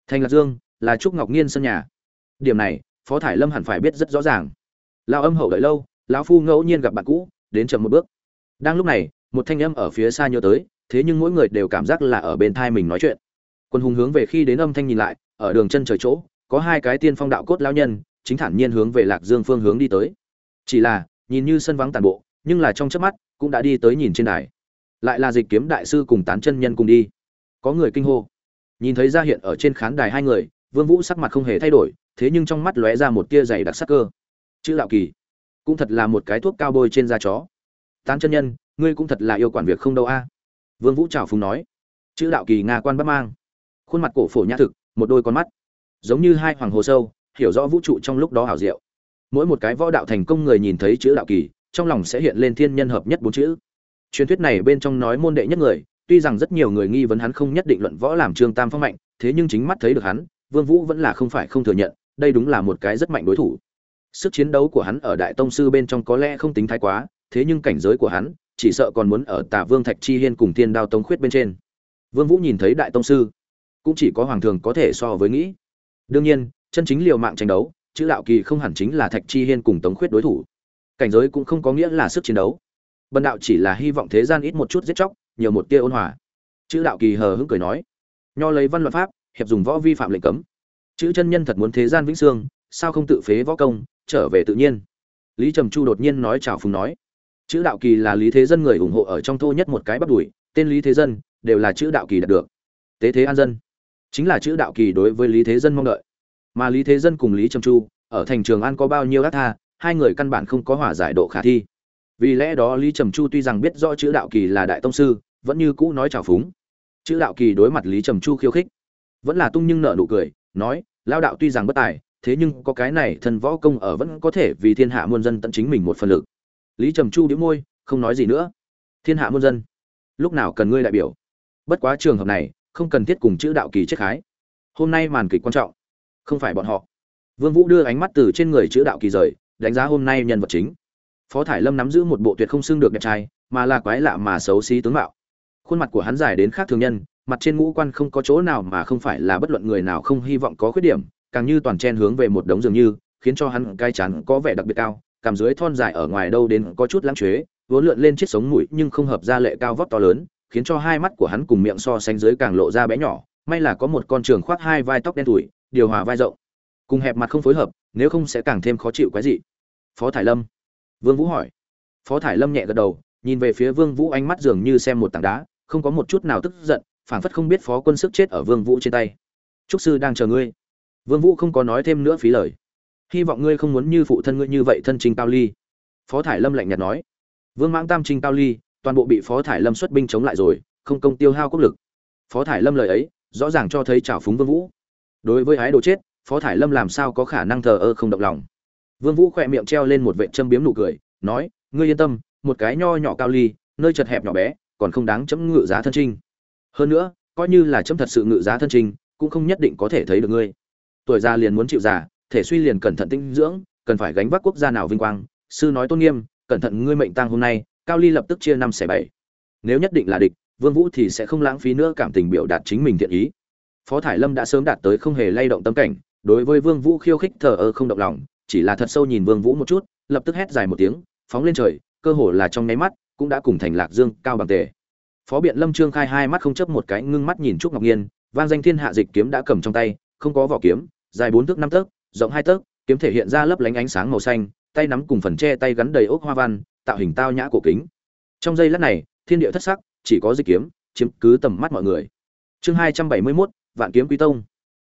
Thành lạc dương, là trúc ngọc nhiên sân nhà. Điểm này, phó thải lâm hẳn phải biết rất rõ ràng. Lao âm hậu đợi lâu, lão phu ngẫu nhiên gặp bạn cũ đến chậm một bước. Đang lúc này, một thanh âm ở phía xa nhớ tới, thế nhưng mỗi người đều cảm giác là ở bên thai mình nói chuyện. Quân hùng hướng về khi đến âm thanh nhìn lại, ở đường chân trời chỗ, có hai cái tiên phong đạo cốt lão nhân, chính thản nhiên hướng về lạc dương phương hướng đi tới. Chỉ là, nhìn như sân vắng tàn bộ, nhưng là trong chớp mắt, cũng đã đi tới nhìn trên đài. Lại là dịch kiếm đại sư cùng tán chân nhân cùng đi. Có người kinh hô. Nhìn thấy ra hiện ở trên khán đài hai người, vương vũ sắc mặt không hề thay đổi, thế nhưng trong mắt lóe ra một tia dày đặc sắc cơ. Chữ đạo kỳ cũng thật là một cái thuốc cao bôi trên da chó. Tán chân nhân, ngươi cũng thật là yêu quản việc không đâu a. Vương vũ trào phùng nói. Chữ đạo kỳ nga quan bắt mang. Khuôn mặt cổ phổ nhã thực, một đôi con mắt. Giống như hai hoàng hồ sâu, hiểu rõ vũ trụ trong lúc đó hảo diệu. Mỗi một cái võ đạo thành công người nhìn thấy chữ đạo kỳ, trong lòng sẽ hiện lên thiên nhân hợp nhất bốn chữ. Truyền thuyết này bên trong nói môn đệ nhất người, tuy rằng rất nhiều người nghi vấn hắn không nhất định luận võ làm trương tam phong mạnh, thế nhưng chính mắt thấy được hắn, vương vũ vẫn là không phải không thừa nhận, đây đúng là một cái rất mạnh đối thủ sức chiến đấu của hắn ở đại tông sư bên trong có lẽ không tính thái quá, thế nhưng cảnh giới của hắn, chỉ sợ còn muốn ở tả vương thạch chi hiên cùng Thiên đao tống khuyết bên trên. Vương vũ nhìn thấy đại tông sư, cũng chỉ có hoàng thường có thể so với nghĩ. Đương nhiên, chân chính liều mạng tranh đấu, chữ đạo kỳ không hẳn chính là thạch chi hiên cùng tống khuyết đối thủ. Cảnh giới cũng không có nghĩa là sức chiến đấu. Bần đạo chỉ là hy vọng thế gian ít một chút giết chóc, nhiều một tia ôn hòa. Chữ đạo kỳ hờ hững cười nói, nho lấy văn luật pháp, hiệp dùng võ vi phạm lệnh cấm. Chữ chân nhân thật muốn thế gian vĩnh sương sao không tự phế võ công trở về tự nhiên. Lý trầm chu đột nhiên nói chào phùng nói, chữ đạo kỳ là lý thế dân người ủng hộ ở trong thô nhất một cái bắt đuổi tên lý thế dân đều là chữ đạo kỳ đạt được. Tế thế an dân chính là chữ đạo kỳ đối với lý thế dân mong đợi. Mà lý thế dân cùng lý trầm chu ở thành trường an có bao nhiêu ác tha, hai người căn bản không có hỏa giải độ khả thi. Vì lẽ đó lý trầm chu tuy rằng biết rõ chữ đạo kỳ là đại tông sư, vẫn như cũ nói trào phúng. Chữ đạo kỳ đối mặt lý trầm chu khiêu khích, vẫn là tung nhưng nợ nụ cười, nói lao đạo tuy rằng bất tài thế nhưng có cái này thần võ công ở vẫn có thể vì thiên hạ muôn dân tận chính mình một phần lực. Lý trầm chu đĩu môi, không nói gì nữa. Thiên hạ muôn dân, lúc nào cần ngươi đại biểu? Bất quá trường hợp này, không cần thiết cùng chữ đạo kỳ chết khái. Hôm nay màn kịch quan trọng, không phải bọn họ. Vương vũ đưa ánh mắt từ trên người chữ đạo kỳ rời, đánh giá hôm nay nhân vật chính. Phó thải lâm nắm giữ một bộ tuyệt không xưng được đẹp trai, mà là quái lạ mà xấu xí tướng mạo. Khuôn mặt của hắn dài đến khác thường nhân, mặt trên ngũ quan không có chỗ nào mà không phải là bất luận người nào không hy vọng có khuyết điểm càng như toàn chen hướng về một đống dường như, khiến cho hắn cai chắn có vẻ đặc biệt cao cảm dưới thon dài ở ngoài đâu đến có chút lãng chế, vốn lượn lên chiếc sống mũi nhưng không hợp ra lệ cao vóc to lớn, khiến cho hai mắt của hắn cùng miệng so sánh dưới càng lộ ra bé nhỏ, may là có một con trường khoác hai vai tóc đen tuổi điều hòa vai rộng. Cùng hẹp mặt không phối hợp, nếu không sẽ càng thêm khó chịu quái dị. Phó thải lâm. Vương vũ hỏi. Phó thải lâm nhẹ gật đầu, nhìn về phía vương vũ ánh mắt dường như xem một tảng đá, không có một chút nào tức giận, phảng phất không biết phó quân sức chết ở vương vũ trên tay. Trúc sư đang chờ ngươi vương vũ không có nói thêm nữa phí lời. Hy vọng ngươi không muốn như phụ thân ngươi như vậy thân trình cao ly. Phó thải lâm lạnh nhạt nói. Vương mãng tam trình cao ly, toàn bộ bị phó thải lâm xuất binh chống lại rồi, không công tiêu hao quốc lực. Phó thải lâm lời ấy, rõ ràng cho thấy trào phúng vương vũ. Đối với ái đồ chết, phó thải lâm làm sao có khả năng thờ ơ không động lòng. Vương vũ khỏe miệng treo lên một vệ châm biếm nụ cười, nói, ngươi yên tâm, một cái nho nhỏ cao ly, nơi chật hẹp nhỏ bé, còn không đáng chấm ngự giá thân trinh hơn nữa, coi như là chấm thật sự ngự giá thân trinh cũng không nhất định có thể thấy được ngươi tuổi già liền muốn chịu già thể suy liền cẩn thận tinh dưỡng cần phải gánh vác quốc gia nào vinh quang. Sư nói tôn nghiêm cẩn thận ngươi mệnh tang hôm nay cao ly lập tức chia năm xẻ bảy. Nếu nhất định là địch vương vũ thì sẽ không lãng phí nữa cảm tình biểu đạt chính mình thiện ý. Phó thải lâm đã sớm đạt tới không hề lay động tâm cảnh đối với vương vũ khiêu khích thờ ơ không động lòng chỉ là thật sâu nhìn vương vũ một chút lập tức hét dài một tiếng phóng lên trời cơ hồ là trong nháy mắt cũng đã cùng thành lạc dương cao bằng tề. Phó biện lâm trương khai hai mắt không chấp một cái ngưng mắt nhìn trúc ngọc nghiên, vang danh thiên hạ dịch kiếm đã cầm trong tay không có vỏ kiếm dài bốn thước năm tấc, rộng hai tấc, kiếm thể hiện ra lấp lánh ánh sáng màu xanh, tay nắm cùng phần che tay gắn đầy ốc hoa văn, tạo hình tao nhã cổ kính. Trong giây lát này, thiên địa thất sắc, chỉ có dịch kiếm, chiếm cứ tầm mắt mọi người. Chương hai trăm bảy mươi mốt, vạn kiếm quý tông.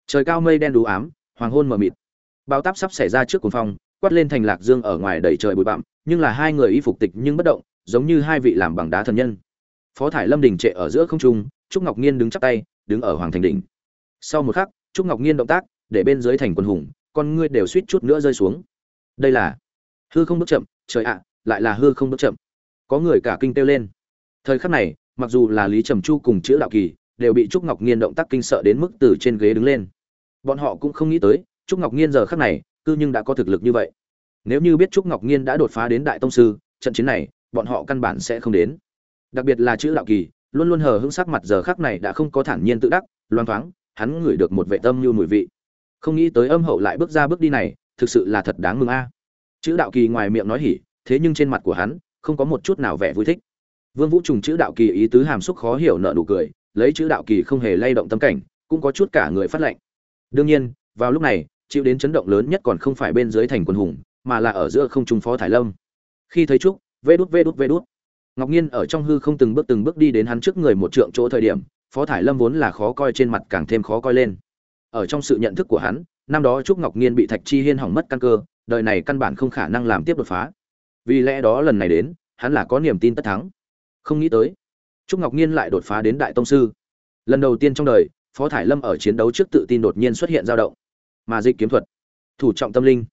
Trời cao mây đen đủ ám, hoàng hôn mờ mịt. Bao táp sắp xảy ra trước cuồng phong, quát lên thành lạc dương ở ngoài đầy trời bụi bặm, nhưng là hai người y phục tịch nhưng bất động, giống như hai vị làm bằng đá thần nhân. Phó thải lâm đình trệ ở giữa không trung, trúc ngọc nhiên đứng chắp tay, đứng ở hoàng thành đỉnh. Sau một khắc, trúc ngọc nhiên động tác để bên dưới thành quân hùng, con ngươi đều suýt chút nữa rơi xuống. Đây là hư không bước chậm, trời ạ, lại là hư không bước chậm. Có người cả kinh kêu lên. Thời khắc này, mặc dù là lý trầm chu cùng chữ đạo kỳ đều bị trúc ngọc nhiên động tác kinh sợ đến mức từ trên ghế đứng lên. Bọn họ cũng không nghĩ tới, trúc ngọc nhiên giờ khắc này, cư nhưng đã có thực lực như vậy. Nếu như biết trúc ngọc nhiên đã đột phá đến đại tông sư, trận chiến này, bọn họ căn bản sẽ không đến. Đặc biệt là chữ đạo kỳ, luôn luôn hờ hững sắc mặt giờ khắc này đã không có thản nhiên tự đắc loan thoáng, hắn ngửi được một vệ tâm như mùi vị không nghĩ tới âm hậu lại bước ra bước đi này, thực sự là thật đáng mừng a. Chữ đạo kỳ ngoài miệng nói hỉ, thế nhưng trên mặt của hắn, không có một chút nào vẻ vui thích. Vương vũ trùng chữ đạo kỳ ý tứ hàm xúc khó hiểu nợ nụ cười, lấy chữ đạo kỳ không hề lay động tâm cảnh, cũng có chút cả người phát lệnh đương nhiên, vào lúc này, chịu đến chấn động lớn nhất còn không phải bên dưới thành quân hùng, mà là ở giữa không trung phó thải lâm. Khi thấy trúc, vê đút vê đút vê đút. Ngọc nhiên ở trong hư không từng bước từng bước đi đến hắn trước người một trượng chỗ thời điểm, phó thải lâm vốn là khó coi trên mặt càng thêm khó coi lên ở trong sự nhận thức của hắn, năm đó trúc ngọc nhiên bị thạch chi hiên hỏng mất căn cơ, đời này căn bản không khả năng làm tiếp đột phá. Vì lẽ đó lần này đến, hắn là có niềm tin tất thắng. Không nghĩ tới, trúc ngọc nhiên lại đột phá đến đại tông sư. Lần đầu tiên trong đời, phó thải lâm ở chiến đấu trước tự tin đột nhiên xuất hiện dao động. Mà dịch kiếm thuật, thủ trọng tâm linh.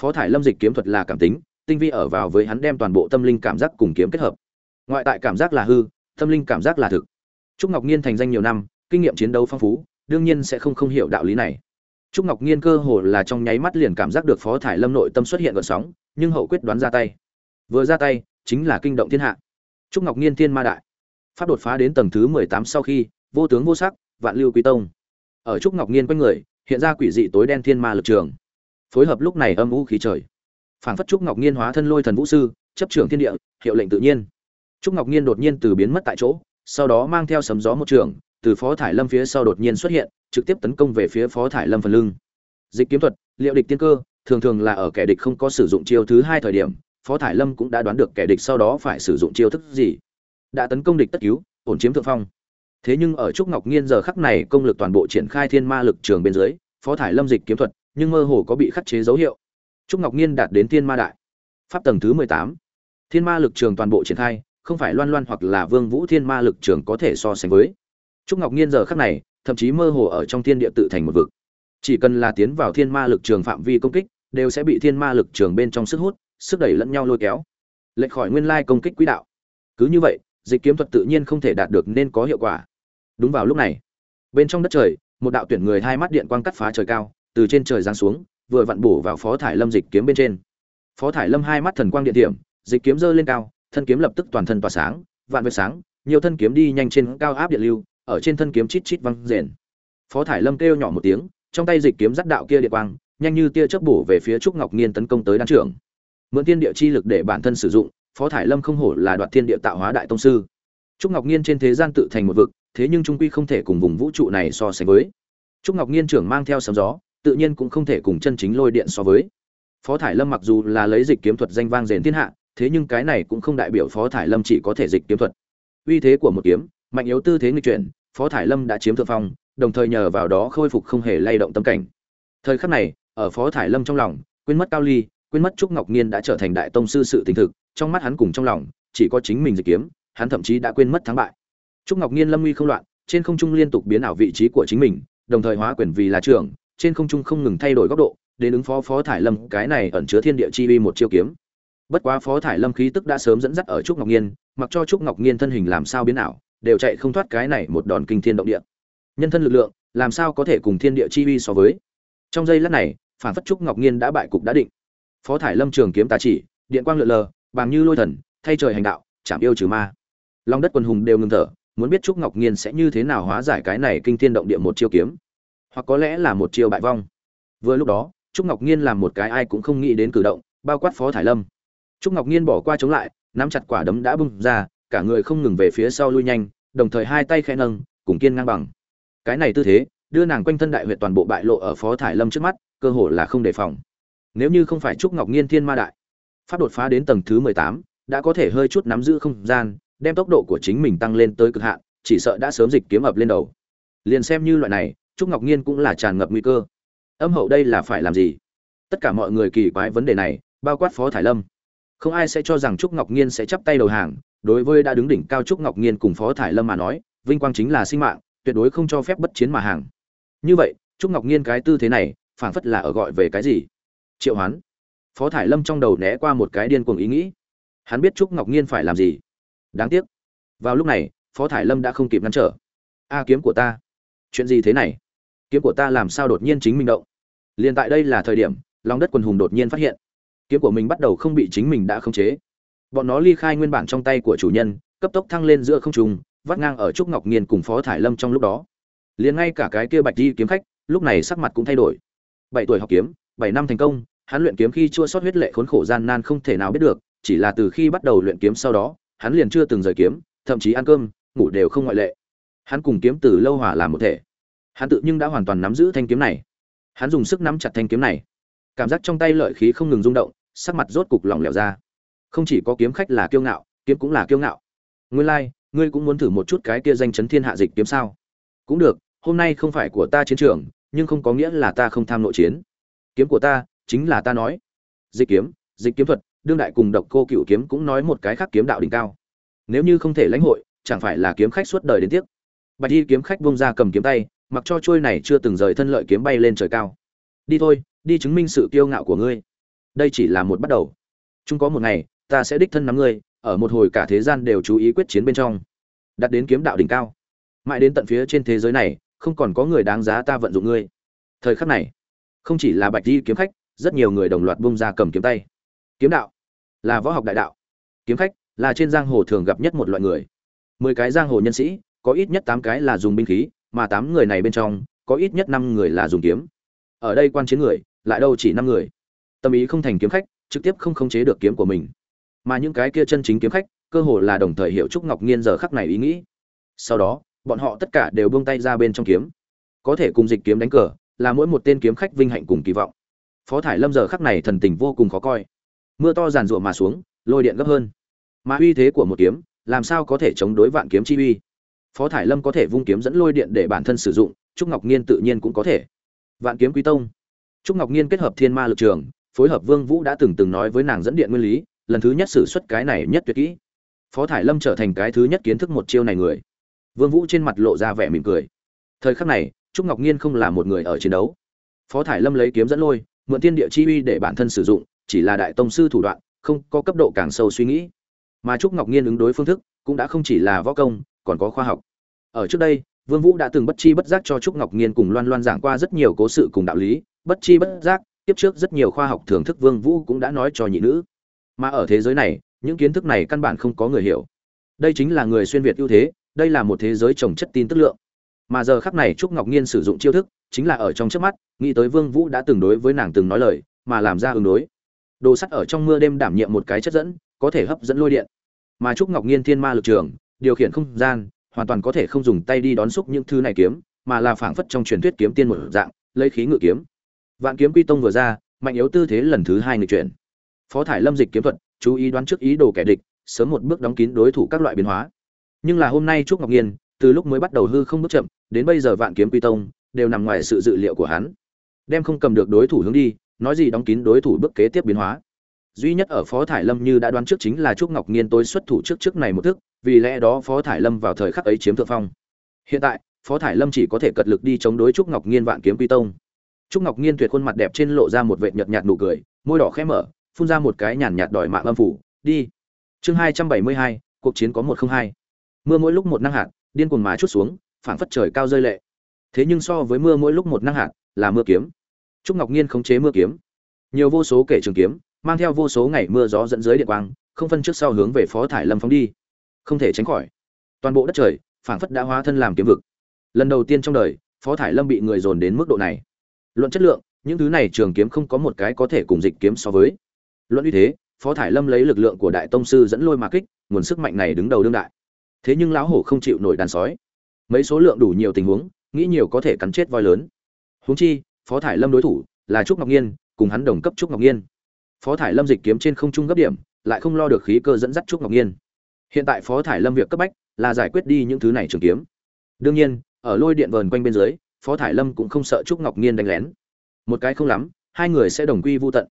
Phó thải lâm dịch kiếm thuật là cảm tính, tinh vi ở vào với hắn đem toàn bộ tâm linh cảm giác cùng kiếm kết hợp. Ngoại tại cảm giác là hư, tâm linh cảm giác là thực. Trúc ngọc nhiên thành danh nhiều năm, kinh nghiệm chiến đấu phong phú đương nhiên sẽ không không hiểu đạo lý này. Trúc ngọc nhiên cơ hồ là trong nháy mắt liền cảm giác được phó thải lâm nội tâm xuất hiện gợn sóng, nhưng hậu quyết đoán ra tay. Vừa ra tay, chính là kinh động thiên hạ. Trúc ngọc nhiên thiên ma đại. Pháp đột phá đến tầng thứ mười tám sau khi, vô tướng vô sắc, vạn lưu quý tông. Ở trúc ngọc nhiên quanh người, hiện ra quỷ dị tối đen thiên ma lực trường. Phối hợp lúc này âm u khí trời. Phảng phất trúc ngọc nhiên hóa thân lôi thần vũ sư, chấp trưởng thiên địa, hiệu lệnh tự nhiên. Trúc ngọc nhiên đột nhiên từ biến mất tại chỗ, sau đó mang theo sấm gió một trường từ phó thải lâm phía sau đột nhiên xuất hiện, trực tiếp tấn công về phía phó thải lâm phần lưng. Dịch kiếm thuật, liệu địch tiên cơ, thường thường là ở kẻ địch không có sử dụng chiêu thứ hai thời điểm, phó thải lâm cũng đã đoán được kẻ địch sau đó phải sử dụng chiêu thức gì. Đã tấn công địch tất cứu, ổn chiếm thượng phong. Thế nhưng ở trúc ngọc nhiên giờ khắc này công lực toàn bộ triển khai thiên ma lực trường bên dưới, phó thải lâm dịch kiếm thuật, nhưng mơ hồ có bị khắc chế dấu hiệu. Trúc ngọc nhiên đạt đến thiên ma đại. Pháp tầng thứ mười tám. Thiên ma lực trường toàn bộ triển khai, không phải loan loan hoặc là vương vũ thiên ma lực trường có thể so sánh với trúc ngọc nhiên giờ khắc này, thậm chí mơ hồ ở trong thiên địa tự thành một vực. Chỉ cần là tiến vào thiên ma lực trường phạm vi công kích, đều sẽ bị thiên ma lực trường bên trong sức hút, sức đẩy lẫn nhau lôi kéo. Lệch khỏi nguyên lai công kích quỹ đạo. Cứ như vậy, dịch kiếm thuật tự nhiên không thể đạt được nên có hiệu quả. Đúng vào lúc này, bên trong đất trời, một đạo tuyển người hai mắt điện quang cắt phá trời cao, từ trên trời giáng xuống, vừa vặn bổ vào phó thải lâm dịch kiếm bên trên. Phó thải lâm hai mắt thần quang điện điểm, dịch kiếm giơ lên cao, thân kiếm lập tức toàn thân tỏa sáng, vạn vệt sáng, nhiều thân kiếm đi nhanh trên cao áp điện lưu ở trên thân kiếm chít chít văng rền. Phó thải lâm kêu nhỏ một tiếng, trong tay dịch kiếm dắt đạo kia địa quang, nhanh như tia chớp bổ về phía trúc ngọc nghiên tấn công tới đan trưởng. Mượn thiên địa chi lực để bản thân sử dụng, phó thải lâm không hổ là đoạt thiên địa tạo hóa đại tông sư. Trúc ngọc nghiên trên thế gian tự thành một vực, thế nhưng trung quy không thể cùng vùng vũ trụ này so sánh với. Trúc ngọc nghiên trưởng mang theo sấm gió, tự nhiên cũng không thể cùng chân chính lôi điện so với. Phó thải lâm mặc dù là lấy dịch kiếm thuật danh vang rền thiên hạ, thế nhưng cái này cũng không đại biểu phó thải lâm chỉ có thể dịch kiếm thuật. Uy thế của một kiếm, mạnh yếu tư thế nghịch chuyển phó thải lâm đã chiếm thượng phong, đồng thời nhờ vào đó khôi phục không hề lay động tâm cảnh. Thời khắc này, ở phó thải lâm trong lòng, quên mất cao ly, quên mất trúc ngọc nhiên đã trở thành đại tông sư sự tình thực, trong mắt hắn cùng trong lòng, chỉ có chính mình dịch kiếm, hắn thậm chí đã quên mất thắng bại. Trúc ngọc nhiên lâm uy không loạn, trên không trung liên tục biến ảo vị trí của chính mình, đồng thời hóa quyền vì là trưởng, trên không trung không ngừng thay đổi góc độ, đến ứng phó phó thải lâm, cái này ẩn chứa thiên địa chi uy một chiêu kiếm. Bất quá phó thải lâm khí tức đã sớm dẫn dắt ở trúc ngọc nhiên mặc cho trúc ngọc nhiên thân hình làm sao biến ảo đều chạy không thoát cái này một đòn kinh thiên động địa. Nhân thân lực lượng, làm sao có thể cùng thiên địa chi uy so với? Trong giây lát này, phản phất trúc ngọc nhiên đã bại cục đã định. Phó thải lâm trường kiếm tà chỉ, điện quang lượn lờ bằng như lôi thần, thay trời hành đạo, chạm yêu trừ ma. Long đất quần hùng đều ngừng thở, muốn biết trúc ngọc nhiên sẽ như thế nào hóa giải cái này kinh thiên động địa một chiêu kiếm. Hoặc có lẽ là một chiêu bại vong. Vừa lúc đó, trúc ngọc nhiên làm một cái ai cũng không nghĩ đến cử động, bao quát phó thải lâm. Trúc ngọc nhiên bỏ qua chống lại, nắm chặt quả đấm đã bung ra cả người không ngừng về phía sau lui nhanh, đồng thời hai tay khẽ nâng, cùng kiên ngang bằng. Cái này tư thế, đưa nàng quanh thân đại huyệt toàn bộ bại lộ ở phó thải lâm trước mắt, cơ hồ là không đề phòng. Nếu như không phải trúc ngọc nghiên thiên ma đại, pháp đột phá đến tầng thứ mười tám, đã có thể hơi chút nắm giữ không gian, đem tốc độ của chính mình tăng lên tới cực hạn, chỉ sợ đã sớm dịch kiếm ập lên đầu. Liền xem như loại này, trúc ngọc nghiên cũng là tràn ngập nguy cơ. Âm hậu đây là phải làm gì? Tất cả mọi người kỳ quái vấn đề này, bao quát phó thải lâm. Không ai sẽ cho rằng trúc ngọc nghiên sẽ chắp tay đầu hàng đối với đã đứng đỉnh cao trúc ngọc nghiên cùng phó thải lâm mà nói, vinh quang chính là sinh mạng, tuyệt đối không cho phép bất chiến mà hàng. Như vậy, trúc ngọc nghiên cái tư thế này, phảng phất là ở gọi về cái gì? Triệu hoán. Phó thải lâm trong đầu né qua một cái điên cuồng ý nghĩ. Hắn biết trúc ngọc nghiên phải làm gì. Đáng tiếc. Vào lúc này, phó thải lâm đã không kịp ngăn trở. A à, kiếm của ta. Chuyện gì thế này? Kiếm của ta làm sao đột nhiên chính mình động? Liền tại đây là thời điểm, lòng đất quần hùng đột nhiên phát hiện. Kiếm của mình bắt đầu không bị chính mình đã khống chế bọn nó ly khai nguyên bản trong tay của chủ nhân, cấp tốc thăng lên giữa không trung, vắt ngang ở trúc ngọc nghiên cùng phó thải lâm trong lúc đó. Liền ngay cả cái kia bạch di kiếm khách, lúc này sắc mặt cũng thay đổi. Bảy tuổi học kiếm, bảy năm thành công, hắn luyện kiếm khi chua sót huyết lệ khốn khổ gian nan không thể nào biết được, chỉ là từ khi bắt đầu luyện kiếm sau đó, hắn liền chưa từng rời kiếm, thậm chí ăn cơm, ngủ đều không ngoại lệ. Hắn cùng kiếm từ lâu hòa làm một thể. Hắn tự nhưng đã hoàn toàn nắm giữ thanh kiếm này. Hắn dùng sức nắm chặt thanh kiếm này. Cảm giác trong tay lợi khí không ngừng rung động, sắc mặt rốt cục lỏng lẻo ra không chỉ có kiếm khách là kiêu ngạo kiếm cũng là kiêu ngạo. Ngươi lai、like, ngươi cũng muốn thử một chút cái kia danh chấn thiên hạ dịch kiếm sao? Cũng được hôm nay không phải của ta chiến trường nhưng không có nghĩa là ta không tham nội chiến. Kiếm của ta chính là ta nói. Dịch kiếm dịch kiếm thuật đương đại cùng độc cô cựu kiếm cũng nói một cái khác kiếm đạo đỉnh cao. Nếu như không thể lãnh hội chẳng phải là kiếm khách suốt đời đến tiếc. Bạch y kiếm khách bông ra cầm kiếm tay mặc cho trôi này chưa từng rời thân lợi kiếm bay lên trời cao. Đi thôi đi chứng minh sự kiêu ngạo của ngươi. Đây chỉ là một bắt đầu. Chúng có một ngày ta sẽ đích thân nắm ngươi, ở một hồi cả thế gian đều chú ý quyết chiến bên trong. Đặt đến kiếm đạo đỉnh cao. Mãi đến tận phía trên thế giới này, không còn có người đáng giá ta vận dụng ngươi. Thời khắc này, không chỉ là bạch di kiếm khách, rất nhiều người đồng loạt bung ra cầm kiếm tay. Kiếm đạo là võ học đại đạo. Kiếm khách là trên giang hồ thường gặp nhất một loại người. Mười cái giang hồ nhân sĩ, có ít nhất tám cái là dùng binh khí, mà tám người này bên trong, có ít nhất năm người là dùng kiếm. Ở đây quan chiến người, lại đâu chỉ năm người. Tâm ý không thành kiếm khách, trực tiếp không khống chế được kiếm của mình mà những cái kia chân chính kiếm khách, cơ hồ là đồng thời hiểu trúc ngọc nghiên giờ khắc này ý nghĩ. Sau đó, bọn họ tất cả đều buông tay ra bên trong kiếm. Có thể cùng dịch kiếm đánh cờ, là mỗi một tên kiếm khách vinh hạnh cùng kỳ vọng. Phó thải lâm giờ khắc này thần tình vô cùng khó coi. Mưa to giàn rụa mà xuống, lôi điện gấp hơn. Mà uy thế của một kiếm, làm sao có thể chống đối vạn kiếm chi uy? Phó thải lâm có thể vung kiếm dẫn lôi điện để bản thân sử dụng, trúc ngọc nhiên tự nhiên cũng có thể. Vạn kiếm quý tông. Trúc ngọc nhiên kết hợp thiên ma lực trường, phối hợp vương vũ đã từng từng nói với nàng dẫn điện nguyên lý lần thứ nhất sử xuất cái này nhất tuyệt kỹ. Phó thải lâm trở thành cái thứ nhất kiến thức một chiêu này người. Vương vũ trên mặt lộ ra vẻ mỉm cười. Thời khắc này, trúc ngọc nhiên không là một người ở chiến đấu. Phó thải lâm lấy kiếm dẫn lôi, mượn thiên địa chi uy để bản thân sử dụng, chỉ là đại tông sư thủ đoạn, không có cấp độ càng sâu suy nghĩ. Mà trúc ngọc nhiên ứng đối phương thức cũng đã không chỉ là võ công, còn có khoa học. Ở trước đây, vương vũ đã từng bất chi bất giác cho trúc ngọc nhiên cùng loan loan giảng qua rất nhiều cố sự cùng đạo lý. Bất chi bất giác tiếp trước rất nhiều khoa học thưởng thức vương vũ cũng đã nói cho nhị nữ mà ở thế giới này, những kiến thức này căn bản không có người hiểu. Đây chính là người xuyên việt ưu thế, đây là một thế giới trồng chất tin tức lượng. Mà giờ khắc này trúc ngọc nhiên sử dụng chiêu thức, chính là ở trong trước mắt, nghĩ tới vương vũ đã từng đối với nàng từng nói lời, mà làm ra ứng đối. Đồ sắt ở trong mưa đêm đảm nhiệm một cái chất dẫn, có thể hấp dẫn lôi điện. Mà trúc ngọc nhiên thiên ma lực trường, điều khiển không gian, hoàn toàn có thể không dùng tay đi đón xúc những thứ này kiếm, mà là phảng phất trong truyền thuyết kiếm tiên một dạng, lấy khí ngự kiếm. Vạn kiếm quy tông vừa ra, mạnh yếu tư thế lần thứ hai người chuyển phó thải lâm dịch kiếm thuật, chú ý đoán trước ý đồ kẻ địch, sớm một bước đóng kín đối thủ các loại biến hóa. Nhưng là hôm nay trúc ngọc nhiên từ lúc mới bắt đầu hư không bước chậm, đến bây giờ vạn kiếm quy tông, đều nằm ngoài sự dự liệu của hắn. Đem không cầm được đối thủ hướng đi, nói gì đóng kín đối thủ bước kế tiếp biến hóa. Duy nhất ở phó thải lâm như đã đoán trước chính là trúc ngọc nhiên tối xuất thủ trước trước này một thức, vì lẽ đó phó thải lâm vào thời khắc ấy chiếm thượng phong. Hiện tại, phó thải lâm chỉ có thể cật lực đi chống đối trúc ngọc nhiên vạn kiếm quy tông. Trúc ngọc nhiên tuyệt khuôn mặt đẹp trên lộ ra một vệt nhợt nhạt nụ cười, môi đỏ khẽ mở phun ra một cái nhàn nhạt đòi mạng âm phủ, đi. Chương hai trăm bảy mươi hai, cuộc chiến có một không hai. Mưa mỗi lúc một năng hạt, điên cuồng má chút xuống, phảng phất trời cao rơi lệ. Thế nhưng so với mưa mỗi lúc một năng hạt, là mưa kiếm. Trúc ngọc nhiên khống chế mưa kiếm. Nhiều vô số kể trường kiếm, mang theo vô số ngày mưa gió dẫn dưới điện quang, không phân trước sau hướng về phó thải lâm phóng đi. Không thể tránh khỏi. Toàn bộ đất trời, phảng phất đã hóa thân làm kiếm vực. Lần đầu tiên trong đời, phó thải lâm bị người dồn đến mức độ này. Luận chất lượng, những thứ này trường kiếm không có một cái có thể cùng dịch kiếm so với luận uy thế, phó thải lâm lấy lực lượng của đại tông sư dẫn lôi mà kích, nguồn sức mạnh này đứng đầu đương đại. Thế nhưng lão hổ không chịu nổi đàn sói. Mấy số lượng đủ nhiều tình huống, nghĩ nhiều có thể cắn chết voi lớn. Huống chi, phó thải lâm đối thủ là trúc ngọc nhiên, cùng hắn đồng cấp trúc ngọc nhiên. Phó thải lâm dịch kiếm trên không trung gấp điểm, lại không lo được khí cơ dẫn dắt trúc ngọc nhiên. Hiện tại phó thải lâm việc cấp bách là giải quyết đi những thứ này trường kiếm. Đương nhiên, ở lôi điện vờn quanh bên dưới, phó thải lâm cũng không sợ trúc ngọc nhiên đánh lén. Một cái không lắm, hai người sẽ đồng quy vô tận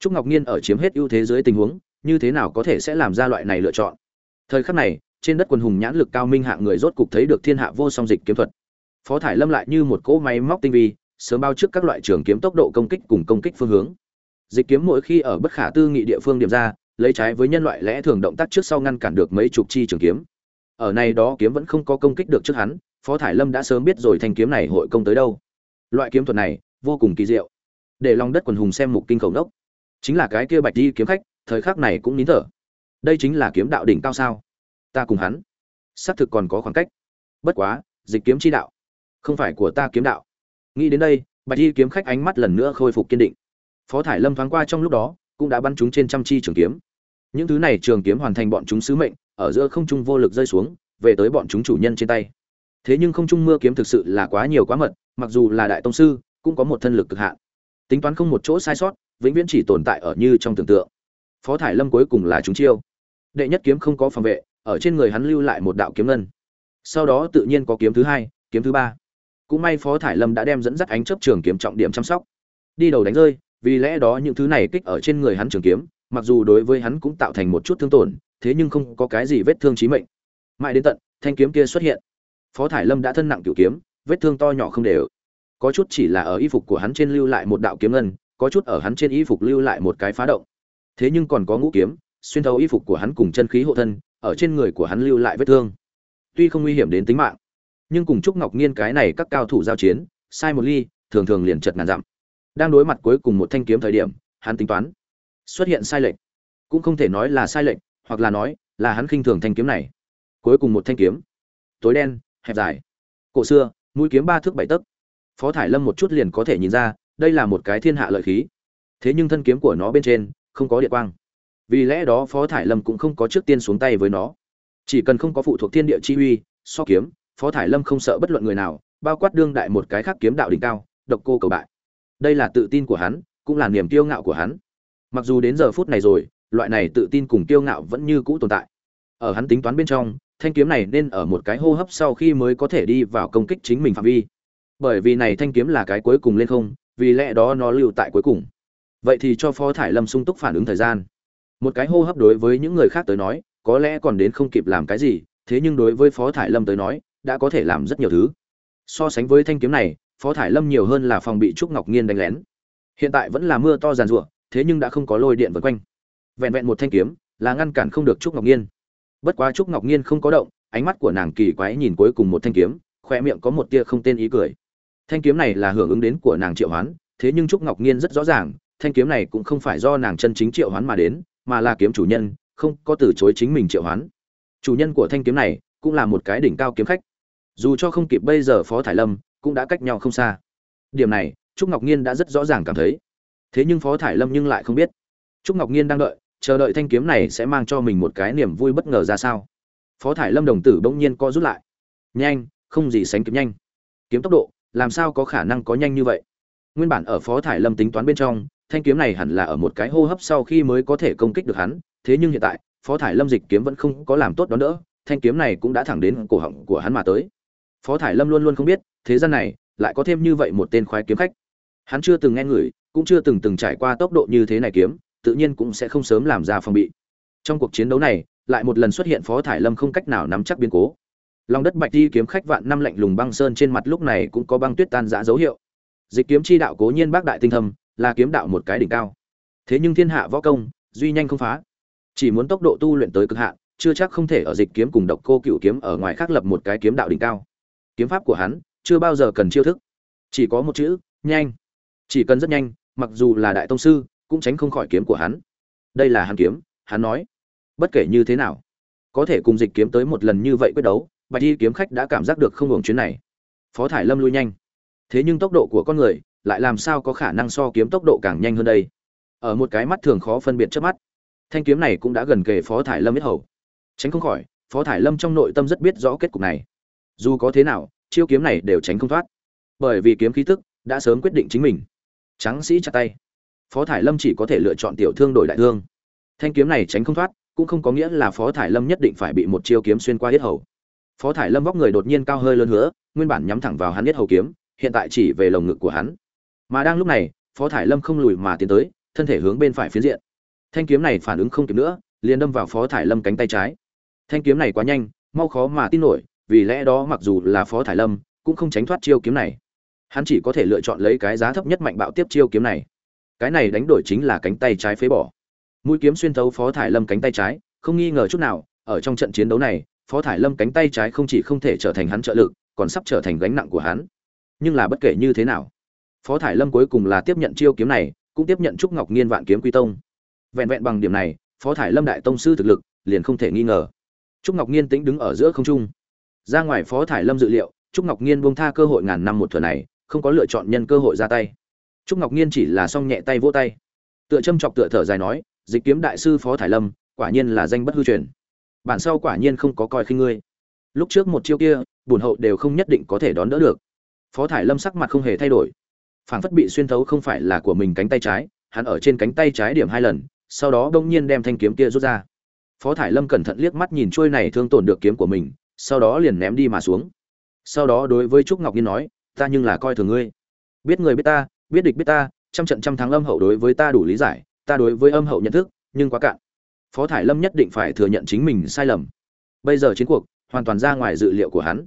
trúc ngọc nhiên ở chiếm hết ưu thế dưới tình huống, như thế nào có thể sẽ làm ra loại này lựa chọn? Thời khắc này, trên đất quần hùng nhãn lực cao minh hạng người rốt cục thấy được thiên hạ vô song dịch kiếm thuật. Phó thải lâm lại như một cỗ máy móc tinh vi, sớm bao trước các loại trường kiếm tốc độ công kích cùng công kích phương hướng. Dịch kiếm mỗi khi ở bất khả tư nghị địa phương điểm ra, lấy trái với nhân loại lẽ thường động tác trước sau ngăn cản được mấy chục chi trường kiếm. Ở này đó kiếm vẫn không có công kích được trước hắn, phó thải lâm đã sớm biết rồi thanh kiếm này hội công tới đâu. Loại kiếm thuật này, vô cùng kỳ diệu. Để lòng đất quần hùng xem mục kinh khẩu đốc chính là cái kia bạch đi kiếm khách, thời khắc này cũng nín thở. Đây chính là kiếm đạo đỉnh cao sao? Ta cùng hắn, xác thực còn có khoảng cách. Bất quá, dịch kiếm chi đạo, không phải của ta kiếm đạo. Nghĩ đến đây, bạch y kiếm khách ánh mắt lần nữa khôi phục kiên định. Phó thải lâm thoáng qua trong lúc đó, cũng đã bắn chúng trên trăm chi trường kiếm. Những thứ này trường kiếm hoàn thành bọn chúng sứ mệnh, ở giữa không trung vô lực rơi xuống, về tới bọn chúng chủ nhân trên tay. Thế nhưng không trung mưa kiếm thực sự là quá nhiều quá mật, mặc dù là đại tông sư, cũng có một thân lực cực hạn. Tính toán không một chỗ sai sót vĩnh viễn chỉ tồn tại ở như trong tưởng tượng. Phó thải lâm cuối cùng là chúng chiêu. Đệ nhất kiếm không có phòng vệ, ở trên người hắn lưu lại một đạo kiếm ngân. Sau đó tự nhiên có kiếm thứ hai, kiếm thứ ba. Cũng may phó thải lâm đã đem dẫn dắt ánh chấp trường kiếm trọng điểm chăm sóc. Đi đầu đánh rơi, vì lẽ đó những thứ này kích ở trên người hắn trường kiếm, mặc dù đối với hắn cũng tạo thành một chút thương tổn, thế nhưng không có cái gì vết thương chí mệnh. Mãi đến tận, thanh kiếm kia xuất hiện. Phó thải lâm đã thân nặng cửu kiếm, vết thương to nhỏ không đều. Có chút chỉ là ở y phục của hắn trên lưu lại một đạo kiếm ngân có chút ở hắn trên y phục lưu lại một cái phá động. Thế nhưng còn có ngũ kiếm, xuyên thấu y phục của hắn cùng chân khí hộ thân, ở trên người của hắn lưu lại vết thương. Tuy không nguy hiểm đến tính mạng, nhưng cùng trúc ngọc nghiên cái này các cao thủ giao chiến, sai một ly, thường thường liền chật ngàn dặm. Đang đối mặt cuối cùng một thanh kiếm thời điểm, hắn tính toán, xuất hiện sai lệch. Cũng không thể nói là sai lệch, hoặc là nói là hắn khinh thường thanh kiếm này. Cuối cùng một thanh kiếm, tối đen, hẹp dài. Cổ xưa, mũi kiếm ba thước bảy tấc. Phó thải lâm một chút liền có thể nhìn ra đây là một cái thiên hạ lợi khí. Thế nhưng thân kiếm của nó bên trên, không có địa quang. Vì lẽ đó phó thải lâm cũng không có trước tiên xuống tay với nó. Chỉ cần không có phụ thuộc thiên địa chi uy, so kiếm, phó thải lâm không sợ bất luận người nào, bao quát đương đại một cái khác kiếm đạo đỉnh cao, độc cô cầu bại. Đây là tự tin của hắn, cũng là niềm kiêu ngạo của hắn. Mặc dù đến giờ phút này rồi, loại này tự tin cùng kiêu ngạo vẫn như cũ tồn tại. Ở hắn tính toán bên trong, thanh kiếm này nên ở một cái hô hấp sau khi mới có thể đi vào công kích chính mình phạm vi. Bởi vì này thanh kiếm là cái cuối cùng lên không vì lẽ đó nó lưu tại cuối cùng. Vậy thì cho phó thải lâm sung túc phản ứng thời gian. Một cái hô hấp đối với những người khác tới nói, có lẽ còn đến không kịp làm cái gì, thế nhưng đối với phó thải lâm tới nói, đã có thể làm rất nhiều thứ. So sánh với thanh kiếm này, phó thải lâm nhiều hơn là phòng bị trúc ngọc nghiên đánh lén. Hiện tại vẫn là mưa to giàn rủa thế nhưng đã không có lôi điện vượt quanh. Vẹn vẹn một thanh kiếm, là ngăn cản không được trúc ngọc nghiên. Bất quá trúc ngọc nghiên không có động, ánh mắt của nàng kỳ quái nhìn cuối cùng một thanh kiếm khoe miệng có một tia không tên ý cười thanh kiếm này là hưởng ứng đến của nàng triệu hoán, thế nhưng trúc ngọc nhiên rất rõ ràng, thanh kiếm này cũng không phải do nàng chân chính triệu hoán mà đến, mà là kiếm chủ nhân, không có từ chối chính mình triệu hoán. Chủ nhân của thanh kiếm này cũng là một cái đỉnh cao kiếm khách. Dù cho không kịp bây giờ phó thải lâm cũng đã cách nhau không xa. Điểm này, trúc ngọc nhiên đã rất rõ ràng cảm thấy. Thế nhưng phó thải lâm nhưng lại không biết. Trúc ngọc nhiên đang đợi, chờ đợi thanh kiếm này sẽ mang cho mình một cái niềm vui bất ngờ ra sao. Phó thải lâm đồng tử bỗng nhiên co rút lại. Nhanh, không gì sánh kịp nhanh. Kiếm tốc độ làm sao có khả năng có nhanh như vậy? Nguyên bản ở phó thải lâm tính toán bên trong, thanh kiếm này hẳn là ở một cái hô hấp sau khi mới có thể công kích được hắn, thế nhưng hiện tại, phó thải lâm dịch kiếm vẫn không có làm tốt đó nữa thanh kiếm này cũng đã thẳng đến cổ họng của hắn mà tới. Phó thải lâm luôn luôn không biết, thế gian này, lại có thêm như vậy một tên khoái kiếm khách. Hắn chưa từng nghe ngửi cũng chưa từng từng trải qua tốc độ như thế này kiếm, tự nhiên cũng sẽ không sớm làm ra phòng bị. Trong cuộc chiến đấu này, lại một lần xuất hiện phó thải lâm không cách nào nắm chắc biến cố lòng đất bạch đi kiếm khách vạn năm lạnh lùng băng sơn trên mặt lúc này cũng có băng tuyết tan rã dấu hiệu. Dịch kiếm chi đạo cố nhiên bác đại tinh thâm, là kiếm đạo một cái đỉnh cao. Thế nhưng thiên hạ võ công, duy nhanh không phá. Chỉ muốn tốc độ tu luyện tới cực hạn, chưa chắc không thể ở dịch kiếm cùng độc cô cựu kiếm ở ngoài khác lập một cái kiếm đạo đỉnh cao. Kiếm pháp của hắn, chưa bao giờ cần chiêu thức. Chỉ có một chữ, nhanh. Chỉ cần rất nhanh, mặc dù là đại tông sư, cũng tránh không khỏi kiếm của hắn. Đây là hắn kiếm, hắn nói. Bất kể như thế nào, có thể cùng dịch kiếm tới một lần như vậy quyết đấu bạch y kiếm khách đã cảm giác được không hưởng chuyến này. Phó thải lâm lui nhanh. Thế nhưng tốc độ của con người lại làm sao có khả năng so kiếm tốc độ càng nhanh hơn đây? Ở một cái mắt thường khó phân biệt trước mắt, thanh kiếm này cũng đã gần kề phó thải lâm biết hầu. Tránh không khỏi, phó thải lâm trong nội tâm rất biết rõ kết cục này. Dù có thế nào, chiêu kiếm này đều tránh không thoát. Bởi vì kiếm khí tức đã sớm quyết định chính mình. Trắng sĩ chặt tay. Phó thải lâm chỉ có thể lựa chọn tiểu thương đổi đại thương. Thanh kiếm này tránh không thoát, cũng không có nghĩa là phó thải lâm nhất định phải bị một chiêu kiếm xuyên qua hết hầu phó thải lâm vóc người đột nhiên cao hơi lớn hứa, nguyên bản nhắm thẳng vào hắn nhất hầu kiếm, hiện tại chỉ về lồng ngực của hắn. Mà đang lúc này, phó thải lâm không lùi mà tiến tới, thân thể hướng bên phải phiến diện. Thanh kiếm này phản ứng không kịp nữa, liền đâm vào phó thải lâm cánh tay trái. Thanh kiếm này quá nhanh, mau khó mà tin nổi, vì lẽ đó mặc dù là phó thải lâm, cũng không tránh thoát chiêu kiếm này. Hắn chỉ có thể lựa chọn lấy cái giá thấp nhất mạnh bạo tiếp chiêu kiếm này. Cái này đánh đổi chính là cánh tay trái phế bỏ. Mũi kiếm xuyên thấu phó thải lâm cánh tay trái, không nghi ngờ chút nào, ở trong trận chiến đấu này phó thải lâm cánh tay trái không chỉ không thể trở thành hắn trợ lực, còn sắp trở thành gánh nặng của hắn. Nhưng là bất kể như thế nào, phó thải lâm cuối cùng là tiếp nhận chiêu kiếm này, cũng tiếp nhận trúc ngọc nghiên vạn kiếm quy tông. Vẹn vẹn bằng điểm này, phó thải lâm đại tông sư thực lực liền không thể nghi ngờ. Trúc ngọc nghiên tĩnh đứng ở giữa không trung. Ra ngoài phó thải lâm dự liệu, trúc ngọc nghiên buông tha cơ hội ngàn năm một thuở này, không có lựa chọn nhân cơ hội ra tay. Trúc ngọc nghiên chỉ là song nhẹ tay vỗ tay. Tựa châm chọc tựa thở dài nói, dịch kiếm đại sư phó thải lâm, quả nhiên là danh bất hư truyền bản sau quả nhiên không có coi khinh ngươi. Lúc trước một chiêu kia bùn hậu đều không nhất định có thể đón đỡ được. Phó thải lâm sắc mặt không hề thay đổi. Phảng phất bị xuyên thấu không phải là của mình cánh tay trái, hắn ở trên cánh tay trái điểm hai lần, sau đó đông nhiên đem thanh kiếm kia rút ra. Phó thải lâm cẩn thận liếc mắt nhìn trôi này thương tổn được kiếm của mình, sau đó liền ném đi mà xuống. Sau đó đối với trúc ngọc nhiên nói, ta nhưng là coi thường ngươi. Biết người biết ta, biết địch biết ta, trăm trận trăm thắng âm hậu đối với ta đủ lý giải, ta đối với âm hậu nhận thức, nhưng quá cạn phó thải lâm nhất định phải thừa nhận chính mình sai lầm. Bây giờ chiến cuộc, hoàn toàn ra ngoài dự liệu của hắn.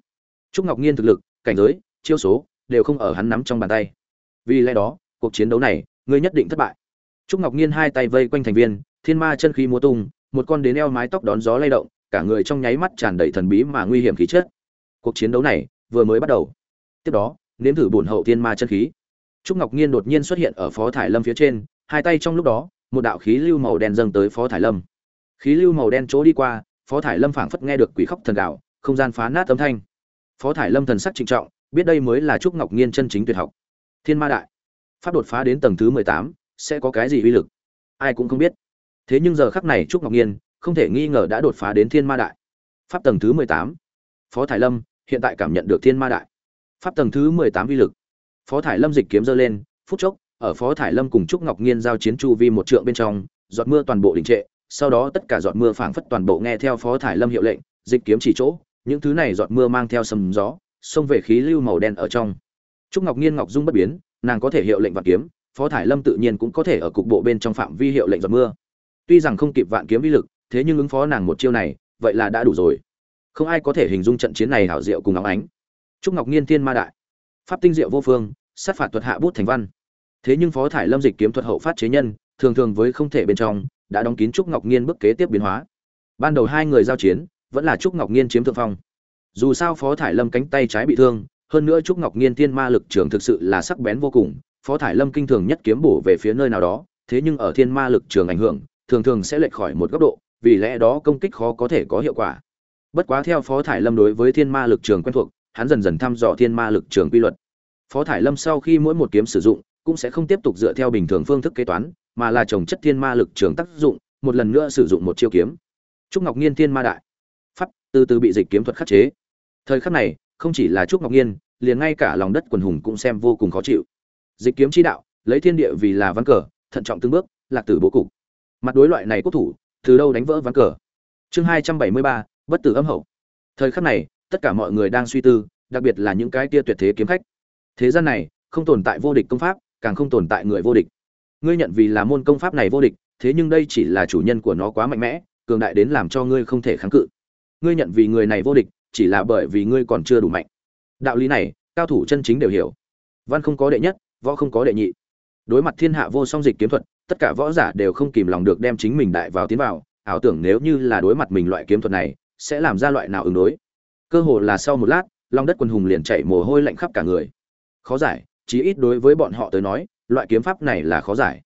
Trúc ngọc nhiên thực lực, cảnh giới, chiêu số, đều không ở hắn nắm trong bàn tay. Vì lẽ đó, cuộc chiến đấu này, ngươi nhất định thất bại. Trúc ngọc nhiên hai tay vây quanh thành viên, thiên ma chân khí múa tung, một con đến eo mái tóc đón gió lay động, cả người trong nháy mắt tràn đầy thần bí mà nguy hiểm khí chất. Cuộc chiến đấu này, vừa mới bắt đầu. Tiếp đó, nếm thử bổn hậu thiên ma chân khí. Trúc ngọc nhiên đột nhiên xuất hiện ở phó thải lâm phía trên, hai tay trong lúc đó, một đạo khí lưu màu đen dâng tới phó thải lâm khí lưu màu đen chỗ đi qua, phó thải lâm phảng phất nghe được quỷ khóc thần gạo không gian phá nát âm thanh. Phó thải lâm thần sắc trịnh trọng, biết đây mới là trúc ngọc nghiên chân chính tuyệt học. Thiên ma đại, pháp đột phá đến tầng thứ mười tám, sẽ có cái gì uy lực? Ai cũng không biết. Thế nhưng giờ khắc này trúc ngọc nghiên, không thể nghi ngờ đã đột phá đến thiên ma đại. Pháp tầng thứ mười tám. Phó thải lâm, hiện tại cảm nhận được thiên ma đại. Pháp tầng thứ mười tám uy lực. Phó thải lâm dịch kiếm dơ lên, phút chốc, ở phó thải lâm cùng trúc ngọc nghiên giao chiến chu vi một trượng bên trong, giọt mưa toàn bộ đình trệ sau đó tất cả giọt mưa phảng phất toàn bộ nghe theo phó thải lâm hiệu lệnh, dịch kiếm chỉ chỗ, những thứ này giọt mưa mang theo sầm gió, xông về khí lưu màu đen ở trong. Trúc ngọc nhiên ngọc dung bất biến, nàng có thể hiệu lệnh vạn kiếm, phó thải lâm tự nhiên cũng có thể ở cục bộ bên trong phạm vi hiệu lệnh giọt mưa. Tuy rằng không kịp vạn kiếm vi lực, thế nhưng ứng phó nàng một chiêu này, vậy là đã đủ rồi. Không ai có thể hình dung trận chiến này hảo diệu cùng óng ánh. Trúc ngọc nhiên thiên ma đại. Pháp tinh diệu vô phương, sát phạt thuật hạ bút thành văn. Thế nhưng phó thải lâm dịch kiếm thuật hậu phát chế nhân, thường thường với không thể bên trong đã đóng kín trúc ngọc nhiên bước kế tiếp biến hóa. Ban đầu hai người giao chiến, vẫn là trúc ngọc nhiên chiếm thượng phong. Dù sao phó thải lâm cánh tay trái bị thương, hơn nữa trúc ngọc nhiên thiên ma lực trường thực sự là sắc bén vô cùng, phó thải lâm kinh thường nhất kiếm bổ về phía nơi nào đó, thế nhưng ở thiên ma lực trường ảnh hưởng, thường thường sẽ lệch khỏi một góc độ, vì lẽ đó công kích khó có thể có hiệu quả. Bất quá theo phó thải lâm đối với thiên ma lực trường quen thuộc, hắn dần dần thăm dò thiên ma lực trường quy luật. Phó thải lâm sau khi mỗi một kiếm sử dụng, cũng sẽ không tiếp tục dựa theo bình thường phương thức kế toán mà là trồng chất thiên ma lực trường tác dụng, một lần nữa sử dụng một chiêu kiếm. Trúc ngọc nhiên thiên ma đại. Pháp, từ từ bị dịch kiếm thuật khắc chế. Thời khắc này, không chỉ là trúc ngọc nhiên liền ngay cả lòng đất quần hùng cũng xem vô cùng khó chịu. Dịch kiếm chi đạo, lấy thiên địa vì là ván cờ, thận trọng từng bước, lạc tử bố cục. Mặt đối loại này quốc thủ, từ đâu đánh vỡ ván cờ? Chương hai trăm bảy mươi ba, bất tử âm hậu. Thời khắc này, tất cả mọi người đang suy tư, đặc biệt là những cái tia tuyệt thế kiếm khách. Thế gian này, không tồn tại vô địch công pháp, càng không tồn tại người vô địch ngươi nhận vì là môn công pháp này vô địch, thế nhưng đây chỉ là chủ nhân của nó quá mạnh mẽ, cường đại đến làm cho ngươi không thể kháng cự. Ngươi nhận vì người này vô địch, chỉ là bởi vì ngươi còn chưa đủ mạnh. Đạo lý này, cao thủ chân chính đều hiểu. Văn không có đệ nhất, võ không có đệ nhị. Đối mặt thiên hạ vô song dịch kiếm thuật, tất cả võ giả đều không kìm lòng được đem chính mình đại vào tiến vào, ảo tưởng nếu như là đối mặt mình loại kiếm thuật này, sẽ làm ra loại nào ứng đối? Cơ hồ là sau một lát long đất quân hùng liền chạy mồ hôi lạnh khắp cả người. Khó giải, chí ít đối với bọn họ tới nói loại kiếm pháp này là khó giải.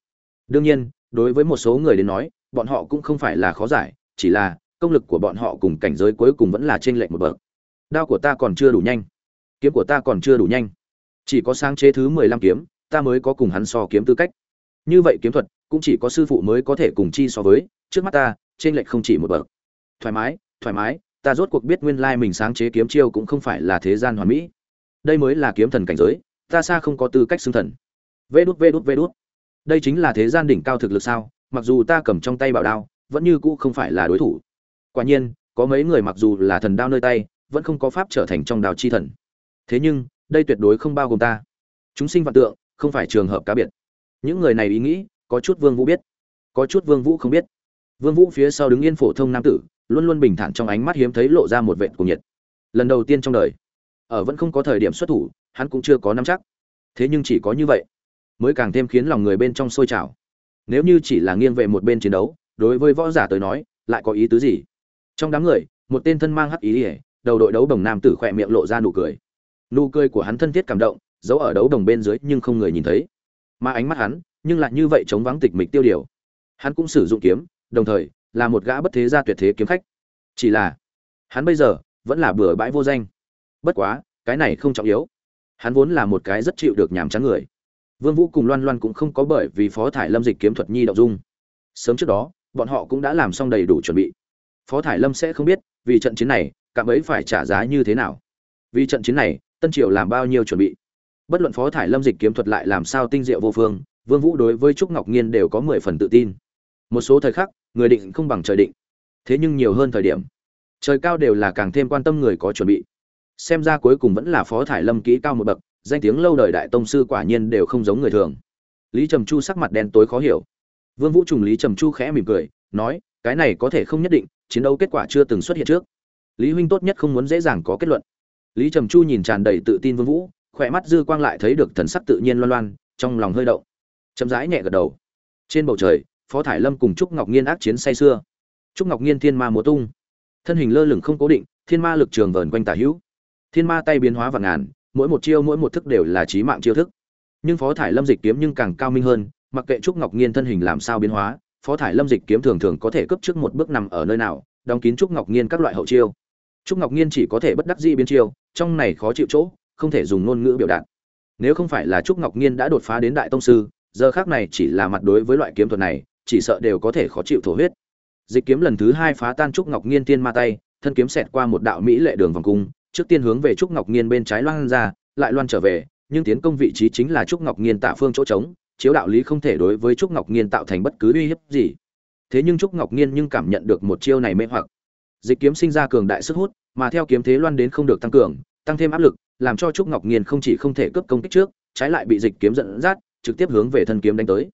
Đương nhiên, đối với một số người đến nói, bọn họ cũng không phải là khó giải, chỉ là, công lực của bọn họ cùng cảnh giới cuối cùng vẫn là trên lệch một bậc. Đao của ta còn chưa đủ nhanh. Kiếm của ta còn chưa đủ nhanh. Chỉ có sáng chế thứ mười lăm kiếm, ta mới có cùng hắn so kiếm tư cách. Như vậy kiếm thuật, cũng chỉ có sư phụ mới có thể cùng chi so với, trước mắt ta trên lệch không chỉ một bậc. Thoải mái thoải mái, ta rốt cuộc biết nguyên lai mình sáng chế kiếm chiêu cũng không phải là thế gian hoàn mỹ. Đây mới là kiếm thần cảnh giới, ta xa không có tư cách xưng thần vê đút vê đút vê đút. Đây chính là thế gian đỉnh cao thực lực sao? Mặc dù ta cầm trong tay bảo đao, vẫn như cũ không phải là đối thủ. Quả nhiên, có mấy người mặc dù là thần đao nơi tay, vẫn không có pháp trở thành trong đào chi thần. Thế nhưng, đây tuyệt đối không bao gồm ta. Chúng sinh vạn tượng, không phải trường hợp cá biệt. Những người này ý nghĩ, có chút vương vũ biết. Có chút vương vũ không biết. Vương vũ phía sau đứng yên phổ thông nam tử, luôn luôn bình thản trong ánh mắt hiếm thấy lộ ra một vệt cuồng nhiệt. Lần đầu tiên trong đời, ở vẫn không có thời điểm xuất thủ, hắn cũng chưa có nắm chắc. Thế nhưng chỉ có như vậy mới càng thêm khiến lòng người bên trong sôi trào. Nếu như chỉ là nghiêng về một bên chiến đấu, đối với võ giả tới nói, lại có ý tứ gì? Trong đám người, một tên thân mang hắc ý ỉa đầu đội đấu đồng nam tử khỏe miệng lộ ra nụ cười. Nụ cười của hắn thân thiết cảm động giấu ở đấu đồng bên dưới nhưng không người nhìn thấy. Mà ánh mắt hắn, nhưng lại như vậy chống vắng tịch mịch tiêu điều. Hắn cũng sử dụng kiếm, đồng thời, là một gã bất thế gia tuyệt thế kiếm khách. Chỉ là, hắn bây giờ, vẫn là bừa bãi vô danh. Bất quá, cái này không trọng yếu. Hắn vốn là một cái rất chịu được nhàm chán người vương vũ cùng loan loan cũng không có bởi vì phó thải lâm dịch kiếm thuật nhi động dung. Sớm trước đó, bọn họ cũng đã làm xong đầy đủ chuẩn bị. Phó thải lâm sẽ không biết, vì trận chiến này, cạm ấy phải trả giá như thế nào. Vì trận chiến này, tân triều làm bao nhiêu chuẩn bị. Bất luận phó thải lâm dịch kiếm thuật lại làm sao tinh diệu vô phương, vương vũ đối với trúc ngọc nhiên đều có mười phần tự tin. Một số thời khắc, người định không bằng trời định. Thế nhưng nhiều hơn thời điểm, trời cao đều là càng thêm quan tâm người có chuẩn bị. Xem ra cuối cùng vẫn là phó thải lâm kỹ cao một bậc danh tiếng lâu đời đại tông sư quả nhiên đều không giống người thường. Lý trầm chu sắc mặt đen tối khó hiểu. Vương vũ trùng lý trầm chu khẽ mỉm cười, nói, cái này có thể không nhất định, chiến đấu kết quả chưa từng xuất hiện trước. Lý huynh tốt nhất không muốn dễ dàng có kết luận. Lý trầm chu nhìn tràn đầy tự tin vương vũ, khỏe mắt dư quang lại thấy được thần sắc tự nhiên loan loan, trong lòng hơi động. Chậm rãi nhẹ gật đầu. Trên bầu trời, phó thải lâm cùng trúc ngọc nhiên ác chiến say xưa trúc ngọc nhiên thiên ma múa tung. Thân hình lơ lửng không cố định, thiên ma lực trường vờn quanh tả hữu. Thiên ma tay biến hóa vạn ngàn mỗi một chiêu mỗi một thức đều là trí mạng chiêu thức. Nhưng phó thải lâm dịch kiếm nhưng càng cao minh hơn, mặc kệ trúc ngọc nhiên thân hình làm sao biến hóa, phó thải lâm dịch kiếm thường thường có thể cấp trước một bước nằm ở nơi nào, đóng kín trúc ngọc nhiên các loại hậu chiêu. Trúc ngọc nhiên chỉ có thể bất đắc dĩ biến chiêu, trong này khó chịu chỗ, không thể dùng ngôn ngữ biểu đạt. Nếu không phải là trúc ngọc nhiên đã đột phá đến đại tông sư, giờ khác này chỉ là mặt đối với loại kiếm thuật này, chỉ sợ đều có thể khó chịu thổ huyết. Dịch kiếm lần thứ hai phá tan trúc ngọc nhiên tiên ma tay, thân kiếm xẹt qua một đạo mỹ lệ đường vòng cung trước tiên hướng về trúc ngọc nghiên bên trái loan ra, lại loan trở về, nhưng tiến công vị trí chính là trúc ngọc nghiên tạ phương chỗ trống, chiếu đạo lý không thể đối với trúc ngọc nghiên tạo thành bất cứ uy hiếp gì. Thế nhưng trúc ngọc nghiên nhưng cảm nhận được một chiêu này mê hoặc. Dịch kiếm sinh ra cường đại sức hút, mà theo kiếm thế loan đến không được tăng cường, tăng thêm áp lực, làm cho trúc ngọc nghiên không chỉ không thể cướp công kích trước, trái lại bị dịch kiếm dẫn dắt, trực tiếp hướng về thân kiếm đánh tới.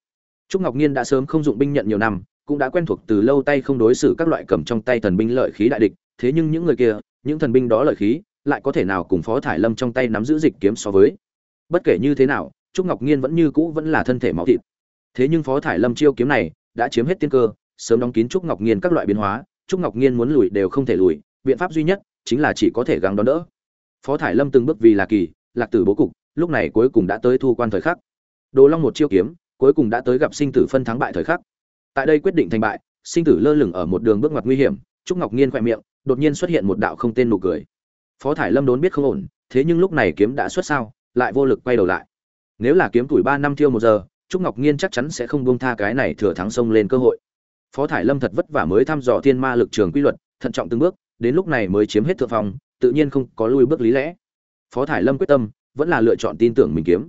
Trúc ngọc nghiên đã sớm không dụng binh nhận nhiều năm, cũng đã quen thuộc từ lâu tay không đối xử các loại cầm trong tay thần binh lợi khí đại địch, thế nhưng những người kia, những thần binh đó lợi khí lại có thể nào cùng phó thải lâm trong tay nắm giữ dịch kiếm so với? Bất kể như thế nào, trúc ngọc nhiên vẫn như cũ vẫn là thân thể máu thịt. Thế nhưng phó thải lâm chiêu kiếm này đã chiếm hết tiên cơ, sớm đóng kín trúc ngọc nhiên các loại biến hóa, trúc ngọc nhiên muốn lùi đều không thể lùi, biện pháp duy nhất chính là chỉ có thể gắng đón đỡ. Phó thải lâm từng bước vì là kỳ, lạc tử bố cục, lúc này cuối cùng đã tới thu quan thời khắc. Đồ long một chiêu kiếm, cuối cùng đã tới gặp sinh tử phân thắng bại thời khắc. Tại đây quyết định thành bại, sinh tử lơ lửng ở một đường bước ngoặt nguy hiểm, trúc ngọc nhiên khoe miệng, đột nhiên xuất hiện một đạo không tên nụ cười phó thải lâm đốn biết không ổn thế nhưng lúc này kiếm đã xuất sao lại vô lực quay đầu lại. Nếu là kiếm tuổi ba năm thiêu một giờ trúc ngọc nhiên chắc chắn sẽ không buông tha cái này thừa thắng sông lên cơ hội. Phó thải lâm thật vất vả mới thăm dò thiên ma lực trường quy luật thận trọng từng bước đến lúc này mới chiếm hết thượng phòng, tự nhiên không có lui bước lý lẽ. Phó thải lâm quyết tâm vẫn là lựa chọn tin tưởng mình kiếm.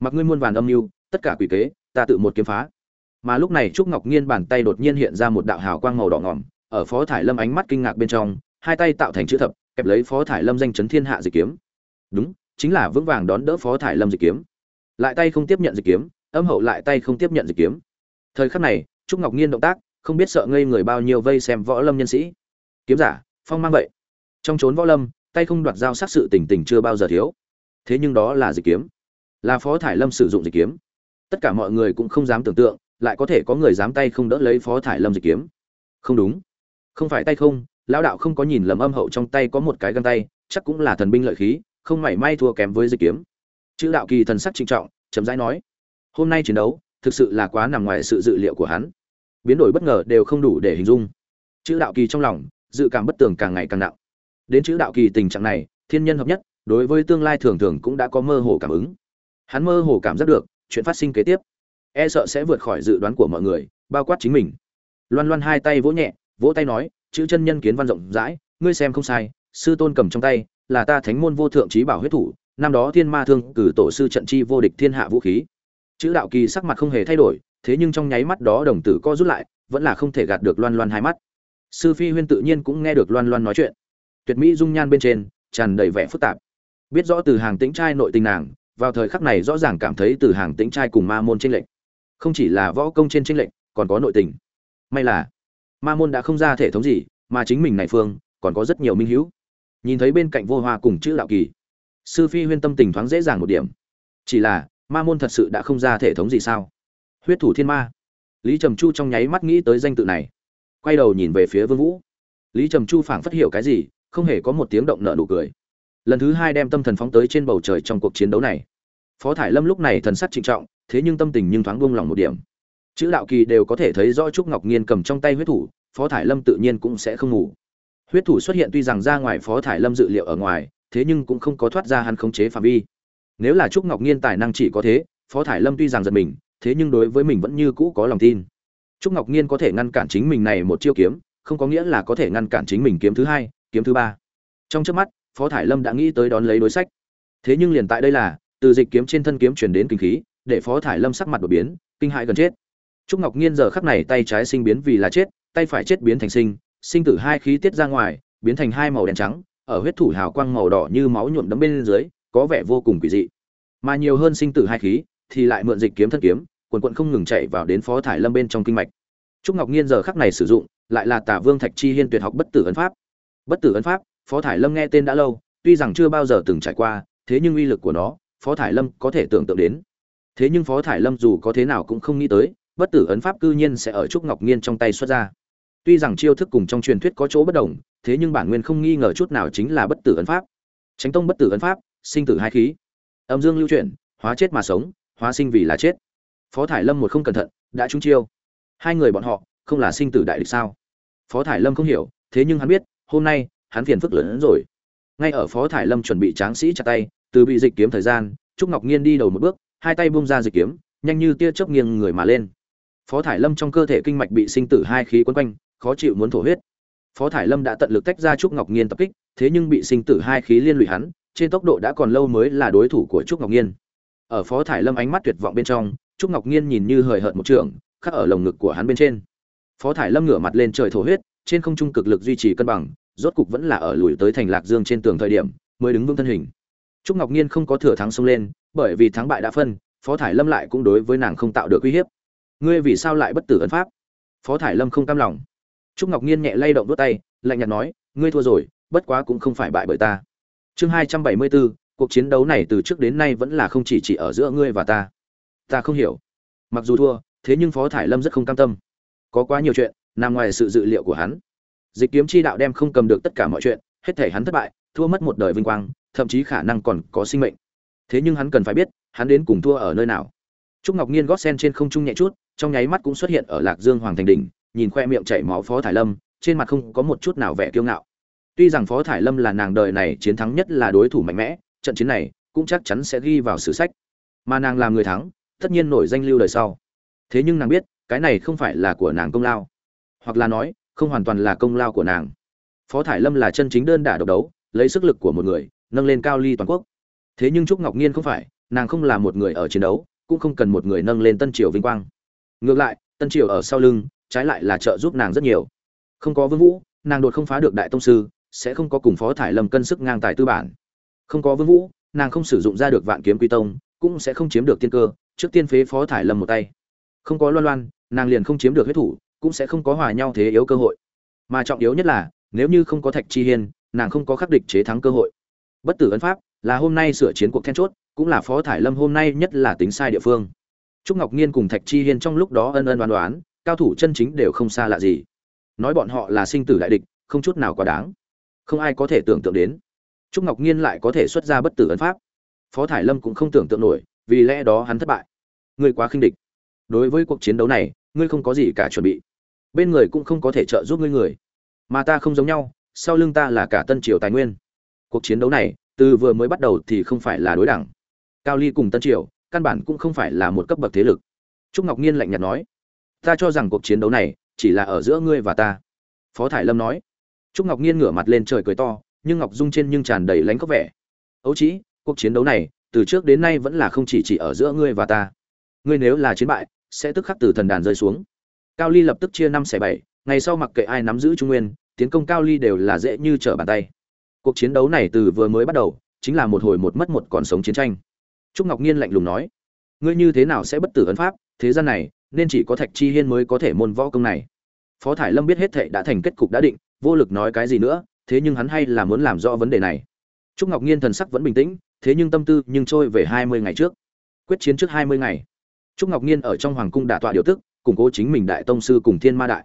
Mặc ngươi muôn vàn âm mưu tất cả quỷ kế ta tự một kiếm phá. Mà lúc này trúc ngọc nhiên bàn tay đột nhiên hiện ra một đạo hào quang màu đỏ ngỏm ở phó thải lâm ánh mắt kinh ngạc bên trong hai tay tạo thành chữ thập kẹp lấy phó thải lâm danh chấn thiên hạ dịch kiếm. Đúng, chính là vững vàng đón đỡ phó thải lâm dịch kiếm. Lại tay không tiếp nhận dịch kiếm, âm hậu lại tay không tiếp nhận dịch kiếm. Thời khắc này, trúc ngọc nhiên động tác, không biết sợ ngây người bao nhiêu vây xem võ lâm nhân sĩ. Kiếm giả, phong mang vậy. Trong trốn võ lâm, tay không đoạt dao sát sự tình tình chưa bao giờ thiếu. Thế nhưng đó là dịch kiếm. Là phó thải lâm sử dụng dịch kiếm. Tất cả mọi người cũng không dám tưởng tượng, lại có thể có người dám tay không đỡ lấy phó thải lâm dịch kiếm. Không đúng. Không phải tay không lão đạo không có nhìn lầm âm hậu trong tay có một cái găng tay, chắc cũng là thần binh lợi khí, không mảy may thua kém với dịch kiếm. Chữ đạo kỳ thần sắc trịnh trọng chấm dãi nói, hôm nay chiến đấu, thực sự là quá nằm ngoài sự dự liệu của hắn. Biến đổi bất ngờ đều không đủ để hình dung. Chữ đạo kỳ trong lòng, dự cảm bất tường càng ngày càng nặng. Đến chữ đạo kỳ tình trạng này, thiên nhân hợp nhất, đối với tương lai thường thường cũng đã có mơ hồ cảm ứng. Hắn mơ hồ cảm giác được, chuyện phát sinh kế tiếp. E sợ sẽ vượt khỏi dự đoán của mọi người, bao quát chính mình. Loan loan hai tay vỗ nhẹ, vỗ tay nói chữ chân nhân kiến văn rộng rãi, ngươi xem không sai, sư tôn cầm trong tay, là ta thánh môn vô thượng trí bảo huyết thủ, năm đó thiên ma thương cử tổ sư trận chi vô địch thiên hạ vũ khí. Chữ đạo kỳ sắc mặt không hề thay đổi, thế nhưng trong nháy mắt đó đồng tử co rút lại, vẫn là không thể gạt được loan loan hai mắt. Sư phi huyên tự nhiên cũng nghe được loan loan nói chuyện. Tuyệt mỹ dung nhan bên trên, tràn đầy vẻ phức tạp. Biết rõ từ hàng tĩnh trai nội tình nàng, vào thời khắc này rõ ràng cảm thấy từ hàng tĩnh trai cùng ma môn tranh lệch. Không chỉ là võ công trên tranh lệch, còn có nội tình. May là ma môn đã không ra thể thống gì, mà chính mình này phương, còn có rất nhiều minh hữu. Nhìn thấy bên cạnh vô hoa cùng chữ đạo kỳ, sư phi huyên tâm tình thoáng dễ dàng một điểm. Chỉ là, ma môn thật sự đã không ra thể thống gì sao? Huyết thủ thiên ma. Lý trầm chu trong nháy mắt nghĩ tới danh tự này. Quay đầu nhìn về phía vương vũ. Lý trầm chu phảng phất hiểu cái gì, không hề có một tiếng động nợ nụ cười. Lần thứ hai đem tâm thần phóng tới trên bầu trời trong cuộc chiến đấu này. Phó thải lâm lúc này thần sắc trịnh trọng, thế nhưng tâm tình nhưng thoáng buông lòng một điểm chữ đạo kỳ đều có thể thấy rõ trúc ngọc nghiên cầm trong tay huyết thủ, phó thải lâm tự nhiên cũng sẽ không ngủ. Huyết thủ xuất hiện tuy rằng ra ngoài phó thải lâm dự liệu ở ngoài, thế nhưng cũng không có thoát ra hắn khống chế phạm vi. Nếu là trúc ngọc nghiên tài năng chỉ có thế, phó thải lâm tuy rằng giật mình, thế nhưng đối với mình vẫn như cũ có lòng tin. Trúc ngọc nghiên có thể ngăn cản chính mình này một chiêu kiếm, không có nghĩa là có thể ngăn cản chính mình kiếm thứ hai, kiếm thứ ba. Trong trước mắt, phó thải lâm đã nghĩ tới đón lấy đối sách. Thế nhưng liền tại đây là, từ dịch kiếm trên thân kiếm truyền đến kinh khí, để phó thải lâm sắc mặt đột biến, kinh hại gần chết trúc ngọc nhiên giờ khắc này tay trái sinh biến vì là chết, tay phải chết biến thành sinh sinh tử hai khí tiết ra ngoài, biến thành hai màu đen trắng, ở huyết thủ hào quang màu đỏ như máu nhuộm đấm bên dưới, có vẻ vô cùng quỷ dị. Mà nhiều hơn sinh tử hai khí, thì lại mượn dịch kiếm thân kiếm, quần quần không ngừng chạy vào đến phó thải lâm bên trong kinh mạch. Trúc ngọc nhiên giờ khắc này sử dụng, lại là tả vương thạch chi hiên tuyệt học bất tử ấn pháp. Bất tử ấn pháp, phó thải lâm nghe tên đã lâu, tuy rằng chưa bao giờ từng trải qua, thế nhưng uy lực của nó, phó thải lâm có thể tưởng tượng đến. Thế nhưng phó thải lâm dù có thế nào cũng không nghĩ tới bất tử ấn pháp cư nhiên sẽ ở trúc ngọc nghiên trong tay xuất ra. Tuy rằng chiêu thức cùng trong truyền thuyết có chỗ bất đồng, thế nhưng bản nguyên không nghi ngờ chút nào chính là bất tử ấn pháp. Tránh tông bất tử ấn pháp, sinh tử hai khí. Âm dương lưu chuyển, hóa chết mà sống, hóa sinh vì là chết. Phó thải lâm một không cẩn thận, đã trúng chiêu. Hai người bọn họ, không là sinh tử đại địch sao? Phó thải lâm không hiểu, thế nhưng hắn biết, hôm nay, hắn phiền phức lớn hơn rồi. Ngay ở phó thải lâm chuẩn bị tráng sĩ chặt tay, từ bị dịch kiếm thời gian, trúc ngọc nghiên đi đầu một bước, hai tay bung ra dịch kiếm, nhanh như tia chớp nghiêng người mà lên phó thải lâm trong cơ thể kinh mạch bị sinh tử hai khí quấn quanh, khó chịu muốn thổ huyết. Phó thải lâm đã tận lực tách ra trúc ngọc nhiên tập kích, thế nhưng bị sinh tử hai khí liên lụy hắn, trên tốc độ đã còn lâu mới là đối thủ của trúc ngọc nhiên ở phó thải lâm ánh mắt tuyệt vọng bên trong, trúc ngọc nhiên nhìn như hời hợt một trường, khắc ở lồng ngực của hắn bên trên. Phó thải lâm ngửa mặt lên trời thổ huyết, trên không trung cực lực duy trì cân bằng, rốt cục vẫn là ở lùi tới thành lạc dương trên tường thời điểm, mới đứng vững thân hình. Trúc ngọc nhiên không có thừa thắng xông lên, bởi vì thắng bại đã phân, phó thải lâm lại cũng đối với nàng không tạo được uy hiếp ngươi vì sao lại bất tử ấn pháp? Phó thải lâm không cam lòng. Trúc ngọc nhiên nhẹ lay động đốt tay, lạnh nhạt nói, ngươi thua rồi, bất quá cũng không phải bại bởi ta. Chương hai trăm bảy mươi bốn, cuộc chiến đấu này từ trước đến nay vẫn là không chỉ chỉ ở giữa ngươi và ta. Ta không hiểu. Mặc dù thua, thế nhưng phó thải lâm rất không cam tâm. Có quá nhiều chuyện, nằm ngoài sự dự liệu của hắn. Dịch kiếm chi đạo đem không cầm được tất cả mọi chuyện, hết thể hắn thất bại, thua mất một đời vinh quang, thậm chí khả năng còn có sinh mệnh. Thế nhưng hắn cần phải biết, hắn đến cùng thua ở nơi nào. Trúc ngọc nhiên gót sen trên không trung nhẹ chút trong nháy mắt cũng xuất hiện ở lạc dương hoàng thành đỉnh, nhìn khoe miệng chảy máu phó thải lâm, trên mặt không có một chút nào vẻ kiêu ngạo. Tuy rằng phó thải lâm là nàng đời này chiến thắng nhất là đối thủ mạnh mẽ, trận chiến này cũng chắc chắn sẽ ghi vào sử sách. Mà nàng làm người thắng, tất nhiên nổi danh lưu đời sau. Thế nhưng nàng biết, cái này không phải là của nàng công lao. Hoặc là nói, không hoàn toàn là công lao của nàng. Phó thải lâm là chân chính đơn đả độc đấu, lấy sức lực của một người, nâng lên cao ly toàn quốc. Thế nhưng trúc ngọc nhiên không phải, nàng không là một người ở chiến đấu, cũng không cần một người nâng lên tân triều vinh quang ngược lại, tân triều ở sau lưng, trái lại là trợ giúp nàng rất nhiều. Không có vương vũ, nàng đột không phá được đại tông sư, sẽ không có cùng phó thải lâm cân sức ngang tài tư bản. Không có vương vũ, nàng không sử dụng ra được vạn kiếm quy tông, cũng sẽ không chiếm được tiên cơ, trước tiên phế phó thải lâm một tay. Không có loan loan, nàng liền không chiếm được huyết thủ, cũng sẽ không có hòa nhau thế yếu cơ hội. Mà trọng yếu nhất là, nếu như không có thạch chi hiên, nàng không có khắc địch chế thắng cơ hội. Bất tử ấn pháp, là hôm nay sửa chiến cuộc then chốt, cũng là phó thải lâm hôm nay nhất là tính sai địa phương trúc ngọc nhiên cùng thạch chi hiên trong lúc đó ân ân đoán đoán cao thủ chân chính đều không xa lạ gì. Nói bọn họ là sinh tử đại địch, không chút nào quá đáng. Không ai có thể tưởng tượng đến. Trúc ngọc nhiên lại có thể xuất ra bất tử ấn pháp. Phó thải lâm cũng không tưởng tượng nổi, vì lẽ đó hắn thất bại. Ngươi quá khinh địch. Đối với cuộc chiến đấu này, ngươi không có gì cả chuẩn bị. Bên người cũng không có thể trợ giúp ngươi người. Mà ta không giống nhau, sau lưng ta là cả tân triều tài nguyên. Cuộc chiến đấu này, từ vừa mới bắt đầu thì không phải là đối đẳng. Cao ly cùng tân triều căn bản cũng không phải là một cấp bậc thế lực. Trúc ngọc nhiên lạnh nhạt nói, ta cho rằng cuộc chiến đấu này chỉ là ở giữa ngươi và ta. Phó thải lâm nói. Trúc ngọc nhiên ngửa mặt lên trời cười to, nhưng ngọc dung trên nhưng tràn đầy lánh có vẻ. Ấu trĩ cuộc chiến đấu này từ trước đến nay vẫn là không chỉ chỉ ở giữa ngươi và ta. Ngươi nếu là chiến bại, sẽ tức khắc từ thần đàn rơi xuống. Cao ly lập tức chia năm xẻ bảy, ngày sau mặc kệ ai nắm giữ trung nguyên, tiến công cao ly đều là dễ như trở bàn tay. Cuộc chiến đấu này từ vừa mới bắt đầu, chính là một hồi một mất một còn sống chiến tranh trúc ngọc nhiên lạnh lùng nói, ngươi như thế nào sẽ bất tử ấn pháp? Thế gian này, nên chỉ có thạch chi hiên mới có thể môn võ công này. Phó thải lâm biết hết thệ đã thành kết cục đã định, vô lực nói cái gì nữa, thế nhưng hắn hay là muốn làm rõ vấn đề này. Trúc ngọc nhiên thần sắc vẫn bình tĩnh, thế nhưng tâm tư nhưng trôi về hai mươi ngày trước. Quyết chiến trước hai mươi ngày. Trúc ngọc nhiên ở trong hoàng cung đả tọa điều tức, củng cố chính mình đại tông sư cùng thiên ma đại.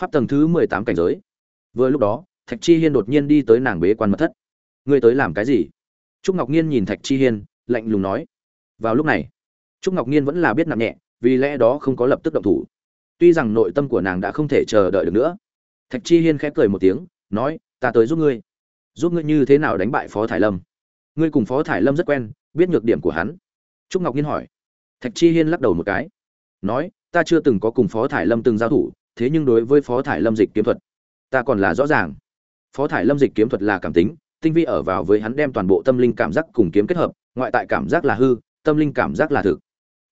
Pháp tầng thứ mười tám cảnh giới. Vừa lúc đó, thạch chi hiên đột nhiên đi tới nàng bế quan mật thất. Ngươi tới làm cái gì? Trúc ngọc nhiên nhìn thạch chi hiên lạnh lùng nói. Vào lúc này, trúc ngọc nhiên vẫn là biết nặng nhẹ, vì lẽ đó không có lập tức động thủ. Tuy rằng nội tâm của nàng đã không thể chờ đợi được nữa. Thạch chi hiên khẽ cười một tiếng, nói, ta tới giúp ngươi. Giúp ngươi như thế nào đánh bại phó thải lâm? Ngươi cùng phó thải lâm rất quen, biết nhược điểm của hắn. Trúc ngọc nhiên hỏi. Thạch chi hiên lắc đầu một cái, nói, ta chưa từng có cùng phó thải lâm từng giao thủ, thế nhưng đối với phó thải lâm dịch kiếm thuật, ta còn là rõ ràng. Phó thải lâm dịch kiếm thuật là cảm tính, tinh vi ở vào với hắn đem toàn bộ tâm linh cảm giác cùng kiếm kết hợp ngoại tại cảm giác là hư, tâm linh cảm giác là thực.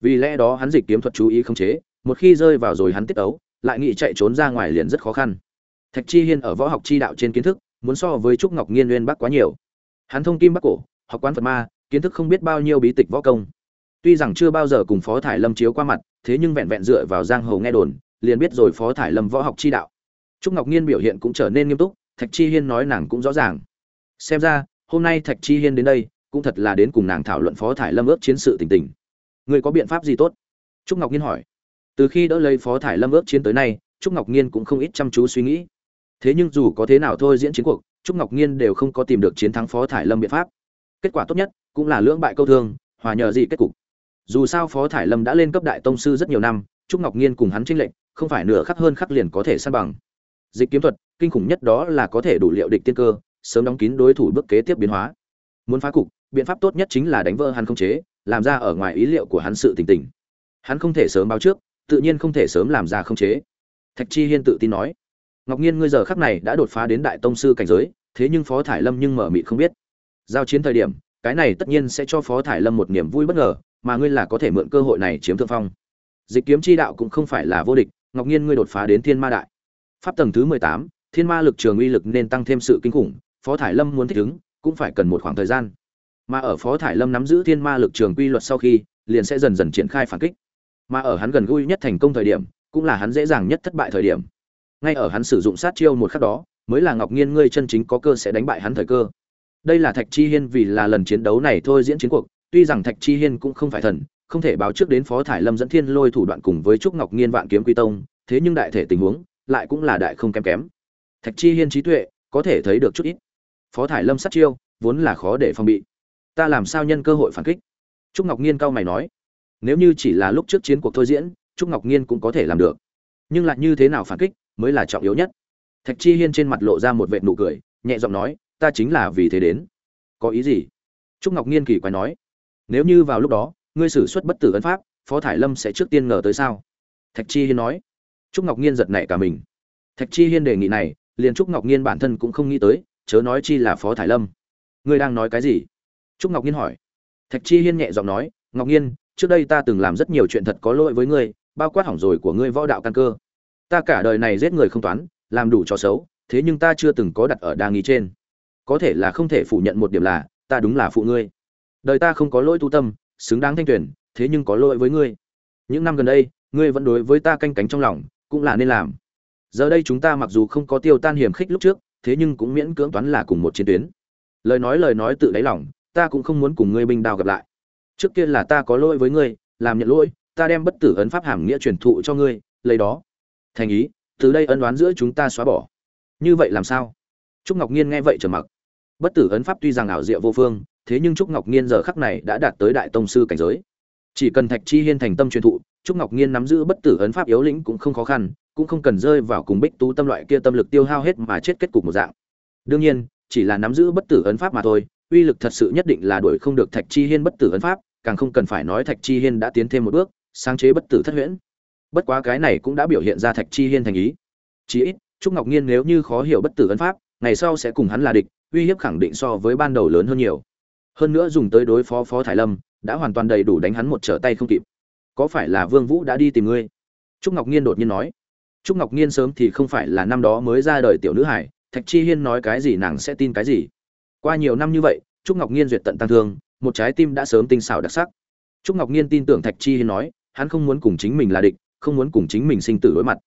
Vì lẽ đó hắn dịch kiếm thuật chú ý không chế, một khi rơi vào rồi hắn tiết ấu, lại nghĩ chạy trốn ra ngoài liền rất khó khăn. Thạch chi hiên ở võ học chi đạo trên kiến thức, muốn so với trúc ngọc nghiên uyên bắc quá nhiều. Hắn thông kim bắc cổ, học quán phật ma, kiến thức không biết bao nhiêu bí tịch võ công. Tuy rằng chưa bao giờ cùng phó thải lâm chiếu qua mặt, thế nhưng vẹn vẹn dựa vào giang hồ nghe đồn, liền biết rồi phó thải lâm võ học chi đạo. Trúc ngọc nhiên biểu hiện cũng trở nên nghiêm túc, thạch chi hiên nói nàng cũng rõ ràng. Xem ra, hôm nay thạch chi hiên đến đây cũng thật là đến cùng nàng thảo luận phó thải lâm ước chiến sự tình tình. Người có biện pháp gì tốt? Trúc ngọc nhiên hỏi. Từ khi đỡ lấy phó thải lâm ước chiến tới nay, trúc ngọc nhiên cũng không ít chăm chú suy nghĩ. Thế nhưng dù có thế nào thôi diễn chiến cuộc, trúc ngọc nhiên đều không có tìm được chiến thắng phó thải lâm biện pháp. Kết quả tốt nhất cũng là lưỡng bại câu thương, hòa nhờ gì kết cục. Dù sao phó thải lâm đã lên cấp đại tông sư rất nhiều năm, trúc ngọc nhiên cùng hắn tranh lệnh không phải nửa khắc hơn khắc liền có thể san bằng. Dịch kiếm thuật, kinh khủng nhất đó là có thể đủ liệu địch tiên cơ, sớm đóng kín đối thủ bước kế tiếp biến hóa. Muốn phá cục biện pháp tốt nhất chính là đánh vỡ hắn không chế, làm ra ở ngoài ý liệu của hắn sự tình tình. Hắn không thể sớm báo trước, tự nhiên không thể sớm làm ra không chế. Thạch chi hiên tự tin nói. Ngọc nhiên ngươi giờ khắc này đã đột phá đến đại tông sư cảnh giới, thế nhưng phó thải lâm nhưng mở mịt không biết. Giao chiến thời điểm, cái này tất nhiên sẽ cho phó thải lâm một niềm vui bất ngờ, mà ngươi là có thể mượn cơ hội này chiếm thượng phong. Dịch kiếm chi đạo cũng không phải là vô địch, ngọc nhiên ngươi đột phá đến thiên ma đại. Pháp tầng thứ mười tám, thiên ma lực trường uy lực nên tăng thêm sự kinh khủng, phó thải lâm muốn thích ứng, cũng phải cần một khoảng thời gian mà ở phó thải lâm nắm giữ thiên ma lực trường quy luật sau khi, liền sẽ dần dần triển khai phản kích. Mà ở hắn gần gũi nhất thành công thời điểm, cũng là hắn dễ dàng nhất thất bại thời điểm. Ngay ở hắn sử dụng sát chiêu một khắc đó, mới là ngọc nhiên ngươi chân chính có cơ sẽ đánh bại hắn thời cơ. Đây là thạch chi hiên vì là lần chiến đấu này thôi diễn chiến cuộc, tuy rằng thạch chi hiên cũng không phải thần, không thể báo trước đến phó thải lâm dẫn thiên lôi thủ đoạn cùng với trúc ngọc nhiên vạn kiếm quy tông, thế nhưng đại thể tình huống, lại cũng là đại không kém kém. Thạch chi hiên trí tuệ, có thể thấy được chút ít. Phó thải lâm sát chiêu, vốn là khó để phòng bị ta làm sao nhân cơ hội phản kích? Trúc ngọc nhiên cao mày nói. Nếu như chỉ là lúc trước chiến cuộc thôi diễn, trúc ngọc nhiên cũng có thể làm được. Nhưng lại như thế nào phản kích mới là trọng yếu nhất. Thạch chi hiên trên mặt lộ ra một vệt nụ cười, nhẹ giọng nói, ta chính là vì thế đến. Có ý gì? Trúc ngọc nhiên kỳ quái nói. Nếu như vào lúc đó, ngươi xử suất bất tử ấn pháp, phó thải lâm sẽ trước tiên ngờ tới sao? Thạch chi hiên nói. Trúc ngọc nhiên giật nảy cả mình. Thạch chi hiên đề nghị này, liền trúc ngọc nhiên bản thân cũng không nghĩ tới, chớ nói chi là phó thải lâm. Ngươi đang nói cái gì? Trúc ngọc nhiên hỏi. Thạch chi hiên nhẹ giọng nói, ngọc nhiên trước đây ta từng làm rất nhiều chuyện thật có lỗi với ngươi, bao quát hỏng rồi của ngươi võ đạo căn cơ. Ta cả đời này giết người không toán, làm đủ trò xấu, thế nhưng ta chưa từng có đặt ở đa nghi trên. Có thể là không thể phủ nhận một điểm là, ta đúng là phụ ngươi. Đời ta không có lỗi tu tâm, xứng đáng thanh tuyển, thế nhưng có lỗi với ngươi. Những năm gần đây, ngươi vẫn đối với ta canh cánh trong lòng, cũng là nên làm. Giờ đây chúng ta mặc dù không có tiêu tan hiểm khích lúc trước, thế nhưng cũng miễn cưỡng toán là cùng một chiến tuyến. Lời nói lời nói tự đáy lòng ta cũng không muốn cùng ngươi binh đao gặp lại. Trước kia là ta có lỗi với ngươi, làm nhận lỗi, ta đem bất tử ấn pháp hàm nghĩa truyền thụ cho ngươi, lấy đó. Thành ý, từ đây ân đoán giữa chúng ta xóa bỏ. Như vậy làm sao? Trúc ngọc nhiên nghe vậy trầm mặc. Bất tử ấn pháp tuy rằng ảo diệu vô phương, thế nhưng trúc ngọc nhiên giờ khắc này đã đạt tới đại tông sư cảnh giới. Chỉ cần thạch chi hiên thành tâm truyền thụ, trúc ngọc nhiên nắm giữ bất tử ấn pháp yếu lĩnh cũng không khó khăn, cũng không cần rơi vào cùng bích tú tâm loại kia tâm lực tiêu hao hết mà chết kết cục một dạng. Đương nhiên, chỉ là nắm giữ bất tử ấn pháp mà thôi uy lực thật sự nhất định là đuổi không được thạch chi hiên bất tử ấn pháp, càng không cần phải nói thạch chi hiên đã tiến thêm một bước, sáng chế bất tử thất huyễn. Bất quá cái này cũng đã biểu hiện ra thạch chi hiên thành ý. Chỉ ít, trúc ngọc nhiên nếu như khó hiểu bất tử ấn pháp, ngày sau sẽ cùng hắn là địch, uy hiếp khẳng định so với ban đầu lớn hơn nhiều. Hơn nữa dùng tới đối phó phó Thái lâm, đã hoàn toàn đầy đủ đánh hắn một trở tay không kịp. Có phải là vương vũ đã đi tìm ngươi? Trúc ngọc nhiên đột nhiên nói. Trúc ngọc nhiên sớm thì không phải là năm đó mới ra đời tiểu nữ hải thạch chi hiên nói cái gì nàng sẽ tin cái gì? Qua nhiều năm như vậy, trúc ngọc nhiên duyệt tận tăng thương, một trái tim đã sớm tinh xảo đặc sắc. Trúc ngọc nhiên tin tưởng thạch chi hiên nói, hắn không muốn cùng chính mình là địch, không muốn cùng chính mình sinh tử đối mặt.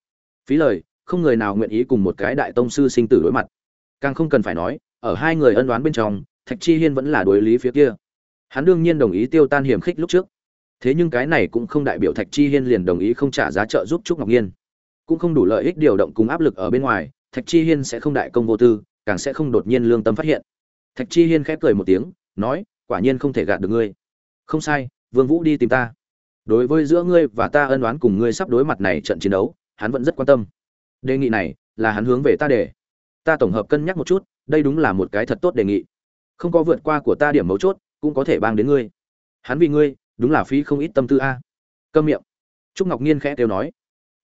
Phí lời, không người nào nguyện ý cùng một cái đại tông sư sinh tử đối mặt. Càng không cần phải nói, ở hai người ân đoán bên trong, thạch chi hiên vẫn là đối lý phía kia. Hắn đương nhiên đồng ý tiêu tan hiểm khích lúc trước. Thế nhưng cái này cũng không đại biểu thạch chi hiên liền đồng ý không trả giá trợ giúp trúc ngọc nhiên cũng không đủ lợi ích điều động cùng áp lực ở bên ngoài, thạch chi hiên sẽ không đại công vô tư, càng sẽ không đột nhiên lương tâm phát hiện thạch chi hiên khép cười một tiếng, nói, quả nhiên không thể gạt được ngươi. Không sai, vương vũ đi tìm ta. Đối với giữa ngươi và ta ân oán cùng ngươi sắp đối mặt này trận chiến đấu, hắn vẫn rất quan tâm. Đề nghị này là hắn hướng về ta để. Ta tổng hợp cân nhắc một chút, đây đúng là một cái thật tốt đề nghị. Không có vượt qua của ta điểm mấu chốt, cũng có thể bang đến ngươi. Hắn vì ngươi, đúng là phí không ít tâm tư a. Câm miệng. Trúc ngọc nhiên khẽ kêu nói.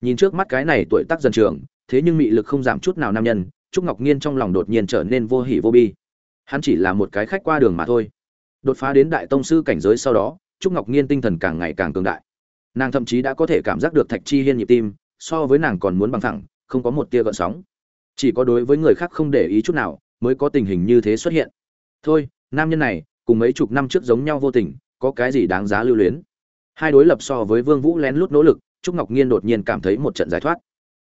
Nhìn trước mắt cái này tuổi tác dần trường thế nhưng mị lực không giảm chút nào nam nhân, trúc ngọc nhiên trong lòng đột nhiên trở nên vô hỉ vô bi hắn chỉ là một cái khách qua đường mà thôi. Đột phá đến đại tông sư cảnh giới sau đó, trúc ngọc nhiên tinh thần càng ngày càng cường đại. Nàng thậm chí đã có thể cảm giác được thạch chi hiên nhịp tim, so với nàng còn muốn bằng thẳng, không có một tia gợn sóng. Chỉ có đối với người khác không để ý chút nào, mới có tình hình như thế xuất hiện. Thôi, nam nhân này, cùng mấy chục năm trước giống nhau vô tình, có cái gì đáng giá lưu luyến? Hai đối lập so với vương vũ lén lút nỗ lực, trúc ngọc nhiên đột nhiên cảm thấy một trận giải thoát.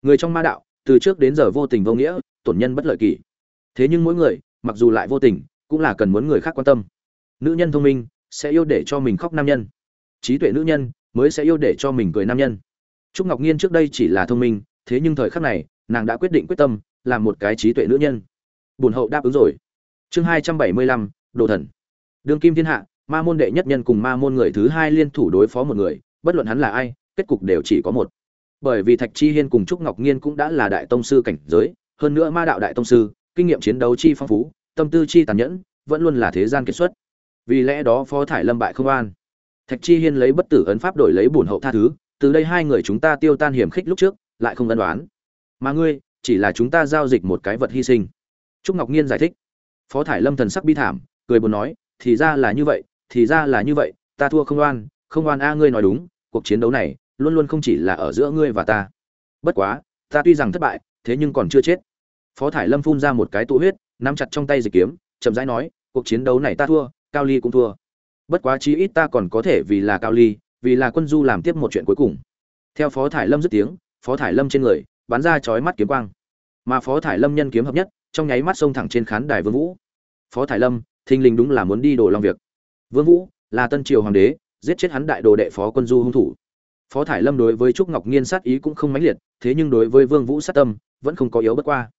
Người trong ma đạo, từ trước đến giờ vô tình vô nghĩa, tổn nhân bất lợi kỷ. thế nhưng mỗi người mặc dù lại vô tình, cũng là cần muốn người khác quan tâm. Nữ nhân thông minh sẽ yêu để cho mình khóc nam nhân. Trí tuệ nữ nhân mới sẽ yêu để cho mình cười nam nhân. Trúc ngọc nhiên trước đây chỉ là thông minh, thế nhưng thời khắc này, nàng đã quyết định quyết tâm làm một cái trí tuệ nữ nhân. Bùn hậu đáp ứng rồi. Chương hai trăm bảy mươi lăm, đồ thần. Đương kim thiên hạ, ma môn đệ nhất nhân cùng ma môn người thứ hai liên thủ đối phó một người, bất luận hắn là ai, kết cục đều chỉ có một. Bởi vì thạch chi hiên cùng trúc ngọc nhiên cũng đã là đại tông sư cảnh giới, hơn nữa ma đạo đại tông sư kinh nghiệm chiến đấu chi phong phú, tâm tư chi tàn nhẫn, vẫn luôn là thế gian kiệt xuất. Vì lẽ đó phó thải lâm bại không an. Thạch chi hiên lấy bất tử ấn pháp đổi lấy bổn hậu tha thứ, từ đây hai người chúng ta tiêu tan hiểm khích lúc trước, lại không ân đoán mà ngươi, chỉ là chúng ta giao dịch một cái vật hy sinh. Trúc ngọc nhiên giải thích. Phó thải lâm thần sắc bi thảm, cười buồn nói, thì ra là như vậy, thì ra là như vậy, ta thua không oan không oan a ngươi nói đúng, cuộc chiến đấu này, luôn luôn không chỉ là ở giữa ngươi và ta. Bất quá, ta tuy rằng thất bại, thế nhưng còn chưa chết phó thải lâm phun ra một cái tụ huyết, nắm chặt trong tay dịch kiếm, chậm rãi nói, cuộc chiến đấu này ta thua, cao ly cũng thua. Bất quá chí ít ta còn có thể vì là cao ly, vì là quân du làm tiếp một chuyện cuối cùng. Theo phó thải lâm dứt tiếng, phó thải lâm trên người bắn ra chói mắt kiếm quang. Mà phó thải lâm nhân kiếm hợp nhất, trong nháy mắt xông thẳng trên khán đài vương vũ. Phó thải lâm, thình lình đúng là muốn đi đổ long việc. Vương vũ là tân triều hoàng đế, giết chết hắn đại đồ đệ phó quân du hung thủ. Phó thải lâm đối với trúc ngọc nghiên sát ý cũng không mãnh liệt, thế nhưng đối với vương vũ sát tâm vẫn không có yếu bất qua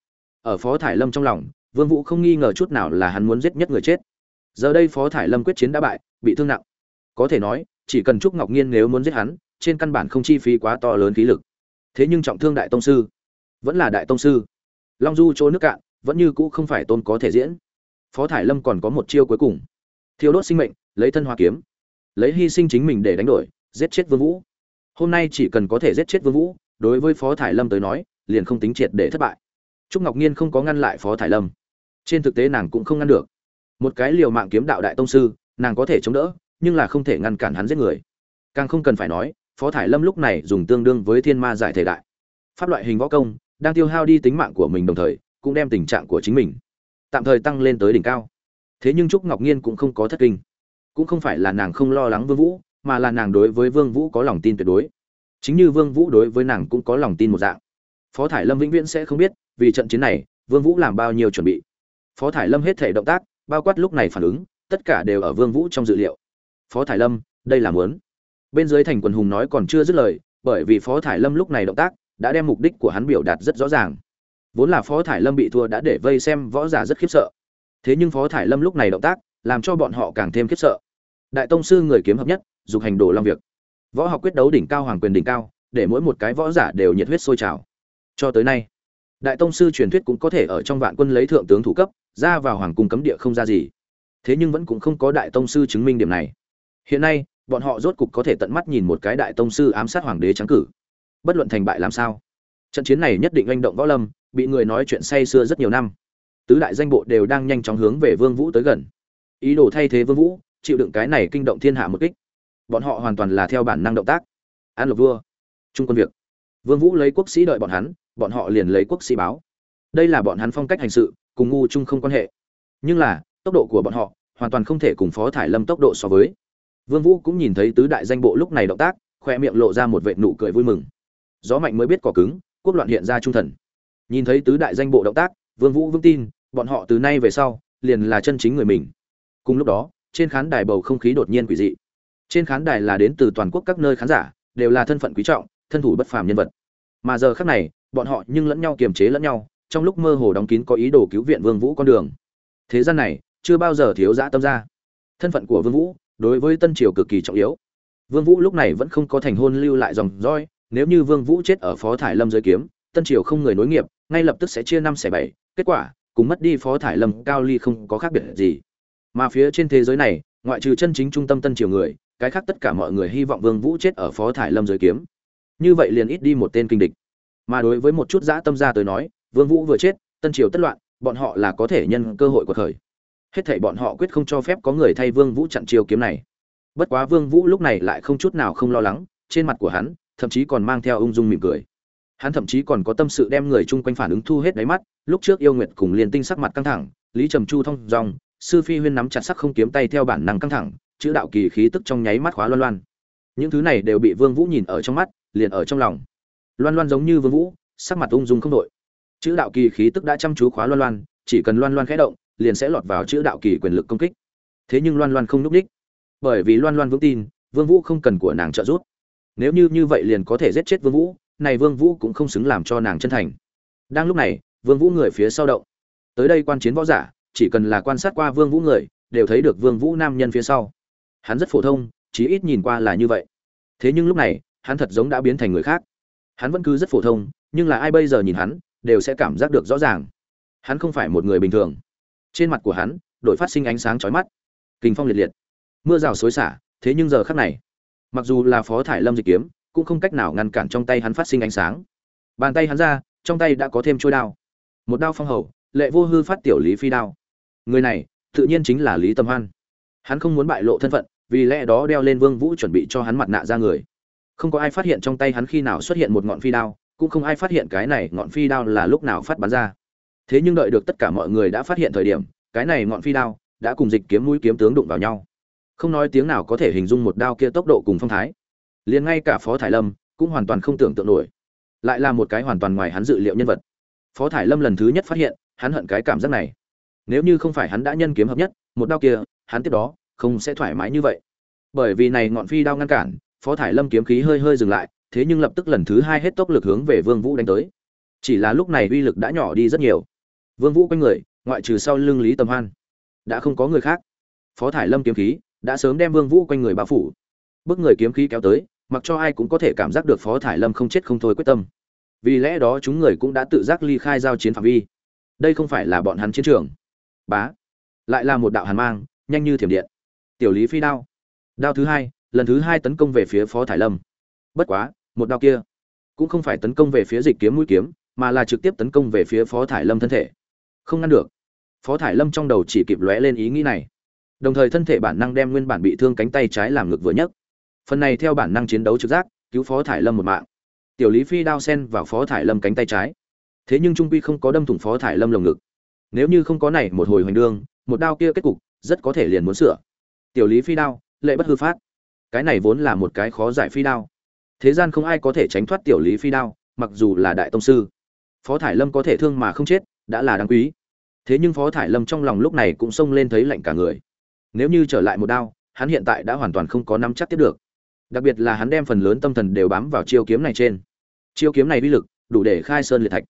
ở phó thải lâm trong lòng, vương vũ không nghi ngờ chút nào là hắn muốn giết nhất người chết. Giờ đây phó thải lâm quyết chiến đã bại, bị thương nặng. Có thể nói, chỉ cần trúc ngọc nghiên nếu muốn giết hắn, trên căn bản không chi phí quá to lớn khí lực. Thế nhưng trọng thương đại tông sư, vẫn là đại tông sư. Long du chỗ nước cạn, vẫn như cũ không phải tôn có thể diễn. Phó thải lâm còn có một chiêu cuối cùng. Thiêu đốt sinh mệnh, lấy thân hoa kiếm. Lấy hy sinh chính mình để đánh đổi, giết chết vương vũ. Hôm nay chỉ cần có thể giết chết vương vũ, đối với phó thải lâm tới nói, liền không tính triệt để thất bại trúc ngọc nhiên không có ngăn lại phó thải lâm. Trên thực tế nàng cũng không ngăn được. Một cái liều mạng kiếm đạo đại tông sư, nàng có thể chống đỡ, nhưng là không thể ngăn cản hắn giết người. Càng không cần phải nói, phó thải lâm lúc này dùng tương đương với thiên ma giải thể đại. Pháp loại hình võ công, đang tiêu hao đi tính mạng của mình đồng thời, cũng đem tình trạng của chính mình tạm thời tăng lên tới đỉnh cao. Thế nhưng trúc ngọc nhiên cũng không có thất kinh. Cũng không phải là nàng không lo lắng vương vũ, mà là nàng đối với vương vũ có lòng tin tuyệt đối. Chính như vương vũ đối với nàng cũng có lòng tin một dạng phó thải lâm vĩnh viễn sẽ không biết, vì trận chiến này, vương vũ làm bao nhiêu chuẩn bị. Phó thải lâm hết thể động tác, bao quát lúc này phản ứng, tất cả đều ở vương vũ trong dự liệu. Phó thải lâm, đây là muốn. Bên dưới thành quần hùng nói còn chưa dứt lời, bởi vì phó thải lâm lúc này động tác đã đem mục đích của hắn biểu đạt rất rõ ràng. Vốn là phó thải lâm bị thua đã để vây xem võ giả rất khiếp sợ. Thế nhưng phó thải lâm lúc này động tác làm cho bọn họ càng thêm khiếp sợ. Đại tông sư người kiếm hợp nhất, dục hành đồ long việc. Võ học quyết đấu đỉnh cao, hoàng quyền đỉnh cao, để mỗi một cái võ giả đều nhiệt huyết sôi trào cho tới nay, đại tông sư truyền thuyết cũng có thể ở trong vạn quân lấy thượng tướng thủ cấp, ra vào hoàng cung cấm địa không ra gì. Thế nhưng vẫn cũng không có đại tông sư chứng minh điểm này. Hiện nay, bọn họ rốt cục có thể tận mắt nhìn một cái đại tông sư ám sát hoàng đế trắng cử. Bất luận thành bại làm sao, trận chiến này nhất định manh động võ lâm, bị người nói chuyện say xưa rất nhiều năm. Tứ đại danh bộ đều đang nhanh chóng hướng về vương vũ tới gần. Ý đồ thay thế vương vũ, chịu đựng cái này kinh động thiên hạ một kích. Bọn họ hoàn toàn là theo bản năng động tác. An lộc vua, trung quân việc. Vương vũ lấy quốc sĩ đợi bọn hắn bọn họ liền lấy quốc sĩ báo. Đây là bọn hắn phong cách hành sự, cùng ngu chung không quan hệ. Nhưng là, tốc độ của bọn họ hoàn toàn không thể cùng phó thải lâm tốc độ so với. Vương vũ cũng nhìn thấy tứ đại danh bộ lúc này động tác, khoe miệng lộ ra một vệt nụ cười vui mừng. Gió mạnh mới biết cỏ cứng, quốc loạn hiện ra trung thần. Nhìn thấy tứ đại danh bộ động tác, vương vũ vững tin, bọn họ từ nay về sau liền là chân chính người mình. Cùng lúc đó, trên khán đài bầu không khí đột nhiên quỷ dị. Trên khán đài là đến từ toàn quốc các nơi khán giả, đều là thân phận quý trọng, thân thủ bất phàm nhân vật mà giờ khắc này, bọn họ nhưng lẫn nhau kiềm chế lẫn nhau, trong lúc mơ hồ đóng kín có ý đồ cứu viện vương vũ con đường. Thế gian này, chưa bao giờ thiếu dã tâm ra thân phận của vương vũ, đối với tân triều cực kỳ trọng yếu. Vương vũ lúc này vẫn không có thành hôn lưu lại dòng roi nếu như vương vũ chết ở phó thải lâm dưới kiếm, tân triều không người nối nghiệp, ngay lập tức sẽ chia năm xẻ bảy, kết quả, cùng mất đi phó thải lâm, cao ly không có khác biệt gì. Mà phía trên thế giới này, ngoại trừ chân chính trung tâm tân triều người, cái khác tất cả mọi người hy vọng vương vũ chết ở phó thải lâm dưới kiếm như vậy liền ít đi một tên kinh địch. Mà đối với một chút dã tâm gia tới nói, vương vũ vừa chết, tân triều tất loạn, bọn họ là có thể nhân cơ hội của khởi. Hết thảy bọn họ quyết không cho phép có người thay vương vũ chặn chiêu kiếm này. Bất quá vương vũ lúc này lại không chút nào không lo lắng, trên mặt của hắn, thậm chí còn mang theo ung dung mỉm cười. Hắn thậm chí còn có tâm sự đem người chung quanh phản ứng thu hết đáy mắt, lúc trước yêu nguyệt cùng liền tinh sắc mặt căng thẳng, lý trầm chu thông dòng sư phi huyên nắm chặt sắc không kiếm tay theo bản năng căng thẳng, chữ đạo kỳ khí tức trong nháy mắt khóa loan loan. Những thứ này đều bị vương vũ nhìn ở trong mắt liền ở trong lòng. Loan loan giống như vương vũ, sắc mặt ung dung không đổi. Chữ đạo kỳ khí tức đã chăm chú khóa loan loan, chỉ cần loan loan khẽ động, liền sẽ lọt vào chữ đạo kỳ quyền lực công kích. Thế nhưng loan loan không núp đích. Bởi vì loan loan vững tin, vương vũ không cần của nàng trợ giúp. Nếu như như vậy liền có thể giết chết vương vũ, này vương vũ cũng không xứng làm cho nàng chân thành. Đang lúc này, vương vũ người phía sau động. Tới đây quan chiến võ giả, chỉ cần là quan sát qua vương vũ người, đều thấy được vương vũ nam nhân phía sau. Hắn rất phổ thông, chí ít nhìn qua là như vậy. Thế nhưng lúc này hắn thật giống đã biến thành người khác. Hắn vẫn cứ rất phổ thông, nhưng là ai bây giờ nhìn hắn, đều sẽ cảm giác được rõ ràng. Hắn không phải một người bình thường. Trên mặt của hắn, đổi phát sinh ánh sáng chói mắt. Kinh phong liệt liệt. Mưa rào xối xả, thế nhưng giờ khắc này, mặc dù là phó thải lâm dịch kiếm, cũng không cách nào ngăn cản trong tay hắn phát sinh ánh sáng. Bàn tay hắn ra, trong tay đã có thêm trôi đao. Một đao phong hầu, lệ vô hư phát tiểu lý phi đao. Người này, tự nhiên chính là lý tâm hoan. Hắn không muốn bại lộ thân phận, vì lẽ đó đeo lên vương vũ chuẩn bị cho hắn mặt nạ ra người không có ai phát hiện trong tay hắn khi nào xuất hiện một ngọn phi đao, cũng không ai phát hiện cái này ngọn phi đao là lúc nào phát bắn ra. Thế nhưng đợi được tất cả mọi người đã phát hiện thời điểm, cái này ngọn phi đao đã cùng dịch kiếm mũi kiếm tướng đụng vào nhau. Không nói tiếng nào có thể hình dung một đao kia tốc độ cùng phong thái. Liền ngay cả phó thải lâm cũng hoàn toàn không tưởng tượng nổi. Lại là một cái hoàn toàn ngoài hắn dự liệu nhân vật. Phó thải lâm lần thứ nhất phát hiện, hắn hận cái cảm giác này. Nếu như không phải hắn đã nhân kiếm hợp nhất, một đao kia, hắn tiếp đó không sẽ thoải mái như vậy. Bởi vì này ngọn phi đao ngăn cản phó thải lâm kiếm khí hơi hơi dừng lại, thế nhưng lập tức lần thứ hai hết tốc lực hướng về vương vũ đánh tới. Chỉ là lúc này uy lực đã nhỏ đi rất nhiều. Vương vũ quanh người, ngoại trừ sau lưng lý tầm hoan. Đã không có người khác. Phó thải lâm kiếm khí đã sớm đem vương vũ quanh người bao phủ. Bước người kiếm khí kéo tới, mặc cho ai cũng có thể cảm giác được phó thải lâm không chết không thôi quyết tâm. Vì lẽ đó chúng người cũng đã tự giác ly khai giao chiến phạm vi. Đây không phải là bọn hắn chiến trường. Bá. Lại là một đạo hàn mang, nhanh như thiểm điện. Tiểu lý phi đao. Đao thứ hai lần thứ hai tấn công về phía phó thải lâm. Bất quá, một đao kia cũng không phải tấn công về phía dịch kiếm mũi kiếm, mà là trực tiếp tấn công về phía phó thải lâm thân thể. Không ngăn được. Phó thải lâm trong đầu chỉ kịp lóe lên ý nghĩ này. Đồng thời thân thể bản năng đem nguyên bản bị thương cánh tay trái làm ngực vừa nhất phần này theo bản năng chiến đấu trực giác, cứu phó thải lâm một mạng. Tiểu lý phi đao sen vào phó thải lâm cánh tay trái. Thế nhưng trung quy không có đâm thủng phó thải lâm lồng ngực. Nếu như không có này một hồi hoành đương một đao kia kết cục, rất có thể liền muốn sửa. Tiểu lý phi đao, lệ bất hư phát cái này vốn là một cái khó giải phi đao. Thế gian không ai có thể tránh thoát tiểu lý phi đao, mặc dù là đại tông sư. Phó thải lâm có thể thương mà không chết, đã là đáng quý. Thế nhưng phó thải lâm trong lòng lúc này cũng xông lên thấy lạnh cả người. Nếu như trở lại một đao, hắn hiện tại đã hoàn toàn không có nắm chắc tiếp được. Đặc biệt là hắn đem phần lớn tâm thần đều bám vào chiêu kiếm này trên. Chiêu kiếm này uy lực, đủ để khai sơn liệt thạch.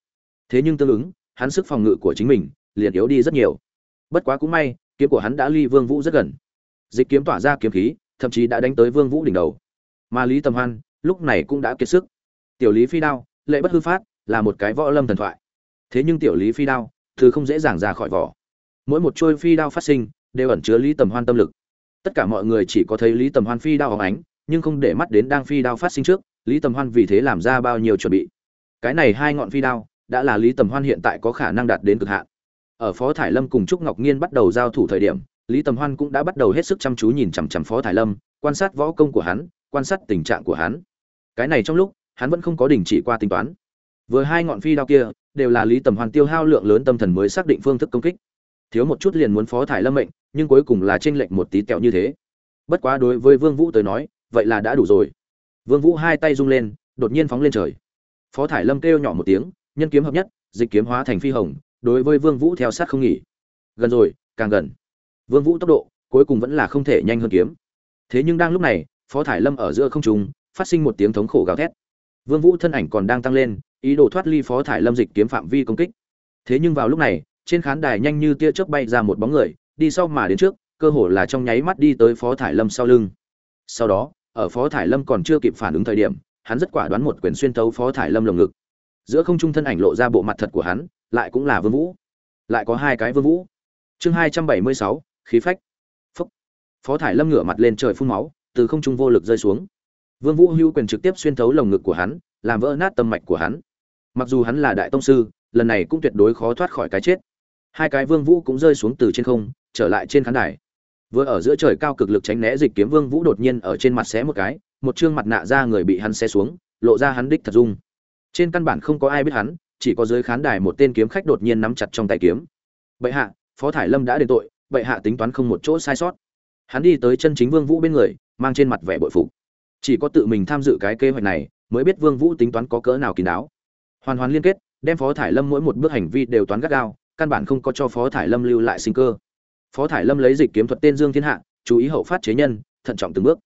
Thế nhưng tương ứng, hắn sức phòng ngự của chính mình, liền yếu đi rất nhiều. Bất quá cũng may, kiếm của hắn đã ly vương vũ rất gần. Dịch kiếm tỏa ra kiếm khí thậm chí đã đánh tới vương vũ đỉnh đầu. Mà lý tầm hoan, lúc này cũng đã kiệt sức. Tiểu lý phi đao, lệ bất hư phát, là một cái võ lâm thần thoại. Thế nhưng tiểu lý phi đao, thứ không dễ dàng ra khỏi vỏ. Mỗi một trôi phi đao phát sinh, đều ẩn chứa lý tầm hoan tâm lực. Tất cả mọi người chỉ có thấy lý tầm hoan phi đao hóng ánh, nhưng không để mắt đến đang phi đao phát sinh trước, lý tầm hoan vì thế làm ra bao nhiêu chuẩn bị. Cái này hai ngọn phi đao, đã là lý tầm hoan hiện tại có khả năng đạt đến cực hạn. Ở phó thải lâm cùng trúc ngọc nhiên bắt đầu giao thủ thời điểm lý tầm hoan cũng đã bắt đầu hết sức chăm chú nhìn chằm chằm phó thải lâm, quan sát võ công của hắn, quan sát tình trạng của hắn. Cái này trong lúc, hắn vẫn không có đình chỉ qua tính toán. Vừa hai ngọn phi đao kia, đều là lý tầm hoan tiêu hao lượng lớn tâm thần mới xác định phương thức công kích. Thiếu một chút liền muốn phó thải lâm mệnh, nhưng cuối cùng là tranh lệch một tí tẹo như thế. Bất quá đối với vương vũ tới nói, vậy là đã đủ rồi. Vương vũ hai tay rung lên, đột nhiên phóng lên trời. Phó thải lâm kêu nhỏ một tiếng, nhân kiếm hợp nhất, dịch kiếm hóa thành phi hồng, đối với vương vũ theo sát không nghỉ. Gần rồi, càng gần vương vũ tốc độ cuối cùng vẫn là không thể nhanh hơn kiếm. Thế nhưng đang lúc này, phó thải lâm ở giữa không trung, phát sinh một tiếng thống khổ gào thét. Vương vũ thân ảnh còn đang tăng lên, ý đồ thoát ly phó thải lâm dịch kiếm phạm vi công kích. Thế nhưng vào lúc này, trên khán đài nhanh như tia chớp bay ra một bóng người, đi sau mà đến trước, cơ hồ là trong nháy mắt đi tới phó thải lâm sau lưng. Sau đó, ở phó thải lâm còn chưa kịp phản ứng thời điểm, hắn rất quả đoán một quyền xuyên thấu phó thải lâm lồng ngực. Giữa không trung thân ảnh lộ ra bộ mặt thật của hắn, lại cũng là vương vũ. Lại có hai cái vương vũ. Chương hai trăm bảy mươi sáu khí phách. Phúc. Phó thải lâm ngửa mặt lên trời phun máu, từ không trung vô lực rơi xuống. Vương vũ hữu quyền trực tiếp xuyên thấu lồng ngực của hắn, làm vỡ nát tâm mạch của hắn. Mặc dù hắn là đại tông sư, lần này cũng tuyệt đối khó thoát khỏi cái chết. Hai cái vương vũ cũng rơi xuống từ trên không, trở lại trên khán đài. Vừa ở giữa trời cao cực lực tránh né dịch kiếm, vương vũ đột nhiên ở trên mặt xé một cái, một trương mặt nạ ra người bị hắn xé xuống, lộ ra hắn đích thật dung trên căn bản không có ai biết hắn, chỉ có dưới khán đài một tên kiếm khách đột nhiên nắm chặt trong tay kiếm. Bệ hạ, phó thải lâm đã đền tội bệ hạ tính toán không một chỗ sai sót. Hắn đi tới chân chính vương vũ bên người, mang trên mặt vẻ bội phục. Chỉ có tự mình tham dự cái kế hoạch này, mới biết vương vũ tính toán có cỡ nào kín đáo. Hoàn hoàn liên kết, đem phó thải lâm mỗi một bước hành vi đều toán gắt gao, căn bản không có cho phó thải lâm lưu lại sinh cơ. Phó thải lâm lấy dịch kiếm thuật tên dương thiên hạ, chú ý hậu phát chế nhân, thận trọng từng bước.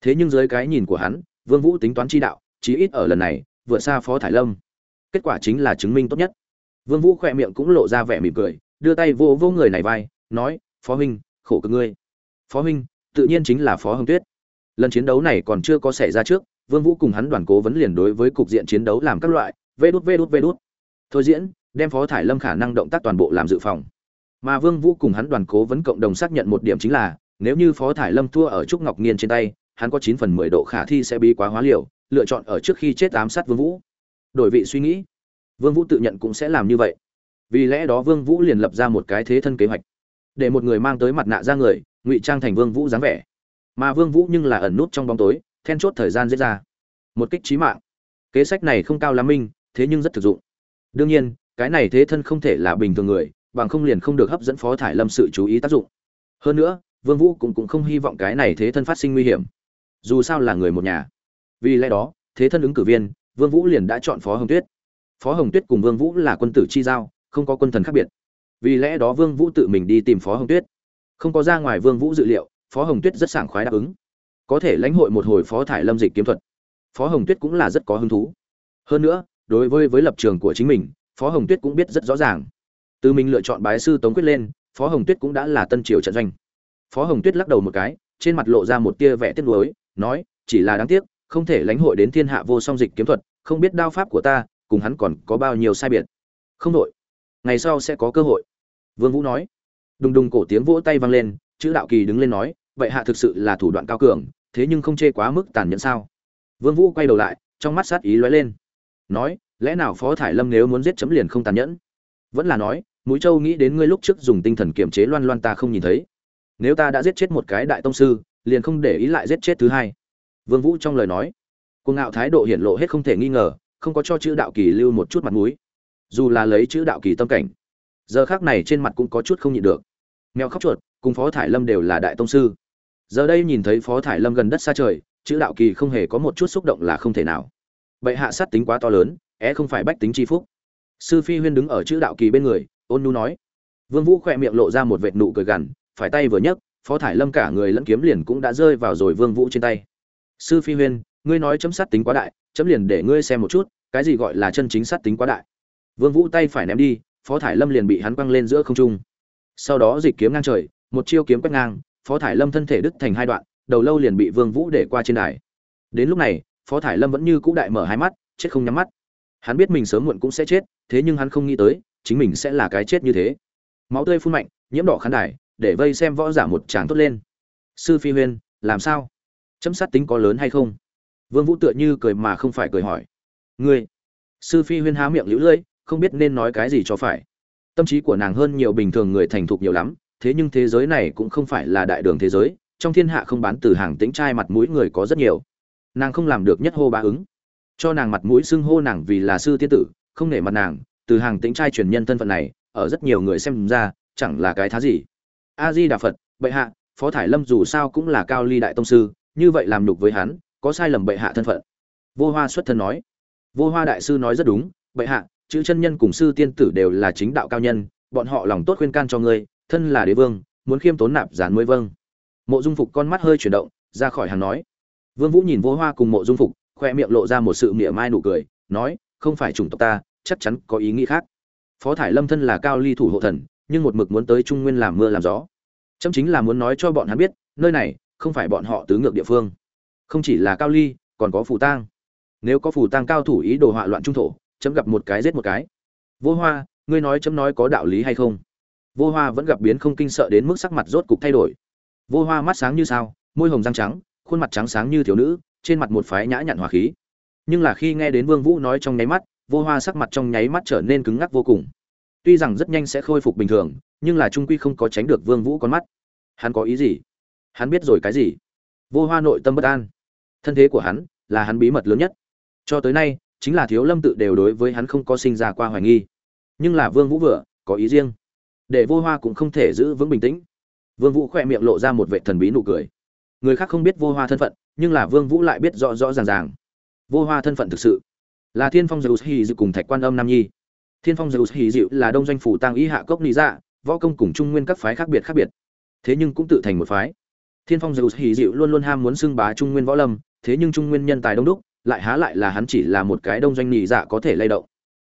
Thế nhưng dưới cái nhìn của hắn, vương vũ tính toán chi đạo, chí ít ở lần này, vượt xa phó thải lâm. Kết quả chính là chứng minh tốt nhất. Vương vũ khỏe miệng cũng lộ ra vẻ mỉm cười, đưa tay vô vô người này vai, nói phó huynh, khổ cực ngươi. Phó huynh, tự nhiên chính là phó hồng tuyết. Lần chiến đấu này còn chưa có xảy ra trước, vương vũ cùng hắn đoàn cố vấn liền đối với cục diện chiến đấu làm các loại, vê đút vê đút vê đút. Thôi diễn, đem phó thải lâm khả năng động tác toàn bộ làm dự phòng. Mà vương vũ cùng hắn đoàn cố vấn cộng đồng xác nhận một điểm chính là, nếu như phó thải lâm thua ở trúc ngọc nghiên trên tay, hắn có 9 phần 10 độ khả thi sẽ bị quá hóa liều, lựa chọn ở trước khi chết ám sát vương vũ. Đổi vị suy nghĩ, vương vũ tự nhận cũng sẽ làm như vậy. Vì lẽ đó vương vũ liền lập ra một cái thế thân kế hoạch để một người mang tới mặt nạ ra người, ngụy trang thành vương vũ dáng vẻ. Mà vương vũ nhưng là ẩn nút trong bóng tối, then chốt thời gian diễn ra. Một kích chí mạng. Kế sách này không cao lắm minh, thế nhưng rất thực dụng. Đương nhiên, cái này thế thân không thể là bình thường người, bằng không liền không được hấp dẫn phó thải lâm sự chú ý tác dụng. Hơn nữa, vương vũ cũng cũng không hy vọng cái này thế thân phát sinh nguy hiểm. Dù sao là người một nhà. Vì lẽ đó, thế thân ứng cử viên, vương vũ liền đã chọn phó hồng tuyết. Phó hồng tuyết cùng vương vũ là quân tử chi giao, không có quân thần khác biệt vì lẽ đó vương vũ tự mình đi tìm phó hồng tuyết. Không có ra ngoài vương vũ dự liệu, phó hồng tuyết rất sảng khoái đáp ứng. Có thể lãnh hội một hồi phó thải lâm dịch kiếm thuật, phó hồng tuyết cũng là rất có hứng thú. Hơn nữa, đối với với lập trường của chính mình, phó hồng tuyết cũng biết rất rõ ràng. Từ mình lựa chọn bái sư tống quyết lên, phó hồng tuyết cũng đã là tân triều trận doanh. Phó hồng tuyết lắc đầu một cái, trên mặt lộ ra một tia vẻ tiếc nuối, nói, chỉ là đáng tiếc, không thể lãnh hội đến thiên hạ vô song dịch kiếm thuật, không biết đao pháp của ta, cùng hắn còn có bao nhiêu sai biệt. Không đội, ngày sau sẽ có cơ hội vương vũ nói. Đùng đùng cổ tiếng vỗ tay vang lên, chữ đạo kỳ đứng lên nói, vậy hạ thực sự là thủ đoạn cao cường, thế nhưng không chê quá mức tàn nhẫn sao? Vương vũ quay đầu lại, trong mắt sát ý lóe lên. Nói, lẽ nào phó thải lâm nếu muốn giết chấm liền không tàn nhẫn? Vẫn là nói, mũi châu nghĩ đến ngươi lúc trước dùng tinh thần kiểm chế loan loan ta không nhìn thấy. Nếu ta đã giết chết một cái đại tông sư, liền không để ý lại giết chết thứ hai. Vương vũ trong lời nói. Cuồng ngạo thái độ hiển lộ hết không thể nghi ngờ, không có cho chữ đạo kỳ lưu một chút mặt mũi. Dù là lấy chữ đạo kỳ tâm cảnh giờ khác này trên mặt cũng có chút không nhịn được. Mèo khóc chuột, cùng phó thải lâm đều là đại tông sư. Giờ đây nhìn thấy phó thải lâm gần đất xa trời, chữ đạo kỳ không hề có một chút xúc động là không thể nào. Bệ hạ sát tính quá to lớn, é không phải bách tính c phúc. Sư phi huyên đứng ở chữ đạo kỳ bên người, ôn nu nói. Vương vũ khỏe miệng lộ ra một vệt nụ cười gằn, phải tay vừa nhấc, phó thải lâm cả người lẫn kiếm liền cũng đã rơi vào rồi vương vũ trên tay. Sư phi huyên, ngươi nói chấm sát tính quá đại, chấm liền để ngươi xem một chút, cái gì gọi là chân chính sát tính quá đại. Vương vũ tay phải ném đi phó thải lâm liền bị hắn quăng lên giữa không trung. Sau đó dịch kiếm ngang trời, một chiêu kiếm quét ngang, phó thải lâm thân thể đứt thành hai đoạn, đầu lâu liền bị vương vũ để qua trên đài. Đến lúc này, phó thải lâm vẫn như cũ đại mở hai mắt, chết không nhắm mắt. Hắn biết mình sớm muộn cũng sẽ chết, thế nhưng hắn không nghĩ tới, chính mình sẽ là cái chết như thế. Máu tươi phun mạnh, nhiễm đỏ khán đài, để vây xem võ giả một tràng tốt lên. Sư phi huyên, làm sao? Chấm sát tính có lớn hay không? Vương vũ tựa như cười mà không phải cười hỏi. Ngươi, sư phi huyên há miệng lũ lưỡi không biết nên nói cái gì cho phải. Tâm trí của nàng hơn nhiều bình thường người thành thục nhiều lắm, thế nhưng thế giới này cũng không phải là đại đường thế giới, trong thiên hạ không bán từ hàng tính trai mặt mũi người có rất nhiều. Nàng không làm được nhất hô ba ứng. Cho nàng mặt mũi xưng hô nàng vì là sư tiên tử, không nể mặt nàng, từ hàng tính trai truyền nhân thân phận này, ở rất nhiều người xem ra, chẳng là cái thá gì. A di đà phật, bệ hạ, phó thải lâm dù sao cũng là cao ly đại tông sư, như vậy làm nhục với hắn, có sai lầm bệ hạ thân phận. Vô hoa xuất thân nói. Vô hoa đại sư nói rất đúng, bệ hạ chữ chân nhân cùng sư tiên tử đều là chính đạo cao nhân, bọn họ lòng tốt khuyên can cho ngươi, thân là đế vương, muốn khiêm tốn nạp giản mới vâng. Mộ dung phục con mắt hơi chuyển động, ra khỏi hàng nói. Vương vũ nhìn vô hoa cùng mộ dung phục, khoe miệng lộ ra một sự mỉa mai nụ cười, nói, không phải chủng tộc ta, chắc chắn có ý nghĩ khác. Phó thải lâm thân là cao ly thủ hộ thần, nhưng một mực muốn tới trung nguyên làm mưa làm gió. Chấm chính là muốn nói cho bọn hắn biết, nơi này không phải bọn họ tứ ngược địa phương. Không chỉ là cao ly, còn có phù tang. Nếu có phù tang cao thủ ý đồ họa loạn trung thổ chấm gặp một cái giết một cái. Vô hoa, ngươi nói chấm nói có đạo lý hay không? Vô hoa vẫn gặp biến không kinh sợ đến mức sắc mặt rốt cục thay đổi. Vô hoa mắt sáng như sao, môi hồng răng trắng, khuôn mặt trắng sáng như thiếu nữ, trên mặt một phái nhã nhặn hòa khí. Nhưng là khi nghe đến vương vũ nói trong nháy mắt, vô hoa sắc mặt trong nháy mắt trở nên cứng ngắc vô cùng. Tuy rằng rất nhanh sẽ khôi phục bình thường, nhưng là trung quy không có tránh được vương vũ con mắt. Hắn có ý gì? Hắn biết rồi cái gì? Vô hoa nội tâm bất an. Thân thế của hắn là hắn bí mật lớn nhất. Cho tới nay chính là thiếu lâm tự đều đối với hắn không có sinh ra qua hoài nghi. Nhưng là vương vũ vừa, có ý riêng. Để vô hoa cũng không thể giữ vững bình tĩnh. Vương vũ khỏe miệng lộ ra một vệ thần bí nụ cười. Người khác không biết vô hoa thân phận, nhưng là vương vũ lại biết rõ rõ ràng ràng. Vô hoa thân phận thực sự là thiên phong dầu hì dự cùng thạch quan âm nam nhi. Thiên phong dầu hì dịu là đông doanh phủ tăng ý hạ cốc lý dạ võ công cùng trung nguyên các phái khác biệt khác biệt. Thế nhưng cũng tự thành một phái. Thiên phong dầu hì dịu luôn luôn ham muốn xưng bá trung nguyên võ lâm, thế nhưng trung nguyên nhân tài đông đúc lại há lại là hắn chỉ là một cái đông doanh nhị dạ có thể lay động.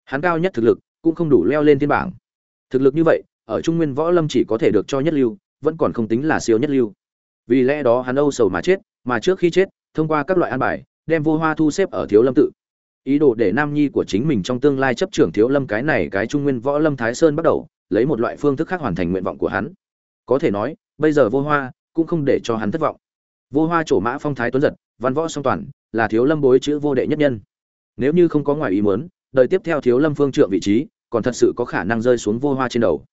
Hắn cao nhất thực lực cũng không đủ leo lên thiên bảng. Thực lực như vậy, ở trung nguyên võ lâm chỉ có thể được cho nhất lưu, vẫn còn không tính là siêu nhất lưu. Vì lẽ đó hắn âu sầu mà chết, mà trước khi chết, thông qua các loại an bài, đem vô hoa thu xếp ở thiếu lâm tự. Ý đồ để nam nhi của chính mình trong tương lai chấp trưởng thiếu lâm cái này cái trung nguyên võ lâm thái sơn bắt đầu, lấy một loại phương thức khác hoàn thành nguyện vọng của hắn. Có thể nói, bây giờ vô hoa cũng không để cho hắn thất vọng. Vô hoa trổ mã phong thái tuấn giật văn võ song toàn, là thiếu lâm bối chữ vô đệ nhất nhân. Nếu như không có ngoài ý muốn, đời tiếp theo thiếu lâm phương trượng vị trí, còn thật sự có khả năng rơi xuống vô hoa trên đầu.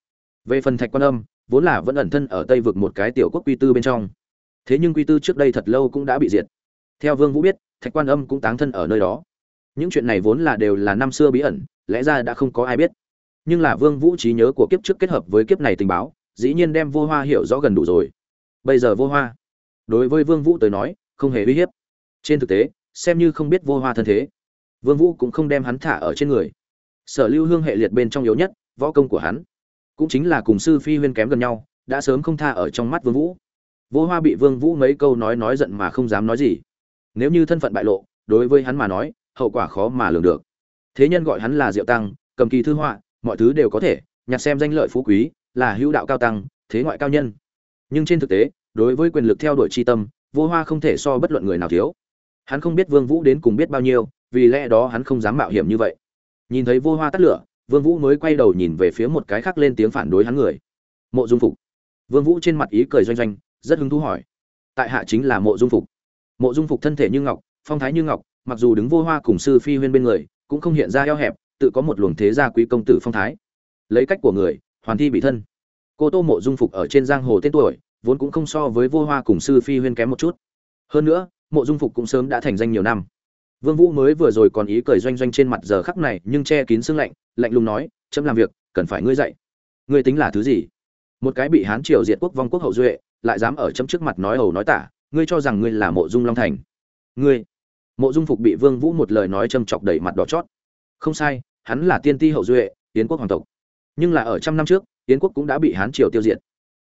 Về phần thạch quan âm, vốn là vẫn ẩn thân ở tây vực một cái tiểu quốc quy tư bên trong. Thế nhưng quy tư trước đây thật lâu cũng đã bị diệt. Theo vương vũ biết, thạch quan âm cũng táng thân ở nơi đó. Những chuyện này vốn là đều là năm xưa bí ẩn, lẽ ra đã không có ai biết. Nhưng là vương vũ trí nhớ của kiếp trước kết hợp với kiếp này tình báo, dĩ nhiên đem vô hoa hiểu rõ gần đủ rồi. Bây giờ vô hoa, đối với vương vũ tới nói, không hề uy hiếp trên thực tế, xem như không biết vô hoa thân thế, vương vũ cũng không đem hắn thả ở trên người. Sở lưu hương hệ liệt bên trong yếu nhất, võ công của hắn cũng chính là cùng sư phi huyên kém gần nhau, đã sớm không tha ở trong mắt vương vũ. Vô hoa bị vương vũ mấy câu nói nói giận mà không dám nói gì. Nếu như thân phận bại lộ, đối với hắn mà nói, hậu quả khó mà lường được. Thế nhân gọi hắn là diệu tăng, cầm kỳ thư họa, mọi thứ đều có thể, nhặt xem danh lợi phú quý, là hữu đạo cao tăng, thế ngoại cao nhân. Nhưng trên thực tế, đối với quyền lực theo đuổi chi tâm, vô hoa không thể so bất luận người nào thiếu hắn không biết vương vũ đến cùng biết bao nhiêu, vì lẽ đó hắn không dám mạo hiểm như vậy. Nhìn thấy vô hoa tắt lửa, vương vũ mới quay đầu nhìn về phía một cái khác lên tiếng phản đối hắn người. Mộ dung phục. Vương vũ trên mặt ý cười doanh doanh, rất hứng thú hỏi. Tại hạ chính là mộ dung phục. Mộ dung phục thân thể như ngọc, phong thái như ngọc, mặc dù đứng vô hoa cùng sư phi huyên bên người, cũng không hiện ra eo hẹp, tự có một luồng thế gia quý công tử phong thái. Lấy cách của người, hoàn thi bị thân. Cô tô mộ dung phục ở trên giang hồ tên tuổi, vốn cũng không so với vô hoa cùng sư phi huyên kém một chút. Hơn nữa mộ dung phục cũng sớm đã thành danh nhiều năm. Vương vũ mới vừa rồi còn ý cười doanh doanh trên mặt giờ khắc này, nhưng che kín sương lạnh lạnh lùng nói, chấm làm việc, cần phải ngươi dạy. Ngươi tính là thứ gì? Một cái bị hán triều diệt quốc vong quốc hậu duệ, lại dám ở chấm trước mặt nói hầu nói tả, ngươi cho rằng ngươi là mộ dung long thành? Ngươi. Mộ dung phục bị vương vũ một lời nói châm chọc đầy mặt đỏ chót. Không sai, hắn là tiên ti hậu duệ, yến quốc hoàng tộc. Nhưng là ở trăm năm trước, yến quốc cũng đã bị hán triều tiêu diệt.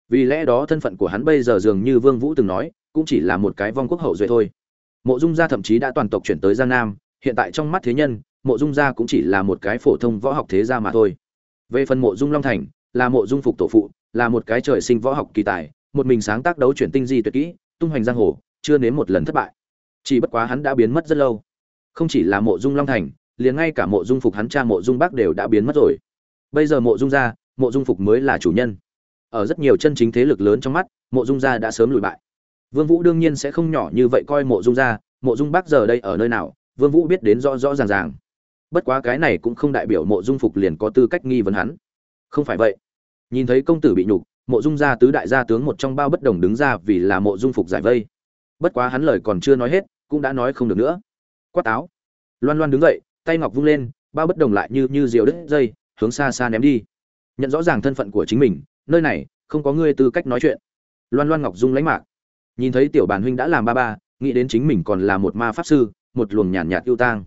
Vì lẽ đó thân phận của hắn bây giờ dường như vương vũ từng nói cũng chỉ là một cái vong quốc hậu duệ thôi mộ dung gia thậm chí đã toàn tộc chuyển tới giang nam hiện tại trong mắt thế nhân mộ dung gia cũng chỉ là một cái phổ thông võ học thế gia mà thôi về phần mộ dung long thành là mộ dung phục tổ phụ là một cái trời sinh võ học kỳ tài một mình sáng tác đấu chuyển tinh di tuyệt kỹ tung hoành giang hồ chưa nếm một lần thất bại chỉ bất quá hắn đã biến mất rất lâu không chỉ là mộ dung long thành liền ngay cả mộ dung phục hắn cha mộ dung bác đều đã biến mất rồi bây giờ mộ dung gia mộ dung phục mới là chủ nhân ở rất nhiều chân chính thế lực lớn trong mắt mộ dung gia đã sớm lùi bại vương vũ đương nhiên sẽ không nhỏ như vậy coi mộ dung gia mộ dung bác giờ đây ở nơi nào, vương vũ biết đến rõ rõ ràng ràng. Bất quá cái này cũng không đại biểu mộ dung phục liền có tư cách nghi vấn hắn. Không phải vậy. Nhìn thấy công tử bị nhục, mộ dung gia tứ đại gia tướng một trong bao bất đồng đứng ra vì là mộ dung phục giải vây. Bất quá hắn lời còn chưa nói hết, cũng đã nói không được nữa. Quát táo loan loan đứng dậy, tay ngọc vung lên, bao bất đồng lại như như diều đứt dây, hướng xa xa ném đi. Nhận rõ ràng thân phận của chính mình, nơi này, không có ngươi tư cách nói chuyện. Loan loan ngọc dung lãnh mạc nhìn thấy tiểu bản huynh đã làm ba ba, nghĩ đến chính mình còn là một ma pháp sư, một luồng nhàn nhạt yêu tang.